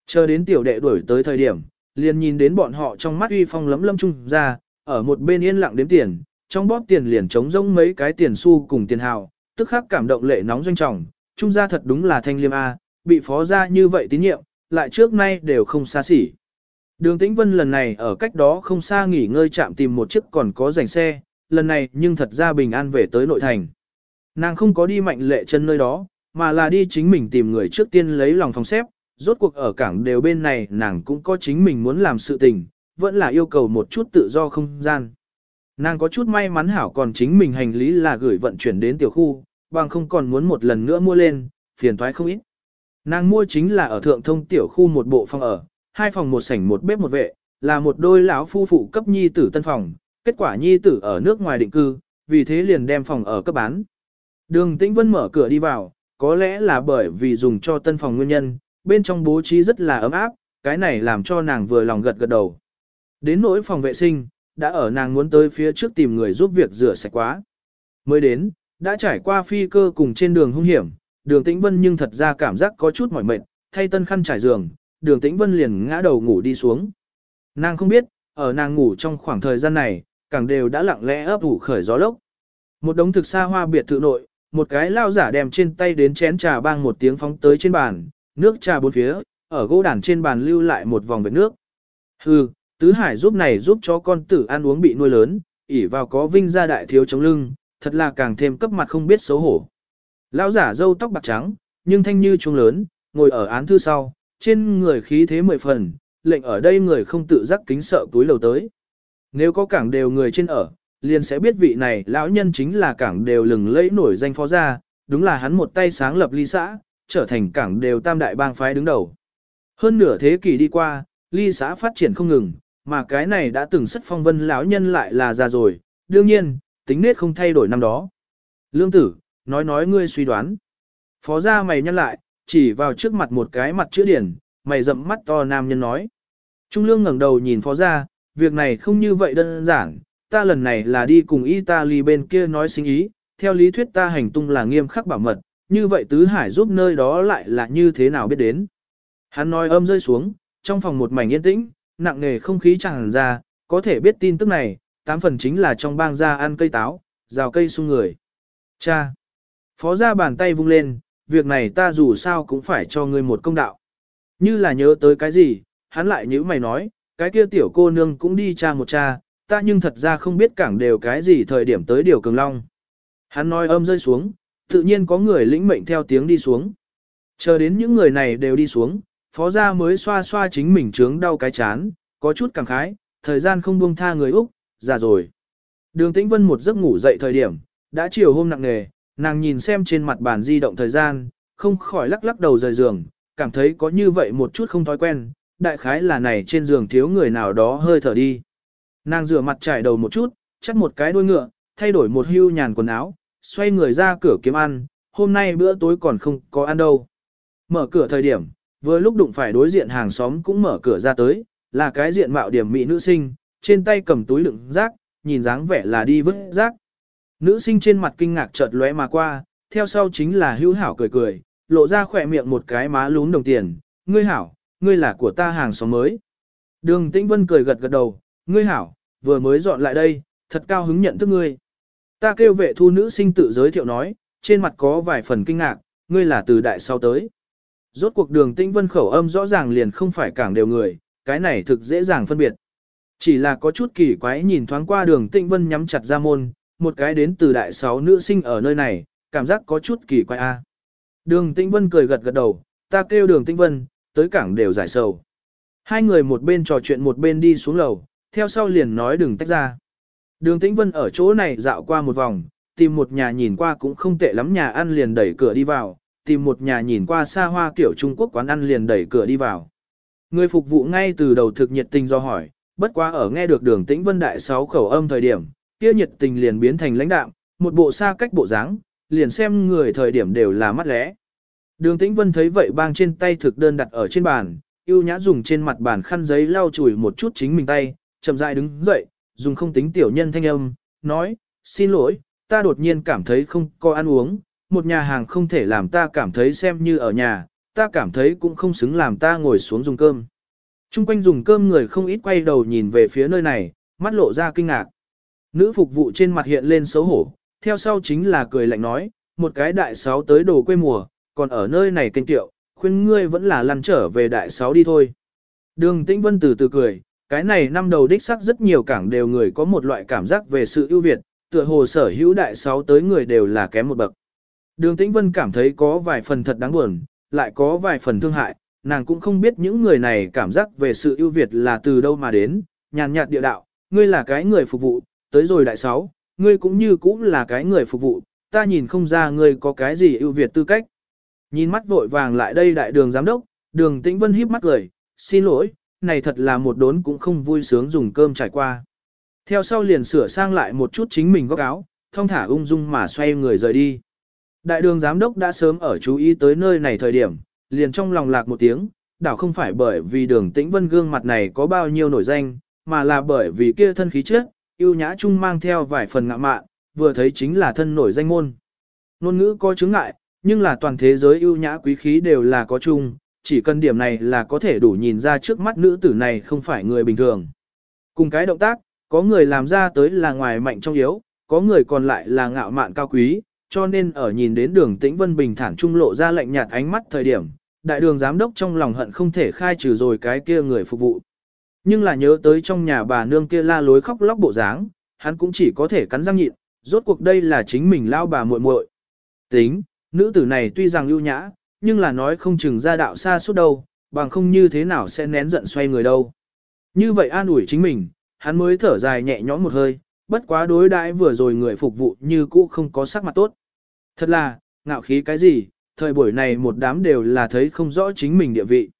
Chờ đến tiểu đệ đuổi tới thời điểm, liền nhìn đến bọn họ trong mắt uy phong lấm lâm trung ra, ở một bên yên lặng đếm tiền, trong bóp tiền liền trống rỗng mấy cái tiền xu cùng tiền hào, tức khắc cảm động lệ nóng doanh trọng, trung gia thật đúng là thanh liêm A, bị phó gia như vậy tín nhiệm, lại trước nay đều không xa xỉ. Đường Tĩnh Vân lần này ở cách đó không xa nghỉ ngơi chạm tìm một chiếc còn có dành xe, lần này nhưng thật ra bình an về tới nội thành. Nàng không có đi mạnh lệ chân nơi đó, mà là đi chính mình tìm người trước tiên lấy lòng phòng xếp, rốt cuộc ở cảng đều bên này nàng cũng có chính mình muốn làm sự tình, vẫn là yêu cầu một chút tự do không gian. Nàng có chút may mắn hảo còn chính mình hành lý là gửi vận chuyển đến tiểu khu, bằng không còn muốn một lần nữa mua lên, phiền toái không ít. Nàng mua chính là ở thượng thông tiểu khu một bộ phòng ở, hai phòng một sảnh một bếp một vệ, là một đôi lão phu phụ cấp nhi tử tân phòng, kết quả nhi tử ở nước ngoài định cư, vì thế liền đem phòng ở cấp bán. Đường Tĩnh Vân mở cửa đi vào, có lẽ là bởi vì dùng cho tân phòng nguyên nhân, bên trong bố trí rất là ấm áp, cái này làm cho nàng vừa lòng gật gật đầu. Đến nỗi phòng vệ sinh, đã ở nàng muốn tới phía trước tìm người giúp việc rửa sạch quá. Mới đến, đã trải qua phi cơ cùng trên đường hung hiểm, đường tĩnh vân nhưng thật ra cảm giác có chút mỏi mệt, thay tân khăn trải giường, đường tĩnh vân liền ngã đầu ngủ đi xuống. Nàng không biết, ở nàng ngủ trong khoảng thời gian này, càng đều đã lặng lẽ ấp ủ khởi gió lốc. Một đống thực xa hoa biệt thự nội, một cái lao giả đem trên tay đến chén trà bang một tiếng phóng tới trên bàn, nước trà bốn phía, ở gỗ đàn trên bàn lưu lại một vòng vệt nước. Hừ, tứ hải giúp này giúp cho con tử ăn uống bị nuôi lớn, ỉ vào có vinh gia đại thiếu chống lưng, thật là càng thêm cấp mặt không biết xấu hổ. Lão giả râu tóc bạc trắng, nhưng thanh như trung lớn, ngồi ở án thư sau, trên người khí thế mười phần, lệnh ở đây người không tự giác kính sợ túi lầu tới. Nếu có cảng đều người trên ở, liền sẽ biết vị này lão nhân chính là cảng đều lừng lẫy nổi danh phó gia, đúng là hắn một tay sáng lập ly xã, trở thành cảng đều tam đại bang phái đứng đầu. Hơn nửa thế kỷ đi qua, ly xã phát triển không ngừng, mà cái này đã từng sất phong vân lão nhân lại là già rồi, đương nhiên, tính nết không thay đổi năm đó. Lương tử, nói nói ngươi suy đoán. Phó gia mày nhăn lại, chỉ vào trước mặt một cái mặt chữ điển, mày rậm mắt to nam nhân nói. Trung lương ngẩng đầu nhìn phó gia, việc này không như vậy đơn giản, ta lần này là đi cùng Italy bên kia nói sinh ý, theo lý thuyết ta hành tung là nghiêm khắc bảo mật, như vậy tứ hải giúp nơi đó lại là như thế nào biết đến. Hắn nói âm rơi xuống, trong phòng một mảnh yên tĩnh, nặng nề không khí tràn ra, có thể biết tin tức này, tám phần chính là trong bang ra ăn cây táo, rào cây sung người. Cha! Phó ra bàn tay vung lên, việc này ta dù sao cũng phải cho ngươi một công đạo. Như là nhớ tới cái gì, hắn lại nhữ mày nói, cái kia tiểu cô nương cũng đi cha một cha, ta nhưng thật ra không biết cảng đều cái gì thời điểm tới điều cường long. Hắn nói âm rơi xuống, tự nhiên có người lĩnh mệnh theo tiếng đi xuống. Chờ đến những người này đều đi xuống, phó gia mới xoa xoa chính mình trướng đau cái chán, có chút cảm khái, thời gian không buông tha người Úc, già rồi. Đường Tĩnh Vân một giấc ngủ dậy thời điểm, đã chiều hôm nặng nề, nàng nhìn xem trên mặt bàn di động thời gian, không khỏi lắc lắc đầu rời giường, cảm thấy có như vậy một chút không thói quen, đại khái là này trên giường thiếu người nào đó hơi thở đi. Nàng rửa mặt trải đầu một chút, chắc một cái đuôi ngựa, thay đổi một hưu nhàn quần áo, xoay người ra cửa kiếm ăn, hôm nay bữa tối còn không có ăn đâu. Mở cửa thời điểm, vừa lúc đụng phải đối diện hàng xóm cũng mở cửa ra tới, là cái diện mạo điểm mỹ nữ sinh, trên tay cầm túi đựng rác, nhìn dáng vẻ là đi vứt rác. Nữ sinh trên mặt kinh ngạc chợt lóe mà qua, theo sau chính là hữu hảo cười cười, lộ ra khỏe miệng một cái má lún đồng tiền, ngươi hảo, ngươi là của ta hàng xóm mới. Đường Tĩnh Vân cười gật gật đầu, ngươi hảo, vừa mới dọn lại đây, thật cao hứng nhận thức ngươi. Ta kêu vệ thu nữ sinh tự giới thiệu nói, trên mặt có vài phần kinh ngạc, ngươi là từ đại sau tới. Rốt cuộc đường Tĩnh Vân khẩu âm rõ ràng liền không phải cảng đều người, cái này thực dễ dàng phân biệt. Chỉ là có chút kỳ quái nhìn thoáng qua đường Tĩnh Vân nhắm chặt ra môn, một cái đến từ đại sáu nữ sinh ở nơi này, cảm giác có chút kỳ quái a. Đường Tĩnh Vân cười gật gật đầu, ta kêu đường Tĩnh Vân, tới cảng đều giải sầu. Hai người một bên trò chuyện một bên đi xuống lầu, theo sau liền nói đừng tách ra. Đường Tĩnh Vân ở chỗ này dạo qua một vòng, tìm một nhà nhìn qua cũng không tệ lắm nhà ăn liền đẩy cửa đi vào, tìm một nhà nhìn qua xa hoa kiểu Trung Quốc quán ăn liền đẩy cửa đi vào. Người phục vụ ngay từ đầu thực nhiệt tình do hỏi, bất quá ở nghe được đường Tĩnh Vân đại sáu khẩu âm thời điểm, kia nhiệt tình liền biến thành lãnh đạm, một bộ xa cách bộ dáng, liền xem người thời điểm đều là mắt lẽ. Đường Tĩnh Vân thấy vậy bang trên tay thực đơn đặt ở trên bàn, yêu nhã dùng trên mặt bàn khăn giấy lau chùi một chút chính mình tay, chậm rãi đứng dậy, dùng không tính tiểu nhân thanh âm, nói, xin lỗi, ta đột nhiên cảm thấy không có ăn uống, một nhà hàng không thể làm ta cảm thấy xem như ở nhà, ta cảm thấy cũng không xứng làm ta ngồi xuống dùng cơm. Trung quanh dùng cơm người không ít quay đầu nhìn về phía nơi này, mắt lộ ra kinh ngạc. Nữ phục vụ trên mặt hiện lên xấu hổ, theo sau chính là cười lạnh nói, một cái đại sáu tới đồ quê mùa, còn ở nơi này kênh tiệu, khuyên ngươi vẫn là lăn trở về đại sáu đi thôi. Đường Tĩnh Vân từ từ cười, cái này năm đầu đích sắc rất nhiều cảng đều người có một loại cảm giác về sự ưu việt, tựa hồ sở hữu đại sáu tới người đều là kém một bậc. Đường Tĩnh Vân cảm thấy có vài phần thật đáng buồn, lại có vài phần thương hại, nàng cũng không biết những người này cảm giác về sự ưu việt là từ đâu mà đến, nhàn nhạt địa đạo, ngươi là cái người phục vụ, tới rồi đại sáu, ngươi cũng như cũng là cái người phục vụ, ta nhìn không ra ngươi có cái gì ưu việt tư cách. Nhìn mắt vội vàng lại đây đại đường giám đốc, đường tĩnh vân híp mắt cười, xin lỗi, này thật là một đốn cũng không vui sướng dùng cơm trải qua. Theo sau liền sửa sang lại một chút chính mình góc áo, thông thả ung dung mà xoay người rời đi. Đại đường giám đốc đã sớm ở chú ý tới nơi này thời điểm, liền trong lòng lạc một tiếng, đảo không phải bởi vì đường tĩnh vân gương mặt này có bao nhiêu nổi danh, mà là bởi vì kia thân khí chất, yêu nhã chung mang theo vài phần ngạ mạn, vừa thấy chính là thân nổi danh môn. Nôn ngữ có chứng ngại, nhưng là toàn thế giới yêu nhã quý khí đều là có chung, chỉ cần điểm này là có thể đủ nhìn ra trước mắt nữ tử này không phải người bình thường. Cùng cái động tác, có người làm ra tới là ngoài mạnh trong yếu, có người còn lại là ngạo mạn cao quý, cho nên ở nhìn đến đường tĩnh vân bình thản trung lộ ra lạnh nhạt ánh mắt thời điểm, đại đường giám đốc trong lòng hận không thể khai trừ rồi cái kia người phục vụ. Nhưng là nhớ tới trong nhà bà nương kia la lối khóc lóc bộ dáng, hắn cũng chỉ có thể cắn răng nhịn, rốt cuộc đây là chính mình lao bà muội muội. Tính, nữ tử này tuy rằng ưu nhã, nhưng là nói không chừng ra đạo xa suốt đâu, bằng không như thế nào sẽ nén giận xoay người đâu. Như vậy an ủi chính mình, hắn mới thở dài nhẹ nhõm một hơi, bất quá đối đãi vừa rồi người phục vụ như cũ không có sắc mặt tốt. Thật là, ngạo khí cái gì, thời buổi này một đám đều là thấy không rõ chính mình địa vị.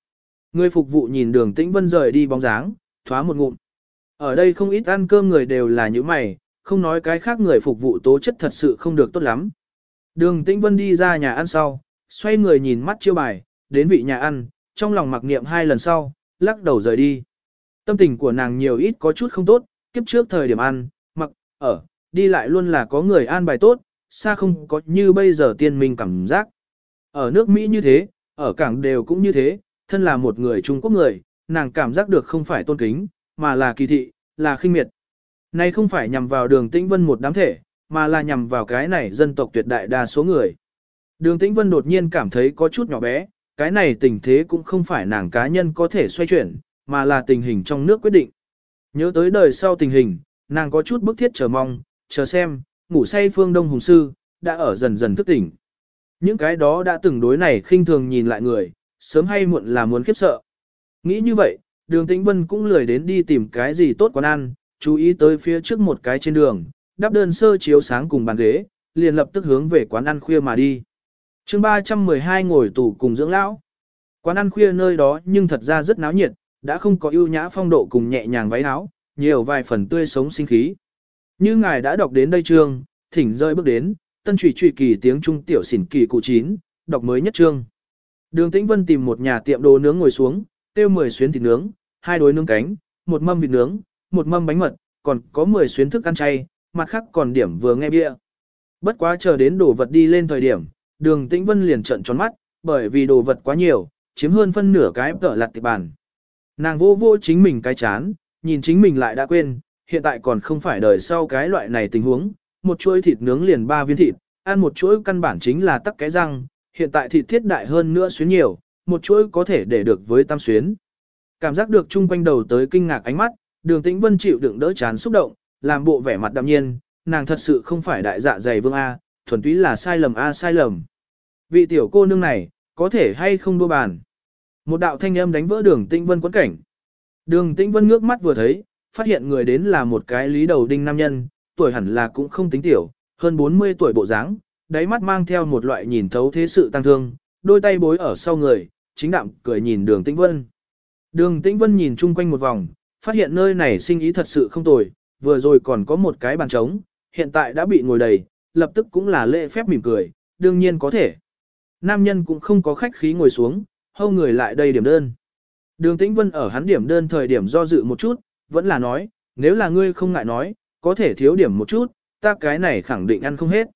Người phục vụ nhìn đường tĩnh vân rời đi bóng dáng, thoá một ngụm. Ở đây không ít ăn cơm người đều là như mày, không nói cái khác người phục vụ tố chất thật sự không được tốt lắm. Đường tĩnh vân đi ra nhà ăn sau, xoay người nhìn mắt chiêu bài, đến vị nhà ăn, trong lòng mặc niệm hai lần sau, lắc đầu rời đi. Tâm tình của nàng nhiều ít có chút không tốt, kiếp trước thời điểm ăn, mặc, ở, đi lại luôn là có người an bài tốt, xa không có như bây giờ tiên minh cảm giác. Ở nước Mỹ như thế, ở cảng đều cũng như thế, thân là một người Trung Quốc người, nàng cảm giác được không phải tôn kính, mà là kỳ thị, là khinh miệt. Này không phải nhằm vào đường tĩnh vân một đám thể, mà là nhằm vào cái này dân tộc tuyệt đại đa số người. Đường tĩnh vân đột nhiên cảm thấy có chút nhỏ bé, cái này tình thế cũng không phải nàng cá nhân có thể xoay chuyển, mà là tình hình trong nước quyết định. Nhớ tới đời sau tình hình, nàng có chút bức thiết chờ mong, chờ xem, ngủ say phương Đông Hùng Sư, đã ở dần dần thức tỉnh. Những cái đó đã từng đối này khinh thường nhìn lại người, sớm hay muộn là muốn khiếp sợ. Nghĩ như vậy, đường tĩnh vân cũng lười đến đi tìm cái gì tốt quán ăn, chú ý tới phía trước một cái trên đường, đắp đơn sơ chiếu sáng cùng bàn ghế, liền lập tức hướng về quán ăn khuya mà đi. chương 312 ngồi tủ cùng dưỡng lão. Quán ăn khuya nơi đó nhưng thật ra rất náo nhiệt, đã không có ưu nhã phong độ cùng nhẹ nhàng váy áo, nhiều vài phần tươi sống sinh khí. Như ngài đã đọc đến đây chương, thỉnh rơi bước đến, tân trụy trụy kỳ tiếng trung tiểu xỉn kỳ cụ chín, đọc mới nhất chương. Đường Tĩnh Vân tìm một nhà tiệm đồ nướng ngồi xuống, tiêu 10 xuyến thịt nướng, hai đối nướng cánh, một mâm vịt nướng, một mâm bánh mật, còn có 10 xuyến thức ăn chay, mặt khác còn điểm vừa nghe bia. Bất quá chờ đến đồ vật đi lên thời điểm, đường Tĩnh Vân liền trợn tròn mắt, bởi vì đồ vật quá nhiều, chiếm hơn phân nửa cái tợ lặt tiệp bàn. Nàng vô vô chính mình cái chán, nhìn chính mình lại đã quên, hiện tại còn không phải đời sau cái loại này tình huống, một chuỗi thịt nướng liền ba viên thịt, ăn một chuỗi căn bản chính là tắc cái răng, hiện tại thịt thiết đại hơn nữa xuyến nhiều, một chuỗi có thể để được với tam xuyến. Cảm giác được chung quanh đầu tới kinh ngạc ánh mắt, đường tĩnh vân chịu đựng đỡ chán xúc động, làm bộ vẻ mặt đạm nhiên, nàng thật sự không phải đại dạ dày vương A, thuần túy là sai lầm A sai lầm. Vị tiểu cô nương này, có thể hay không đua bàn. Một đạo thanh âm đánh vỡ đường tĩnh vân quấn cảnh. Đường tĩnh vân ngước mắt vừa thấy, phát hiện người đến là một cái lý đầu đinh nam nhân, tuổi hẳn là cũng không tính tiểu, hơn 40 tuổi bộ dáng, đáy mắt mang theo một loại nhìn thấu thế sự tăng thương, đôi tay bối ở sau người, chính đạm cười nhìn đường tĩnh vân. Đường tĩnh vân nhìn chung quanh một vòng, phát hiện nơi này sinh ý thật sự không tồi, vừa rồi còn có một cái bàn trống, hiện tại đã bị ngồi đầy, lập tức cũng là lễ phép mỉm cười, đương nhiên có thể. Nam nhân cũng không có khách khí ngồi xuống, hâu người lại đây điểm đơn. Đường tĩnh vân ở hắn điểm đơn thời điểm do dự một chút, vẫn là nói, nếu là ngươi không ngại nói, có thể thiếu điểm một chút, ta cái này khẳng định ăn không hết.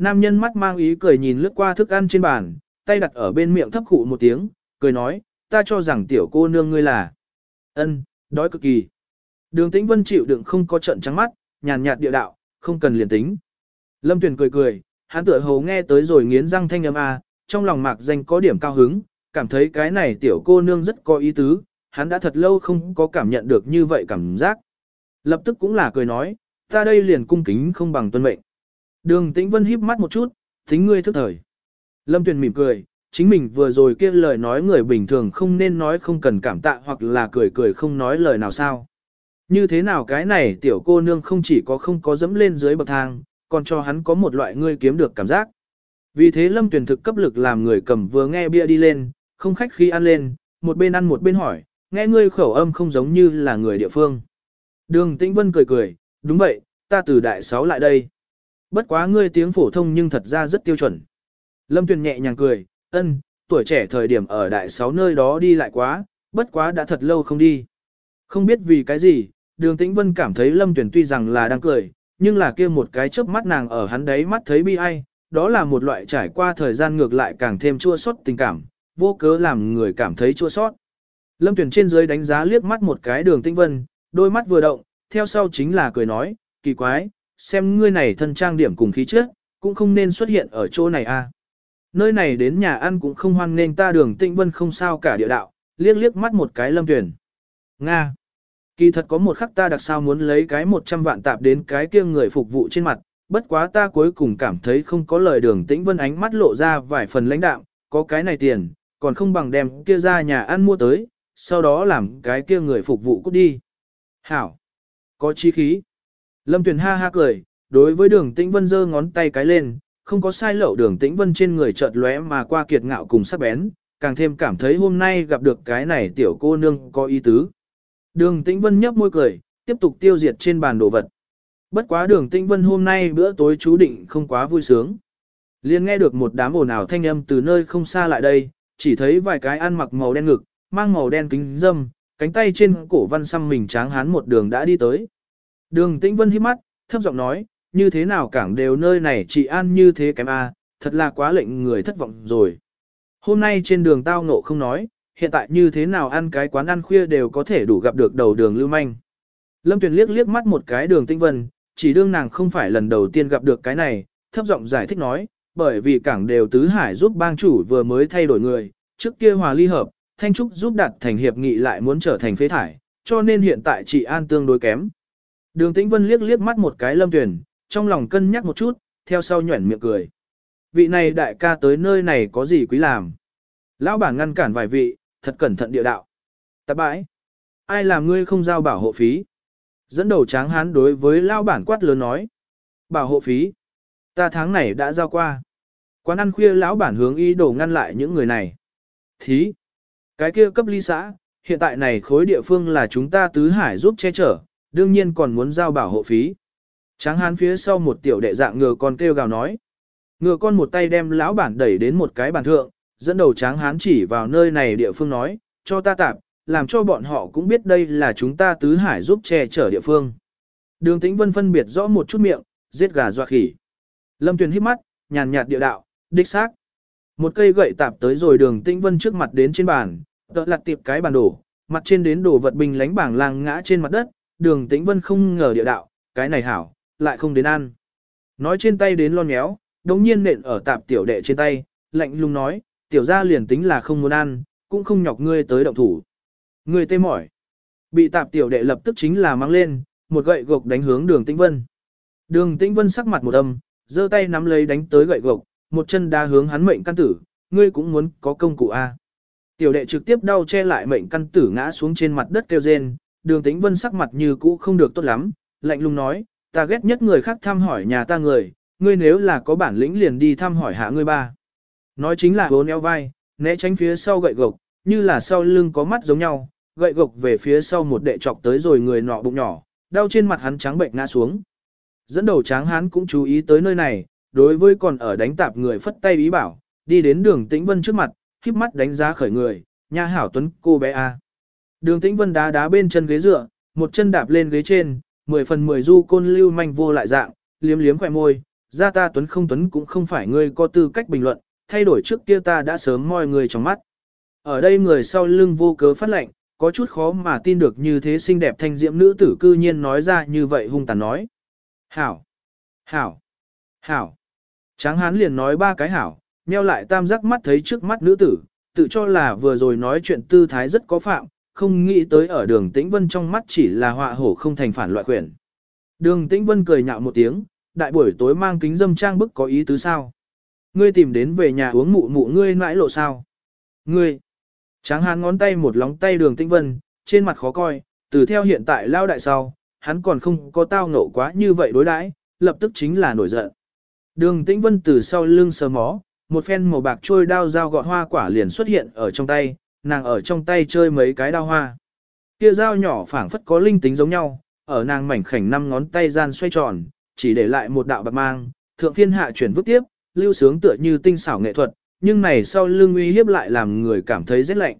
Nam nhân mắt mang ý cười nhìn lướt qua thức ăn trên bàn, tay đặt ở bên miệng thấp khụ một tiếng, cười nói, ta cho rằng tiểu cô nương ngươi là ân, đói cực kỳ. Đường tĩnh vân chịu đựng không có trận trắng mắt, nhàn nhạt địa đạo, không cần liền tính. Lâm Tuyền cười cười, hắn tựa hồ nghe tới rồi nghiến răng thanh âm a, trong lòng mạc danh có điểm cao hứng, cảm thấy cái này tiểu cô nương rất có ý tứ, hắn đã thật lâu không có cảm nhận được như vậy cảm giác. Lập tức cũng là cười nói, ta đây liền cung kính không bằng tuân mệnh. Đường Tĩnh Vân híp mắt một chút, tính ngươi thức thời. Lâm Tuyền mỉm cười, chính mình vừa rồi kia lời nói người bình thường không nên nói không cần cảm tạ hoặc là cười cười không nói lời nào sao. Như thế nào cái này tiểu cô nương không chỉ có không có dẫm lên dưới bậc thang, còn cho hắn có một loại ngươi kiếm được cảm giác. Vì thế Lâm Tuyền thực cấp lực làm người cầm vừa nghe bia đi lên, không khách khi ăn lên, một bên ăn một bên hỏi, nghe ngươi khẩu âm không giống như là người địa phương. Đường Tĩnh Vân cười cười, đúng vậy, ta từ đại sáu lại đây. Bất quá ngươi tiếng phổ thông nhưng thật ra rất tiêu chuẩn. Lâm Tuyền nhẹ nhàng cười, ân, tuổi trẻ thời điểm ở đại sáu nơi đó đi lại quá, bất quá đã thật lâu không đi. Không biết vì cái gì, đường Tĩnh Vân cảm thấy Lâm Tuyền tuy rằng là đang cười, nhưng là kia một cái chớp mắt nàng ở hắn đấy mắt thấy bi ai, đó là một loại trải qua thời gian ngược lại càng thêm chua xót tình cảm, vô cớ làm người cảm thấy chua xót. Lâm Tuyền trên dưới đánh giá liếc mắt một cái đường Tĩnh Vân, đôi mắt vừa động, theo sau chính là cười nói, kỳ quái, xem ngươi này thân trang điểm cùng khí chất, cũng không nên xuất hiện ở chỗ này a. À. Nơi này đến nhà ăn cũng không hoan nên ta đường tịnh vân không sao cả địa đạo, liếc liếc mắt một cái lâm tuyển. Nga. Kỳ thật có một khắc ta đặc sao muốn lấy cái 100 vạn tạp đến cái kia người phục vụ trên mặt, bất quá ta cuối cùng cảm thấy không có lời đường tĩnh vân ánh mắt lộ ra vài phần lãnh đạo, có cái này tiền, còn không bằng đem kia ra nhà ăn mua tới, sau đó làm cái kia người phục vụ cút đi. Hảo. Có chi khí. Lâm Tuyền ha ha cười, đối với đường tĩnh vân giơ ngón tay cái lên, không có sai lậu đường tĩnh vân trên người chợt lóe mà qua kiệt ngạo cùng sắc bén, càng thêm cảm thấy hôm nay gặp được cái này tiểu cô nương có ý tứ. Đường tĩnh vân nhấp môi cười, tiếp tục tiêu diệt trên bàn đồ vật. Bất quá đường tĩnh vân hôm nay bữa tối chú định không quá vui sướng. Liên nghe được một đám ồn ào thanh âm từ nơi không xa lại đây, chỉ thấy vài cái ăn mặc màu đen ngực, mang màu đen kính dâm, cánh tay trên cổ văn xăm mình tráng hán một đường đã đi tới. Đường Tĩnh Vân hít mắt, thấp giọng nói, như thế nào cảng đều nơi này chỉ an như thế kém a, thật là quá lệnh người thất vọng rồi. Hôm nay trên đường tao ngộ không nói, hiện tại như thế nào ăn cái quán ăn khuya đều có thể đủ gặp được đầu đường lưu manh. Lâm Tuyền liếc liếc mắt một cái đường Tĩnh Vân, chỉ đương nàng không phải lần đầu tiên gặp được cái này, thấp giọng giải thích nói, bởi vì cảng đều tứ hải giúp bang chủ vừa mới thay đổi người, trước kia hòa ly hợp, Thanh Trúc giúp đặt thành hiệp nghị lại muốn trở thành phế thải, cho nên hiện tại chị an tương đối kém. Đường Tĩnh Vân liếc liếc mắt một cái Lâm Tuyền, trong lòng cân nhắc một chút, theo sau nhuẩn miệng cười. Vị này đại ca tới nơi này có gì quý làm? Lão bản ngăn cản vài vị, thật cẩn thận địa đạo. Tạp bãi. Ai làm ngươi không giao bảo hộ phí? Dẫn đầu tráng hán đối với lão bản quát lớn nói. Bảo hộ phí. Ta tháng này đã giao qua. Quán ăn khuya lão bản hướng ý đồ ngăn lại những người này. Thí. Cái kia cấp ly xã, hiện tại này khối địa phương là chúng ta tứ hải giúp che chở, đương nhiên còn muốn giao bảo hộ phí. Tráng hán phía sau một tiểu đệ dạng ngựa con kêu gào nói. Ngựa con một tay đem lão bản đẩy đến một cái bàn thượng, dẫn đầu tráng hán chỉ vào nơi này địa phương nói, cho ta tạp, làm cho bọn họ cũng biết đây là chúng ta tứ hải giúp che chở địa phương. Đường tĩnh vân phân biệt rõ một chút miệng, giết gà doa khỉ. Lâm tuyền hít mắt, nhàn nhạt địa đạo, đích xác. Một cây gậy tạp tới rồi đường tĩnh vân trước mặt đến trên bàn, tợ lặt tiệp cái bàn đổ, mặt trên đến đổ vật bình lánh bảng lang ngã trên mặt đất, đường tĩnh vân không ngờ địa đạo, cái này hảo, lại không đến ăn. Nói trên tay đến lon méo, đống nhiên nện ở tạp tiểu đệ trên tay, lạnh lùng nói, tiểu gia liền tính là không muốn ăn, cũng không nhọc ngươi tới động thủ. Ngươi tê mỏi. Bị tạp tiểu đệ lập tức chính là mang lên, một gậy gộc đánh hướng đường tĩnh vân. Đường tĩnh vân sắc mặt một âm, giơ tay nắm lấy đánh tới gậy gộc, một chân đá hướng hắn mệnh căn tử, ngươi cũng muốn có công cụ A. Tiểu đệ trực tiếp đau che lại mệnh căn tử ngã xuống trên mặt đất kêu rên, đường tĩnh vân sắc mặt như cũ không được tốt lắm, lạnh lùng nói, ta ghét nhất người khác thăm hỏi nhà ta người, ngươi nếu là có bản lĩnh liền đi thăm hỏi hạ ngươi ba. Nói chính là bốn eo vai, né tránh phía sau gậy gộc, như là sau lưng có mắt giống nhau, gậy gộc về phía sau một đệ chọc tới rồi người nọ bụng nhỏ, đau trên mặt hắn trắng bệnh ngã xuống. Dẫn đầu tráng hắn cũng chú ý tới nơi này, đối với còn ở đánh tạp người phất tay ý bảo, đi đến đường tĩnh vân trước mặt, khiếp mắt đánh giá khởi người, nha hảo tuấn cô bé A. Đường tĩnh vân đá đá bên chân ghế dựa, một chân đạp lên ghế trên, mười phần mười du côn lưu manh vô lại dạng, liếm liếm khỏe môi, ra ta tuấn không tuấn cũng không phải ngươi có tư cách bình luận, thay đổi trước kia ta đã sớm moi người trong mắt. Ở đây người sau lưng vô cớ phát lệnh, có chút khó mà tin được như thế xinh đẹp thanh diễm nữ tử cư nhiên nói ra như vậy hung tàn nói. Hảo! Hảo! Hảo! Tráng hán liền nói ba cái hảo, nheo lại tam giác mắt thấy trước mắt nữ tử, tự cho là vừa rồi nói chuyện tư thái rất có phạm, không nghĩ tới ở đường tĩnh vân trong mắt chỉ là họa hổ không thành phản loại quyển. Đường tĩnh vân cười nhạo một tiếng, đại buổi tối mang kính dâm trang bức có ý tứ sao? Ngươi tìm đến về nhà uống mụ mụ ngươi nãi lộ sao? Ngươi! Tráng hán ngón tay một lóng tay đường tĩnh vân, trên mặt khó coi, từ theo hiện tại lao đại sau, hắn còn không có tao ngộ quá như vậy đối đãi, lập tức chính là nổi giận. Đường tĩnh vân từ sau lưng sờ mó, một phen màu bạc trôi đao dao gọt hoa quả liền xuất hiện ở trong tay, nàng ở trong tay chơi mấy cái đao hoa. Kia dao nhỏ phảng phất có linh tính giống nhau, ở nàng mảnh khảnh năm ngón tay gian xoay tròn, chỉ để lại một đạo bạc mang, thượng phiên hạ chuyển vứt tiếp, lưu sướng tựa như tinh xảo nghệ thuật, nhưng này sau lưng uy hiếp lại làm người cảm thấy rất lạnh.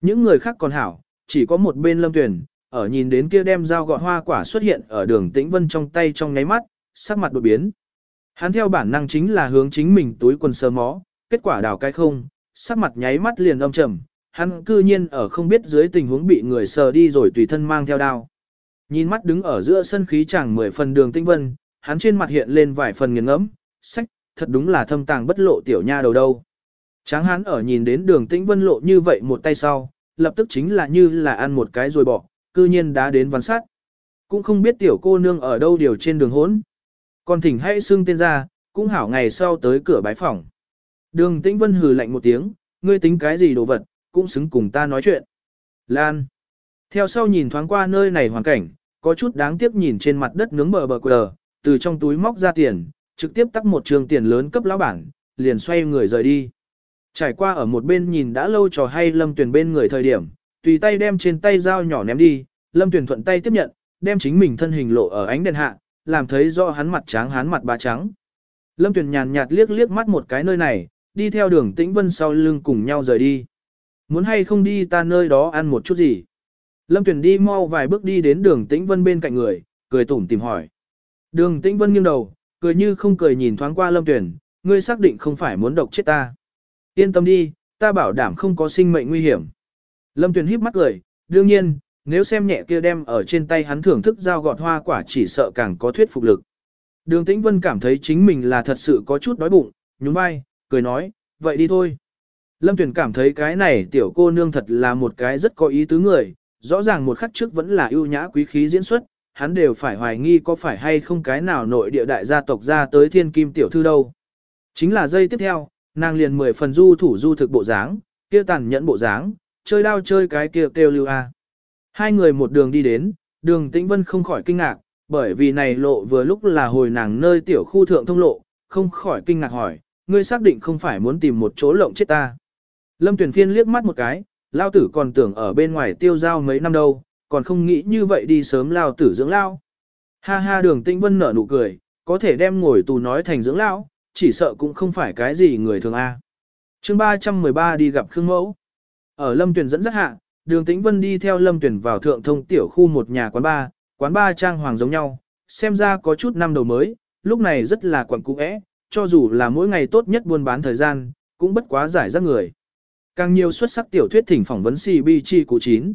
Những người khác còn hảo, chỉ có một bên lâm tuyển, ở nhìn đến kia đem dao gọt hoa quả xuất hiện ở đường tĩnh vân trong tay trong nháy mắt, sắc mặt đột biến. Hắn theo bản năng chính là hướng chính mình túi quần sơ mó, kết quả đào cái không, sắc mặt nháy mắt liền âm trầm, hắn cư nhiên ở không biết dưới tình huống bị người sờ đi rồi tùy thân mang theo đao. Nhìn mắt đứng ở giữa sân khí chẳng mười phần đường tinh vân, hắn trên mặt hiện lên vài phần nghiền ngẫm, sách, thật đúng là thâm tàng bất lộ tiểu nha đầu đâu. Tráng hắn ở nhìn đến đường tĩnh vân lộ như vậy một tay sau, lập tức chính là như là ăn một cái rồi bỏ, cư nhiên đã đến văn sát. Cũng không biết tiểu cô nương ở đâu điều trên đường hốn. Còn thỉnh hãy xưng tên ra, cũng hảo ngày sau tới cửa bái phòng. Đường tĩnh vân hừ lạnh một tiếng, ngươi tính cái gì đồ vật, cũng xứng cùng ta nói chuyện. Lan. Theo sau nhìn thoáng qua nơi này hoàn cảnh, có chút đáng tiếc nhìn trên mặt đất nướng bờ bờ quờ, từ trong túi móc ra tiền, trực tiếp tắt một trường tiền lớn cấp lão bản, liền xoay người rời đi. Trải qua ở một bên nhìn đã lâu trò hay lâm tuyển bên người thời điểm, tùy tay đem trên tay dao nhỏ ném đi, lâm tuyển thuận tay tiếp nhận, đem chính mình thân hình lộ ở ánh đèn hạ, làm thấy rõ hắn mặt trắng hắn mặt ba trắng. Lâm tuyển nhàn nhạt liếc liếc mắt một cái nơi này, đi theo đường tĩnh vân sau lưng cùng nhau rời đi. Muốn hay không đi ta nơi đó ăn một chút gì? Lâm Tuyền đi mau vài bước đi đến đường tĩnh vân bên cạnh người, cười tủm tìm hỏi. Đường tĩnh vân nghiêng đầu, cười như không cười nhìn thoáng qua lâm Tuyền, ngươi xác định không phải muốn độc chết ta. Yên tâm đi, ta bảo đảm không có sinh mệnh nguy hiểm. Lâm Tuyền híp mắt cười, đương nhiên, nếu xem nhẹ kia đem ở trên tay hắn thưởng thức dao gọt hoa quả chỉ sợ càng có thuyết phục lực. Đường Tĩnh Vân cảm thấy chính mình là thật sự có chút đói bụng, nhún vai, cười nói, vậy đi thôi. Lâm Tuyền cảm thấy cái này tiểu cô nương thật là một cái rất có ý tứ người, rõ ràng một khắc trước vẫn là ưu nhã quý khí diễn xuất, hắn đều phải hoài nghi có phải hay không cái nào nội địa đại gia tộc ra tới thiên kim tiểu thư đâu. Chính là giây tiếp theo, nàng liền mười phần du thủ du thực bộ dáng, kia tàn nhẫn bộ dáng, chơi đao chơi cái kia kêu lưu a. Hai người một đường đi đến, đường tĩnh vân không khỏi kinh ngạc, bởi vì này lộ vừa lúc là hồi nàng nơi tiểu khu thượng thông lộ, không khỏi kinh ngạc hỏi, ngươi xác định không phải muốn tìm một chỗ lộng chết ta. Lâm tuyển phiên liếc mắt một cái, lao tử còn tưởng ở bên ngoài tiêu giao mấy năm đâu, còn không nghĩ như vậy đi sớm lao tử dưỡng lao. Ha ha đường tĩnh vân nở nụ cười, có thể đem ngồi tù nói thành dưỡng lao, chỉ sợ cũng không phải cái gì người thường A. Chương 313 đi gặp Khương Mẫu. Ở Lâm tuyển dẫn dắt hạ, đường tĩnh vân đi theo Lâm tuyển vào thượng thông tiểu khu một nhà quán ba, quán ba trang hoàng giống nhau, xem ra có chút năm đầu mới, lúc này rất là quẳng cũ ẽ, cho dù là mỗi ngày tốt nhất buôn bán thời gian, cũng bất quá giải rác người. Càng nhiều xuất sắc tiểu thuyết thỉnh phỏng vấn CBG cụ 9.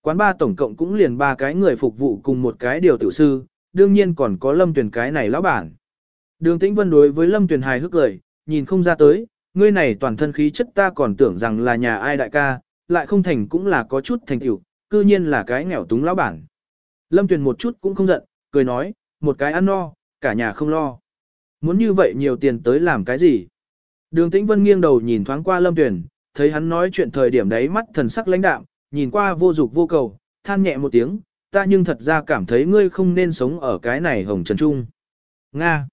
Quán ba tổng cộng cũng liền ba cái người phục vụ cùng một cái điều tiểu sư, đương nhiên còn có lâm tuyển cái này lão bản. Đường tĩnh vân đối với lâm tuyển hài hước cười, nhìn không ra tới, ngươi này toàn thân khí chất ta còn tưởng rằng là nhà ai đại ca, lại không thành cũng là có chút thành tiểu, cư nhiên là cái nghèo túng lão bản. Lâm tuyển một chút cũng không giận, cười nói, một cái ăn no, cả nhà không lo. Muốn như vậy nhiều tiền tới làm cái gì? Đường tĩnh vân nghiêng đầu nhìn thoáng qua lâm tuyển, thấy hắn nói chuyện thời điểm đấy mắt thần sắc lãnh đạm, nhìn qua vô dục vô cầu, than nhẹ một tiếng, ta nhưng thật ra cảm thấy ngươi không nên sống ở cái này hồng trần trung. Nga!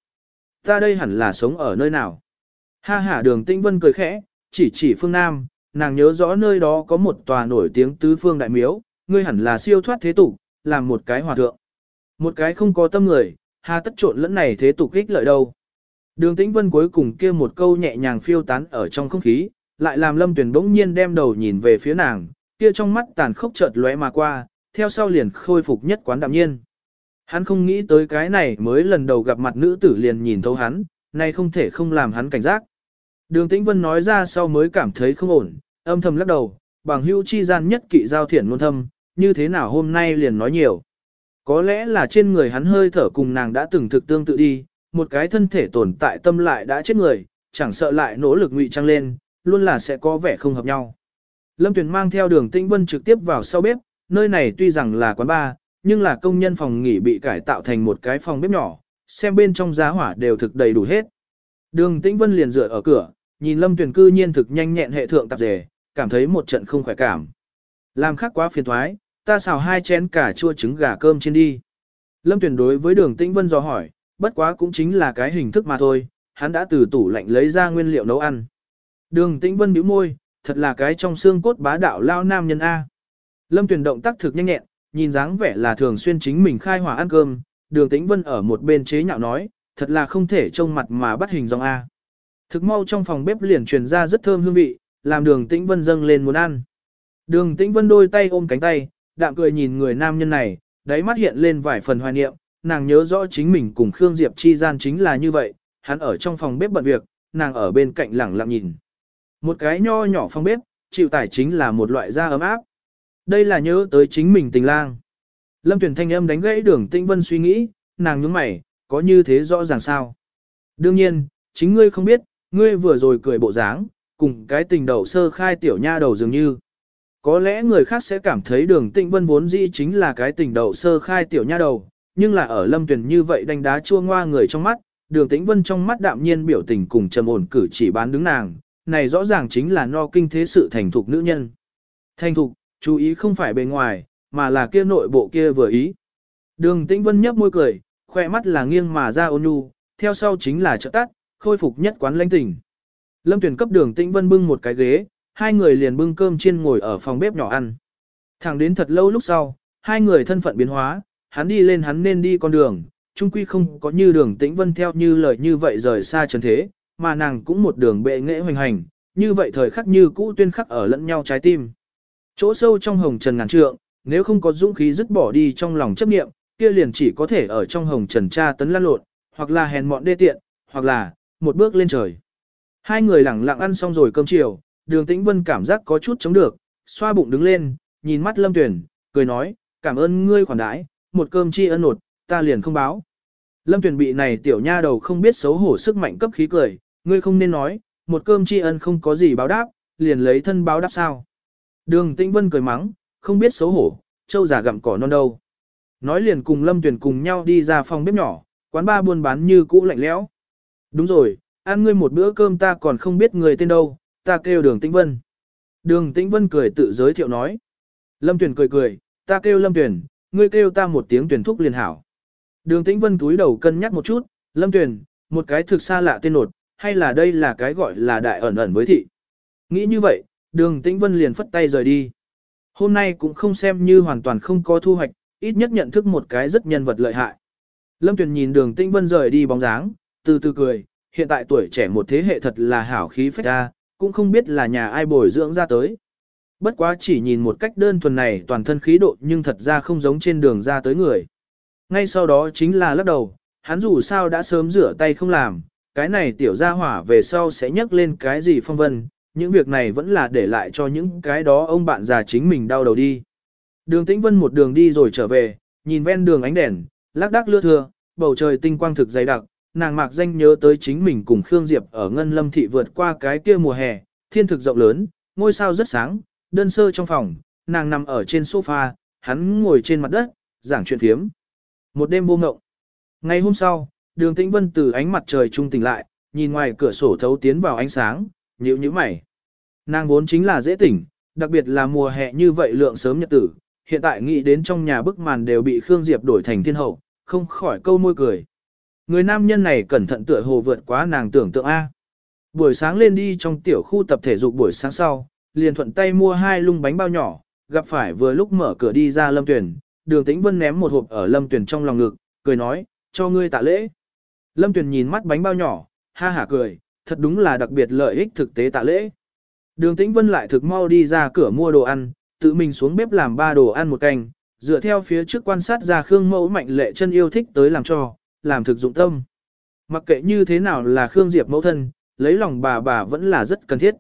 Ta đây hẳn là sống ở nơi nào? Ha ha đường tĩnh vân cười khẽ, chỉ chỉ phương Nam, nàng nhớ rõ nơi đó có một tòa nổi tiếng tứ phương đại miếu, ngươi hẳn là siêu thoát thế tục, làm một cái hòa thượng. Một cái không có tâm người, hà tất trộn lẫn này thế tục ích lợi đâu. Đường tĩnh vân cuối cùng kia một câu nhẹ nhàng phiêu tán ở trong không khí, lại làm lâm tuyển bỗng nhiên đem đầu nhìn về phía nàng, kia trong mắt tàn khốc chợt lóe mà qua, theo sau liền khôi phục nhất quán đạm nhiên. Hắn không nghĩ tới cái này mới lần đầu gặp mặt nữ tử liền nhìn thấu hắn, nay không thể không làm hắn cảnh giác. Đường Tĩnh Vân nói ra sau mới cảm thấy không ổn, âm thầm lắc đầu, bằng hữu chi gian nhất kỵ giao thiển ngôn thâm, như thế nào hôm nay liền nói nhiều. Có lẽ là trên người hắn hơi thở cùng nàng đã từng thực tương tự đi, một cái thân thể tồn tại tâm lại đã chết người, chẳng sợ lại nỗ lực ngụy trang lên, luôn là sẽ có vẻ không hợp nhau. Lâm Tuyền mang theo đường Tĩnh Vân trực tiếp vào sau bếp, nơi này tuy rằng là quán bar, nhưng là công nhân phòng nghỉ bị cải tạo thành một cái phòng bếp nhỏ, xem bên trong giá hỏa đều thực đầy đủ hết. Đường Tĩnh Vân liền dựa ở cửa, nhìn Lâm Tuyền cư nhiên thực nhanh nhẹn hệ thượng tạp dề, cảm thấy một trận không khỏe cảm. Làm khác quá phiền thoái, ta xào hai chén cả chua trứng gà cơm trên đi. Lâm Tuyền đối với đường Tĩnh Vân dò hỏi, bất quá cũng chính là cái hình thức mà thôi, hắn đã từ tủ lạnh lấy ra nguyên liệu nấu ăn. Đường Tĩnh Vân bĩu môi, thật là cái trong xương cốt bá đạo lao nam nhân A. Lâm Tuyền động tác thực nhanh nhẹn, nhìn dáng vẻ là thường xuyên chính mình khai hỏa ăn cơm, đường Tĩnh Vân ở một bên chế nhạo nói, thật là không thể trông mặt mà bắt hình dòng A. Thực mau trong phòng bếp liền truyền ra rất thơm hương vị, làm đường Tĩnh Vân dâng lên muốn ăn. Đường Tĩnh Vân đôi tay ôm cánh tay, đạm cười nhìn người nam nhân này, đáy mắt hiện lên vài phần hoài niệm, nàng nhớ rõ chính mình cùng Khương Diệp chi gian chính là như vậy, hắn ở trong phòng bếp bận việc, nàng ở bên cạnh lẳng lặng nhìn. Một cái nho nhỏ phong bếp, chịu tải chính là một loại da ấm áp. Đây là nhớ tới chính mình tình lang. Lâm Tuyển thanh âm đánh gãy đường Tĩnh Vân suy nghĩ, nàng nhướng mày, có như thế rõ ràng sao? Đương nhiên, chính ngươi không biết, ngươi vừa rồi cười bộ dáng, cùng cái tình đầu sơ khai tiểu nha đầu dường như. Có lẽ người khác sẽ cảm thấy đường Tĩnh Vân vốn dĩ chính là cái tình đầu sơ khai tiểu nha đầu, nhưng là ở Lâm Tuyển như vậy đánh đá chua ngoa người trong mắt, đường Tĩnh Vân trong mắt đạm nhiên biểu tình cùng trầm ổn cử chỉ bán đứng nàng, này rõ ràng chính là no kinh thế sự thành thục nữ nhân. Thành thục, chú ý không phải bề ngoài, mà là kia nội bộ kia vừa ý. Đường Tĩnh Vân nhấp môi cười, khoe mắt là nghiêng mà ra ôn nhu, theo sau chính là trợ tắt, khôi phục nhất quán lãnh tình. Lâm Tuyển cấp đường Tĩnh Vân bưng một cái ghế, hai người liền bưng cơm chiên ngồi ở phòng bếp nhỏ ăn. Thẳng đến thật lâu lúc sau, hai người thân phận biến hóa, hắn đi lên hắn nên đi con đường, chung quy không có như đường Tĩnh Vân theo như lời như vậy rời xa trần thế, mà nàng cũng một đường bệ nghệ hoành hành, như vậy thời khắc như cũ tuyên khắc ở lẫn nhau trái tim. Chỗ sâu trong hồng trần ngàn trượng, nếu không có dũng khí dứt bỏ đi trong lòng chấp niệm, kia liền chỉ có thể ở trong hồng trần tra tấn lăn lộn, hoặc là hèn mọn đê tiện, hoặc là một bước lên trời. Hai người lẳng lặng ăn xong rồi cơm chiều, đường tĩnh vân cảm giác có chút chống được, xoa bụng đứng lên, nhìn mắt lâm tuyển, cười nói, cảm ơn ngươi khoản đãi, một cơm chi ân nột, ta liền không báo. Lâm tuyển bị này tiểu nha đầu không biết xấu hổ sức mạnh cấp khí cười, ngươi không nên nói, một cơm tri ân không có gì báo đáp, liền lấy thân báo đáp sao. Đường tĩnh vân cười mắng, không biết xấu hổ, châu giả gặm cỏ non đâu. Nói liền cùng lâm Tuyền cùng nhau đi ra phòng bếp nhỏ, quán ba buôn bán như cũ lạnh lẽo. Đúng rồi, ăn ngươi một bữa cơm ta còn không biết người tên đâu, ta kêu đường tĩnh vân. Đường tĩnh vân cười tự giới thiệu nói. Lâm Tuyền cười cười, ta kêu lâm Tuyền, ngươi kêu ta một tiếng tuyển thúc liền hảo. Đường tĩnh vân túi đầu cân nhắc một chút, lâm Tuyền, một cái thực xa lạ tên nột, hay là đây là cái gọi là đại ẩn ẩn với thị. Nghĩ như vậy, đường tĩnh vân liền phất tay rời đi. Hôm nay cũng không xem như hoàn toàn không có thu hoạch, ít nhất nhận thức một cái rất nhân vật lợi hại. Lâm Tuyền nhìn đường tĩnh vân rời đi bóng dáng, từ từ cười, hiện tại tuổi trẻ một thế hệ thật là hảo khí phách ra, cũng không biết là nhà ai bồi dưỡng ra tới. Bất quá chỉ nhìn một cách đơn thuần này toàn thân khí độ nhưng thật ra không giống trên đường ra tới người. Ngay sau đó chính là lắc đầu, hắn dù sao đã sớm rửa tay không làm, cái này tiểu gia hỏa về sau sẽ nhắc lên cái gì phong vân, những việc này vẫn là để lại cho những cái đó ông bạn già chính mình đau đầu đi. Đường Tĩnh Vân một đường đi rồi trở về, nhìn ven đường ánh đèn, lác đác lưa thưa, bầu trời tinh quang thực dày đặc, nàng mạc danh nhớ tới chính mình cùng Khương Diệp ở Ngân Lâm Thị vượt qua cái kia mùa hè, thiên thực rộng lớn, ngôi sao rất sáng, đơn sơ trong phòng, nàng nằm ở trên sofa, hắn ngồi trên mặt đất, giảng chuyện phiếm. Một đêm vô ngộng. Ngày hôm sau, đường tĩnh vân từ ánh mặt trời trung tỉnh lại, nhìn ngoài cửa sổ thấu tiến vào ánh sáng, nhíu nhíu mày. Nàng vốn chính là dễ tỉnh, đặc biệt là mùa hè như vậy lượng sớm nhật tử, hiện tại nghĩ đến trong nhà bức màn đều bị Khương Diệp đổi thành thiên hậu, không khỏi câu môi cười. Người nam nhân này cẩn thận tựa hồ vượt quá nàng tưởng tượng A. Buổi sáng lên đi trong tiểu khu tập thể dục buổi sáng sau, liền thuận tay mua hai lung bánh bao nhỏ, gặp phải vừa lúc mở cửa đi ra Lâm Tuyển, đường tĩnh vân ném một hộp ở Lâm Tuyển trong lòng ngực, cười nói, cho ngươi tạ lễ. Lâm Tuyền nhìn mắt bánh bao nhỏ, ha hả cười, thật đúng là đặc biệt lợi ích thực tế tạ lễ. Đường tĩnh vân lại thực mau đi ra cửa mua đồ ăn, tự mình xuống bếp làm ba đồ ăn một canh, dựa theo phía trước quan sát ra Khương mẫu mạnh lệ chân yêu thích tới làm cho, làm thực dụng tâm. Mặc kệ như thế nào là Khương Diệp mẫu thân, lấy lòng bà bà vẫn là rất cần thiết.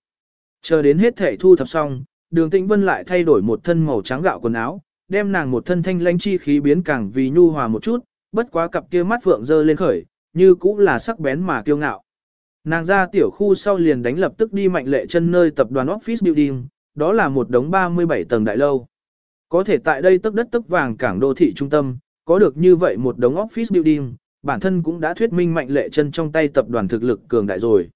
Chờ đến hết thể thu thập xong, đường tĩnh vân lại thay đổi một thân màu trắng gạo quần áo, đem nàng một thân thanh lãnh chi khí biến càng vì nhu hòa một chút, bất quá cặp kia mắt vượng dơ lên khởi, như cũng là sắc bén mà kiêu ngạo. Nàng ra tiểu khu sau liền đánh lập tức đi mạnh lệ chân nơi tập đoàn office building, đó là một đống 37 tầng đại lâu. Có thể tại đây tức đất tức vàng cảng đô thị trung tâm, có được như vậy một đống office building, bản thân cũng đã thuyết minh mạnh lệ chân trong tay tập đoàn thực lực cường đại rồi.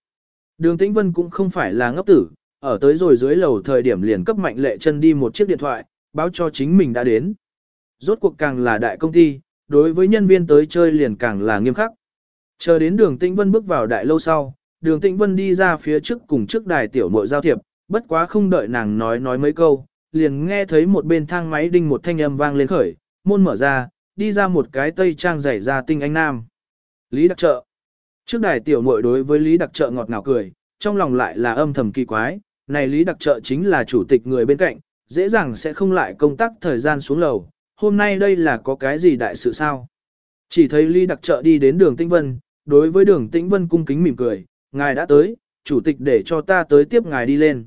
Đường Tĩnh Vân cũng không phải là ngốc tử, ở tới rồi dưới lầu thời điểm liền cấp mạnh lệ chân đi một chiếc điện thoại, báo cho chính mình đã đến. Rốt cuộc càng là đại công ty, đối với nhân viên tới chơi liền càng là nghiêm khắc. Chờ đến đường Tĩnh Vân bước vào đại lâu sau, đường Tĩnh Vân đi ra phía trước cùng trước đài tiểu muội giao thiệp, bất quá không đợi nàng nói nói mấy câu, liền nghe thấy một bên thang máy đinh một thanh âm vang lên khởi, môn mở ra, đi ra một cái tây trang rải ra tinh anh nam. Lý Đặc Trợ Trước đài tiểu muội đối với Lý Đặc Trợ ngọt ngào cười, trong lòng lại là âm thầm kỳ quái, này Lý Đặc Trợ chính là chủ tịch người bên cạnh, dễ dàng sẽ không lại công tác thời gian xuống lầu, hôm nay đây là có cái gì đại sự sao? Chỉ thấy Lý Đặc Trợ đi đến đường Tĩnh Vân, đối với đường Tĩnh Vân cung kính mỉm cười, ngài đã tới, chủ tịch để cho ta tới tiếp ngài đi lên.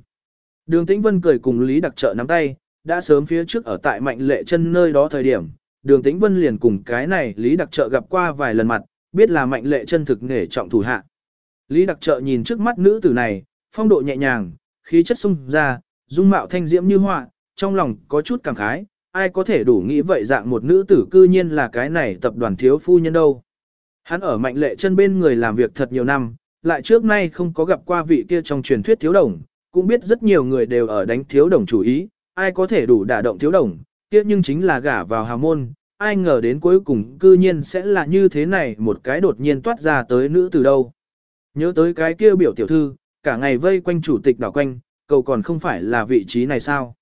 Đường Tĩnh Vân cười cùng Lý Đặc Trợ nắm tay, đã sớm phía trước ở tại mạnh lệ chân nơi đó thời điểm, đường Tĩnh Vân liền cùng cái này Lý Đặc Trợ gặp qua vài lần mặt, biết là mạnh lệ chân thực nghề trọng thủ hạ. Lý Đặc Trợ nhìn trước mắt nữ tử này, phong độ nhẹ nhàng, khí chất sung ra, dung mạo thanh diễm như họa, trong lòng có chút cảm khái, ai có thể đủ nghĩ vậy dạng một nữ tử cư nhiên là cái này tập đoàn thiếu phu nhân đâu. Hắn ở mạnh lệ chân bên người làm việc thật nhiều năm, lại trước nay không có gặp qua vị kia trong truyền thuyết thiếu đồng, cũng biết rất nhiều người đều ở đánh thiếu đồng chủ ý, ai có thể đủ đả động thiếu đồng, kia nhưng chính là gả vào hào môn, ai ngờ đến cuối cùng cư nhiên sẽ là như thế này một cái đột nhiên toát ra tới nữ từ đâu. Nhớ tới cái kia biểu tiểu thư, cả ngày vây quanh chủ tịch đảo quanh, cầu còn không phải là vị trí này sao.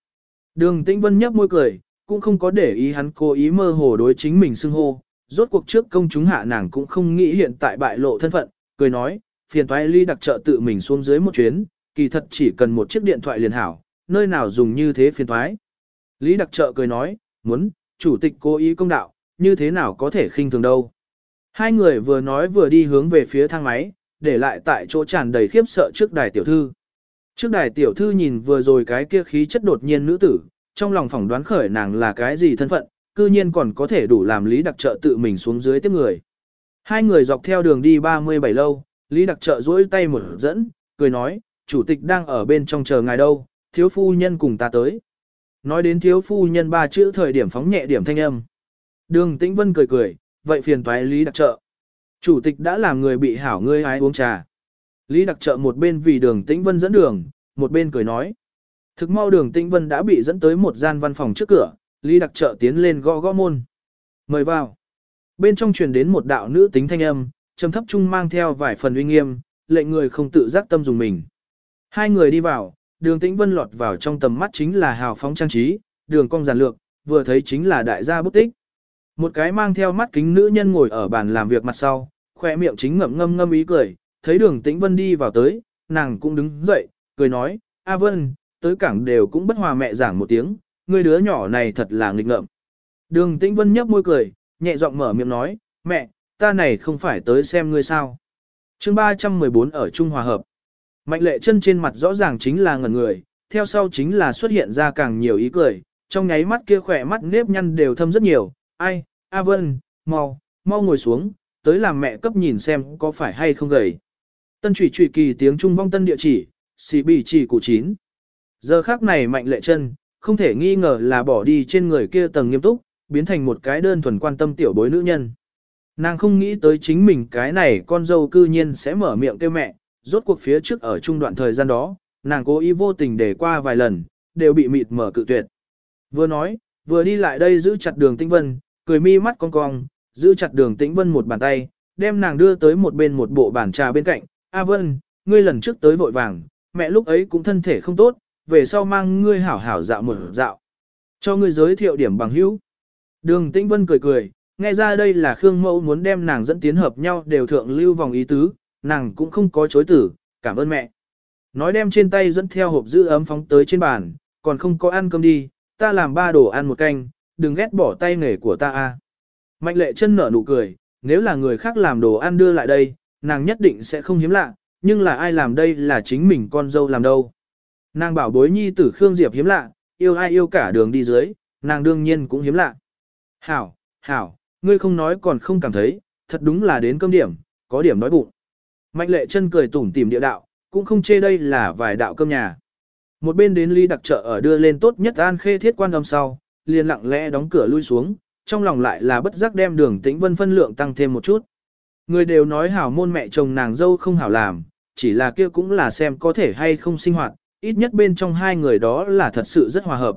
Đường Tĩnh Vân nhấp môi cười, cũng không có để ý hắn cố ý mơ hồ đối chính mình xưng hô, rốt cuộc trước công chúng hạ nàng cũng không nghĩ hiện tại bại lộ thân phận, cười nói, phiền toái ly đặc trợ tự mình xuống dưới một chuyến, kỳ thật chỉ cần một chiếc điện thoại liền hảo, nơi nào dùng như thế phiền toái. Lý đặc trợ cười nói, muốn, chủ tịch cố ý công đạo, như thế nào có thể khinh thường đâu. Hai người vừa nói vừa đi hướng về phía thang máy, để lại tại chỗ tràn đầy khiếp sợ trước đài tiểu thư. Trước đài tiểu thư nhìn vừa rồi cái kia khí chất đột nhiên nữ tử, trong lòng phỏng đoán khởi nàng là cái gì thân phận, cư nhiên còn có thể đủ làm Lý Đặc Trợ tự mình xuống dưới tiếp người. Hai người dọc theo đường đi 37 lâu, Lý Đặc Trợ duỗi tay một dẫn, cười nói, chủ tịch đang ở bên trong chờ ngài đâu, thiếu phu nhân cùng ta tới. Nói đến thiếu phu nhân ba chữ thời điểm phóng nhẹ điểm thanh âm. Đường Tĩnh Vân cười cười, vậy phiền toái Lý Đặc Trợ. Chủ tịch đã làm người bị hảo ngươi ái uống trà. Lý Đặc Trợ một bên vì đường Tĩnh Vân dẫn đường, một bên cười nói. Thực mau đường Tĩnh Vân đã bị dẫn tới một gian văn phòng trước cửa, Lý Đặc Trợ tiến lên gõ gõ môn. Mời vào. Bên trong truyền đến một đạo nữ tính thanh âm, trầm thấp trung mang theo vài phần uy nghiêm, lệnh người không tự giác tâm dùng mình. Hai người đi vào, đường tĩnh vân lọt vào trong tầm mắt chính là hào phóng trang trí, đường cong giản lược, vừa thấy chính là đại gia bút tích. Một cái mang theo mắt kính nữ nhân ngồi ở bàn làm việc mặt sau, khoe miệng chính ngậm ngâm ngâm ý cười, thấy đường tĩnh vân đi vào tới, nàng cũng đứng dậy, cười nói, A Vân, tới cảng đều cũng bất hòa mẹ giảng một tiếng, người đứa nhỏ này thật là nghịch ngợm. Đường tĩnh vân nhấp môi cười, nhẹ giọng mở miệng nói, mẹ, ta này không phải tới xem ngươi sao. chương 314 ở Trung Hòa Hợp. Mạnh lệ chân trên mặt rõ ràng chính là ngẩn người, theo sau chính là xuất hiện ra càng nhiều ý cười, trong nháy mắt kia khỏe mắt nếp nhăn đều thâm rất nhiều, ai, A Vân, mau, mau ngồi xuống, tới làm mẹ cấp nhìn xem có phải hay không gầy. Tân trụy trụy kỳ tiếng Trung vong tân địa chỉ, xì bì chỉ cụ chín. Giờ khác này mạnh lệ chân, không thể nghi ngờ là bỏ đi trên người kia tầng nghiêm túc, biến thành một cái đơn thuần quan tâm tiểu bối nữ nhân. Nàng không nghĩ tới chính mình cái này con dâu cư nhiên sẽ mở miệng kêu mẹ, rốt cuộc phía trước ở trung đoạn thời gian đó, nàng cố ý vô tình để qua vài lần, đều bị mịt mở cự tuyệt. Vừa nói, vừa đi lại đây giữ chặt đường tĩnh vân, cười mi mắt cong cong, giữ chặt đường tĩnh vân một bàn tay, đem nàng đưa tới một bên một bộ bàn trà bên cạnh. A vân, ngươi lần trước tới vội vàng, mẹ lúc ấy cũng thân thể không tốt, về sau mang ngươi hảo hảo dạo một dạo. Cho ngươi giới thiệu điểm bằng hữu. Đường tĩnh vân cười cười, nghe ra đây là Khương Mẫu muốn đem nàng dẫn tiến hợp nhau đều thượng lưu vòng ý tứ, nàng cũng không có chối tử, cảm ơn mẹ. Nói đem trên tay dẫn theo hộp giữ ấm phóng tới trên bàn, còn không có ăn cơm đi, ta làm ba đồ ăn một canh, đừng ghét bỏ tay nghề của ta a. Mạnh lệ chân nở nụ cười, nếu là người khác làm đồ ăn đưa lại đây, nàng nhất định sẽ không hiếm lạ, nhưng là ai làm đây là chính mình con dâu làm đâu. Nàng bảo bối nhi tử Khương Diệp hiếm lạ, yêu ai yêu cả đường đi dưới, nàng đương nhiên cũng hiếm lạ. Hảo, hảo, ngươi không nói còn không cảm thấy, thật đúng là đến cơm điểm, có điểm nói bụng. Mạnh lệ chân cười tủm tỉm địa đạo, cũng không chê đây là vài đạo cơm nhà. Một bên đến ly đặc trợ ở đưa lên tốt nhất an khê thiết quan âm sau, liền lặng lẽ đóng cửa lui xuống, trong lòng lại là bất giác đem đường tĩnh vân phân lượng tăng thêm một chút. Người đều nói hảo môn mẹ chồng nàng dâu không hảo làm, chỉ là kia cũng là xem có thể hay không sinh hoạt, ít nhất bên trong hai người đó là thật sự rất hòa hợp.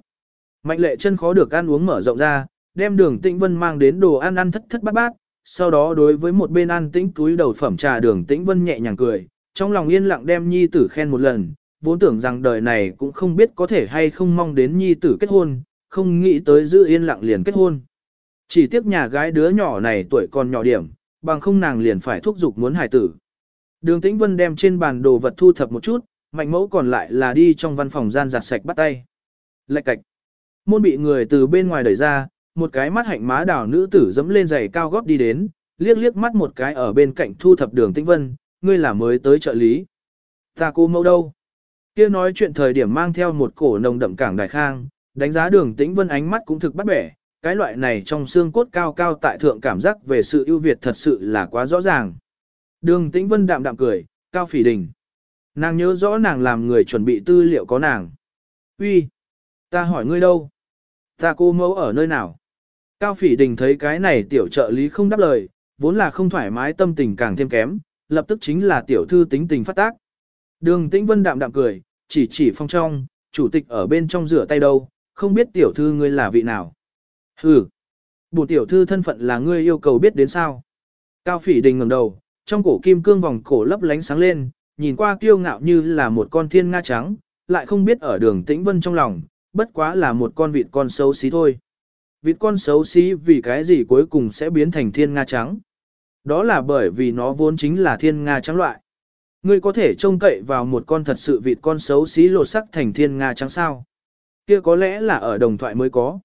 Mạnh lệ chân khó được ăn uống mở rộng ra, đem đường tĩnh vân mang đến đồ ăn ăn thất thất bát bát, sau đó đối với một bên ăn tĩnh túi đầu phẩm trà đường tĩnh vân nhẹ nhàng cười, trong lòng yên lặng đem nhi tử khen một lần, vốn tưởng rằng đời này cũng không biết có thể hay không mong đến nhi tử kết hôn, không nghĩ tới giữ yên lặng liền kết hôn. Chỉ tiếc nhà gái đứa nhỏ này tuổi còn nhỏ điểm, bằng không nàng liền phải thúc giục muốn hài tử. Đường Tĩnh Vân đem trên bàn đồ vật thu thập một chút, mạnh mẫu còn lại là đi trong văn phòng gian giặt sạch bắt tay. Lạch cạch. Môn bị người từ bên ngoài đẩy ra, một cái mắt hạnh má đảo nữ tử dẫm lên giày cao góp đi đến, liếc liếc mắt một cái ở bên cạnh thu thập đường Tĩnh Vân, ngươi là mới tới trợ lý. Ta cô mẫu đâu? Kia nói chuyện thời điểm mang theo một cổ nồng đậm cảng đại khang, đánh giá đường Tĩnh Vân ánh mắt cũng thực bắt bẻ, cái loại này trong xương cốt cao cao tại thượng cảm giác về sự ưu việt thật sự là quá rõ ràng. Đường Tĩnh Vân đạm đạm cười, cao phỉ đỉnh. Nàng nhớ rõ nàng làm người chuẩn bị tư liệu có nàng. Uy, ta hỏi ngươi đâu? Ta cô mẫu ở nơi nào? Cao phỉ đình thấy cái này tiểu trợ lý không đáp lời, vốn là không thoải mái tâm tình càng thêm kém, lập tức chính là tiểu thư tính tình phát tác. Đường Tĩnh Vân đạm đạm cười, chỉ chỉ phong trong, chủ tịch ở bên trong rửa tay đâu, không biết tiểu thư ngươi là vị nào. Hừ, bổ tiểu thư thân phận là ngươi yêu cầu biết đến sao. Cao phỉ đình ngẩng đầu, trong cổ kim cương vòng cổ lấp lánh sáng lên, nhìn qua kiêu ngạo như là một con thiên nga trắng, lại không biết ở đường tĩnh vân trong lòng, bất quá là một con vịt con xấu xí thôi. Vịt con xấu xí vì cái gì cuối cùng sẽ biến thành thiên nga trắng. Đó là bởi vì nó vốn chính là thiên nga trắng loại. Ngươi có thể trông cậy vào một con thật sự vịt con xấu xí lột sắc thành thiên nga trắng sao. Kia có lẽ là ở đồng thoại mới có.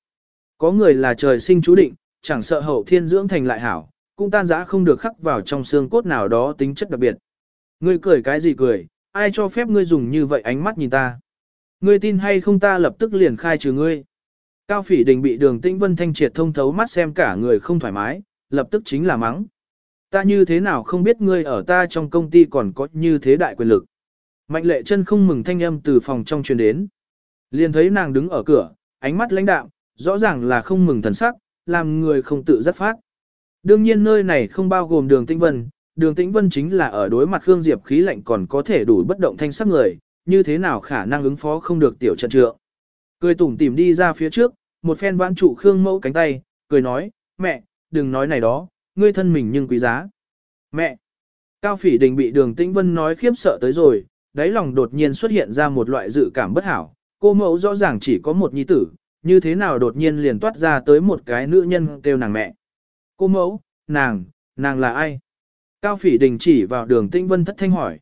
Có người là trời sinh chú định, chẳng sợ hậu thiên dưỡng thành lại hảo, cũng tan rã không được khắc vào trong xương cốt nào đó tính chất đặc biệt. Ngươi cười cái gì cười, ai cho phép ngươi dùng như vậy ánh mắt nhìn ta. Ngươi tin hay không ta lập tức liền khai trừ ngươi. Cao phỉ đình bị đường tĩnh vân thanh triệt thông thấu mắt xem cả người không thoải mái, lập tức chính là mắng. Ta như thế nào không biết ngươi ở ta trong công ty còn có như thế đại quyền lực. Mạnh lệ chân không mừng thanh âm từ phòng trong truyền đến. Liền thấy nàng đứng ở cửa, ánh mắt lãnh đạm, rõ ràng là không mừng thần sắc, làm người không tự rất phát. Đương nhiên nơi này không bao gồm đường tĩnh vân, đường tĩnh vân chính là ở đối mặt Khương Diệp khí lạnh còn có thể đủ bất động thanh sắc người, như thế nào khả năng ứng phó không được tiểu trận trượng. Cười tủm tỉm đi ra phía trước, một phen vãn trụ Khương mẫu cánh tay, cười nói, mẹ, đừng nói này đó, ngươi thân mình nhưng quý giá. Mẹ! Cao phỉ đình bị đường tĩnh vân nói khiếp sợ tới rồi, đáy lòng đột nhiên xuất hiện ra một loại dự cảm bất hảo, cô mẫu rõ ràng chỉ có một nhi tử, như thế nào đột nhiên liền toát ra tới một cái nữ nhân kêu nàng mẹ. Cô mẫu, nàng, nàng là ai? Cao phỉ đình chỉ vào đường tĩnh vân thất thanh hỏi.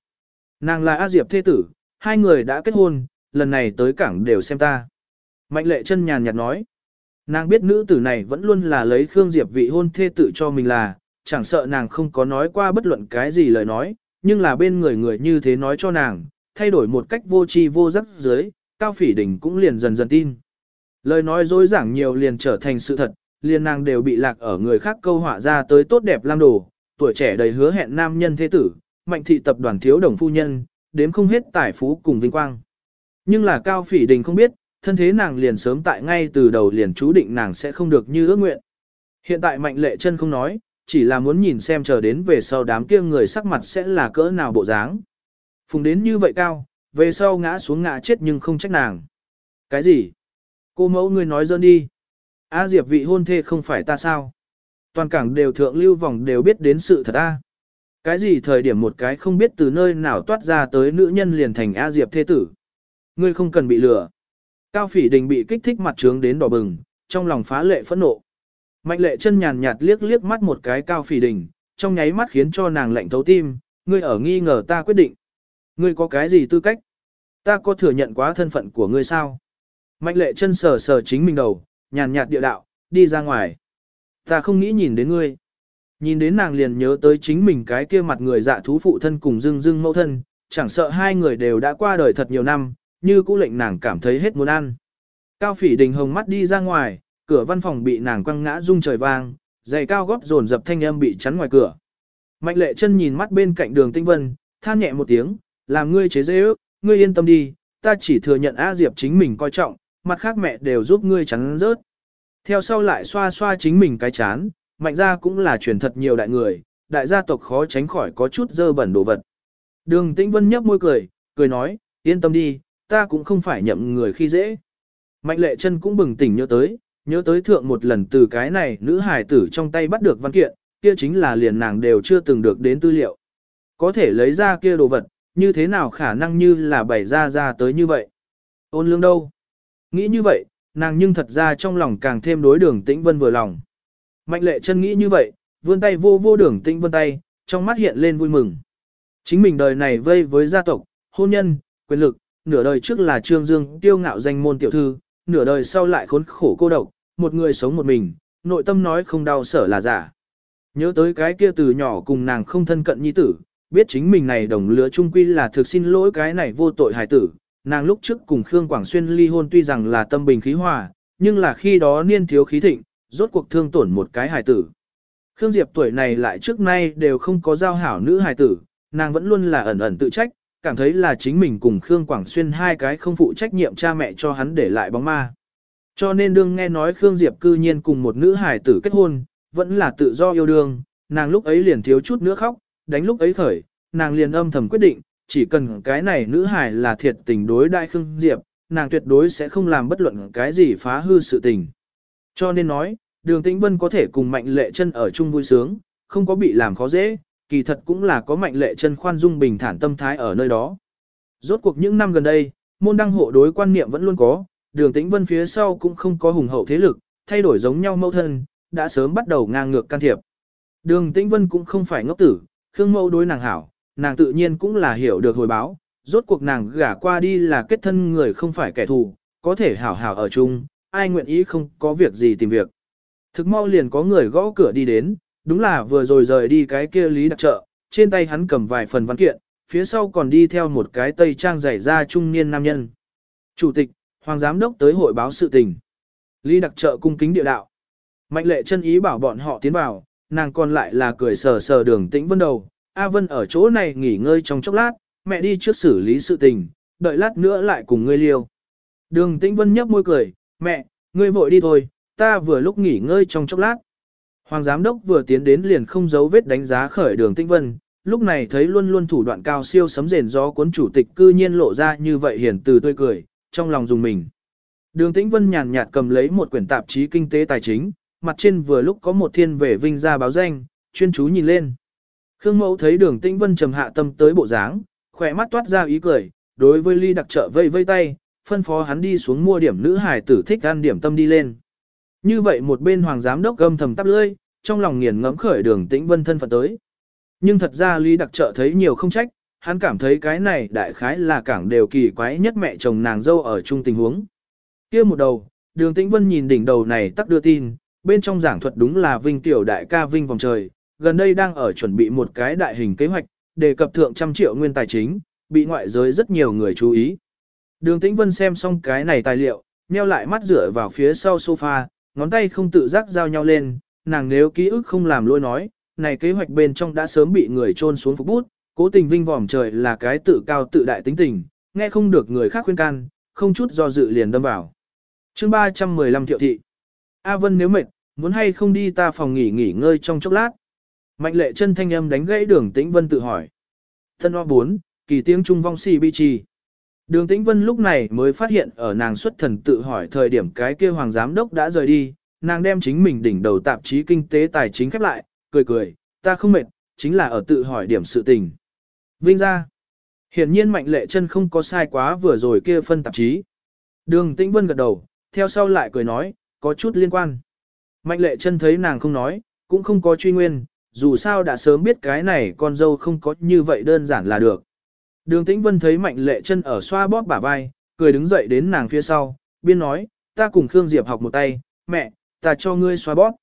Nàng là A Diệp Thê Tử, hai người đã kết hôn, lần này tới cảng đều xem ta. Mạnh lệ chân nhàn nhạt nói. Nàng biết nữ tử này vẫn luôn là lấy Khương Diệp vị hôn thê tử cho mình là, chẳng sợ nàng không có nói qua bất luận cái gì lời nói, nhưng là bên người người như thế nói cho nàng, thay đổi một cách vô tri vô giác dưới, Cao Phỉ Đình cũng liền dần dần tin. Lời nói dối giảng nhiều liền trở thành sự thật, liền nàng đều bị lạc ở người khác câu họa ra tới tốt đẹp lam đồ, tuổi trẻ đầy hứa hẹn nam nhân thế tử, mạnh thị tập đoàn thiếu đồng phu nhân, đếm không hết tài phú cùng vinh quang. Nhưng là Cao Phỉ Đình không biết, thân thế nàng liền sớm tại ngay từ đầu liền chú định nàng sẽ không được như ước nguyện. Hiện tại mạnh lệ chân không nói, chỉ là muốn nhìn xem chờ đến về sau đám kia người sắc mặt sẽ là cỡ nào bộ dáng. Phùng đến như vậy cao, về sau ngã xuống ngã chết nhưng không trách nàng. Cái gì? Cô mẫu ngươi nói dơn đi. A Diệp vị hôn thê không phải ta sao? Toàn cảng đều thượng lưu vòng đều biết đến sự thật a. Cái gì thời điểm một cái không biết từ nơi nào toát ra tới nữ nhân liền thành A Diệp thế tử. Ngươi không cần bị lừa. Cao phỉ đình bị kích thích mặt trướng đến đỏ bừng, trong lòng phá lệ phẫn nộ. Mạnh lệ chân nhàn nhạt liếc liếc mắt một cái cao phỉ đình, trong nháy mắt khiến cho nàng lạnh thấu tim, ngươi ở nghi ngờ ta quyết định. Ngươi có cái gì tư cách? Ta có thừa nhận quá thân phận của ngươi sao? Mạnh lệ chân sờ sờ chính mình đầu, nhàn nhạt địa đạo, đi ra ngoài. Ta không nghĩ nhìn đến ngươi. Nhìn đến nàng liền nhớ tới chính mình cái kia mặt người dạ thú phụ thân cùng dưng dưng mẫu thân, chẳng sợ hai người đều đã qua đời thật nhiều năm, như cũ lệnh nàng cảm thấy hết muốn ăn. Cao phỉ đình hồng mắt đi ra ngoài, cửa văn phòng bị nàng quăng ngã rung trời vang, giày cao gót dồn dập thanh âm bị chắn ngoài cửa. Mạnh lệ chân nhìn mắt bên cạnh đường tinh vân, than nhẹ một tiếng, làm ngươi chế dễ ước, ngươi yên tâm đi, ta chỉ thừa nhận A Diệp chính mình coi trọng, mặt khác mẹ đều giúp ngươi chắn rớt. Theo sau lại xoa xoa chính mình cái chán, mạnh ra cũng là truyền thật nhiều đại người, đại gia tộc khó tránh khỏi có chút dơ bẩn đồ vật. Đường Tĩnh Vân nhấp môi cười, cười nói, yên tâm đi, ta cũng không phải nhậm người khi dễ. Mạnh lệ chân cũng bừng tỉnh nhớ tới, nhớ tới thượng một lần từ cái này nữ hài tử trong tay bắt được văn kiện, kia chính là liền nàng đều chưa từng được đến tư liệu. Có thể lấy ra kia đồ vật, như thế nào khả năng như là bày ra ra tới như vậy. Ôn lương đâu? Nghĩ như vậy, nàng nhưng thật ra trong lòng càng thêm đối đường tĩnh vân vừa lòng. Mạnh lệ chân nghĩ như vậy, vươn tay vô vô đường tĩnh vân tay, trong mắt hiện lên vui mừng. Chính mình đời này vây với gia tộc, hôn nhân, quyền lực, nửa đời trước là trương dương tiêu ngạo danh môn tiểu thư, nửa đời sau lại khốn khổ cô độc, một người sống một mình, nội tâm nói không đau sở là giả. Nhớ tới cái kia từ nhỏ cùng nàng không thân cận nhi tử, biết chính mình này đồng lứa trung quy là thực xin lỗi cái này vô tội hài tử. Nàng lúc trước cùng Khương Quảng Xuyên ly hôn tuy rằng là tâm bình khí hòa, nhưng là khi đó niên thiếu khí thịnh, rốt cuộc thương tổn một cái hài tử. Khương Diệp tuổi này lại trước nay đều không có giao hảo nữ hài tử, nàng vẫn luôn là ẩn ẩn tự trách, cảm thấy là chính mình cùng Khương Quảng Xuyên hai cái không phụ trách nhiệm cha mẹ cho hắn để lại bóng ma. Cho nên đương nghe nói Khương Diệp cư nhiên cùng một nữ hài tử kết hôn, vẫn là tự do yêu đương, nàng lúc ấy liền thiếu chút nữa khóc, đánh lúc ấy khởi, nàng liền âm thầm quyết định, chỉ cần cái này nữ hài là thiệt tình đối đại Khương Diệp, nàng tuyệt đối sẽ không làm bất luận cái gì phá hư sự tình. Cho nên nói, đường tĩnh vân có thể cùng mạnh lệ chân ở chung vui sướng, không có bị làm khó dễ, kỳ thật cũng là có mạnh lệ chân khoan dung bình thản tâm thái ở nơi đó. Rốt cuộc những năm gần đây, môn đăng hộ đối quan niệm vẫn luôn có, đường tĩnh vân phía sau cũng không có hùng hậu thế lực, thay đổi giống nhau mâu thân, đã sớm bắt đầu ngang ngược can thiệp. Đường tĩnh vân cũng không phải ngốc tử, khương mâu đối nàng hảo, nàng tự nhiên cũng là hiểu được hồi báo, rốt cuộc nàng gả qua đi là kết thân người không phải kẻ thù, có thể hảo hảo ở chung, ai nguyện ý không có việc gì tìm việc. Thực mau liền có người gõ cửa đi đến, đúng là vừa rồi rời đi cái kia lý đặc trợ, trên tay hắn cầm vài phần văn kiện, phía sau còn đi theo một cái tây trang giày ra trung niên nam nhân. Chủ tịch, Hoàng Giám đốc tới hội báo sự tình. Lý đặc trợ cung kính địa đạo. Mạnh lệ chân ý bảo bọn họ tiến vào, nàng còn lại là cười sờ sờ đường tĩnh vân đầu. A Vân ở chỗ này nghỉ ngơi trong chốc lát, mẹ đi trước xử lý sự tình, đợi lát nữa lại cùng ngươi liêu. Đường tĩnh vân nhấp môi cười, mẹ, ngươi vội đi thôi, ta vừa lúc nghỉ ngơi trong chốc lát. Hoàng giám đốc vừa tiến đến liền không giấu vết đánh giá khởi đường tĩnh vân, lúc này thấy luôn luôn thủ đoạn cao siêu sấm rền gió cuốn chủ tịch cư nhiên lộ ra như vậy hiển từ tươi cười, trong lòng dùng mình. Đường tĩnh vân nhàn nhạt cầm lấy một quyển tạp chí kinh tế tài chính, mặt trên vừa lúc có một thiên về vinh ra báo danh, chuyên chú nhìn lên. Khương mẫu thấy đường tĩnh vân trầm hạ tâm tới bộ dáng, khỏe mắt toát ra ý cười, đối với ly đặc trợ vây vây tay, phân phó hắn đi xuống mua điểm nữ hải tử thích ăn điểm tâm đi lên. Như vậy một bên hoàng giám đốc gâm thầm tắp lưỡi, trong lòng nghiền ngẫm khởi đường tĩnh vân thân phận tới. Nhưng thật ra ly đặc trợ thấy nhiều không trách, hắn cảm thấy cái này đại khái là cảng đều kỳ quái nhất mẹ chồng nàng dâu ở chung tình huống. kia một đầu, đường tĩnh vân nhìn đỉnh đầu này tắc đưa tin, bên trong giảng thuật đúng là Vinh tiểu đại ca Vinh vòng trời, gần đây đang ở chuẩn bị một cái đại hình kế hoạch, đề cập thượng trăm triệu nguyên tài chính, bị ngoại giới rất nhiều người chú ý. Đường Tĩnh Vân xem xong cái này tài liệu, nheo lại mắt rửa vào phía sau sofa, ngón tay không tự giác giao nhau lên, nàng nếu ký ức không làm lôi nói, này kế hoạch bên trong đã sớm bị người trôn xuống phục bút, cố tình vinh vòm trời là cái tự cao tự đại tính tình, nghe không được người khác khuyên can, không chút do dự liền đâm vào. chương 315 thiệu thị. A Vân nếu mệt, muốn hay không đi ta phòng nghỉ nghỉ ngơi trong chốc lát. Mạnh lệ chân thanh âm đánh gãy đường tĩnh vân tự hỏi. Thân hoa 4, kỳ tiếng trung vong si bi trì. Đường tĩnh vân lúc này mới phát hiện ở nàng xuất thần tự hỏi thời điểm cái kia hoàng giám đốc đã rời đi, nàng đem chính mình đỉnh đầu tạp chí kinh tế tài chính khép lại, cười cười, ta không mệt, chính là ở tự hỏi điểm sự tình. Vinh ra. Hiển nhiên mạnh lệ chân không có sai quá vừa rồi kia phân tạp chí. Đường tĩnh vân gật đầu, theo sau lại cười nói, có chút liên quan. Mạnh lệ chân thấy nàng không nói, cũng không có truy nguyên, dù sao đã sớm biết cái này con dâu không có như vậy đơn giản là được. Đường tĩnh vân thấy mạnh lệ chân ở xoa bóp bả vai, cười đứng dậy đến nàng phía sau, biên nói, ta cùng Khương Diệp học một tay, mẹ, ta cho ngươi xoa bóp.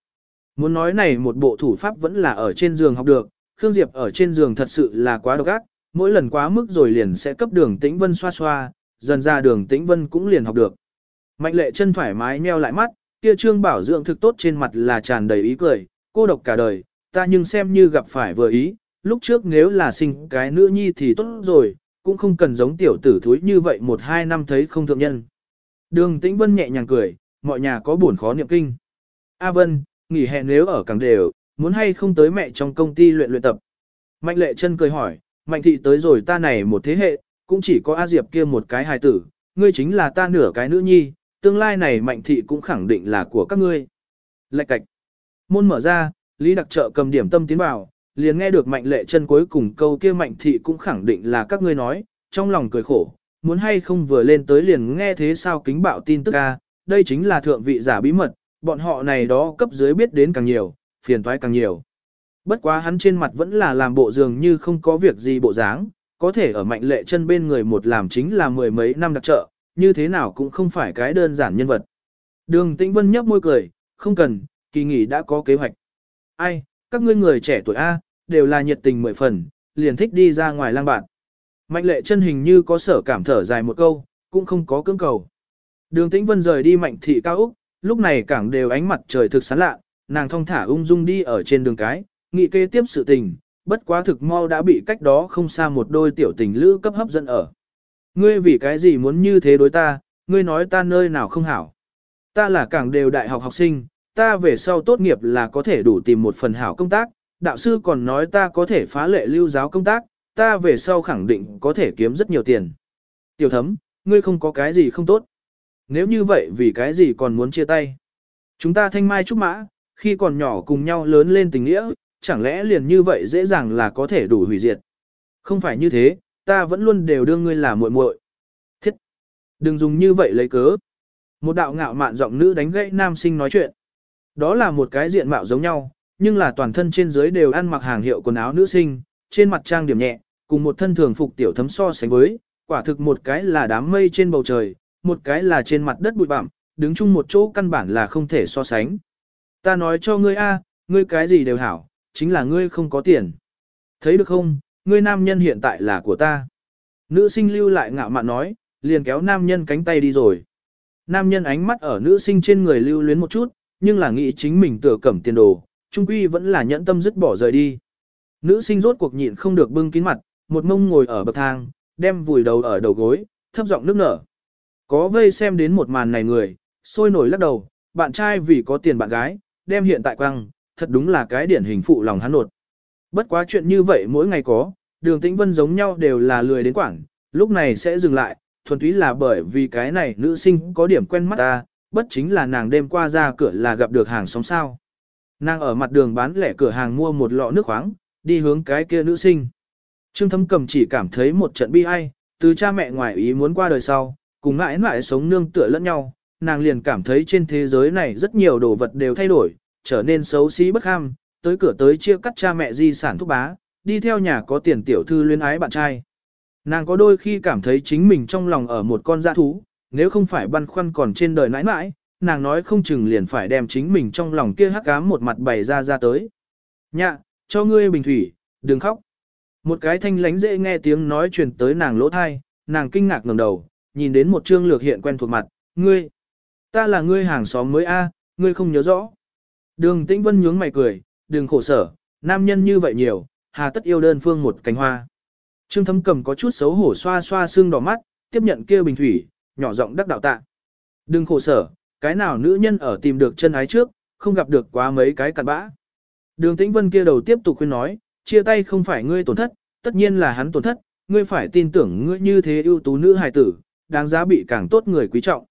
Muốn nói này một bộ thủ pháp vẫn là ở trên giường học được, Khương Diệp ở trên giường thật sự là quá độc ác, mỗi lần quá mức rồi liền sẽ cấp đường tĩnh vân xoa xoa, dần ra đường tĩnh vân cũng liền học được. Mạnh lệ chân thoải mái nheo lại mắt, kia trương bảo dưỡng thực tốt trên mặt là tràn đầy ý cười, cô độc cả đời, ta nhưng xem như gặp phải vừa ý, lúc trước nếu là sinh cái nữ nhi thì tốt rồi, cũng không cần giống tiểu tử thúi như vậy một hai năm thấy không thượng nhân. Đường Tĩnh Vân nhẹ nhàng cười, mọi nhà có buồn khó niệm kinh. A Vân, nghỉ hè nếu ở càng đều, muốn hay không tới mẹ trong công ty luyện luyện tập. Mạnh lệ chân cười hỏi, mạnh thị tới rồi ta này một thế hệ, cũng chỉ có A Diệp kia một cái hài tử, ngươi chính là ta nửa cái nữ nhi, tương lai này mạnh thị cũng khẳng định là của các ngươi. Lạch cạch. Môn mở ra, Lý Đặc Trợ cầm điểm tâm tiến vào, liền nghe được mạnh lệ chân cuối cùng câu kia mạnh thị cũng khẳng định là các ngươi nói, trong lòng cười khổ, muốn hay không vừa lên tới liền nghe thế sao kính bạo tin tức a, đây chính là thượng vị giả bí mật, bọn họ này đó cấp dưới biết đến càng nhiều, phiền toái càng nhiều. Bất quá hắn trên mặt vẫn là làm bộ dường như không có việc gì bộ dáng, có thể ở mạnh lệ chân bên người một làm chính là mười mấy năm đặc trợ, như thế nào cũng không phải cái đơn giản nhân vật. Đường Tĩnh Vân nhấp môi cười, không cần, kỳ nghỉ đã có kế hoạch. Ai, các ngươi người trẻ tuổi A, đều là nhiệt tình mười phần, liền thích đi ra ngoài lang bạn. Mạnh lệ chân hình như có sở cảm thở dài một câu, cũng không có cưỡng cầu. Đường Tĩnh Vân rời đi mạnh thị cao Úc, lúc này cảng đều ánh mặt trời thực sáng lạ, nàng thong thả ung dung đi ở trên đường cái, nghị kế tiếp sự tình, bất quá thực mau đã bị cách đó không xa một đôi tiểu tình lữ cấp hấp dẫn ở. Ngươi vì cái gì muốn như thế đối ta, ngươi nói ta nơi nào không hảo. Ta là cảng đều đại học học sinh, ta về sau tốt nghiệp là có thể đủ tìm một phần hảo công tác, đạo sư còn nói ta có thể phá lệ lưu giáo công tác, ta về sau khẳng định có thể kiếm rất nhiều tiền. Tiểu thấm, ngươi không có cái gì không tốt. Nếu như vậy vì cái gì còn muốn chia tay? Chúng ta thanh mai trúc mã, khi còn nhỏ cùng nhau lớn lên tình nghĩa, chẳng lẽ liền như vậy dễ dàng là có thể đủ hủy diệt? Không phải như thế, ta vẫn luôn đều đưa ngươi là muội muội. Thiết! Đừng dùng như vậy lấy cớ. Một đạo ngạo mạn giọng nữ đánh gãy nam sinh nói chuyện. Đó là một cái diện mạo giống nhau, nhưng là toàn thân trên dưới đều ăn mặc hàng hiệu quần áo nữ sinh, trên mặt trang điểm nhẹ, cùng một thân thường phục tiểu thấm so sánh với, quả thực một cái là đám mây trên bầu trời, một cái là trên mặt đất bụi bặm, đứng chung một chỗ căn bản là không thể so sánh. Ta nói cho ngươi a, ngươi cái gì đều hảo, chính là ngươi không có tiền. Thấy được không, ngươi nam nhân hiện tại là của ta. Nữ sinh lưu lại ngạo mạn nói, liền kéo nam nhân cánh tay đi rồi. Nam nhân ánh mắt ở nữ sinh trên người lưu luyến một chút, nhưng là nghĩ chính mình tựa cẩm tiền đồ, trung quy vẫn là nhẫn tâm dứt bỏ rời đi. Nữ sinh rốt cuộc nhịn không được bưng kín mặt, một mông ngồi ở bậc thang, đem vùi đầu ở đầu gối, thấp giọng nước nở. Có vây xem đến một màn này người, sôi nổi lắc đầu, bạn trai vì có tiền bạn gái, đem hiện tại quăng, thật đúng là cái điển hình phụ lòng hắn nột. Bất quá chuyện như vậy mỗi ngày có, đường tĩnh vân giống nhau đều là lười đến quảng, lúc này sẽ dừng lại, thuần túy là bởi vì cái này nữ sinh có điểm quen mắt ta, bất chính là nàng đêm qua ra cửa là gặp được hàng xóm sao. Nàng ở mặt đường bán lẻ cửa hàng mua một lọ nước khoáng, đi hướng cái kia nữ sinh. Trương thấm cầm chỉ cảm thấy một trận bi ai, từ cha mẹ ngoài ý muốn qua đời sau, cùng mãi mãi sống nương tựa lẫn nhau, nàng liền cảm thấy trên thế giới này rất nhiều đồ vật đều thay đổi, trở nên xấu xí bất ham, tới cửa tới chia cắt cha mẹ di sản thúc bá, đi theo nhà có tiền tiểu thư luyến ái bạn trai. Nàng có đôi khi cảm thấy chính mình trong lòng ở một con dã thú, nếu không phải băn khoăn còn trên đời nãi nãi, nàng nói không chừng liền phải đem chính mình trong lòng kia hắc ám một mặt bày ra ra tới. Nhạ, cho ngươi bình thủy, đừng khóc. Một cái thanh lánh dễ nghe tiếng nói truyền tới nàng lỗ thai, nàng kinh ngạc ngẩng đầu, nhìn đến một trương lược hiện quen thuộc mặt, ngươi. Ta là ngươi hàng xóm mới a, ngươi không nhớ rõ. Đường Tĩnh Vân nhướng mày cười, đừng khổ sở, nam nhân như vậy nhiều, hà tất yêu đơn phương một cánh hoa. Trương Thấm Cầm có chút xấu hổ xoa xoa xương đỏ mắt, tiếp nhận kia bình thủy, nhỏ giọng đắc đạo tạ. Đừng khổ sở, cái nào nữ nhân ở tìm được chân ái trước, không gặp được quá mấy cái cặn bã. Đường Tĩnh Vân kia đầu tiếp tục khuyên nói, chia tay không phải ngươi tổn thất, tất nhiên là hắn tổn thất, ngươi phải tin tưởng ngươi như thế ưu tú nữ hài tử, đáng giá bị càng tốt người quý trọng.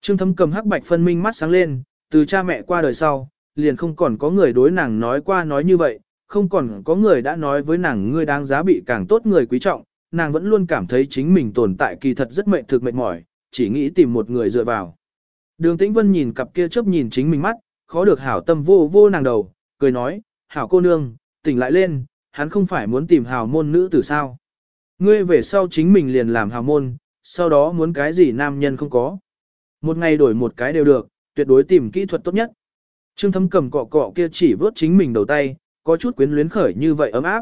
Trương Thấm cầm hắc bạch phân minh mắt sáng lên, từ cha mẹ qua đời sau, liền không còn có người đối nàng nói qua nói như vậy, không còn có người đã nói với nàng ngươi đáng giá bị càng tốt người quý trọng, nàng vẫn luôn cảm thấy chính mình tồn tại kỳ thật rất mệt thực mệt mỏi, chỉ nghĩ tìm một người dựa vào. Đường Tĩnh Vân nhìn cặp kia chớp nhìn chính mình mắt, khó được hảo tâm vô vô nàng đầu, cười nói, hảo cô nương, tỉnh lại lên, hắn không phải muốn tìm hào môn nữ từ sao. Ngươi về sau chính mình liền làm hào môn, sau đó muốn cái gì nam nhân không có. Một ngày đổi một cái đều được, tuyệt đối tìm kỹ thuật tốt nhất. Trương thấm cầm cọ cọ kia chỉ vớt chính mình đầu tay, có chút quyến luyến khởi như vậy ấm áp.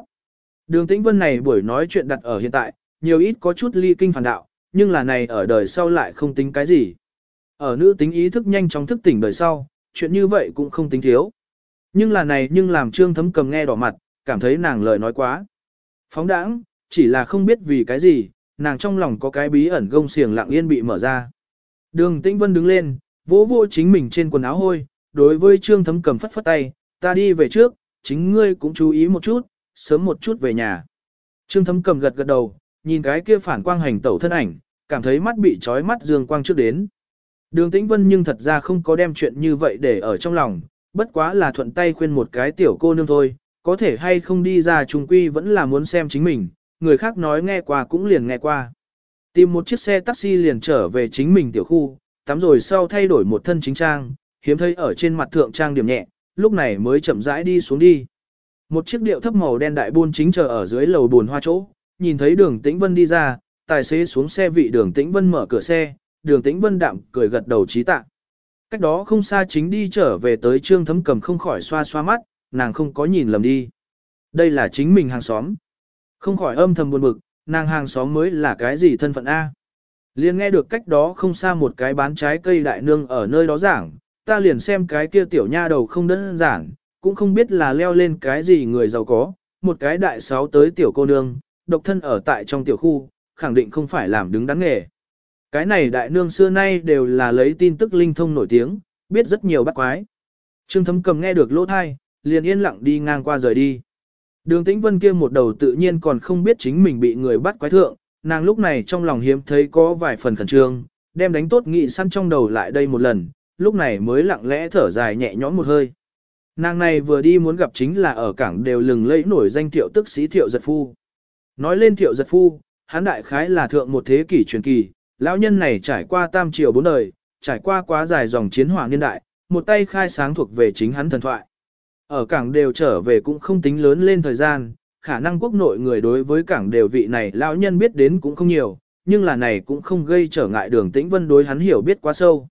Đường tĩnh vân này buổi nói chuyện đặt ở hiện tại, nhiều ít có chút ly kinh phản đạo, nhưng là này ở đời sau lại không tính cái gì. Ở nữ tính ý thức nhanh chóng thức tỉnh đời sau, chuyện như vậy cũng không tính thiếu. Nhưng là này nhưng làm trương thấm cầm nghe đỏ mặt, cảm thấy nàng lời nói quá. Phóng đãng, chỉ là không biết vì cái gì, nàng trong lòng có cái bí ẩn gông xiềng lặng yên bị mở ra. Đường Tĩnh Vân đứng lên, vỗ vỗ chính mình trên quần áo hôi, đối với Trương Thấm cầm phất phất tay, ta đi về trước, chính ngươi cũng chú ý một chút, sớm một chút về nhà. Trương Thấm cầm gật gật đầu, nhìn cái kia phản quang hành tẩu thân ảnh, cảm thấy mắt bị trói mắt dương quang trước đến. Đường Tĩnh Vân nhưng thật ra không có đem chuyện như vậy để ở trong lòng, bất quá là thuận tay khuyên một cái tiểu cô nương thôi, có thể hay không đi ra trùng quy vẫn là muốn xem chính mình, người khác nói nghe qua cũng liền nghe qua. Tìm một chiếc xe taxi liền trở về chính mình tiểu khu, tắm rồi sau thay đổi một thân chính trang, hiếm thấy ở trên mặt thượng trang điểm nhẹ, lúc này mới chậm rãi đi xuống đi. Một chiếc điệu thấp màu đen đại buôn chính chờ ở dưới lầu buồn hoa chỗ, nhìn thấy đường tĩnh vân đi ra, tài xế xuống xe vị đường tĩnh vân mở cửa xe, đường tĩnh vân đạm cười gật đầu trí tạ. Cách đó không xa chính đi trở về tới trương thấm cầm không khỏi xoa xoa mắt, nàng không có nhìn lầm đi. Đây là chính mình hàng xóm. Không khỏi âm thầm buồn bực, nàng hàng xóm mới là cái gì thân phận A. Liền nghe được cách đó không xa một cái bán trái cây đại nương ở nơi đó giảng, ta liền xem cái kia tiểu nha đầu không đơn giản, cũng không biết là leo lên cái gì người giàu có, một cái đại sáu tới tiểu cô nương, độc thân ở tại trong tiểu khu, khẳng định không phải làm đứng đắn nghề. Cái này đại nương xưa nay đều là lấy tin tức linh thông nổi tiếng, biết rất nhiều bắt quái. Trương thấm cầm nghe được lỗ thai, liền yên lặng đi ngang qua rời đi. Đường tĩnh vân kia một đầu tự nhiên còn không biết chính mình bị người bắt quái thượng, nàng lúc này trong lòng hiếm thấy có vài phần khẩn trương, đem đánh tốt nghị săn trong đầu lại đây một lần, lúc này mới lặng lẽ thở dài nhẹ nhõm một hơi. Nàng này vừa đi muốn gặp chính là ở cảng đều lừng lẫy nổi danh thiệu tức sĩ thiệu giật phu. Nói lên thiệu giật phu, hán đại khái là thượng một thế kỷ truyền kỳ, lão nhân này trải qua tam triều bốn đời, trải qua quá dài dòng chiến hỏa niên đại, một tay khai sáng thuộc về chính hắn thần thoại. Ở cảng đều trở về cũng không tính lớn lên thời gian, khả năng quốc nội người đối với cảng đều vị này lão nhân biết đến cũng không nhiều, nhưng là này cũng không gây trở ngại đường tĩnh vân đối hắn hiểu biết quá sâu.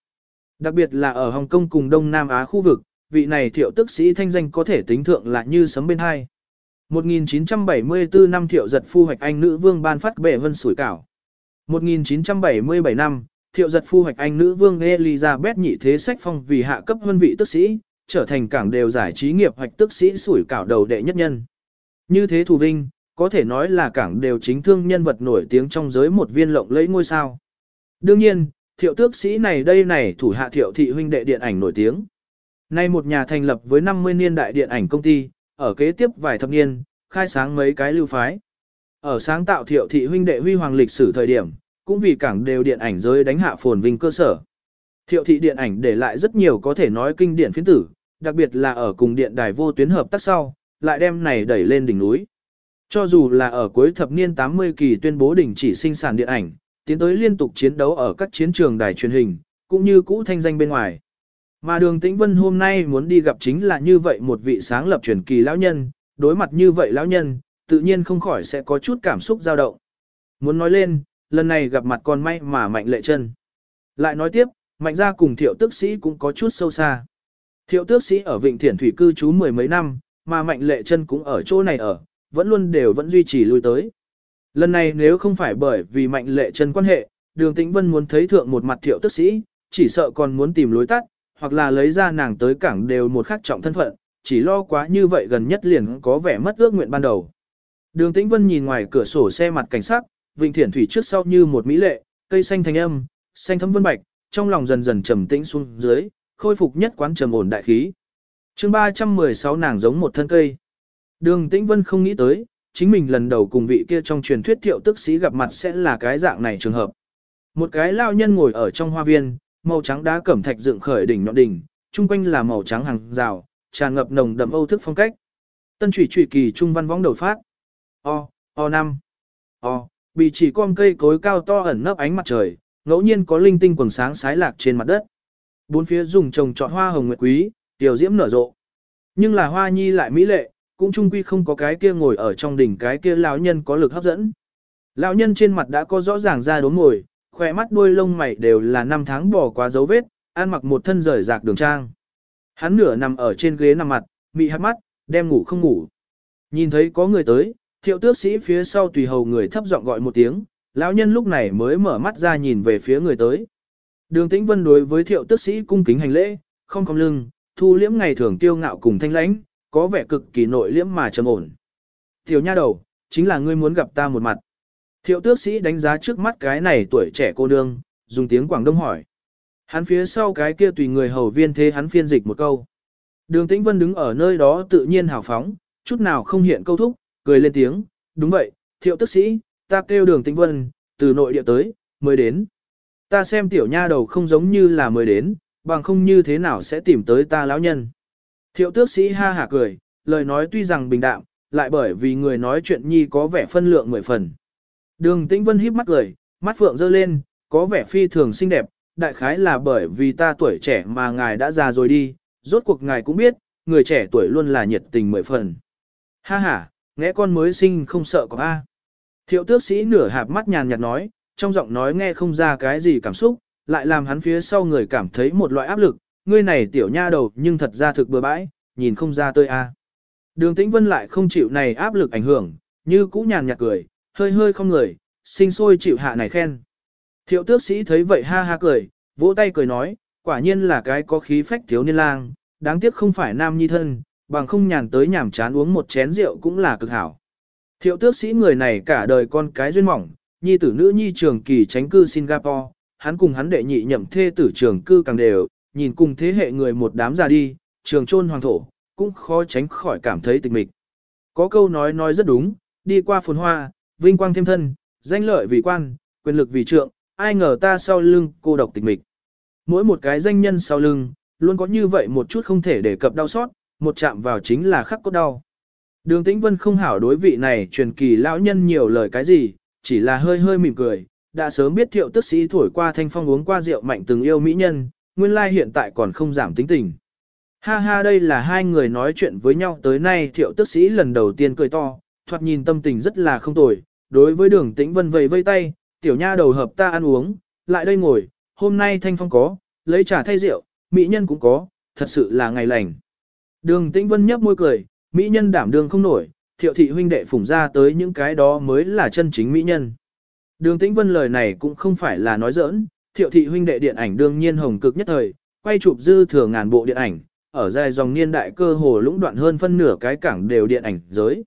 Đặc biệt là ở Hồng Kông cùng Đông Nam Á khu vực, vị này thiệu tức sĩ thanh danh có thể tính thượng là như sấm bên hai. 1974 năm thiệu giật phu hoạch anh nữ vương ban phát bệ vân sủi cảo. 1977 năm, thiệu giật phu hoạch anh nữ vương Elizabeth nhị thế sách phong vì hạ cấp vân vị tức sĩ, trở thành cảng đều giải trí nghiệp hoạch tức sĩ sủi cảo đầu đệ nhất nhân. Như thế thù vinh, có thể nói là cảng đều chính thương nhân vật nổi tiếng trong giới một viên lộng lẫy ngôi sao. Đương nhiên, thiệu tước sĩ này đây này thủ hạ thiệu thị huynh đệ điện ảnh nổi tiếng. Nay một nhà thành lập với 50 niên đại điện ảnh công ty, ở kế tiếp vài thập niên, khai sáng mấy cái lưu phái. Ở sáng tạo thiệu thị huynh đệ huy hoàng lịch sử thời điểm, cũng vì cảng đều điện ảnh giới đánh hạ phồn vinh cơ sở. Thiệu thị điện ảnh để lại rất nhiều có thể nói kinh điển phiến tử, đặc biệt là ở cùng điện đài vô tuyến hợp tác sau, lại đem này đẩy lên đỉnh núi. Cho dù là ở cuối thập niên 80 kỳ tuyên bố đình chỉ sinh sản điện ảnh, tiến tới liên tục chiến đấu ở các chiến trường đài truyền hình, cũng như cũ thanh danh bên ngoài. Mà đường tĩnh vân hôm nay muốn đi gặp chính là như vậy một vị sáng lập truyền kỳ lão nhân, đối mặt như vậy lão nhân, tự nhiên không khỏi sẽ có chút cảm xúc dao động. Muốn nói lên, lần này gặp mặt con may mà mạnh lệ chân. Lại nói tiếp, mạnh gia cùng thiệu tước sĩ cũng có chút sâu xa. Thiệu tước sĩ ở Vịnh Thiển Thủy cư trú mười mấy năm, mà mạnh lệ chân cũng ở chỗ này ở, vẫn luôn đều vẫn duy trì lui tới. Lần này nếu không phải bởi vì mạnh lệ chân quan hệ, đường tĩnh vân muốn thấy thượng một mặt thiệu tước sĩ, chỉ sợ còn muốn tìm lối tắt, hoặc là lấy ra nàng tới cảng đều một khắc trọng thân phận, chỉ lo quá như vậy gần nhất liền có vẻ mất ước nguyện ban đầu. Đường Tĩnh Vân nhìn ngoài cửa sổ xe mặt cảnh sắc, Vịnh Thiển Thủy trước sau như một mỹ lệ, cây xanh thành âm, xanh thấm vân bạch, trong lòng dần dần trầm tĩnh xuống dưới, khôi phục nhất quán trầm ổn đại khí. Chương 316 nàng giống một thân cây. Đường Tĩnh Vân không nghĩ tới, chính mình lần đầu cùng vị kia trong truyền thuyết thiệu tức sĩ gặp mặt sẽ là cái dạng này trường hợp. Một cái lao nhân ngồi ở trong hoa viên, màu trắng đá cẩm thạch dựng khởi đỉnh nhọn đỉnh, trung quanh là màu trắng hàng rào, tràn ngập nồng đậm âu thức phong cách. Tân trụy trụy kỳ trung văn võng đầu phát. O, O năm. O, bị chỉ con cây cối cao to ẩn nấp ánh mặt trời, ngẫu nhiên có linh tinh quần sáng sái lạc trên mặt đất. Bốn phía dùng trồng trọt hoa hồng nguyệt quý, tiểu diễm nở rộ. Nhưng là hoa nhi lại mỹ lệ, cũng trung quy không có cái kia ngồi ở trong đỉnh cái kia lão nhân có lực hấp dẫn. Lão nhân trên mặt đã có rõ ràng ra đốm ngồi, khỏe mắt đuôi lông mày đều là năm tháng bỏ qua dấu vết, ăn mặc một thân rời rạc đường trang. Hắn nửa nằm ở trên ghế nằm mặt, mị hắt mắt, đem ngủ không ngủ. Nhìn thấy có người tới, thiệu tước sĩ phía sau tùy hầu người thấp giọng gọi một tiếng, lão nhân lúc này mới mở mắt ra nhìn về phía người tới. Đường tĩnh vân đối với thiệu tước sĩ cung kính hành lễ, không cong lưng, thu liễm ngày thường tiêu ngạo cùng thanh lãnh, có vẻ cực kỳ nội liễm mà trầm ổn. Tiểu nha đầu, chính là ngươi muốn gặp ta một mặt. Thiệu tước sĩ đánh giá trước mắt cái này tuổi trẻ cô nương, dùng tiếng Quảng Đông hỏi. Hắn phía sau cái kia tùy người hầu viên thế hắn phiên dịch một câu. Đường Tĩnh Vân đứng ở nơi đó tự nhiên hào phóng, chút nào không hiện câu thúc, cười lên tiếng, đúng vậy, thiệu tức sĩ, ta kêu đường Tĩnh Vân, từ nội địa tới, mới đến. Ta xem tiểu nha đầu không giống như là mới đến, bằng không như thế nào sẽ tìm tới ta lão nhân. Thiệu tước sĩ ha hả cười, lời nói tuy rằng bình đạm, lại bởi vì người nói chuyện nhi có vẻ phân lượng mười phần. Đường Tĩnh Vân híp mắt cười, mắt phượng dơ lên, có vẻ phi thường xinh đẹp, đại khái là bởi vì ta tuổi trẻ mà ngài đã già rồi đi, rốt cuộc ngài cũng biết, người trẻ tuổi luôn là nhiệt tình mười phần. Ha ha, nghe con mới sinh không sợ có A. Thiệu tước sĩ nửa hạp mắt nhàn nhạt nói, trong giọng nói nghe không ra cái gì cảm xúc, lại làm hắn phía sau người cảm thấy một loại áp lực, ngươi này tiểu nha đầu nhưng thật ra thực bừa bãi, nhìn không ra tôi A. Đường tĩnh vân lại không chịu này áp lực ảnh hưởng, như cũ nhàn nhạt cười, hơi hơi không người, sinh sôi chịu hạ này khen. Thiệu tước sĩ thấy vậy ha ha cười, vỗ tay cười nói, quả nhiên là cái có khí phách thiếu niên lang, đáng tiếc không phải nam nhi thân, bằng không nhàn tới nhảm chán uống một chén rượu cũng là cực hảo. Thiệu tước sĩ người này cả đời con cái duyên mỏng, nhi tử nữ nhi trường kỳ tránh cư Singapore, hắn cùng hắn đệ nhị nhậm thê tử trường cư càng đều, nhìn cùng thế hệ người một đám già đi, trường trôn hoàng thổ, cũng khó tránh khỏi cảm thấy tịch mịch. Có câu nói nói rất đúng, đi qua phồn hoa, vinh quang thêm thân, danh lợi vì quan, quyền lực vì trượng, ai ngờ ta sau lưng cô độc tịch mịch. Mỗi một cái danh nhân sau lưng, luôn có như vậy một chút không thể đề cập đau xót, một chạm vào chính là khắc cốt đau. Đường Tĩnh Vân không hảo đối vị này truyền kỳ lão nhân nhiều lời cái gì, chỉ là hơi hơi mỉm cười, đã sớm biết thiệu tức sĩ thổi qua thanh phong uống qua rượu mạnh từng yêu mỹ nhân, nguyên lai hiện tại còn không giảm tính tình. Ha ha đây là hai người nói chuyện với nhau tới nay thiệu tức sĩ lần đầu tiên cười to, thoạt nhìn tâm tình rất là không tồi, đối với đường tĩnh vân vầy vây tay, tiểu nha đầu hợp ta ăn uống, lại đây ngồi, hôm nay thanh phong có, lấy trà thay rượu, mỹ nhân cũng có, thật sự là ngày lành. Đường tĩnh vân nhấp môi cười, mỹ nhân đảm đường không nổi, thiệu thị huynh đệ phủng ra tới những cái đó mới là chân chính mỹ nhân. Đường tĩnh vân lời này cũng không phải là nói giỡn, thiệu thị huynh đệ điện ảnh đương nhiên hồng cực nhất thời, quay chụp dư thừa ngàn bộ điện ảnh, ở dài dòng niên đại cơ hồ lũng đoạn hơn phân nửa cái cảng đều điện ảnh giới.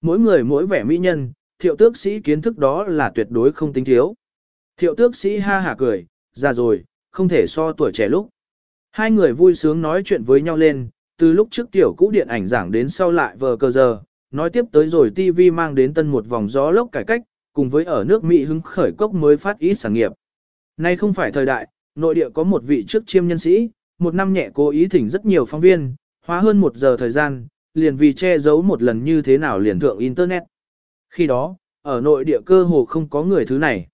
Mỗi người mỗi vẻ mỹ nhân, thiệu tước sĩ kiến thức đó là tuyệt đối không tính thiếu. Thiệu tước sĩ ha hả cười, già rồi, không thể so tuổi trẻ lúc. Hai người vui sướng nói chuyện với nhau lên, từ lúc trước tiểu cũ điện ảnh giảng đến sau lại vờ cơ giờ, nói tiếp tới rồi TV mang đến tân một vòng gió lốc cải cách, cùng với ở nước Mỹ hứng khởi cốc mới phát ít sản nghiệp. Nay không phải thời đại, nội địa có một vị trước chiêm nhân sĩ, một năm nhẹ cố ý thỉnh rất nhiều phóng viên, hóa hơn một giờ thời gian, liền vì che giấu một lần như thế nào liền thượng Internet. Khi đó, ở nội địa cơ hồ không có người thứ này.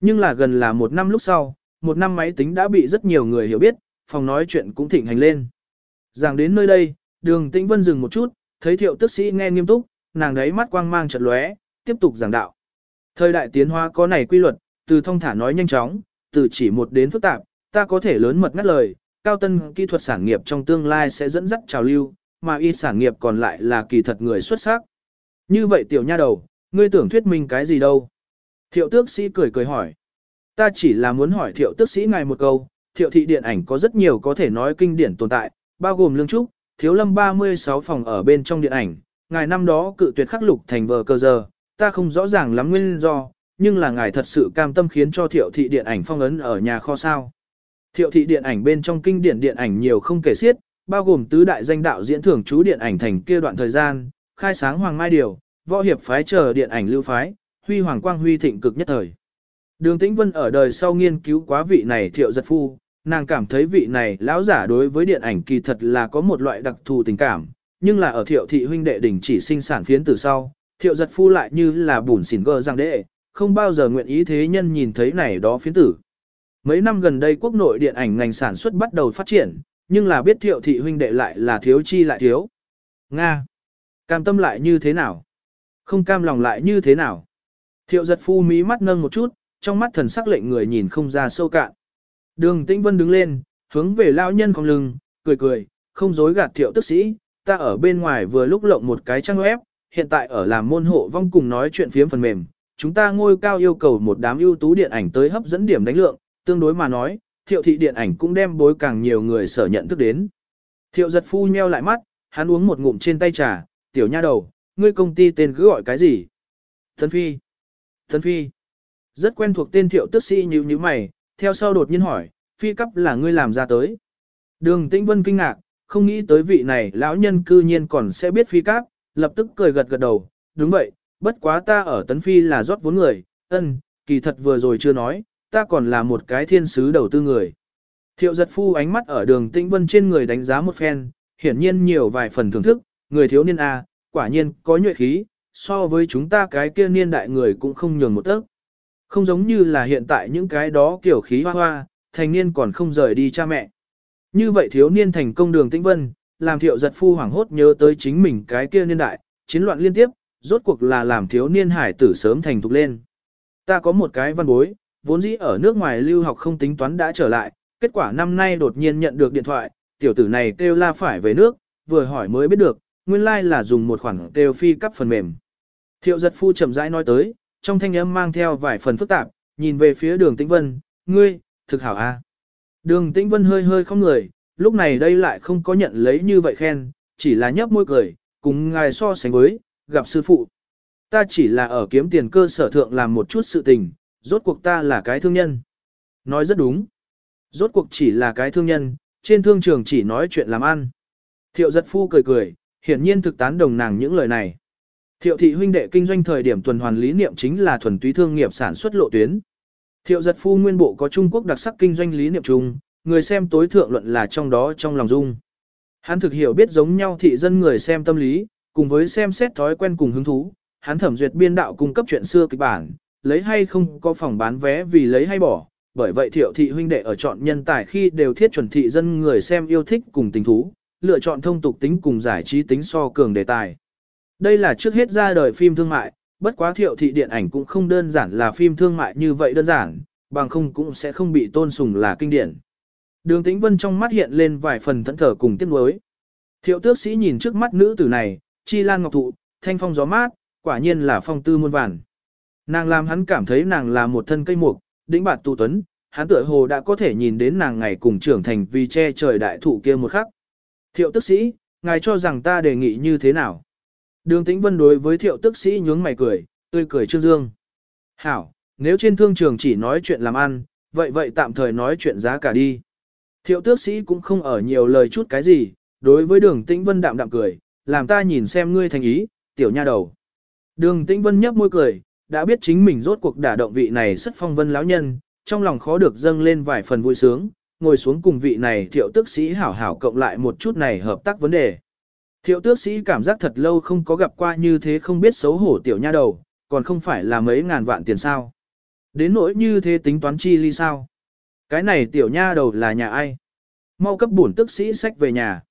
Nhưng là gần là một năm lúc sau, một năm máy tính đã bị rất nhiều người hiểu biết, phòng nói chuyện cũng thịnh hành lên. Giảng đến nơi đây, đường tĩnh vân dừng một chút, thấy thiệu tức sĩ nghe nghiêm túc, nàng đấy mắt quang mang chợt lóe, tiếp tục giảng đạo. Thời đại tiến hóa có này quy luật, từ thông thả nói nhanh chóng, từ chỉ một đến phức tạp, ta có thể lớn mật ngắt lời, cao tân kỹ thuật sản nghiệp trong tương lai sẽ dẫn dắt trào lưu, mà y sản nghiệp còn lại là kỳ thật người xuất sắc. Như vậy tiểu nha đầu, ngươi tưởng thuyết minh cái gì đâu? Thiệu tước sĩ cười cười hỏi. Ta chỉ là muốn hỏi thiệu tước sĩ ngài một câu, thiệu thị điện ảnh có rất nhiều có thể nói kinh điển tồn tại, bao gồm lương trúc, thiếu lâm 36 phòng ở bên trong điện ảnh, ngài năm đó cự tuyệt khắc lục thành vờ cơ giờ, ta không rõ ràng lắm nguyên do, nhưng là ngài thật sự cam tâm khiến cho thiệu thị điện ảnh phong ấn ở nhà kho sao. Thiệu thị điện ảnh bên trong kinh điển điện ảnh nhiều không kể xiết, bao gồm tứ đại danh đạo diễn thưởng chú điện ảnh thành kia đoạn thời gian, khai sáng Hoàng Mai Điều, võ hiệp phái chờ điện ảnh lưu phái, huy hoàng quang huy thịnh cực nhất thời. Đường Tĩnh Vân ở đời sau nghiên cứu quá vị này thiệu giật phu, nàng cảm thấy vị này lão giả đối với điện ảnh kỳ thật là có một loại đặc thù tình cảm, nhưng là ở thiệu thị huynh đệ đỉnh chỉ sinh sản phiến từ sau, thiệu giật phu lại như là bùn xỉn gơ rằng đệ, không bao giờ nguyện ý thế nhân nhìn thấy này đó phiến tử. Mấy năm gần đây quốc nội điện ảnh ngành sản xuất bắt đầu phát triển, nhưng là biết thiệu thị huynh đệ lại là thiếu chi lại thiếu. Nga. Cam tâm lại như thế nào? Không cam lòng lại như thế nào? Thiệu giật phu mí mắt nâng một chút, trong mắt thần sắc lệnh người nhìn không ra sâu cạn. Đường Tĩnh Vân đứng lên, hướng về lão nhân không lưng, cười cười, không dối gạt thiệu tức sĩ, ta ở bên ngoài vừa lúc lộng một cái trang web, hiện tại ở làm môn hộ vong cùng nói chuyện phiếm phần mềm, chúng ta ngôi cao yêu cầu một đám ưu tú điện ảnh tới hấp dẫn điểm đánh lượng, tương đối mà nói, thiệu thị điện ảnh cũng đem bối càng nhiều người sở nhận thức đến. Thiệu giật phu nheo lại mắt, hắn uống một ngụm trên tay trà, tiểu nha đầu, ngươi công ty tên cứ gọi cái gì? Tấn Phi. Tấn Phi. Rất quen thuộc tên thiệu tức sĩ như như mày, theo sau đột nhiên hỏi, Phi cấp là ngươi làm ra tới. Đường Tĩnh Vân kinh ngạc, không nghĩ tới vị này lão nhân cư nhiên còn sẽ biết Phi cấp, lập tức cười gật gật đầu, đúng vậy, bất quá ta ở Tấn Phi là rót vốn người, ân, kỳ thật vừa rồi chưa nói, ta còn là một cái thiên sứ đầu tư người. Thiệu giật phu ánh mắt ở đường tĩnh vân trên người đánh giá một phen, hiển nhiên nhiều vài phần thưởng thức, người thiếu niên A, quả nhiên có nhuệ khí, so với chúng ta cái kia niên đại người cũng không nhường một tấc. Không giống như là hiện tại những cái đó kiểu khí hoa hoa, thành niên còn không rời đi cha mẹ. Như vậy thiếu niên thành công đường tĩnh vân, làm thiệu giật phu hoảng hốt nhớ tới chính mình cái kia niên đại, chiến loạn liên tiếp, rốt cuộc là làm thiếu niên hải tử sớm thành thục lên. Ta có một cái văn bối, vốn dĩ ở nước ngoài lưu học không tính toán đã trở lại, kết quả năm nay đột nhiên nhận được điện thoại, tiểu tử này kêu la phải về nước, vừa hỏi mới biết được, nguyên lai like là dùng một khoản đều phi cấp phần mềm. Thiệu giật phu chậm rãi nói tới, trong thanh âm mang theo vài phần phức tạp, nhìn về phía đường tĩnh vân, ngươi, thực hảo a. Đường tĩnh vân hơi hơi không người, lúc này đây lại không có nhận lấy như vậy khen, chỉ là nhấp môi cười, cùng ngài so sánh với, gặp sư phụ. Ta chỉ là ở kiếm tiền cơ sở thượng làm một chút sự tình, rốt cuộc ta là cái thương nhân. Nói rất đúng. Rốt cuộc chỉ là cái thương nhân, trên thương trường chỉ nói chuyện làm ăn. Thiệu giật phu cười cười, hiển nhiên thực tán đồng nàng những lời này. Thiệu thị huynh đệ kinh doanh thời điểm tuần hoàn lý niệm chính là thuần túy thương nghiệp sản xuất lộ tuyến. Thiệu giật phu nguyên bộ có Trung Quốc đặc sắc kinh doanh lý niệm chung, người xem tối thượng luận là trong đó trong lòng dung. Hắn thực hiểu biết giống nhau thị dân người xem tâm lý, cùng với xem xét thói quen cùng hứng thú, hắn thẩm duyệt biên đạo cung cấp chuyện xưa kịch bản, lấy hay không có phòng bán vé vì lấy hay bỏ, bởi vậy thiệu thị huynh đệ ở chọn nhân tài khi đều thiết chuẩn thị dân người xem yêu thích cùng tình thú, lựa chọn thông tục tính cùng giải trí tính so cường đề tài. Đây là trước hết ra đời phim thương mại, bất quá thiệu thị điện ảnh cũng không đơn giản là phim thương mại như vậy đơn giản, bằng không cũng sẽ không bị tôn sùng là kinh điển. Đường Tĩnh Vân trong mắt hiện lên vài phần thẫn thở cùng tiếc nuối. Thiệu tước sĩ nhìn trước mắt nữ tử này, chi lan ngọc thụ, thanh phong gió mát, quả nhiên là phong tư muôn vàn. Nàng làm hắn cảm thấy nàng là một thân cây mục, đĩnh bạt tu tuấn, hắn tựa hồ đã có thể nhìn đến nàng ngày cùng trưởng thành vì che trời đại thụ kia một khắc. Thiệu tức sĩ, ngài cho rằng ta đề nghị như thế nào? Đường tĩnh vân đối với thiệu tức sĩ nhướng mày cười, tươi cười trương dương. Hảo, nếu trên thương trường chỉ nói chuyện làm ăn, vậy vậy tạm thời nói chuyện giá cả đi. Thiệu tước sĩ cũng không ở nhiều lời chút cái gì, đối với đường tĩnh vân đạm đạm cười, làm ta nhìn xem ngươi thành ý, tiểu nha đầu. Đường tĩnh vân nhấp môi cười, đã biết chính mình rốt cuộc đả động vị này rất phong vân lão nhân, trong lòng khó được dâng lên vài phần vui sướng, ngồi xuống cùng vị này thiệu tước sĩ hảo hảo cộng lại một chút này hợp tác vấn đề. Thiệu tước sĩ cảm giác thật lâu không có gặp qua như thế không biết xấu hổ tiểu nha đầu, còn không phải là mấy ngàn vạn tiền sao. Đến nỗi như thế tính toán chi ly sao. Cái này tiểu nha đầu là nhà ai? Mau cấp bổn tước sĩ sách về nhà.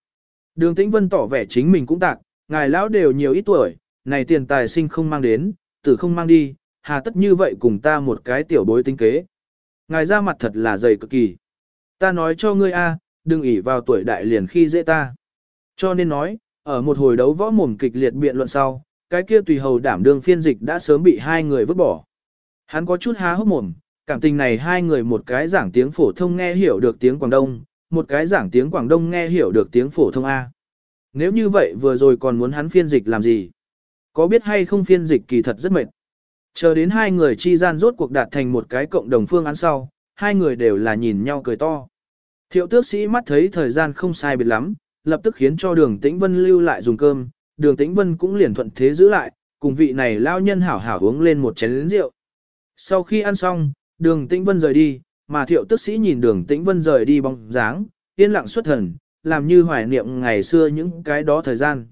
Đường Tĩnh Vân tỏ vẻ chính mình cũng tạc, ngài lão đều nhiều ít tuổi, này tiền tài sinh không mang đến, tử không mang đi, hà tất như vậy cùng ta một cái tiểu bối tinh kế. Ngài ra mặt thật là dày cực kỳ. Ta nói cho ngươi a, đừng ỷ vào tuổi đại liền khi dễ ta. Cho nên nói, ở một hồi đấu võ mồm kịch liệt biện luận sau, cái kia tùy hầu đảm đương phiên dịch đã sớm bị hai người vứt bỏ. Hắn có chút há hốc mồm, cảm tình này hai người một cái giảng tiếng phổ thông nghe hiểu được tiếng Quảng Đông, một cái giảng tiếng Quảng Đông nghe hiểu được tiếng phổ thông A. Nếu như vậy vừa rồi còn muốn hắn phiên dịch làm gì? Có biết hay không phiên dịch kỳ thật rất mệt. Chờ đến hai người chi gian rốt cuộc đạt thành một cái cộng đồng phương án sau, hai người đều là nhìn nhau cười to. Thiệu tước sĩ mắt thấy thời gian không sai biệt lắm, lập tức khiến cho đường tĩnh vân lưu lại dùng cơm, đường tĩnh vân cũng liền thuận thế giữ lại, cùng vị này lao nhân hảo hảo uống lên một chén rượu. Sau khi ăn xong, đường tĩnh vân rời đi, mà thiệu tước sĩ nhìn đường tĩnh vân rời đi bóng dáng, yên lặng xuất thần, làm như hoài niệm ngày xưa những cái đó thời gian.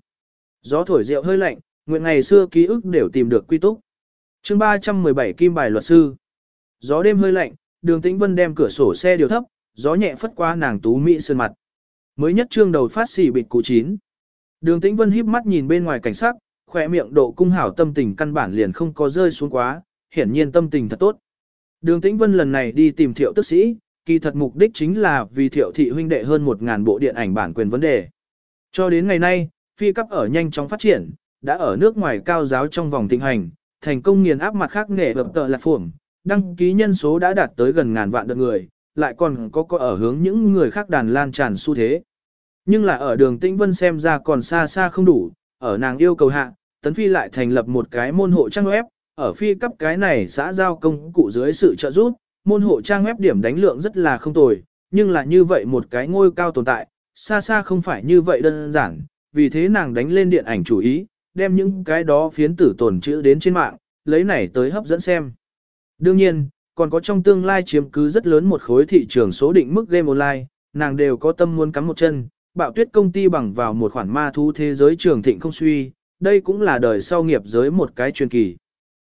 Gió thổi rượu hơi lạnh, nguyện ngày xưa ký ức đều tìm được quy túc. chương 317 Kim bài luật sư. Gió đêm hơi lạnh, đường tĩnh vân đem cửa sổ xe điều thấp, gió nhẹ phất qua nàng tú mỹ sơn mặt. Mới nhất trương đầu phát xỉ bịt cụ chín. Đường tĩnh vân híp mắt nhìn bên ngoài cảnh sắc, khỏe miệng độ cung hảo tâm tình căn bản liền không có rơi xuống quá, hiển nhiên tâm tình thật tốt. Đường tĩnh vân lần này đi tìm thiệu tức sĩ, kỳ thật mục đích chính là vì thiệu thị huynh đệ hơn 1000 bộ điện ảnh bản quyền vấn đề. Cho đến ngày nay, phi cấp ở nhanh chóng phát triển, đã ở nước ngoài cao giáo trong vòng thịnh hành, thành công nghiền áp mặt khác nghệ hợp tợ lạc phuộng đăng ký nhân số đã đạt tới gần ngàn vạn lượt người, lại còn có có ở hướng những người khác đàn lan tràn xu thế. Nhưng là ở đường Tĩnh Vân xem ra còn xa xa không đủ, ở nàng yêu cầu hạ, Tấn Phi lại thành lập một cái môn hộ trang web, ở phi cấp cái này xã giao công cụ dưới sự trợ giúp, môn hộ trang web điểm đánh lượng rất là không tồi, nhưng là như vậy một cái ngôi cao tồn tại, xa xa không phải như vậy đơn giản, vì thế nàng đánh lên điện ảnh chủ ý, đem những cái đó phiến tử tồn chữ đến trên mạng, lấy này tới hấp dẫn xem. Đương nhiên, còn có trong tương lai chiếm cứ rất lớn một khối thị trường số định mức game online, nàng đều có tâm muốn cắm một chân, bạo tuyết công ty bằng vào một khoản ma thú thế giới trường thịnh không suy, đây cũng là đời sau nghiệp giới một cái truyền kỳ.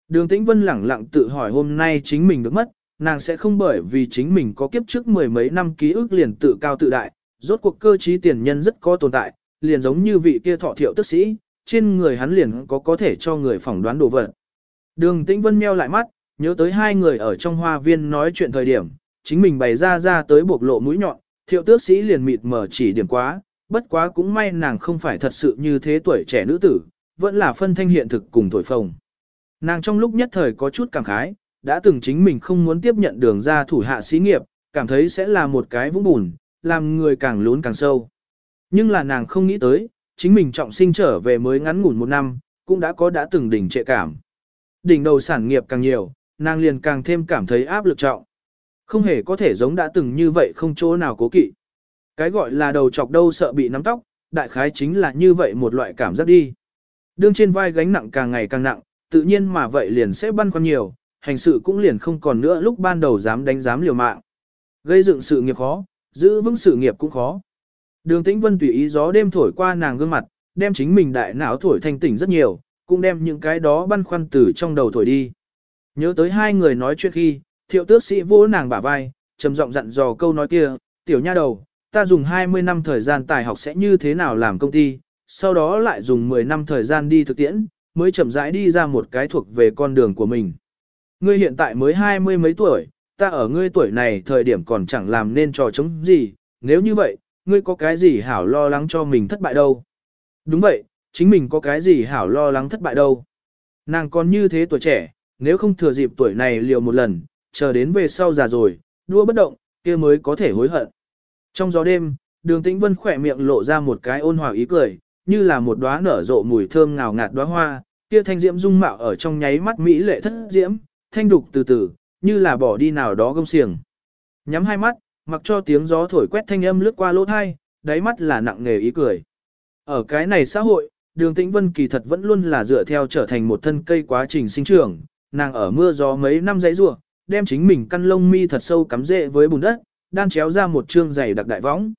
Đường Tĩnh Vân lẳng lặng tự hỏi hôm nay chính mình được mất, nàng sẽ không bởi vì chính mình có kiếp trước mười mấy năm ký ức liền tự cao tự đại, rốt cuộc cơ trí tiền nhân rất có tồn tại, liền giống như vị kia thọ thiệu tức sĩ, trên người hắn liền có có thể cho người phỏng đoán đồ vật. Đường Tĩnh Vân meo lại mắt, nhớ tới hai người ở trong hoa viên nói chuyện thời điểm, chính mình bày ra ra tới bộc lộ mũi nhọn, thiệu tước sĩ liền mịt mở chỉ điểm quá, bất quá cũng may nàng không phải thật sự như thế tuổi trẻ nữ tử, vẫn là phân thanh hiện thực cùng thổi phồng. Nàng trong lúc nhất thời có chút cảm khái, đã từng chính mình không muốn tiếp nhận đường ra thủ hạ xí nghiệp, cảm thấy sẽ là một cái vũng bùn, làm người càng lún càng sâu. Nhưng là nàng không nghĩ tới, chính mình trọng sinh trở về mới ngắn ngủn một năm, cũng đã có đã từng đỉnh trệ cảm. Đỉnh đầu sản nghiệp càng nhiều, nàng liền càng thêm cảm thấy áp lực trọng. Không hề có thể giống đã từng như vậy không chỗ nào cố kỵ. Cái gọi là đầu chọc đâu sợ bị nắm tóc, đại khái chính là như vậy một loại cảm giác đi. Đương trên vai gánh nặng càng ngày càng nặng, tự nhiên mà vậy liền sẽ băn khoăn nhiều, hành sự cũng liền không còn nữa lúc ban đầu dám đánh dám liều mạng. Gây dựng sự nghiệp khó, giữ vững sự nghiệp cũng khó. Đường Tĩnh Vân tùy ý gió đêm thổi qua nàng gương mặt, đem chính mình đại não thổi thanh tỉnh rất nhiều, cũng đem những cái đó băn khoăn từ trong đầu thổi đi. Nhớ tới hai người nói chuyện khi, thiệu tước sĩ vỗ nàng bả vai, trầm giọng dặn dò câu nói kia, tiểu nha đầu, ta dùng 20 năm thời gian tài học sẽ như thế nào làm công ty, sau đó lại dùng 10 năm thời gian đi thực tiễn, mới chậm rãi đi ra một cái thuộc về con đường của mình. Ngươi hiện tại mới hai mươi mấy tuổi, ta ở ngươi tuổi này thời điểm còn chẳng làm nên trò chống gì, nếu như vậy, ngươi có cái gì hảo lo lắng cho mình thất bại đâu. Đúng vậy, chính mình có cái gì hảo lo lắng thất bại đâu. Nàng còn như thế tuổi trẻ, nếu không thừa dịp tuổi này liều một lần, chờ đến về sau già rồi, đua bất động, kia mới có thể hối hận. Trong gió đêm, đường tĩnh vân khỏe miệng lộ ra một cái ôn hòa ý cười, như là một đóa nở rộ mùi thơm ngào ngạt đóa hoa, kia thanh diễm dung mạo ở trong nháy mắt mỹ lệ thất diễm, thanh đục từ từ, như là bỏ đi nào đó gông xiềng. Nhắm hai mắt, mặc cho tiếng gió thổi quét thanh âm lướt qua lỗ thai, đáy mắt là nặng nề ý cười. Ở cái này xã hội, đường tĩnh vân kỳ thật vẫn luôn là dựa theo trở thành một thân cây quá trình sinh trưởng, nàng ở mưa gió mấy năm dãy rủa, đem chính mình căn lông mi thật sâu cắm rễ với bùn đất, đan chéo ra một trương dày đặc đại võng.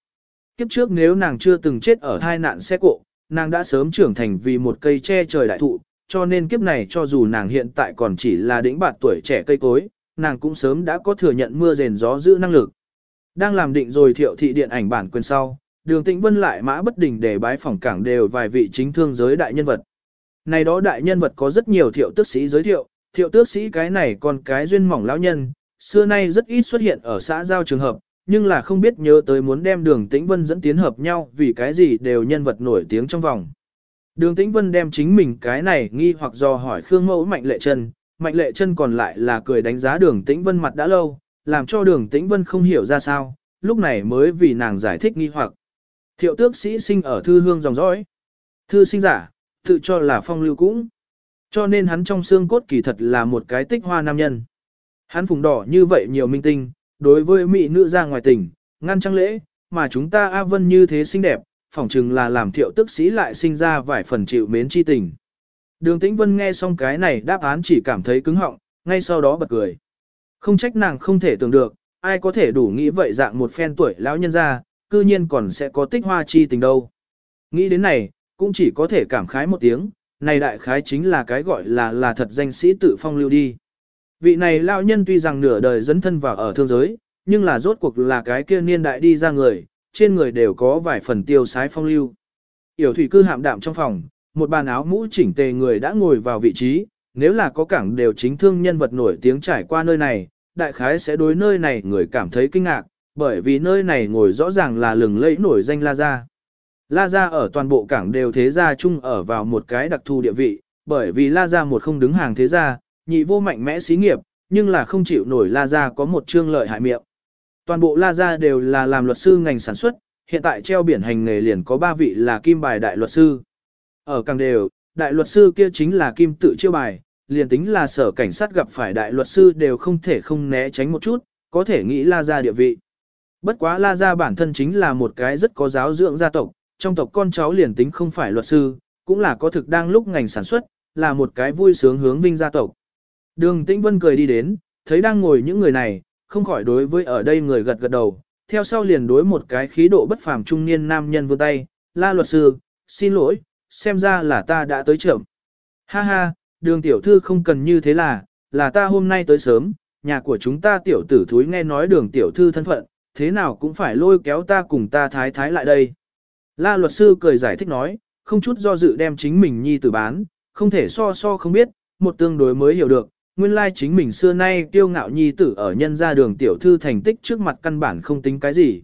Kiếp trước nếu nàng chưa từng chết ở hai nạn xe cộ, nàng đã sớm trưởng thành vì một cây che trời đại thụ, cho nên kiếp này cho dù nàng hiện tại còn chỉ là đỉnh bạt tuổi trẻ cây cối, nàng cũng sớm đã có thừa nhận mưa rền gió giữ năng lực. Đang làm định rồi thiệu thị điện ảnh bản quyền sau, đường tĩnh vân lại mã bất đình để bái phỏng cảng đều vài vị chính thương giới đại nhân vật. Này đó đại nhân vật có rất nhiều thiệu tước sĩ giới thiệu, thiệu tước sĩ cái này còn cái duyên mỏng lão nhân, xưa nay rất ít xuất hiện ở xã giao trường hợp, nhưng là không biết nhớ tới muốn đem đường tĩnh vân dẫn tiến hợp nhau vì cái gì đều nhân vật nổi tiếng trong vòng. Đường Tĩnh Vân đem chính mình cái này nghi hoặc do hỏi Khương Mẫu Mạnh Lệ Chân, Mạnh Lệ Chân còn lại là cười đánh giá Đường Tĩnh Vân mặt đã lâu, làm cho Đường Tĩnh Vân không hiểu ra sao, lúc này mới vì nàng giải thích nghi hoặc. Thiệu tước sĩ sinh ở thư hương dòng dõi. Thư sinh giả, tự cho là phong lưu cũng. Cho nên hắn trong xương cốt kỳ thật là một cái tích hoa nam nhân. Hắn phùng đỏ như vậy nhiều minh tinh, đối với mỹ nữ ra ngoài tình, ngăn trăng lễ, mà chúng ta A Vân như thế xinh đẹp, phỏng chừng là làm thiệu tức sĩ lại sinh ra vài phần chịu mến chi tình. Đường Tĩnh Vân nghe xong cái này đáp án chỉ cảm thấy cứng họng, ngay sau đó bật cười. Không trách nàng không thể tưởng được, ai có thể đủ nghĩ vậy dạng một phen tuổi lão nhân ra, cư nhiên còn sẽ có tích hoa chi tình đâu. Nghĩ đến này, cũng chỉ có thể cảm khái một tiếng, này đại khái chính là cái gọi là là thật danh sĩ tự phong lưu đi. Vị này lão nhân tuy rằng nửa đời dẫn thân vào ở thương giới, nhưng là rốt cuộc là cái kia niên đại đi ra người, trên người đều có vài phần tiêu sái phong lưu. Yểu thủy cư hạm đạm trong phòng, một bàn áo mũ chỉnh tề người đã ngồi vào vị trí, nếu là có cảng đều chính thương nhân vật nổi tiếng trải qua nơi này, đại khái sẽ đối nơi này người cảm thấy kinh ngạc, bởi vì nơi này ngồi rõ ràng là lừng lẫy nổi danh La Gia. La Gia ở toàn bộ cảng đều thế gia chung ở vào một cái đặc thù địa vị, bởi vì La Gia một không đứng hàng thế gia, nhị vô mạnh mẽ xí nghiệp, nhưng là không chịu nổi La Gia có một trương lợi hại miệng. Toàn bộ La Gia đều là làm luật sư ngành sản xuất, hiện tại treo biển hành nghề liền có 3 vị là kim bài đại luật sư. Ở càng đều, đại luật sư kia chính là kim tự chiêu bài, liền tính là sở cảnh sát gặp phải đại luật sư đều không thể không né tránh một chút, có thể nghĩ La Gia địa vị. Bất quá La Gia bản thân chính là một cái rất có giáo dưỡng gia tộc, trong tộc con cháu liền tính không phải luật sư, cũng là có thực đang lúc ngành sản xuất, là một cái vui sướng hướng vinh gia tộc. Đường Tĩnh Vân cười đi đến, thấy đang ngồi những người này, không khỏi đối với ở đây người gật gật đầu, theo sau liền đối một cái khí độ bất phàm trung niên nam nhân vươn tay, la luật sư, xin lỗi, xem ra là ta đã tới trưởng. Ha ha, đường tiểu thư không cần như thế là, là ta hôm nay tới sớm, nhà của chúng ta tiểu tử thúi nghe nói đường tiểu thư thân phận, thế nào cũng phải lôi kéo ta cùng ta thái thái lại đây. La luật sư cười giải thích nói, không chút do dự đem chính mình nhi tử bán, không thể so so không biết, một tương đối mới hiểu được, nguyên lai chính mình xưa nay kiêu ngạo nhi tử ở nhân gia đường tiểu thư thành tích trước mặt căn bản không tính cái gì.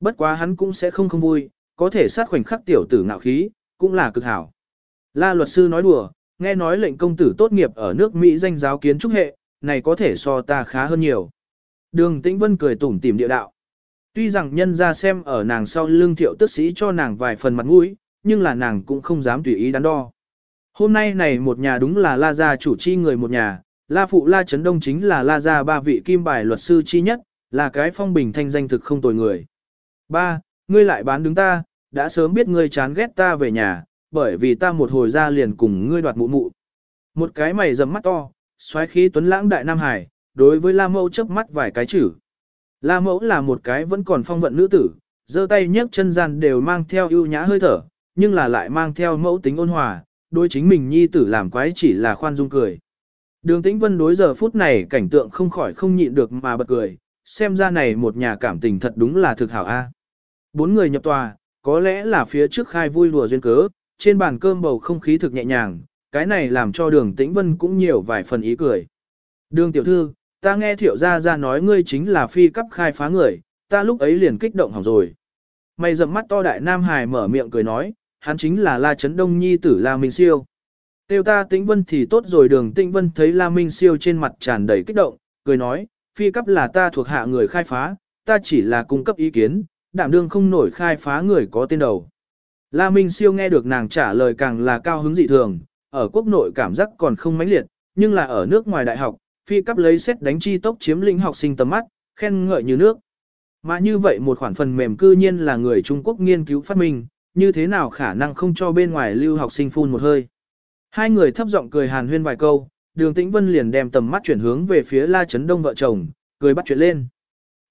Bất quá hắn cũng sẽ không không vui, có thể sát khoảnh khắc tiểu tử ngạo khí, cũng là cực hảo. La luật sư nói đùa, nghe nói lệnh công tử tốt nghiệp ở nước Mỹ danh giáo kiến trúc hệ, này có thể so ta khá hơn nhiều. Đường Tĩnh Vân cười tủm tỉm địa đạo. Tuy rằng nhân ra xem ở nàng sau lưng thiệu tức sĩ cho nàng vài phần mặt mũi, nhưng là nàng cũng không dám tùy ý đắn đo. Hôm nay này một nhà đúng là La Gia chủ chi người một nhà, La Phụ La Trấn Đông chính là La Gia ba vị kim bài luật sư chi nhất, là cái phong bình thanh danh thực không tồi người. Ba, ngươi lại bán đứng ta, đã sớm biết ngươi chán ghét ta về nhà, bởi vì ta một hồi ra liền cùng ngươi đoạt mụ mụ. Một cái mày rầm mắt to, xoáy khí tuấn lãng đại Nam Hải, đối với La Mẫu chớp mắt vài cái chữ. La Mẫu là một cái vẫn còn phong vận nữ tử, giơ tay nhấc chân gian đều mang theo ưu nhã hơi thở, nhưng là lại mang theo mẫu tính ôn hòa, đối chính mình nhi tử làm quái chỉ là khoan dung cười. Đường Tĩnh Vân đối giờ phút này cảnh tượng không khỏi không nhịn được mà bật cười, xem ra này một nhà cảm tình thật đúng là thực hảo a. Bốn người nhập tòa, có lẽ là phía trước khai vui đùa duyên cớ, trên bàn cơm bầu không khí thực nhẹ nhàng, cái này làm cho đường Tĩnh Vân cũng nhiều vài phần ý cười. Đường tiểu thư, ta nghe thiệu gia gia nói ngươi chính là phi cấp khai phá người, ta lúc ấy liền kích động hỏng rồi. Mày dầm mắt to đại Nam Hải mở miệng cười nói, hắn chính là La Trấn Đông Nhi tử La Minh Siêu. Tiêu ta tĩnh vân thì tốt rồi đường tĩnh vân thấy La Minh Siêu trên mặt tràn đầy kích động, cười nói, phi cấp là ta thuộc hạ người khai phá, ta chỉ là cung cấp ý kiến, đảm đương không nổi khai phá người có tên đầu. La Minh Siêu nghe được nàng trả lời càng là cao hứng dị thường, ở quốc nội cảm giác còn không mãnh liệt, nhưng là ở nước ngoài đại học, phi cấp lấy xét đánh chi tốc chiếm lĩnh học sinh tầm mắt, khen ngợi như nước. Mà như vậy một khoản phần mềm cư nhiên là người Trung Quốc nghiên cứu phát minh, như thế nào khả năng không cho bên ngoài lưu học sinh phun một hơi. Hai người thấp giọng cười hàn huyên vài câu, đường tĩnh vân liền đem tầm mắt chuyển hướng về phía La Trấn Đông vợ chồng, cười bắt chuyện lên.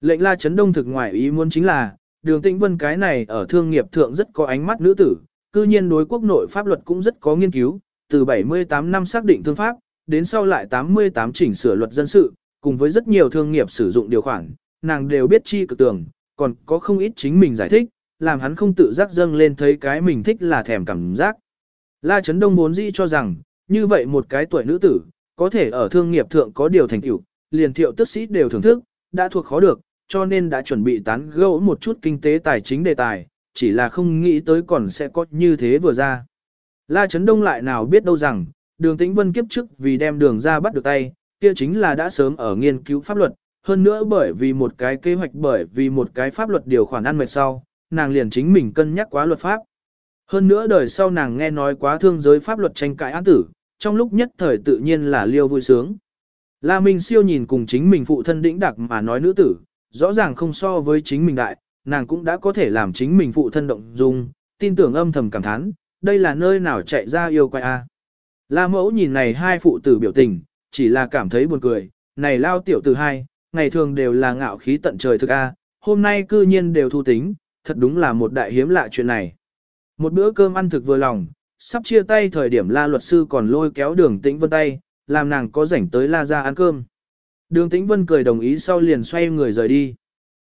Lệnh La Trấn Đông thực ngoài ý muốn chính là, đường tĩnh vân cái này ở thương nghiệp thượng rất có ánh mắt nữ tử, cư nhiên đối quốc nội pháp luật cũng rất có nghiên cứu, từ 78 năm xác định thương pháp, đến sau lại 88 chỉnh sửa luật dân sự, cùng với rất nhiều thương nghiệp sử dụng điều khoản, nàng đều biết chi cực tường, còn có không ít chính mình giải thích, làm hắn không tự giác dâng lên thấy cái mình thích là thèm cảm giác. La Trấn Đông vốn dĩ cho rằng, như vậy một cái tuổi nữ tử, có thể ở thương nghiệp thượng có điều thành tựu, liền thiệu tức sĩ đều thưởng thức, đã thuộc khó được, cho nên đã chuẩn bị tán gẫu một chút kinh tế tài chính đề tài, chỉ là không nghĩ tới còn sẽ có như thế vừa ra. La Trấn Đông lại nào biết đâu rằng, đường tĩnh vân kiếp trước vì đem đường ra bắt được tay, kia chính là đã sớm ở nghiên cứu pháp luật, hơn nữa bởi vì một cái kế hoạch bởi vì một cái pháp luật điều khoản ăn mệt sau, nàng liền chính mình cân nhắc quá luật pháp. Hơn nữa đời sau nàng nghe nói quá thương giới pháp luật tranh cãi án tử, trong lúc nhất thời tự nhiên là liêu vui sướng. La Minh siêu nhìn cùng chính mình phụ thân đĩnh đặc mà nói nữ tử, rõ ràng không so với chính mình đại, nàng cũng đã có thể làm chính mình phụ thân động dung, tin tưởng âm thầm cảm thán, đây là nơi nào chạy ra yêu quay a. La mẫu nhìn này hai phụ tử biểu tình, chỉ là cảm thấy buồn cười, này lao tiểu tử hai, ngày thường đều là ngạo khí tận trời thực a, hôm nay cư nhiên đều thu tính, thật đúng là một đại hiếm lạ chuyện này. Một bữa cơm ăn thực vừa lòng, sắp chia tay thời điểm la luật sư còn lôi kéo đường tĩnh vân tay, làm nàng có rảnh tới la ra ăn cơm. Đường tĩnh vân cười đồng ý sau liền xoay người rời đi.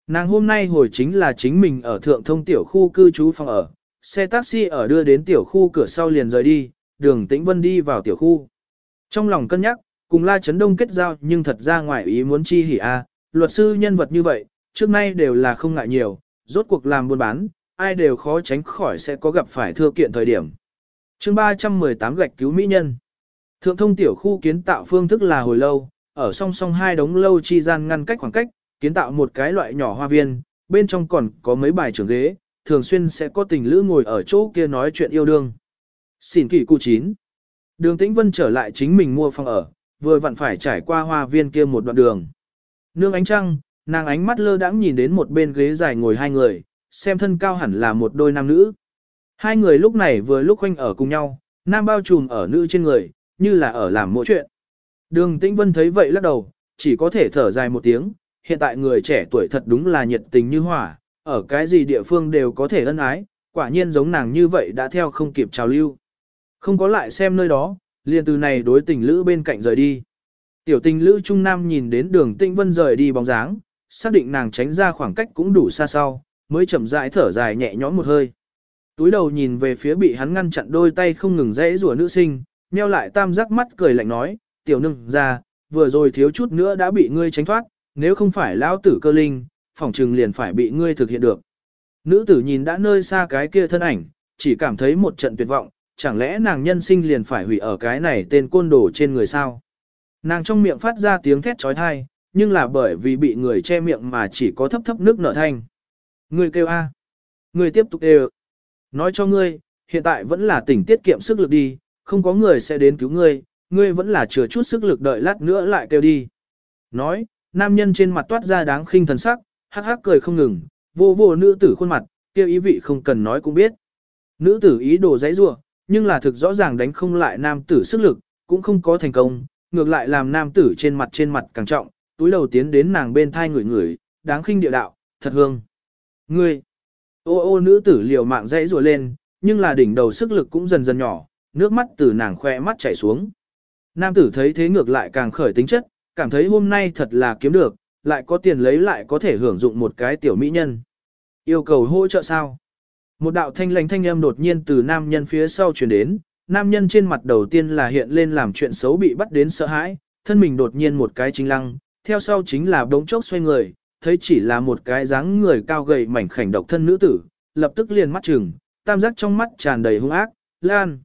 Nàng hôm nay hồi chính là chính mình ở thượng thông tiểu khu cư trú phòng ở, xe taxi ở đưa đến tiểu khu cửa sau liền rời đi, đường tĩnh vân đi vào tiểu khu. Trong lòng cân nhắc, cùng la chấn đông kết giao nhưng thật ra ngoài ý muốn chi hỉ a luật sư nhân vật như vậy, trước nay đều là không ngại nhiều, rốt cuộc làm buôn bán, ai đều khó tránh khỏi sẽ có gặp phải thưa kiện thời điểm. chương 318 gạch cứu mỹ nhân. Thượng thông tiểu khu kiến tạo phương thức là hồi lâu, ở song song hai đống lâu chi gian ngăn cách khoảng cách, kiến tạo một cái loại nhỏ hoa viên, bên trong còn có mấy bài trường ghế, thường xuyên sẽ có tình lữ ngồi ở chỗ kia nói chuyện yêu đương. Xin kỳ cụ chín. Đường Tĩnh Vân trở lại chính mình mua phòng ở, vừa vặn phải trải qua hoa viên kia một đoạn đường. Nương ánh trăng, nàng ánh mắt lơ đãng nhìn đến một bên ghế dài ngồi hai người, xem thân cao hẳn là một đôi nam nữ. Hai người lúc này vừa lúc quanh ở cùng nhau, nam bao trùm ở nữ trên người, như là ở làm mỗi chuyện. Đường Tĩnh Vân thấy vậy lắc đầu, chỉ có thể thở dài một tiếng, hiện tại người trẻ tuổi thật đúng là nhiệt tình như hỏa, ở cái gì địa phương đều có thể ân ái, quả nhiên giống nàng như vậy đã theo không kịp trào lưu. Không có lại xem nơi đó, liền từ này đối tình lữ bên cạnh rời đi. Tiểu tình lữ Trung Nam nhìn đến đường Tĩnh Vân rời đi bóng dáng, xác định nàng tránh ra khoảng cách cũng đủ xa sau, mới chậm rãi thở dài nhẹ nhõm một hơi. Túi đầu nhìn về phía bị hắn ngăn chặn đôi tay không ngừng rẽ rủa nữ sinh, meo lại tam giác mắt cười lạnh nói, tiểu nương ra, vừa rồi thiếu chút nữa đã bị ngươi tránh thoát, nếu không phải lão tử cơ linh, phỏng trừng liền phải bị ngươi thực hiện được. Nữ tử nhìn đã nơi xa cái kia thân ảnh, chỉ cảm thấy một trận tuyệt vọng, chẳng lẽ nàng nhân sinh liền phải hủy ở cái này tên côn đồ trên người sao? Nàng trong miệng phát ra tiếng thét trói thai, nhưng là bởi vì bị người che miệng mà chỉ có thấp thấp nước nở thanh. người kêu A. người tiếp tục kêu. Nói cho ngươi, hiện tại vẫn là tỉnh tiết kiệm sức lực đi, không có người sẽ đến cứu ngươi, ngươi vẫn là chừa chút sức lực đợi lát nữa lại kêu đi. Nói, nam nhân trên mặt toát ra đáng khinh thần sắc, hắc hắc cười không ngừng, vô vô nữ tử khuôn mặt, kêu ý vị không cần nói cũng biết. Nữ tử ý đồ giấy rủa nhưng là thực rõ ràng đánh không lại nam tử sức lực, cũng không có thành công, ngược lại làm nam tử trên mặt trên mặt càng trọng, túi đầu tiến đến nàng bên thai người người, đáng khinh địa đạo, thật hương. Ngươi, ô ô nữ tử liều mạng dãy rùa lên, nhưng là đỉnh đầu sức lực cũng dần dần nhỏ, nước mắt từ nàng khoe mắt chảy xuống. Nam tử thấy thế ngược lại càng khởi tính chất, cảm thấy hôm nay thật là kiếm được, lại có tiền lấy lại có thể hưởng dụng một cái tiểu mỹ nhân. Yêu cầu hỗ trợ sao? Một đạo thanh lãnh thanh âm đột nhiên từ nam nhân phía sau truyền đến, nam nhân trên mặt đầu tiên là hiện lên làm chuyện xấu bị bắt đến sợ hãi, thân mình đột nhiên một cái chính lăng, theo sau chính là đống chốc xoay người, thấy chỉ là một cái dáng người cao gầy mảnh khảnh độc thân nữ tử, lập tức liền mắt chừng, tam giác trong mắt tràn đầy hung ác, lan.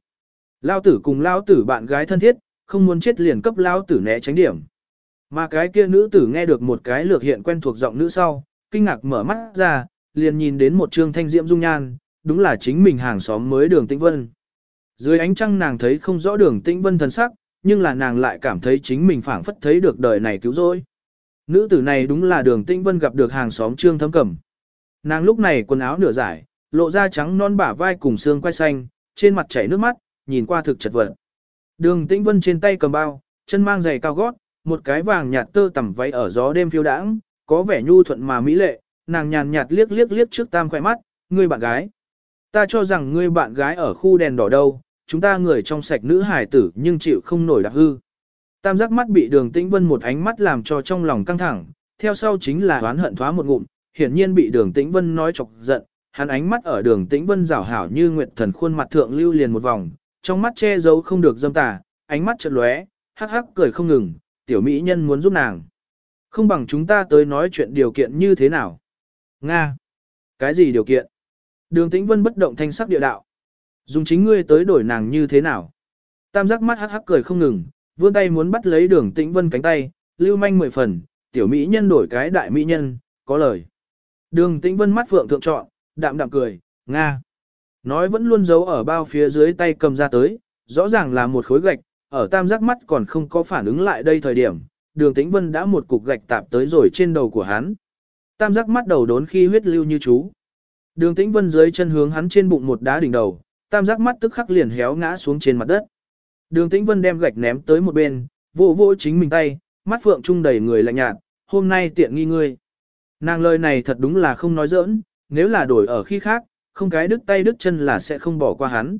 Lao tử cùng lao tử bạn gái thân thiết, không muốn chết liền cấp lao tử né tránh điểm. Mà cái kia nữ tử nghe được một cái lược hiện quen thuộc giọng nữ sau, kinh ngạc mở mắt ra, liền nhìn đến một trương thanh diễm dung nhan, đúng là chính mình hàng xóm mới đường tĩnh vân. Dưới ánh trăng nàng thấy không rõ đường tĩnh vân thần sắc, nhưng là nàng lại cảm thấy chính mình phảng phất thấy được đời này cứu rỗi. Nữ tử này đúng là đường tĩnh vân gặp được hàng xóm trương thấm cẩm. Nàng lúc này quần áo nửa giải, lộ ra trắng non bả vai cùng xương quai xanh, trên mặt chảy nước mắt, nhìn qua thực chật vật. Đường tĩnh vân trên tay cầm bao, chân mang giày cao gót, một cái vàng nhạt tơ tằm váy ở gió đêm phiêu đãng, có vẻ nhu thuận mà mỹ lệ, nàng nhàn nhạt liếc liếc liếc trước tam khỏe mắt, người bạn gái. Ta cho rằng ngươi bạn gái ở khu đèn đỏ đâu, chúng ta người trong sạch nữ hải tử nhưng chịu không nổi đặc hư. Tam giác mắt bị đường tĩnh vân một ánh mắt làm cho trong lòng căng thẳng, theo sau chính là oán hận thoá một ngụm, hiển nhiên bị đường tĩnh vân nói chọc giận, hắn ánh mắt ở đường tĩnh vân rảo hảo như nguyệt thần khuôn mặt thượng lưu liền một vòng, trong mắt che giấu không được dâm tà, ánh mắt chợt lóe, hắc hắc cười không ngừng, tiểu mỹ nhân muốn giúp nàng. Không bằng chúng ta tới nói chuyện điều kiện như thế nào. Nga. Cái gì điều kiện? Đường tĩnh vân bất động thanh sắc địa đạo. Dùng chính ngươi tới đổi nàng như thế nào? Tam giác mắt hắc hắc cười không ngừng, vươn tay muốn bắt lấy đường tĩnh vân cánh tay, lưu manh mười phần, tiểu mỹ nhân đổi cái đại mỹ nhân, có lời. Đường tĩnh vân mắt phượng thượng trọn, đạm đạm cười, Nga. Nói vẫn luôn giấu ở bao phía dưới tay cầm ra tới, rõ ràng là một khối gạch, ở tam giác mắt còn không có phản ứng lại đây thời điểm, đường tĩnh vân đã một cục gạch tạp tới rồi trên đầu của hắn. Tam giác mắt đầu đốn khi huyết lưu như chú. Đường tĩnh vân dưới chân hướng hắn trên bụng một đá đỉnh đầu, tam giác mắt tức khắc liền héo ngã xuống trên mặt đất. Đường tĩnh vân đem gạch ném tới một bên, vỗ vỗ chính mình tay, mắt phượng trung đầy người lạnh nhạt, hôm nay tiện nghi ngươi. Nàng lời này thật đúng là không nói giỡn, nếu là đổi ở khi khác, không cái đứt tay đứt chân là sẽ không bỏ qua hắn.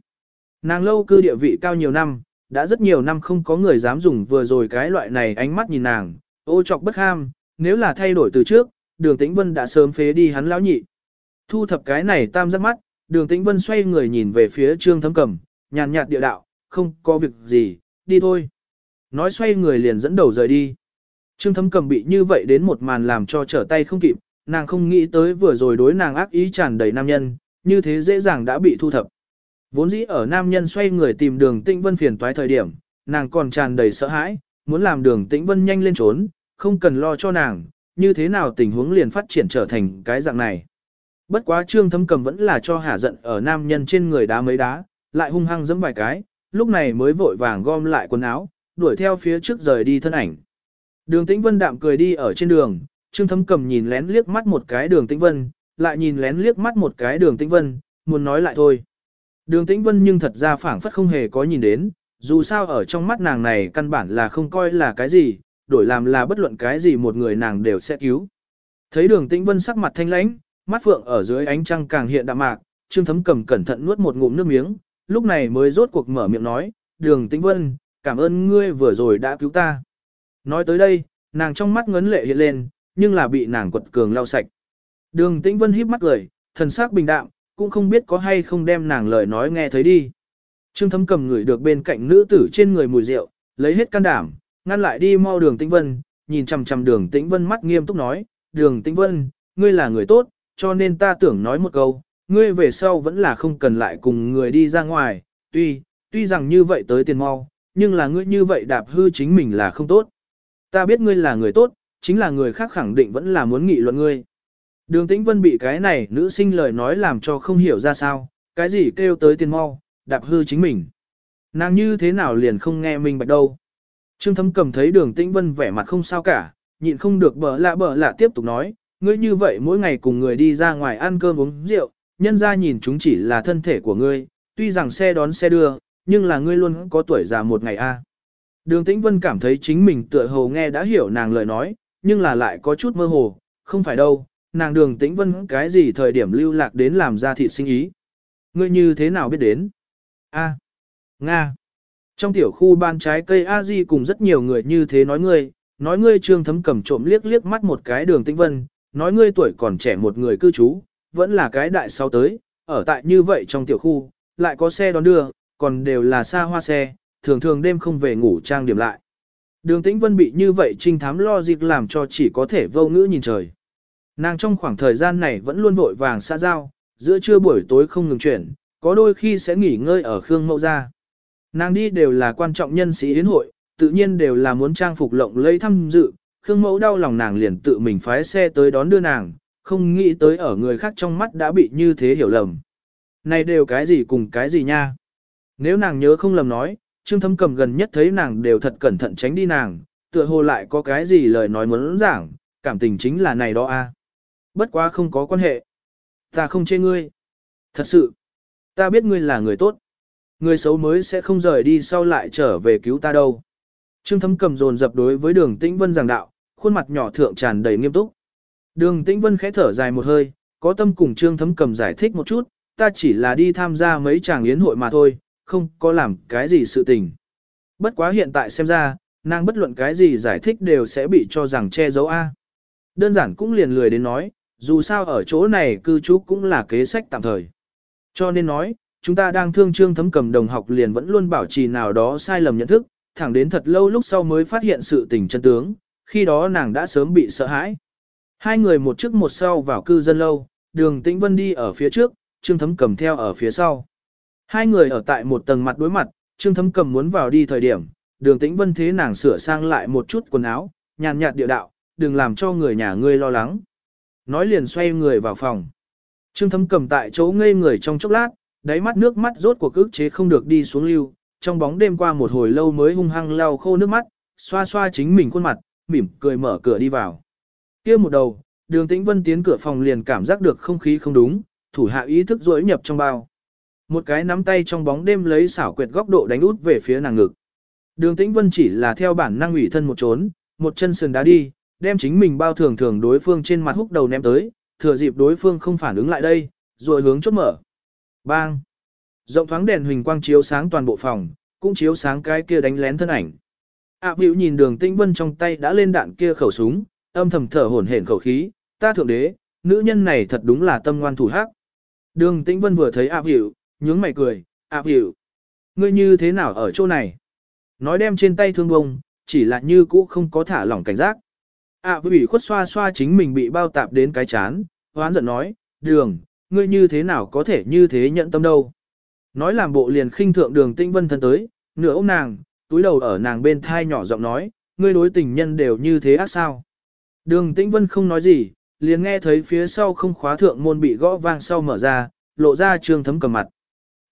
Nàng lâu cư địa vị cao nhiều năm, đã rất nhiều năm không có người dám dùng vừa rồi cái loại này ánh mắt nhìn nàng, ô chọc bất ham, nếu là thay đổi từ trước, đường tĩnh vân đã sớm phế đi hắn lão nhị. Thu thập cái này tam giác mắt, đường tĩnh vân xoay người nhìn về phía trương thấm cầm, nhàn nhạt địa đạo, không có việc gì, đi thôi. Nói xoay người liền dẫn đầu rời đi. Trương thấm cầm bị như vậy đến một màn làm cho trở tay không kịp, nàng không nghĩ tới vừa rồi đối nàng ác ý tràn đầy nam nhân, như thế dễ dàng đã bị thu thập. Vốn dĩ ở nam nhân xoay người tìm đường tĩnh vân phiền toái thời điểm, nàng còn tràn đầy sợ hãi, muốn làm đường tĩnh vân nhanh lên trốn, không cần lo cho nàng, như thế nào tình huống liền phát triển trở thành cái dạng này. Bất quá trương thấm cầm vẫn là cho hả giận ở nam nhân trên người đá mấy đá, lại hung hăng giẫm vài cái, lúc này mới vội vàng gom lại quần áo, đuổi theo phía trước rời đi thân ảnh. Đường Tĩnh Vân đạm cười đi ở trên đường, Trương Thấm Cầm nhìn lén liếc mắt một cái Đường Tĩnh Vân, lại nhìn lén liếc mắt một cái Đường Tĩnh Vân, muốn nói lại thôi. Đường Tĩnh Vân nhưng thật ra phảng phất không hề có nhìn đến, dù sao ở trong mắt nàng này căn bản là không coi là cái gì, đổi làm là bất luận cái gì một người nàng đều sẽ cứu. Thấy Đường Tĩnh Vân sắc mặt thanh lãnh, mắt phượng ở dưới ánh trăng càng hiện đạm mạc, Trương Thấm Cầm cẩn thận nuốt một ngụm nước miếng, lúc này mới rốt cuộc mở miệng nói, Đường Tĩnh Vân, cảm ơn ngươi vừa rồi đã cứu ta. Nói tới đây, nàng trong mắt ngấn lệ hiện lên, nhưng là bị nàng quật cường lau sạch. Đường Tĩnh Vân híp mắt cười, thần sắc bình đạm, cũng không biết có hay không đem nàng lời nói nghe thấy đi. Trương Thấm cầm người được bên cạnh nữ tử trên người mùi rượu, lấy hết can đảm, ngăn lại đi mau đường Tĩnh Vân, nhìn chằm chằm đường Tĩnh Vân mắt nghiêm túc nói, đường Tĩnh Vân, ngươi là người tốt, cho nên ta tưởng nói một câu, ngươi về sau vẫn là không cần lại cùng người đi ra ngoài, tuy, tuy rằng như vậy tới tiền mau, nhưng là ngươi như vậy đạp hư chính mình là không tốt. Ta biết ngươi là người tốt, chính là người khác khẳng định vẫn là muốn nghị luận ngươi. Đường Tĩnh Vân bị cái này nữ sinh lời nói làm cho không hiểu ra sao, cái gì kêu tới tiền mau, đạp hư chính mình. Nàng như thế nào liền không nghe mình bạch đâu. Trương Thấm cầm thấy đường Tĩnh Vân vẻ mặt không sao cả, nhịn không được bở lạ bở lạ tiếp tục nói, ngươi như vậy mỗi ngày cùng người đi ra ngoài ăn cơm uống rượu, nhân ra nhìn chúng chỉ là thân thể của ngươi, tuy rằng xe đón xe đưa, nhưng là ngươi luôn có tuổi già một ngày a. À. Đường Tĩnh Vân cảm thấy chính mình tựa hồ nghe đã hiểu nàng lời nói, nhưng là lại có chút mơ hồ, không phải đâu, nàng đường Tĩnh Vân cái gì thời điểm lưu lạc đến làm ra thị sinh ý. Ngươi như thế nào biết đến? A. À. Nga. Trong tiểu khu ban trái cây a di cùng rất nhiều người như thế nói ngươi, nói ngươi trương thấm cầm trộm liếc liếc mắt một cái đường Tĩnh Vân, nói ngươi tuổi còn trẻ một người cư trú, vẫn là cái đại sau tới, ở tại như vậy trong tiểu khu, lại có xe đón đưa, còn đều là xa hoa xe, thường thường đêm không về ngủ trang điểm lại. Đường Tĩnh Vân bị như vậy trinh thám lo dịp làm cho chỉ có thể vô ngữ nhìn trời. Nàng trong khoảng thời gian này vẫn luôn vội vàng xa giao, giữa trưa buổi tối không ngừng chuyển, có đôi khi sẽ nghỉ ngơi ở Khương Mậu Gia. Nàng đi đều là quan trọng nhân sĩ yến hội, tự nhiên đều là muốn trang phục lộng lẫy thăm dự, Khương Mẫu đau lòng nàng liền tự mình phái xe tới đón đưa nàng, không nghĩ tới ở người khác trong mắt đã bị như thế hiểu lầm. Này đều cái gì cùng cái gì nha? Nếu nàng nhớ không lầm nói, Trương thâm Cầm gần nhất thấy nàng đều thật cẩn thận tránh đi nàng, tựa hồ lại có cái gì lời nói muốn giảng, cảm tình chính là này đó a. Bất quá không có quan hệ. Ta không chê ngươi. Thật sự, ta biết ngươi là người tốt. Người xấu mới sẽ không rời đi sau lại trở về cứu ta đâu. Trương thâm Cầm dồn dập đối với Đường Tĩnh Vân giảng đạo, khuôn mặt nhỏ thượng tràn đầy nghiêm túc. Đường Tĩnh Vân khẽ thở dài một hơi, có tâm cùng Trương Thấm Cầm giải thích một chút, ta chỉ là đi tham gia mấy tràng yến hội mà thôi, không có làm cái gì sự tình. Bất quá hiện tại xem ra, nàng bất luận cái gì giải thích đều sẽ bị cho rằng che giấu A. Đơn giản cũng liền lười đến nói, dù sao ở chỗ này cư trú cũng là kế sách tạm thời. Cho nên nói, chúng ta đang thương trương thấm cầm đồng học liền vẫn luôn bảo trì nào đó sai lầm nhận thức, thẳng đến thật lâu lúc sau mới phát hiện sự tình chân tướng, khi đó nàng đã sớm bị sợ hãi. Hai người một trước một sau vào cư dân lâu, đường tĩnh vân đi ở phía trước, trương thấm cầm theo ở phía sau. Hai người ở tại một tầng mặt đối mặt, Trương Thấm Cầm muốn vào đi thời điểm, đường tĩnh vân thế nàng sửa sang lại một chút quần áo, nhàn nhạt địa đạo, đừng làm cho người nhà ngươi lo lắng. Nói liền xoay người vào phòng. Trương Thấm Cầm tại chỗ ngây người trong chốc lát, đáy mắt nước mắt rốt cuộc ức chế không được đi xuống lưu, trong bóng đêm qua một hồi lâu mới hung hăng lau khô nước mắt, xoa xoa chính mình khuôn mặt, mỉm cười mở cửa đi vào. kia một đầu, đường tĩnh vân tiến cửa phòng liền cảm giác được không khí không đúng, thủ hạ ý thức rối nhập trong bao. Một cái nắm tay trong bóng đêm lấy xảo quyệt góc độ đánh út về phía nàng ngực. Đường Tĩnh Vân chỉ là theo bản năng ủy thân một trốn, một chân sườn đá đi, đem chính mình bao thường thường đối phương trên mặt húc đầu ném tới, thừa dịp đối phương không phản ứng lại đây, rồi hướng chốt mở. Bang! Rộng thoáng đèn huỳnh quang chiếu sáng toàn bộ phòng, cũng chiếu sáng cái kia đánh lén thân ảnh ạ à, nhìn đường Tĩnh Vân trong tay đã lên đạn kia khẩu súng, âm thầm thở hổn hển khẩu khí, ta thượng đế, nữ nhân này thật đúng là tâm ngoan thủ hắc. Đường Tĩnh Vân vừa thấy ạ à, nhướng mày cười, ạ à. Ngươi như thế nào ở chỗ này? Nói đem trên tay thương bông, chỉ là như cũ không có thả lỏng cảnh giác. ạ à, khuất xoa xoa chính mình bị bao tạp đến cái chán, hoán giận nói, đường, ngươi như thế nào có thể như thế nhận tâm đâu. Nói làm bộ liền khinh thượng đường tinh vân thân tới, nửa ôm nàng, túi đầu ở nàng bên thai nhỏ giọng nói, ngươi đối tình nhân đều như thế ác sao. Đường tĩnh vân không nói gì, liền nghe thấy phía sau không khóa thượng môn bị gõ vang sau mở ra, lộ ra trương thấm cầm mặt.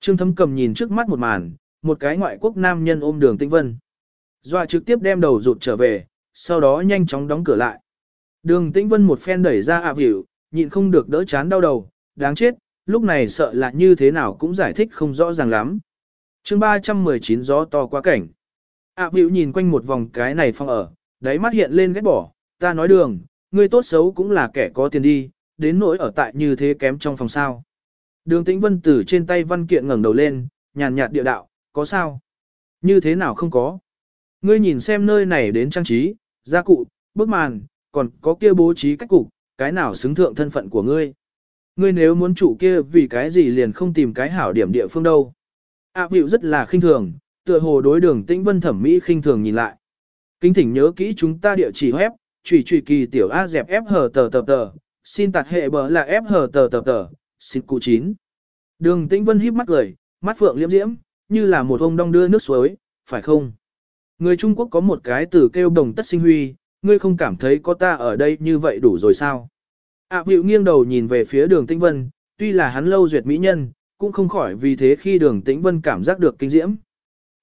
Trương Thấm cầm nhìn trước mắt một màn, một cái ngoại quốc nam nhân ôm đường Tĩnh Vân. Dọa trực tiếp đem đầu rụt trở về, sau đó nhanh chóng đóng cửa lại. Đường Tĩnh Vân một phen đẩy ra ạ à nhịn không được đỡ chán đau đầu, đáng chết, lúc này sợ là như thế nào cũng giải thích không rõ ràng lắm. chương 319 gió to quá cảnh ạ à nhìn quanh một vòng cái này phong ở, đáy mắt hiện lên ghét bỏ, ta nói đường, ngươi tốt xấu cũng là kẻ có tiền đi, đến nỗi ở tại như thế kém trong phòng sao. Đường Tĩnh Vân từ trên tay văn kiện ngẩng đầu lên, nhàn nhạt địa đạo, có sao? Như thế nào không có? Ngươi nhìn xem nơi này đến trang trí, gia cụ, bức màn, còn có kia bố trí cách cục, cái nào xứng thượng thân phận của ngươi? Ngươi nếu muốn chủ kia vì cái gì liền không tìm cái hảo điểm địa phương đâu? A à, rất là khinh thường, tựa hồ đối đường Tĩnh Vân thẩm mỹ khinh thường nhìn lại. Kính thỉnh nhớ kỹ chúng ta địa chỉ web, trùy trùy kỳ tiểu A dẹp F hờ tờ tờ tờ, xin tạt hệ bờ là F hờ tờ tờ tờ, xin cụ chín. Đường Tĩnh Vân híp mắt cười, mắt phượng liễm diễm, như là một ông đong đưa nước suối, phải không? Người Trung Quốc có một cái từ kêu đồng tất sinh huy, ngươi không cảm thấy có ta ở đây như vậy đủ rồi sao? ạ à, nghiêng đầu nhìn về phía đường Tĩnh Vân, tuy là hắn lâu duyệt mỹ nhân, cũng không khỏi vì thế khi đường Tĩnh Vân cảm giác được kinh diễm.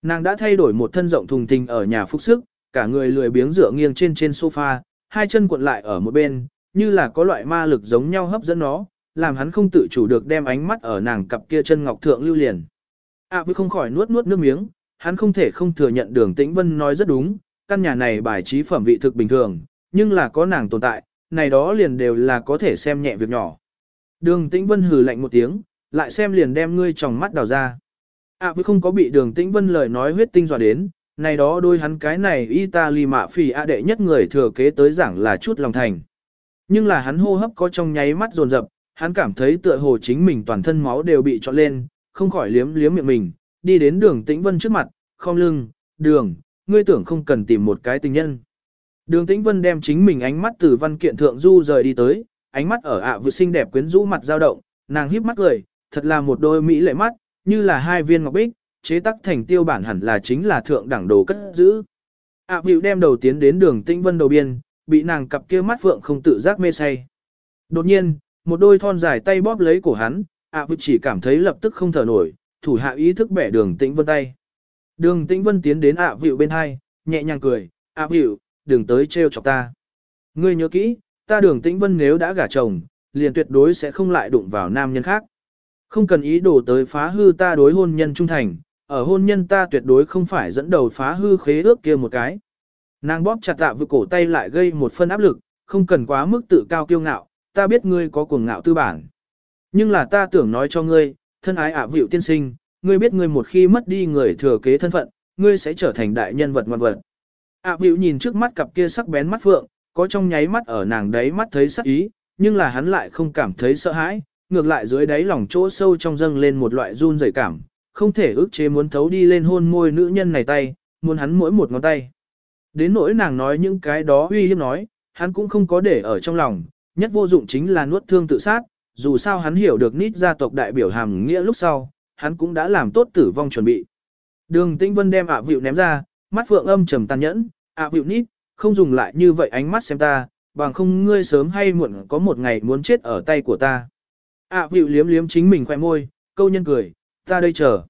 Nàng đã thay đổi một thân rộng thùng thình ở nhà phúc sức, cả người lười biếng dựa nghiêng trên trên sofa, hai chân cuộn lại ở một bên, như là có loại ma lực giống nhau hấp dẫn nó, làm hắn không tự chủ được đem ánh mắt ở nàng cặp kia chân ngọc thượng lưu liền. À với không khỏi nuốt nuốt nước miếng, hắn không thể không thừa nhận đường tĩnh vân nói rất đúng, căn nhà này bài trí phẩm vị thực bình thường, nhưng là có nàng tồn tại, này đó liền đều là có thể xem nhẹ việc nhỏ. Đường tĩnh vân hừ lạnh một tiếng, lại xem liền đem ngươi trong mắt đào ra. À với không có bị đường tĩnh vân lời nói huyết tinh dọa đến, này đó đôi hắn cái này Italy mạ phì a đệ nhất người thừa kế tới giảng là chút lòng thành. Nhưng là hắn hô hấp có trong nháy mắt dồn dập, hắn cảm thấy tựa hồ chính mình toàn thân máu đều bị trọn lên, không khỏi liếm liếm miệng mình, đi đến đường tĩnh vân trước mặt, không lưng, đường, ngươi tưởng không cần tìm một cái tình nhân. Đường tĩnh vân đem chính mình ánh mắt từ văn kiện thượng du rời đi tới, ánh mắt ở ạ à vừa xinh đẹp quyến rũ mặt dao động, nàng híp mắt cười, thật là một đôi mỹ lệ mắt, như là hai viên ngọc bích, chế tác thành tiêu bản hẳn là chính là thượng đẳng đồ cất giữ. ạ à, đem đầu tiến đến đường tĩnh vân đầu biên, bị nàng cặp kia mắt phượng không tự giác mê say. Đột nhiên, một đôi thon dài tay bóp lấy cổ hắn, ạ à, chỉ cảm thấy lập tức không thở nổi, thủ hạ ý thức bẻ đường tĩnh vân tay. Đường tĩnh vân tiến đến ạ à, bên hai, nhẹ nhàng cười, ạ à, đừng tới trêu chọc ta. Ngươi nhớ kỹ, ta đường tĩnh vân nếu đã gả chồng, liền tuyệt đối sẽ không lại đụng vào nam nhân khác. Không cần ý đồ tới phá hư ta đối hôn nhân trung thành, ở hôn nhân ta tuyệt đối không phải dẫn đầu phá hư khế ước kia một cái. Nàng bóp chặt tạ vừa cổ tay lại gây một phân áp lực, không cần quá mức tự cao kiêu ngạo, ta biết ngươi có cuồng ngạo tư bản. Nhưng là ta tưởng nói cho ngươi, thân ái ạ à vịu tiên sinh, ngươi biết ngươi một khi mất đi người thừa kế thân phận, ngươi sẽ trở thành đại nhân vật ngoan vật. ạ à vịu nhìn trước mắt cặp kia sắc bén mắt phượng, có trong nháy mắt ở nàng đấy mắt thấy sắc ý, nhưng là hắn lại không cảm thấy sợ hãi, ngược lại dưới đáy lòng chỗ sâu trong dâng lên một loại run rẩy cảm, không thể ức chế muốn thấu đi lên hôn môi nữ nhân này tay, muốn hắn mỗi một ngón tay. Đến nỗi nàng nói những cái đó uy hiếp nói, hắn cũng không có để ở trong lòng, nhất vô dụng chính là nuốt thương tự sát, dù sao hắn hiểu được nít gia tộc đại biểu hàm nghĩa lúc sau, hắn cũng đã làm tốt tử vong chuẩn bị. Đường Tĩnh Vân đem ạ à ném ra, mắt phượng âm trầm tàn nhẫn, ạ à nít, không dùng lại như vậy ánh mắt xem ta, bằng không ngươi sớm hay muộn có một ngày muốn chết ở tay của ta ạ vịu liếm liếm chính mình khoe môi, câu nhân cười, ta đây chờ.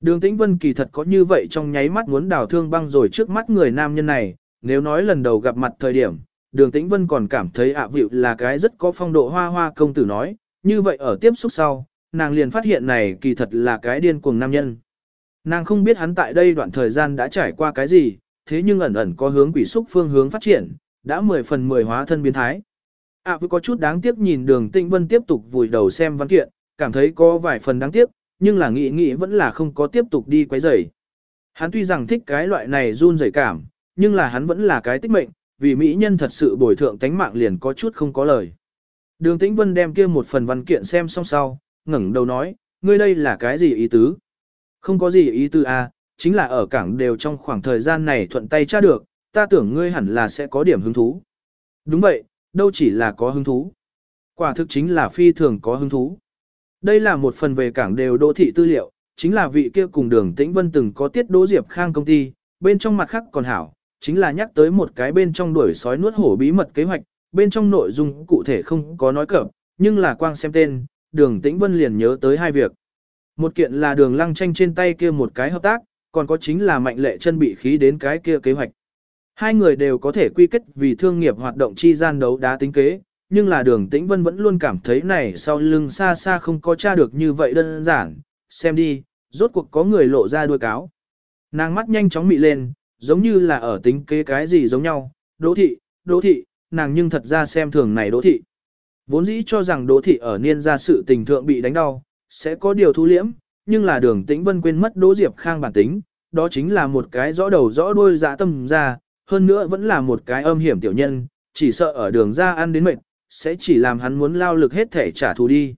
Đường Tĩnh Vân kỳ thật có như vậy trong nháy mắt muốn đào thương băng rồi trước mắt người nam nhân này, nếu nói lần đầu gặp mặt thời điểm, đường Tĩnh Vân còn cảm thấy ạ à là cái rất có phong độ hoa hoa công tử nói, như vậy ở tiếp xúc sau, nàng liền phát hiện này kỳ thật là cái điên cuồng nam nhân. Nàng không biết hắn tại đây đoạn thời gian đã trải qua cái gì, thế nhưng ẩn ẩn có hướng quỷ xúc phương hướng phát triển, đã 10 phần 10 hóa thân biến thái ạ vừa có chút đáng tiếc nhìn đường Tĩnh Vân tiếp tục vùi đầu xem văn kiện, cảm thấy có vài phần đáng tiếc, nhưng là nghĩ nghĩ vẫn là không có tiếp tục đi quấy rầy. Hắn tuy rằng thích cái loại này run rẩy cảm, nhưng là hắn vẫn là cái tích mệnh, vì mỹ nhân thật sự bồi thượng tánh mạng liền có chút không có lời. Đường Tĩnh Vân đem kia một phần văn kiện xem xong sau, ngẩng đầu nói, ngươi đây là cái gì ý tứ? Không có gì ý tứ à, chính là ở cảng đều trong khoảng thời gian này thuận tay tra được, ta tưởng ngươi hẳn là sẽ có điểm hứng thú. Đúng vậy, đâu chỉ là có hứng thú. Quả thực chính là phi thường có hứng thú. Đây là một phần về cảng đều đô thị tư liệu, chính là vị kia cùng đường Tĩnh Vân từng có tiết đỗ diệp khang công ty, bên trong mặt khác còn hảo, chính là nhắc tới một cái bên trong đuổi sói nuốt hổ bí mật kế hoạch, bên trong nội dung cụ thể không có nói cập, nhưng là quang xem tên, đường Tĩnh Vân liền nhớ tới hai việc. Một kiện là đường lăng tranh trên tay kia một cái hợp tác, còn có chính là mạnh lệ chân bị khí đến cái kia kế hoạch. Hai người đều có thể quy kết vì thương nghiệp hoạt động chi gian đấu đá tính kế, nhưng là đường tĩnh vân vẫn luôn cảm thấy này sau lưng xa xa không có tra được như vậy đơn giản, xem đi, rốt cuộc có người lộ ra đuôi cáo. Nàng mắt nhanh chóng mị lên, giống như là ở tính kế cái gì giống nhau, đỗ thị, đỗ thị, nàng nhưng thật ra xem thường này đỗ thị. Vốn dĩ cho rằng đỗ thị ở niên gia sự tình thượng bị đánh đau, sẽ có điều thu liễm, nhưng là đường tĩnh vân quên mất đỗ diệp khang bản tính, đó chính là một cái rõ đầu rõ đuôi dạ tâm ra, hơn nữa vẫn là một cái âm hiểm tiểu nhân, chỉ sợ ở đường ra ăn đến mệt, sẽ chỉ làm hắn muốn lao lực hết thể trả thù đi.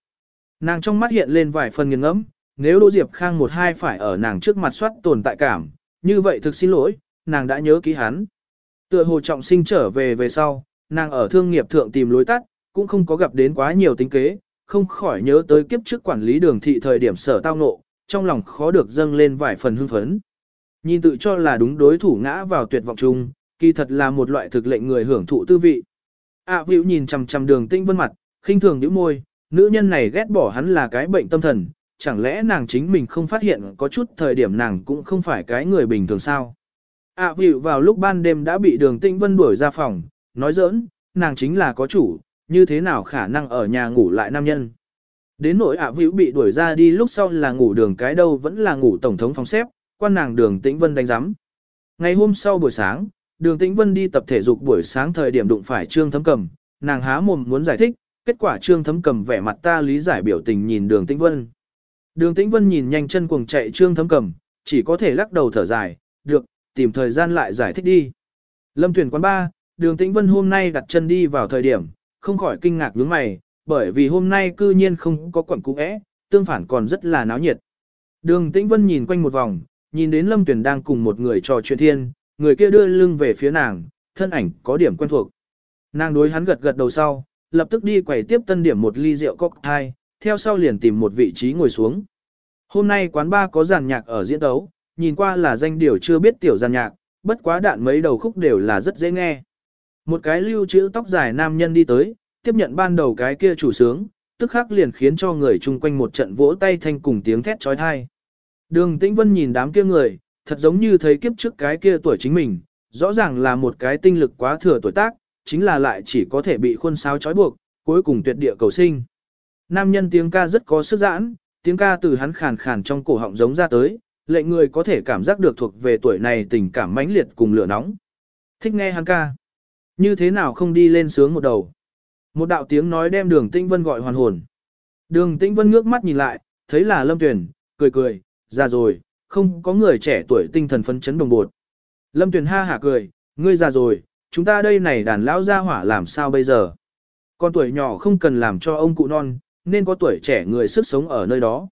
Nàng trong mắt hiện lên vài phần nghiêng ngẫm, nếu Đỗ Diệp Khang một hai phải ở nàng trước mặt soát tồn tại cảm, như vậy thực xin lỗi, nàng đã nhớ ký hắn. Tựa hồ trọng sinh trở về về sau, nàng ở thương nghiệp thượng tìm lối tắt, cũng không có gặp đến quá nhiều tính kế, không khỏi nhớ tới kiếp trước quản lý đường thị thời điểm sở tao ngộ, trong lòng khó được dâng lên vài phần hưng phấn. Nhìn tự cho là đúng đối thủ ngã vào tuyệt vọng chung, kỳ thật là một loại thực lệnh người hưởng thụ tư vị. À Vĩu nhìn chằm chằm đường Tĩnh vân mặt, khinh thường nhíu môi, nữ nhân này ghét bỏ hắn là cái bệnh tâm thần, chẳng lẽ nàng chính mình không phát hiện có chút thời điểm nàng cũng không phải cái người bình thường sao. À Vĩu vào lúc ban đêm đã bị đường Tĩnh vân đuổi ra phòng, nói giỡn, nàng chính là có chủ, như thế nào khả năng ở nhà ngủ lại nam nhân. Đến nỗi ạ Vĩu bị đuổi ra đi lúc sau là ngủ đường cái đâu vẫn là ngủ tổng thống phòng xếp, quan nàng đường tĩnh vân đánh giám. Ngày hôm sau buổi sáng, đường tĩnh vân đi tập thể dục buổi sáng thời điểm đụng phải trương thấm cầm, nàng há mồm muốn giải thích, kết quả trương thấm cầm vẻ mặt ta lý giải biểu tình nhìn đường tĩnh vân. Đường tĩnh vân nhìn nhanh chân cuồng chạy trương thấm cầm, chỉ có thể lắc đầu thở dài, được, tìm thời gian lại giải thích đi. Lâm tuyển quán ba, đường tĩnh vân hôm nay đặt chân đi vào thời điểm, không khỏi kinh ngạc nhướng mày, bởi vì hôm nay cư nhiên không có quẩn cũ é, tương phản còn rất là náo nhiệt. Đường tĩnh vân nhìn quanh một vòng, nhìn đến Lâm Tuyền đang cùng một người trò chuyện thiên, người kia đưa lưng về phía nàng, thân ảnh có điểm quen thuộc. Nàng đối hắn gật gật đầu sau, lập tức đi quầy tiếp tân điểm một ly rượu cocktail, theo sau liền tìm một vị trí ngồi xuống. Hôm nay quán ba có giàn nhạc ở diễn tấu, nhìn qua là danh điều chưa biết tiểu giàn nhạc, bất quá đạn mấy đầu khúc đều là rất dễ nghe. Một cái lưu trữ tóc dài nam nhân đi tới, tiếp nhận ban đầu cái kia chủ sướng, tức khắc liền khiến cho người chung quanh một trận vỗ tay thanh cùng tiếng thét trói thai. Đường Tĩnh Vân nhìn đám kia người, thật giống như thấy kiếp trước cái kia tuổi chính mình, rõ ràng là một cái tinh lực quá thừa tuổi tác, chính là lại chỉ có thể bị khuôn sáo trói buộc, cuối cùng tuyệt địa cầu sinh. Nam nhân tiếng ca rất có sức giãn, tiếng ca từ hắn khàn khàn trong cổ họng giống ra tới, lệnh người có thể cảm giác được thuộc về tuổi này tình cảm mãnh liệt cùng lửa nóng. Thích nghe hắn ca. Như thế nào không đi lên sướng một đầu. Một đạo tiếng nói đem đường tĩnh vân gọi hoàn hồn. Đường tĩnh vân ngước mắt nhìn lại, thấy là lâm tuyển, cười cười, ra rồi, không có người trẻ tuổi tinh thần phấn chấn đồng bột. Lâm Tuyền ha hả cười, ngươi già rồi, chúng ta đây này đàn lão gia hỏa làm sao bây giờ? Con tuổi nhỏ không cần làm cho ông cụ non, nên có tuổi trẻ người sức sống ở nơi đó.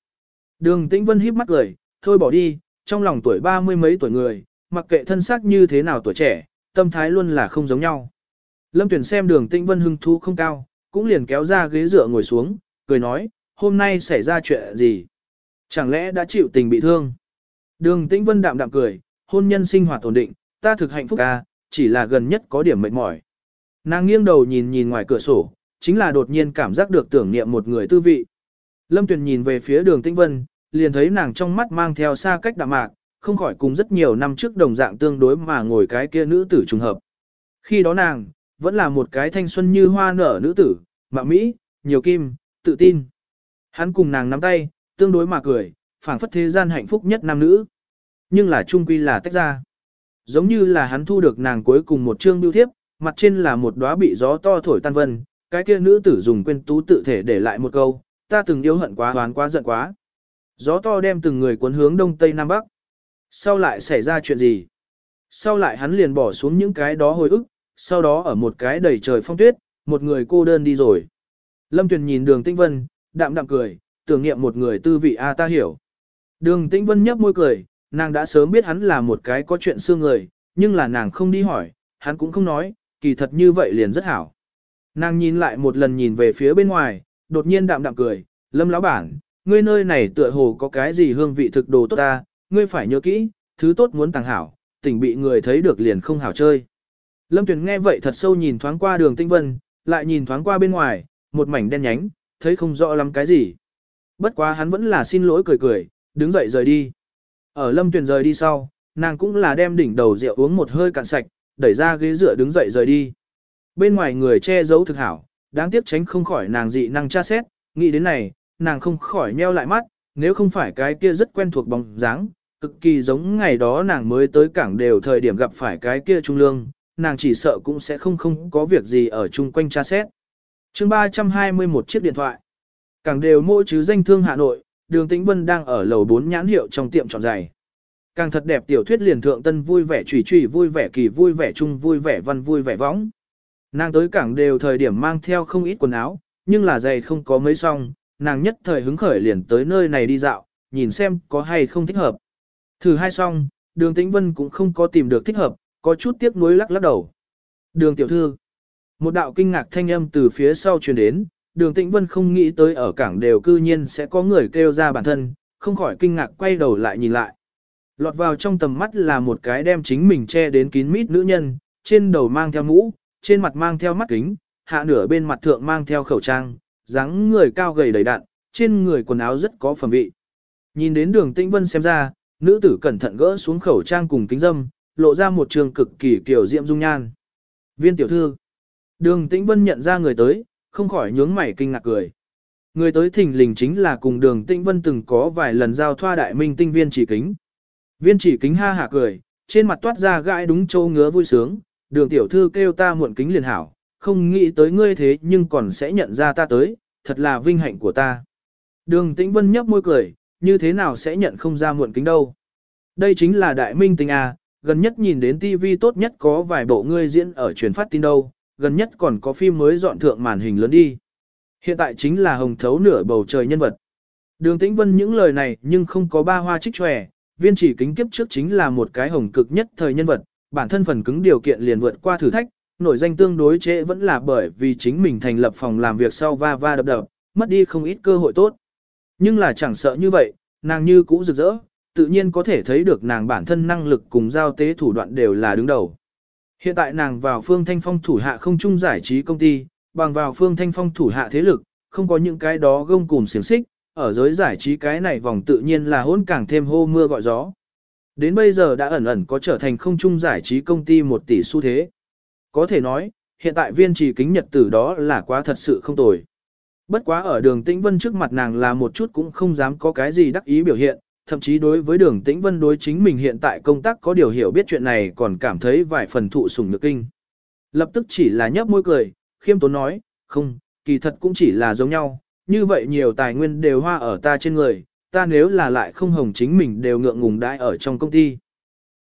Đường Tĩnh Vân híp mắt cười, thôi bỏ đi, trong lòng tuổi ba mươi mấy tuổi người, mặc kệ thân xác như thế nào tuổi trẻ, tâm thái luôn là không giống nhau. Lâm Tuyền xem đường Tĩnh Vân hưng thú không cao, cũng liền kéo ra ghế dựa ngồi xuống, cười nói, hôm nay xảy ra chuyện gì? Chẳng lẽ đã chịu tình bị thương? Đường Tĩnh Vân đạm đạm cười, hôn nhân sinh hoạt ổn định, ta thực hạnh phúc ca, chỉ là gần nhất có điểm mệt mỏi. Nàng nghiêng đầu nhìn nhìn ngoài cửa sổ, chính là đột nhiên cảm giác được tưởng niệm một người tư vị. Lâm Tuyền nhìn về phía đường Tĩnh Vân, liền thấy nàng trong mắt mang theo xa cách đạm mạc, không khỏi cùng rất nhiều năm trước đồng dạng tương đối mà ngồi cái kia nữ tử trùng hợp. Khi đó nàng, vẫn là một cái thanh xuân như hoa nở nữ tử, mạ Mỹ, nhiều kim, tự tin. Hắn cùng nàng nắm tay, tương đối mà cười, phảng phất thế gian hạnh phúc nhất nam nữ. Nhưng là trung quy là tách ra. Giống như là hắn thu được nàng cuối cùng một chương biêu thiếp, mặt trên là một đóa bị gió to thổi tan vân, cái kia nữ tử dùng quên tú tự thể để lại một câu, ta từng yêu hận quá hoán quá giận quá. Gió to đem từng người cuốn hướng đông tây nam bắc. Sau lại xảy ra chuyện gì? Sau lại hắn liền bỏ xuống những cái đó hồi ức, sau đó ở một cái đầy trời phong tuyết, một người cô đơn đi rồi. Lâm Tuyền nhìn đường tinh vân, đạm đạm cười, tưởng niệm một người tư vị a ta hiểu. Đường Tĩnh Vân nhấp môi cười, nàng đã sớm biết hắn là một cái có chuyện xưa người, nhưng là nàng không đi hỏi, hắn cũng không nói, kỳ thật như vậy liền rất hảo. Nàng nhìn lại một lần nhìn về phía bên ngoài, đột nhiên đạm đạm cười, lâm lão bản, ngươi nơi này tựa hồ có cái gì hương vị thực đồ tốt ta, ngươi phải nhớ kỹ, thứ tốt muốn tàng hảo, tỉnh bị người thấy được liền không hảo chơi. Lâm Tuyền nghe vậy thật sâu nhìn thoáng qua đường tinh Vân, lại nhìn thoáng qua bên ngoài, một mảnh đen nhánh, thấy không rõ lắm cái gì. Bất quá hắn vẫn là xin lỗi cười cười, đứng dậy rời đi. Ở lâm tuyền rời đi sau, nàng cũng là đem đỉnh đầu rượu uống một hơi cạn sạch, đẩy ra ghế dựa đứng dậy rời đi. Bên ngoài người che giấu thực hảo, đáng tiếc tránh không khỏi nàng dị năng tra xét, nghĩ đến này, nàng không khỏi nheo lại mắt, nếu không phải cái kia rất quen thuộc bóng dáng, cực kỳ giống ngày đó nàng mới tới cảng đều thời điểm gặp phải cái kia trung lương, nàng chỉ sợ cũng sẽ không không có việc gì ở chung quanh tra xét. chương 321 chiếc điện thoại. Cảng đều mỗi chứ danh thương Hà Nội, đường tĩnh vân đang ở lầu 4 nhãn hiệu trong tiệm chọn giày. Càng thật đẹp tiểu thuyết liền thượng tân vui vẻ trùy trùy vui vẻ kỳ vui vẻ chung vui vẻ văn vui vẻ võng. Nàng tới cảng đều thời điểm mang theo không ít quần áo, nhưng là giày không có mấy song, nàng nhất thời hứng khởi liền tới nơi này đi dạo, nhìn xem có hay không thích hợp. Thử hai song, đường tĩnh vân cũng không có tìm được thích hợp, có chút tiếc nuối lắc lắc đầu. Đường tiểu thư. Một đạo kinh ngạc thanh âm từ phía sau truyền đến, đường tĩnh vân không nghĩ tới ở cảng đều cư nhiên sẽ có người kêu ra bản thân, không khỏi kinh ngạc quay đầu lại nhìn lại. Lọt vào trong tầm mắt là một cái đem chính mình che đến kín mít nữ nhân, trên đầu mang theo mũ, trên mặt mang theo mắt kính, hạ nửa bên mặt thượng mang theo khẩu trang, dáng người cao gầy đầy đặn, trên người quần áo rất có phẩm vị. Nhìn đến đường tĩnh vân xem ra, nữ tử cẩn thận gỡ xuống khẩu trang cùng kính dâm, lộ ra một trường cực kỳ kiểu diệm dung nhan. Viên tiểu thư. Đường tĩnh vân nhận ra người tới, không khỏi nhướng mày kinh ngạc cười. Người tới thình lình chính là cùng đường tĩnh vân từng có vài lần giao thoa đại minh tinh viên chỉ kính. Viên chỉ kính ha hả cười, trên mặt toát ra gãi đúng châu ngứa vui sướng, đường tiểu thư kêu ta muộn kính liền hảo, không nghĩ tới ngươi thế nhưng còn sẽ nhận ra ta tới, thật là vinh hạnh của ta. Đường tĩnh vân nhấp môi cười, như thế nào sẽ nhận không ra muộn kính đâu. Đây chính là đại minh tinh à, gần nhất nhìn đến TV tốt nhất có vài bộ ngươi diễn ở truyền phát tin đâu, gần nhất còn có phim mới dọn thượng màn hình lớn đi. Hiện tại chính là hồng thấu nửa bầu trời nhân vật. Đường tĩnh vân những lời này nhưng không có ba hoa trích tròe, viên chỉ kính kiếp trước chính là một cái hồng cực nhất thời nhân vật, bản thân phần cứng điều kiện liền vượt qua thử thách, nổi danh tương đối trễ vẫn là bởi vì chính mình thành lập phòng làm việc sau va va đập đập, mất đi không ít cơ hội tốt. Nhưng là chẳng sợ như vậy, nàng như cũ rực rỡ, tự nhiên có thể thấy được nàng bản thân năng lực cùng giao tế thủ đoạn đều là đứng đầu. Hiện tại nàng vào phương thanh phong thủ hạ không chung giải trí công ty, bằng vào phương thanh phong thủ hạ thế lực, không có những cái đó gông cùng xiềng xích, ở giới giải trí cái này vòng tự nhiên là hỗn càng thêm hô mưa gọi gió. Đến bây giờ đã ẩn ẩn có trở thành không chung giải trí công ty một tỷ xu thế. Có thể nói, hiện tại viên trì kính nhật tử đó là quá thật sự không tồi. Bất quá ở đường tĩnh vân trước mặt nàng là một chút cũng không dám có cái gì đắc ý biểu hiện, thậm chí đối với đường tĩnh vân đối chính mình hiện tại công tác có điều hiểu biết chuyện này còn cảm thấy vài phần thụ sủng nhược kinh. Lập tức chỉ là nhấp môi cười, khiêm tốn nói, không, kỳ thật cũng chỉ là giống nhau, như vậy nhiều tài nguyên đều hoa ở ta trên người, ta nếu là lại không hồng chính mình đều ngượng ngùng đãi ở trong công ty.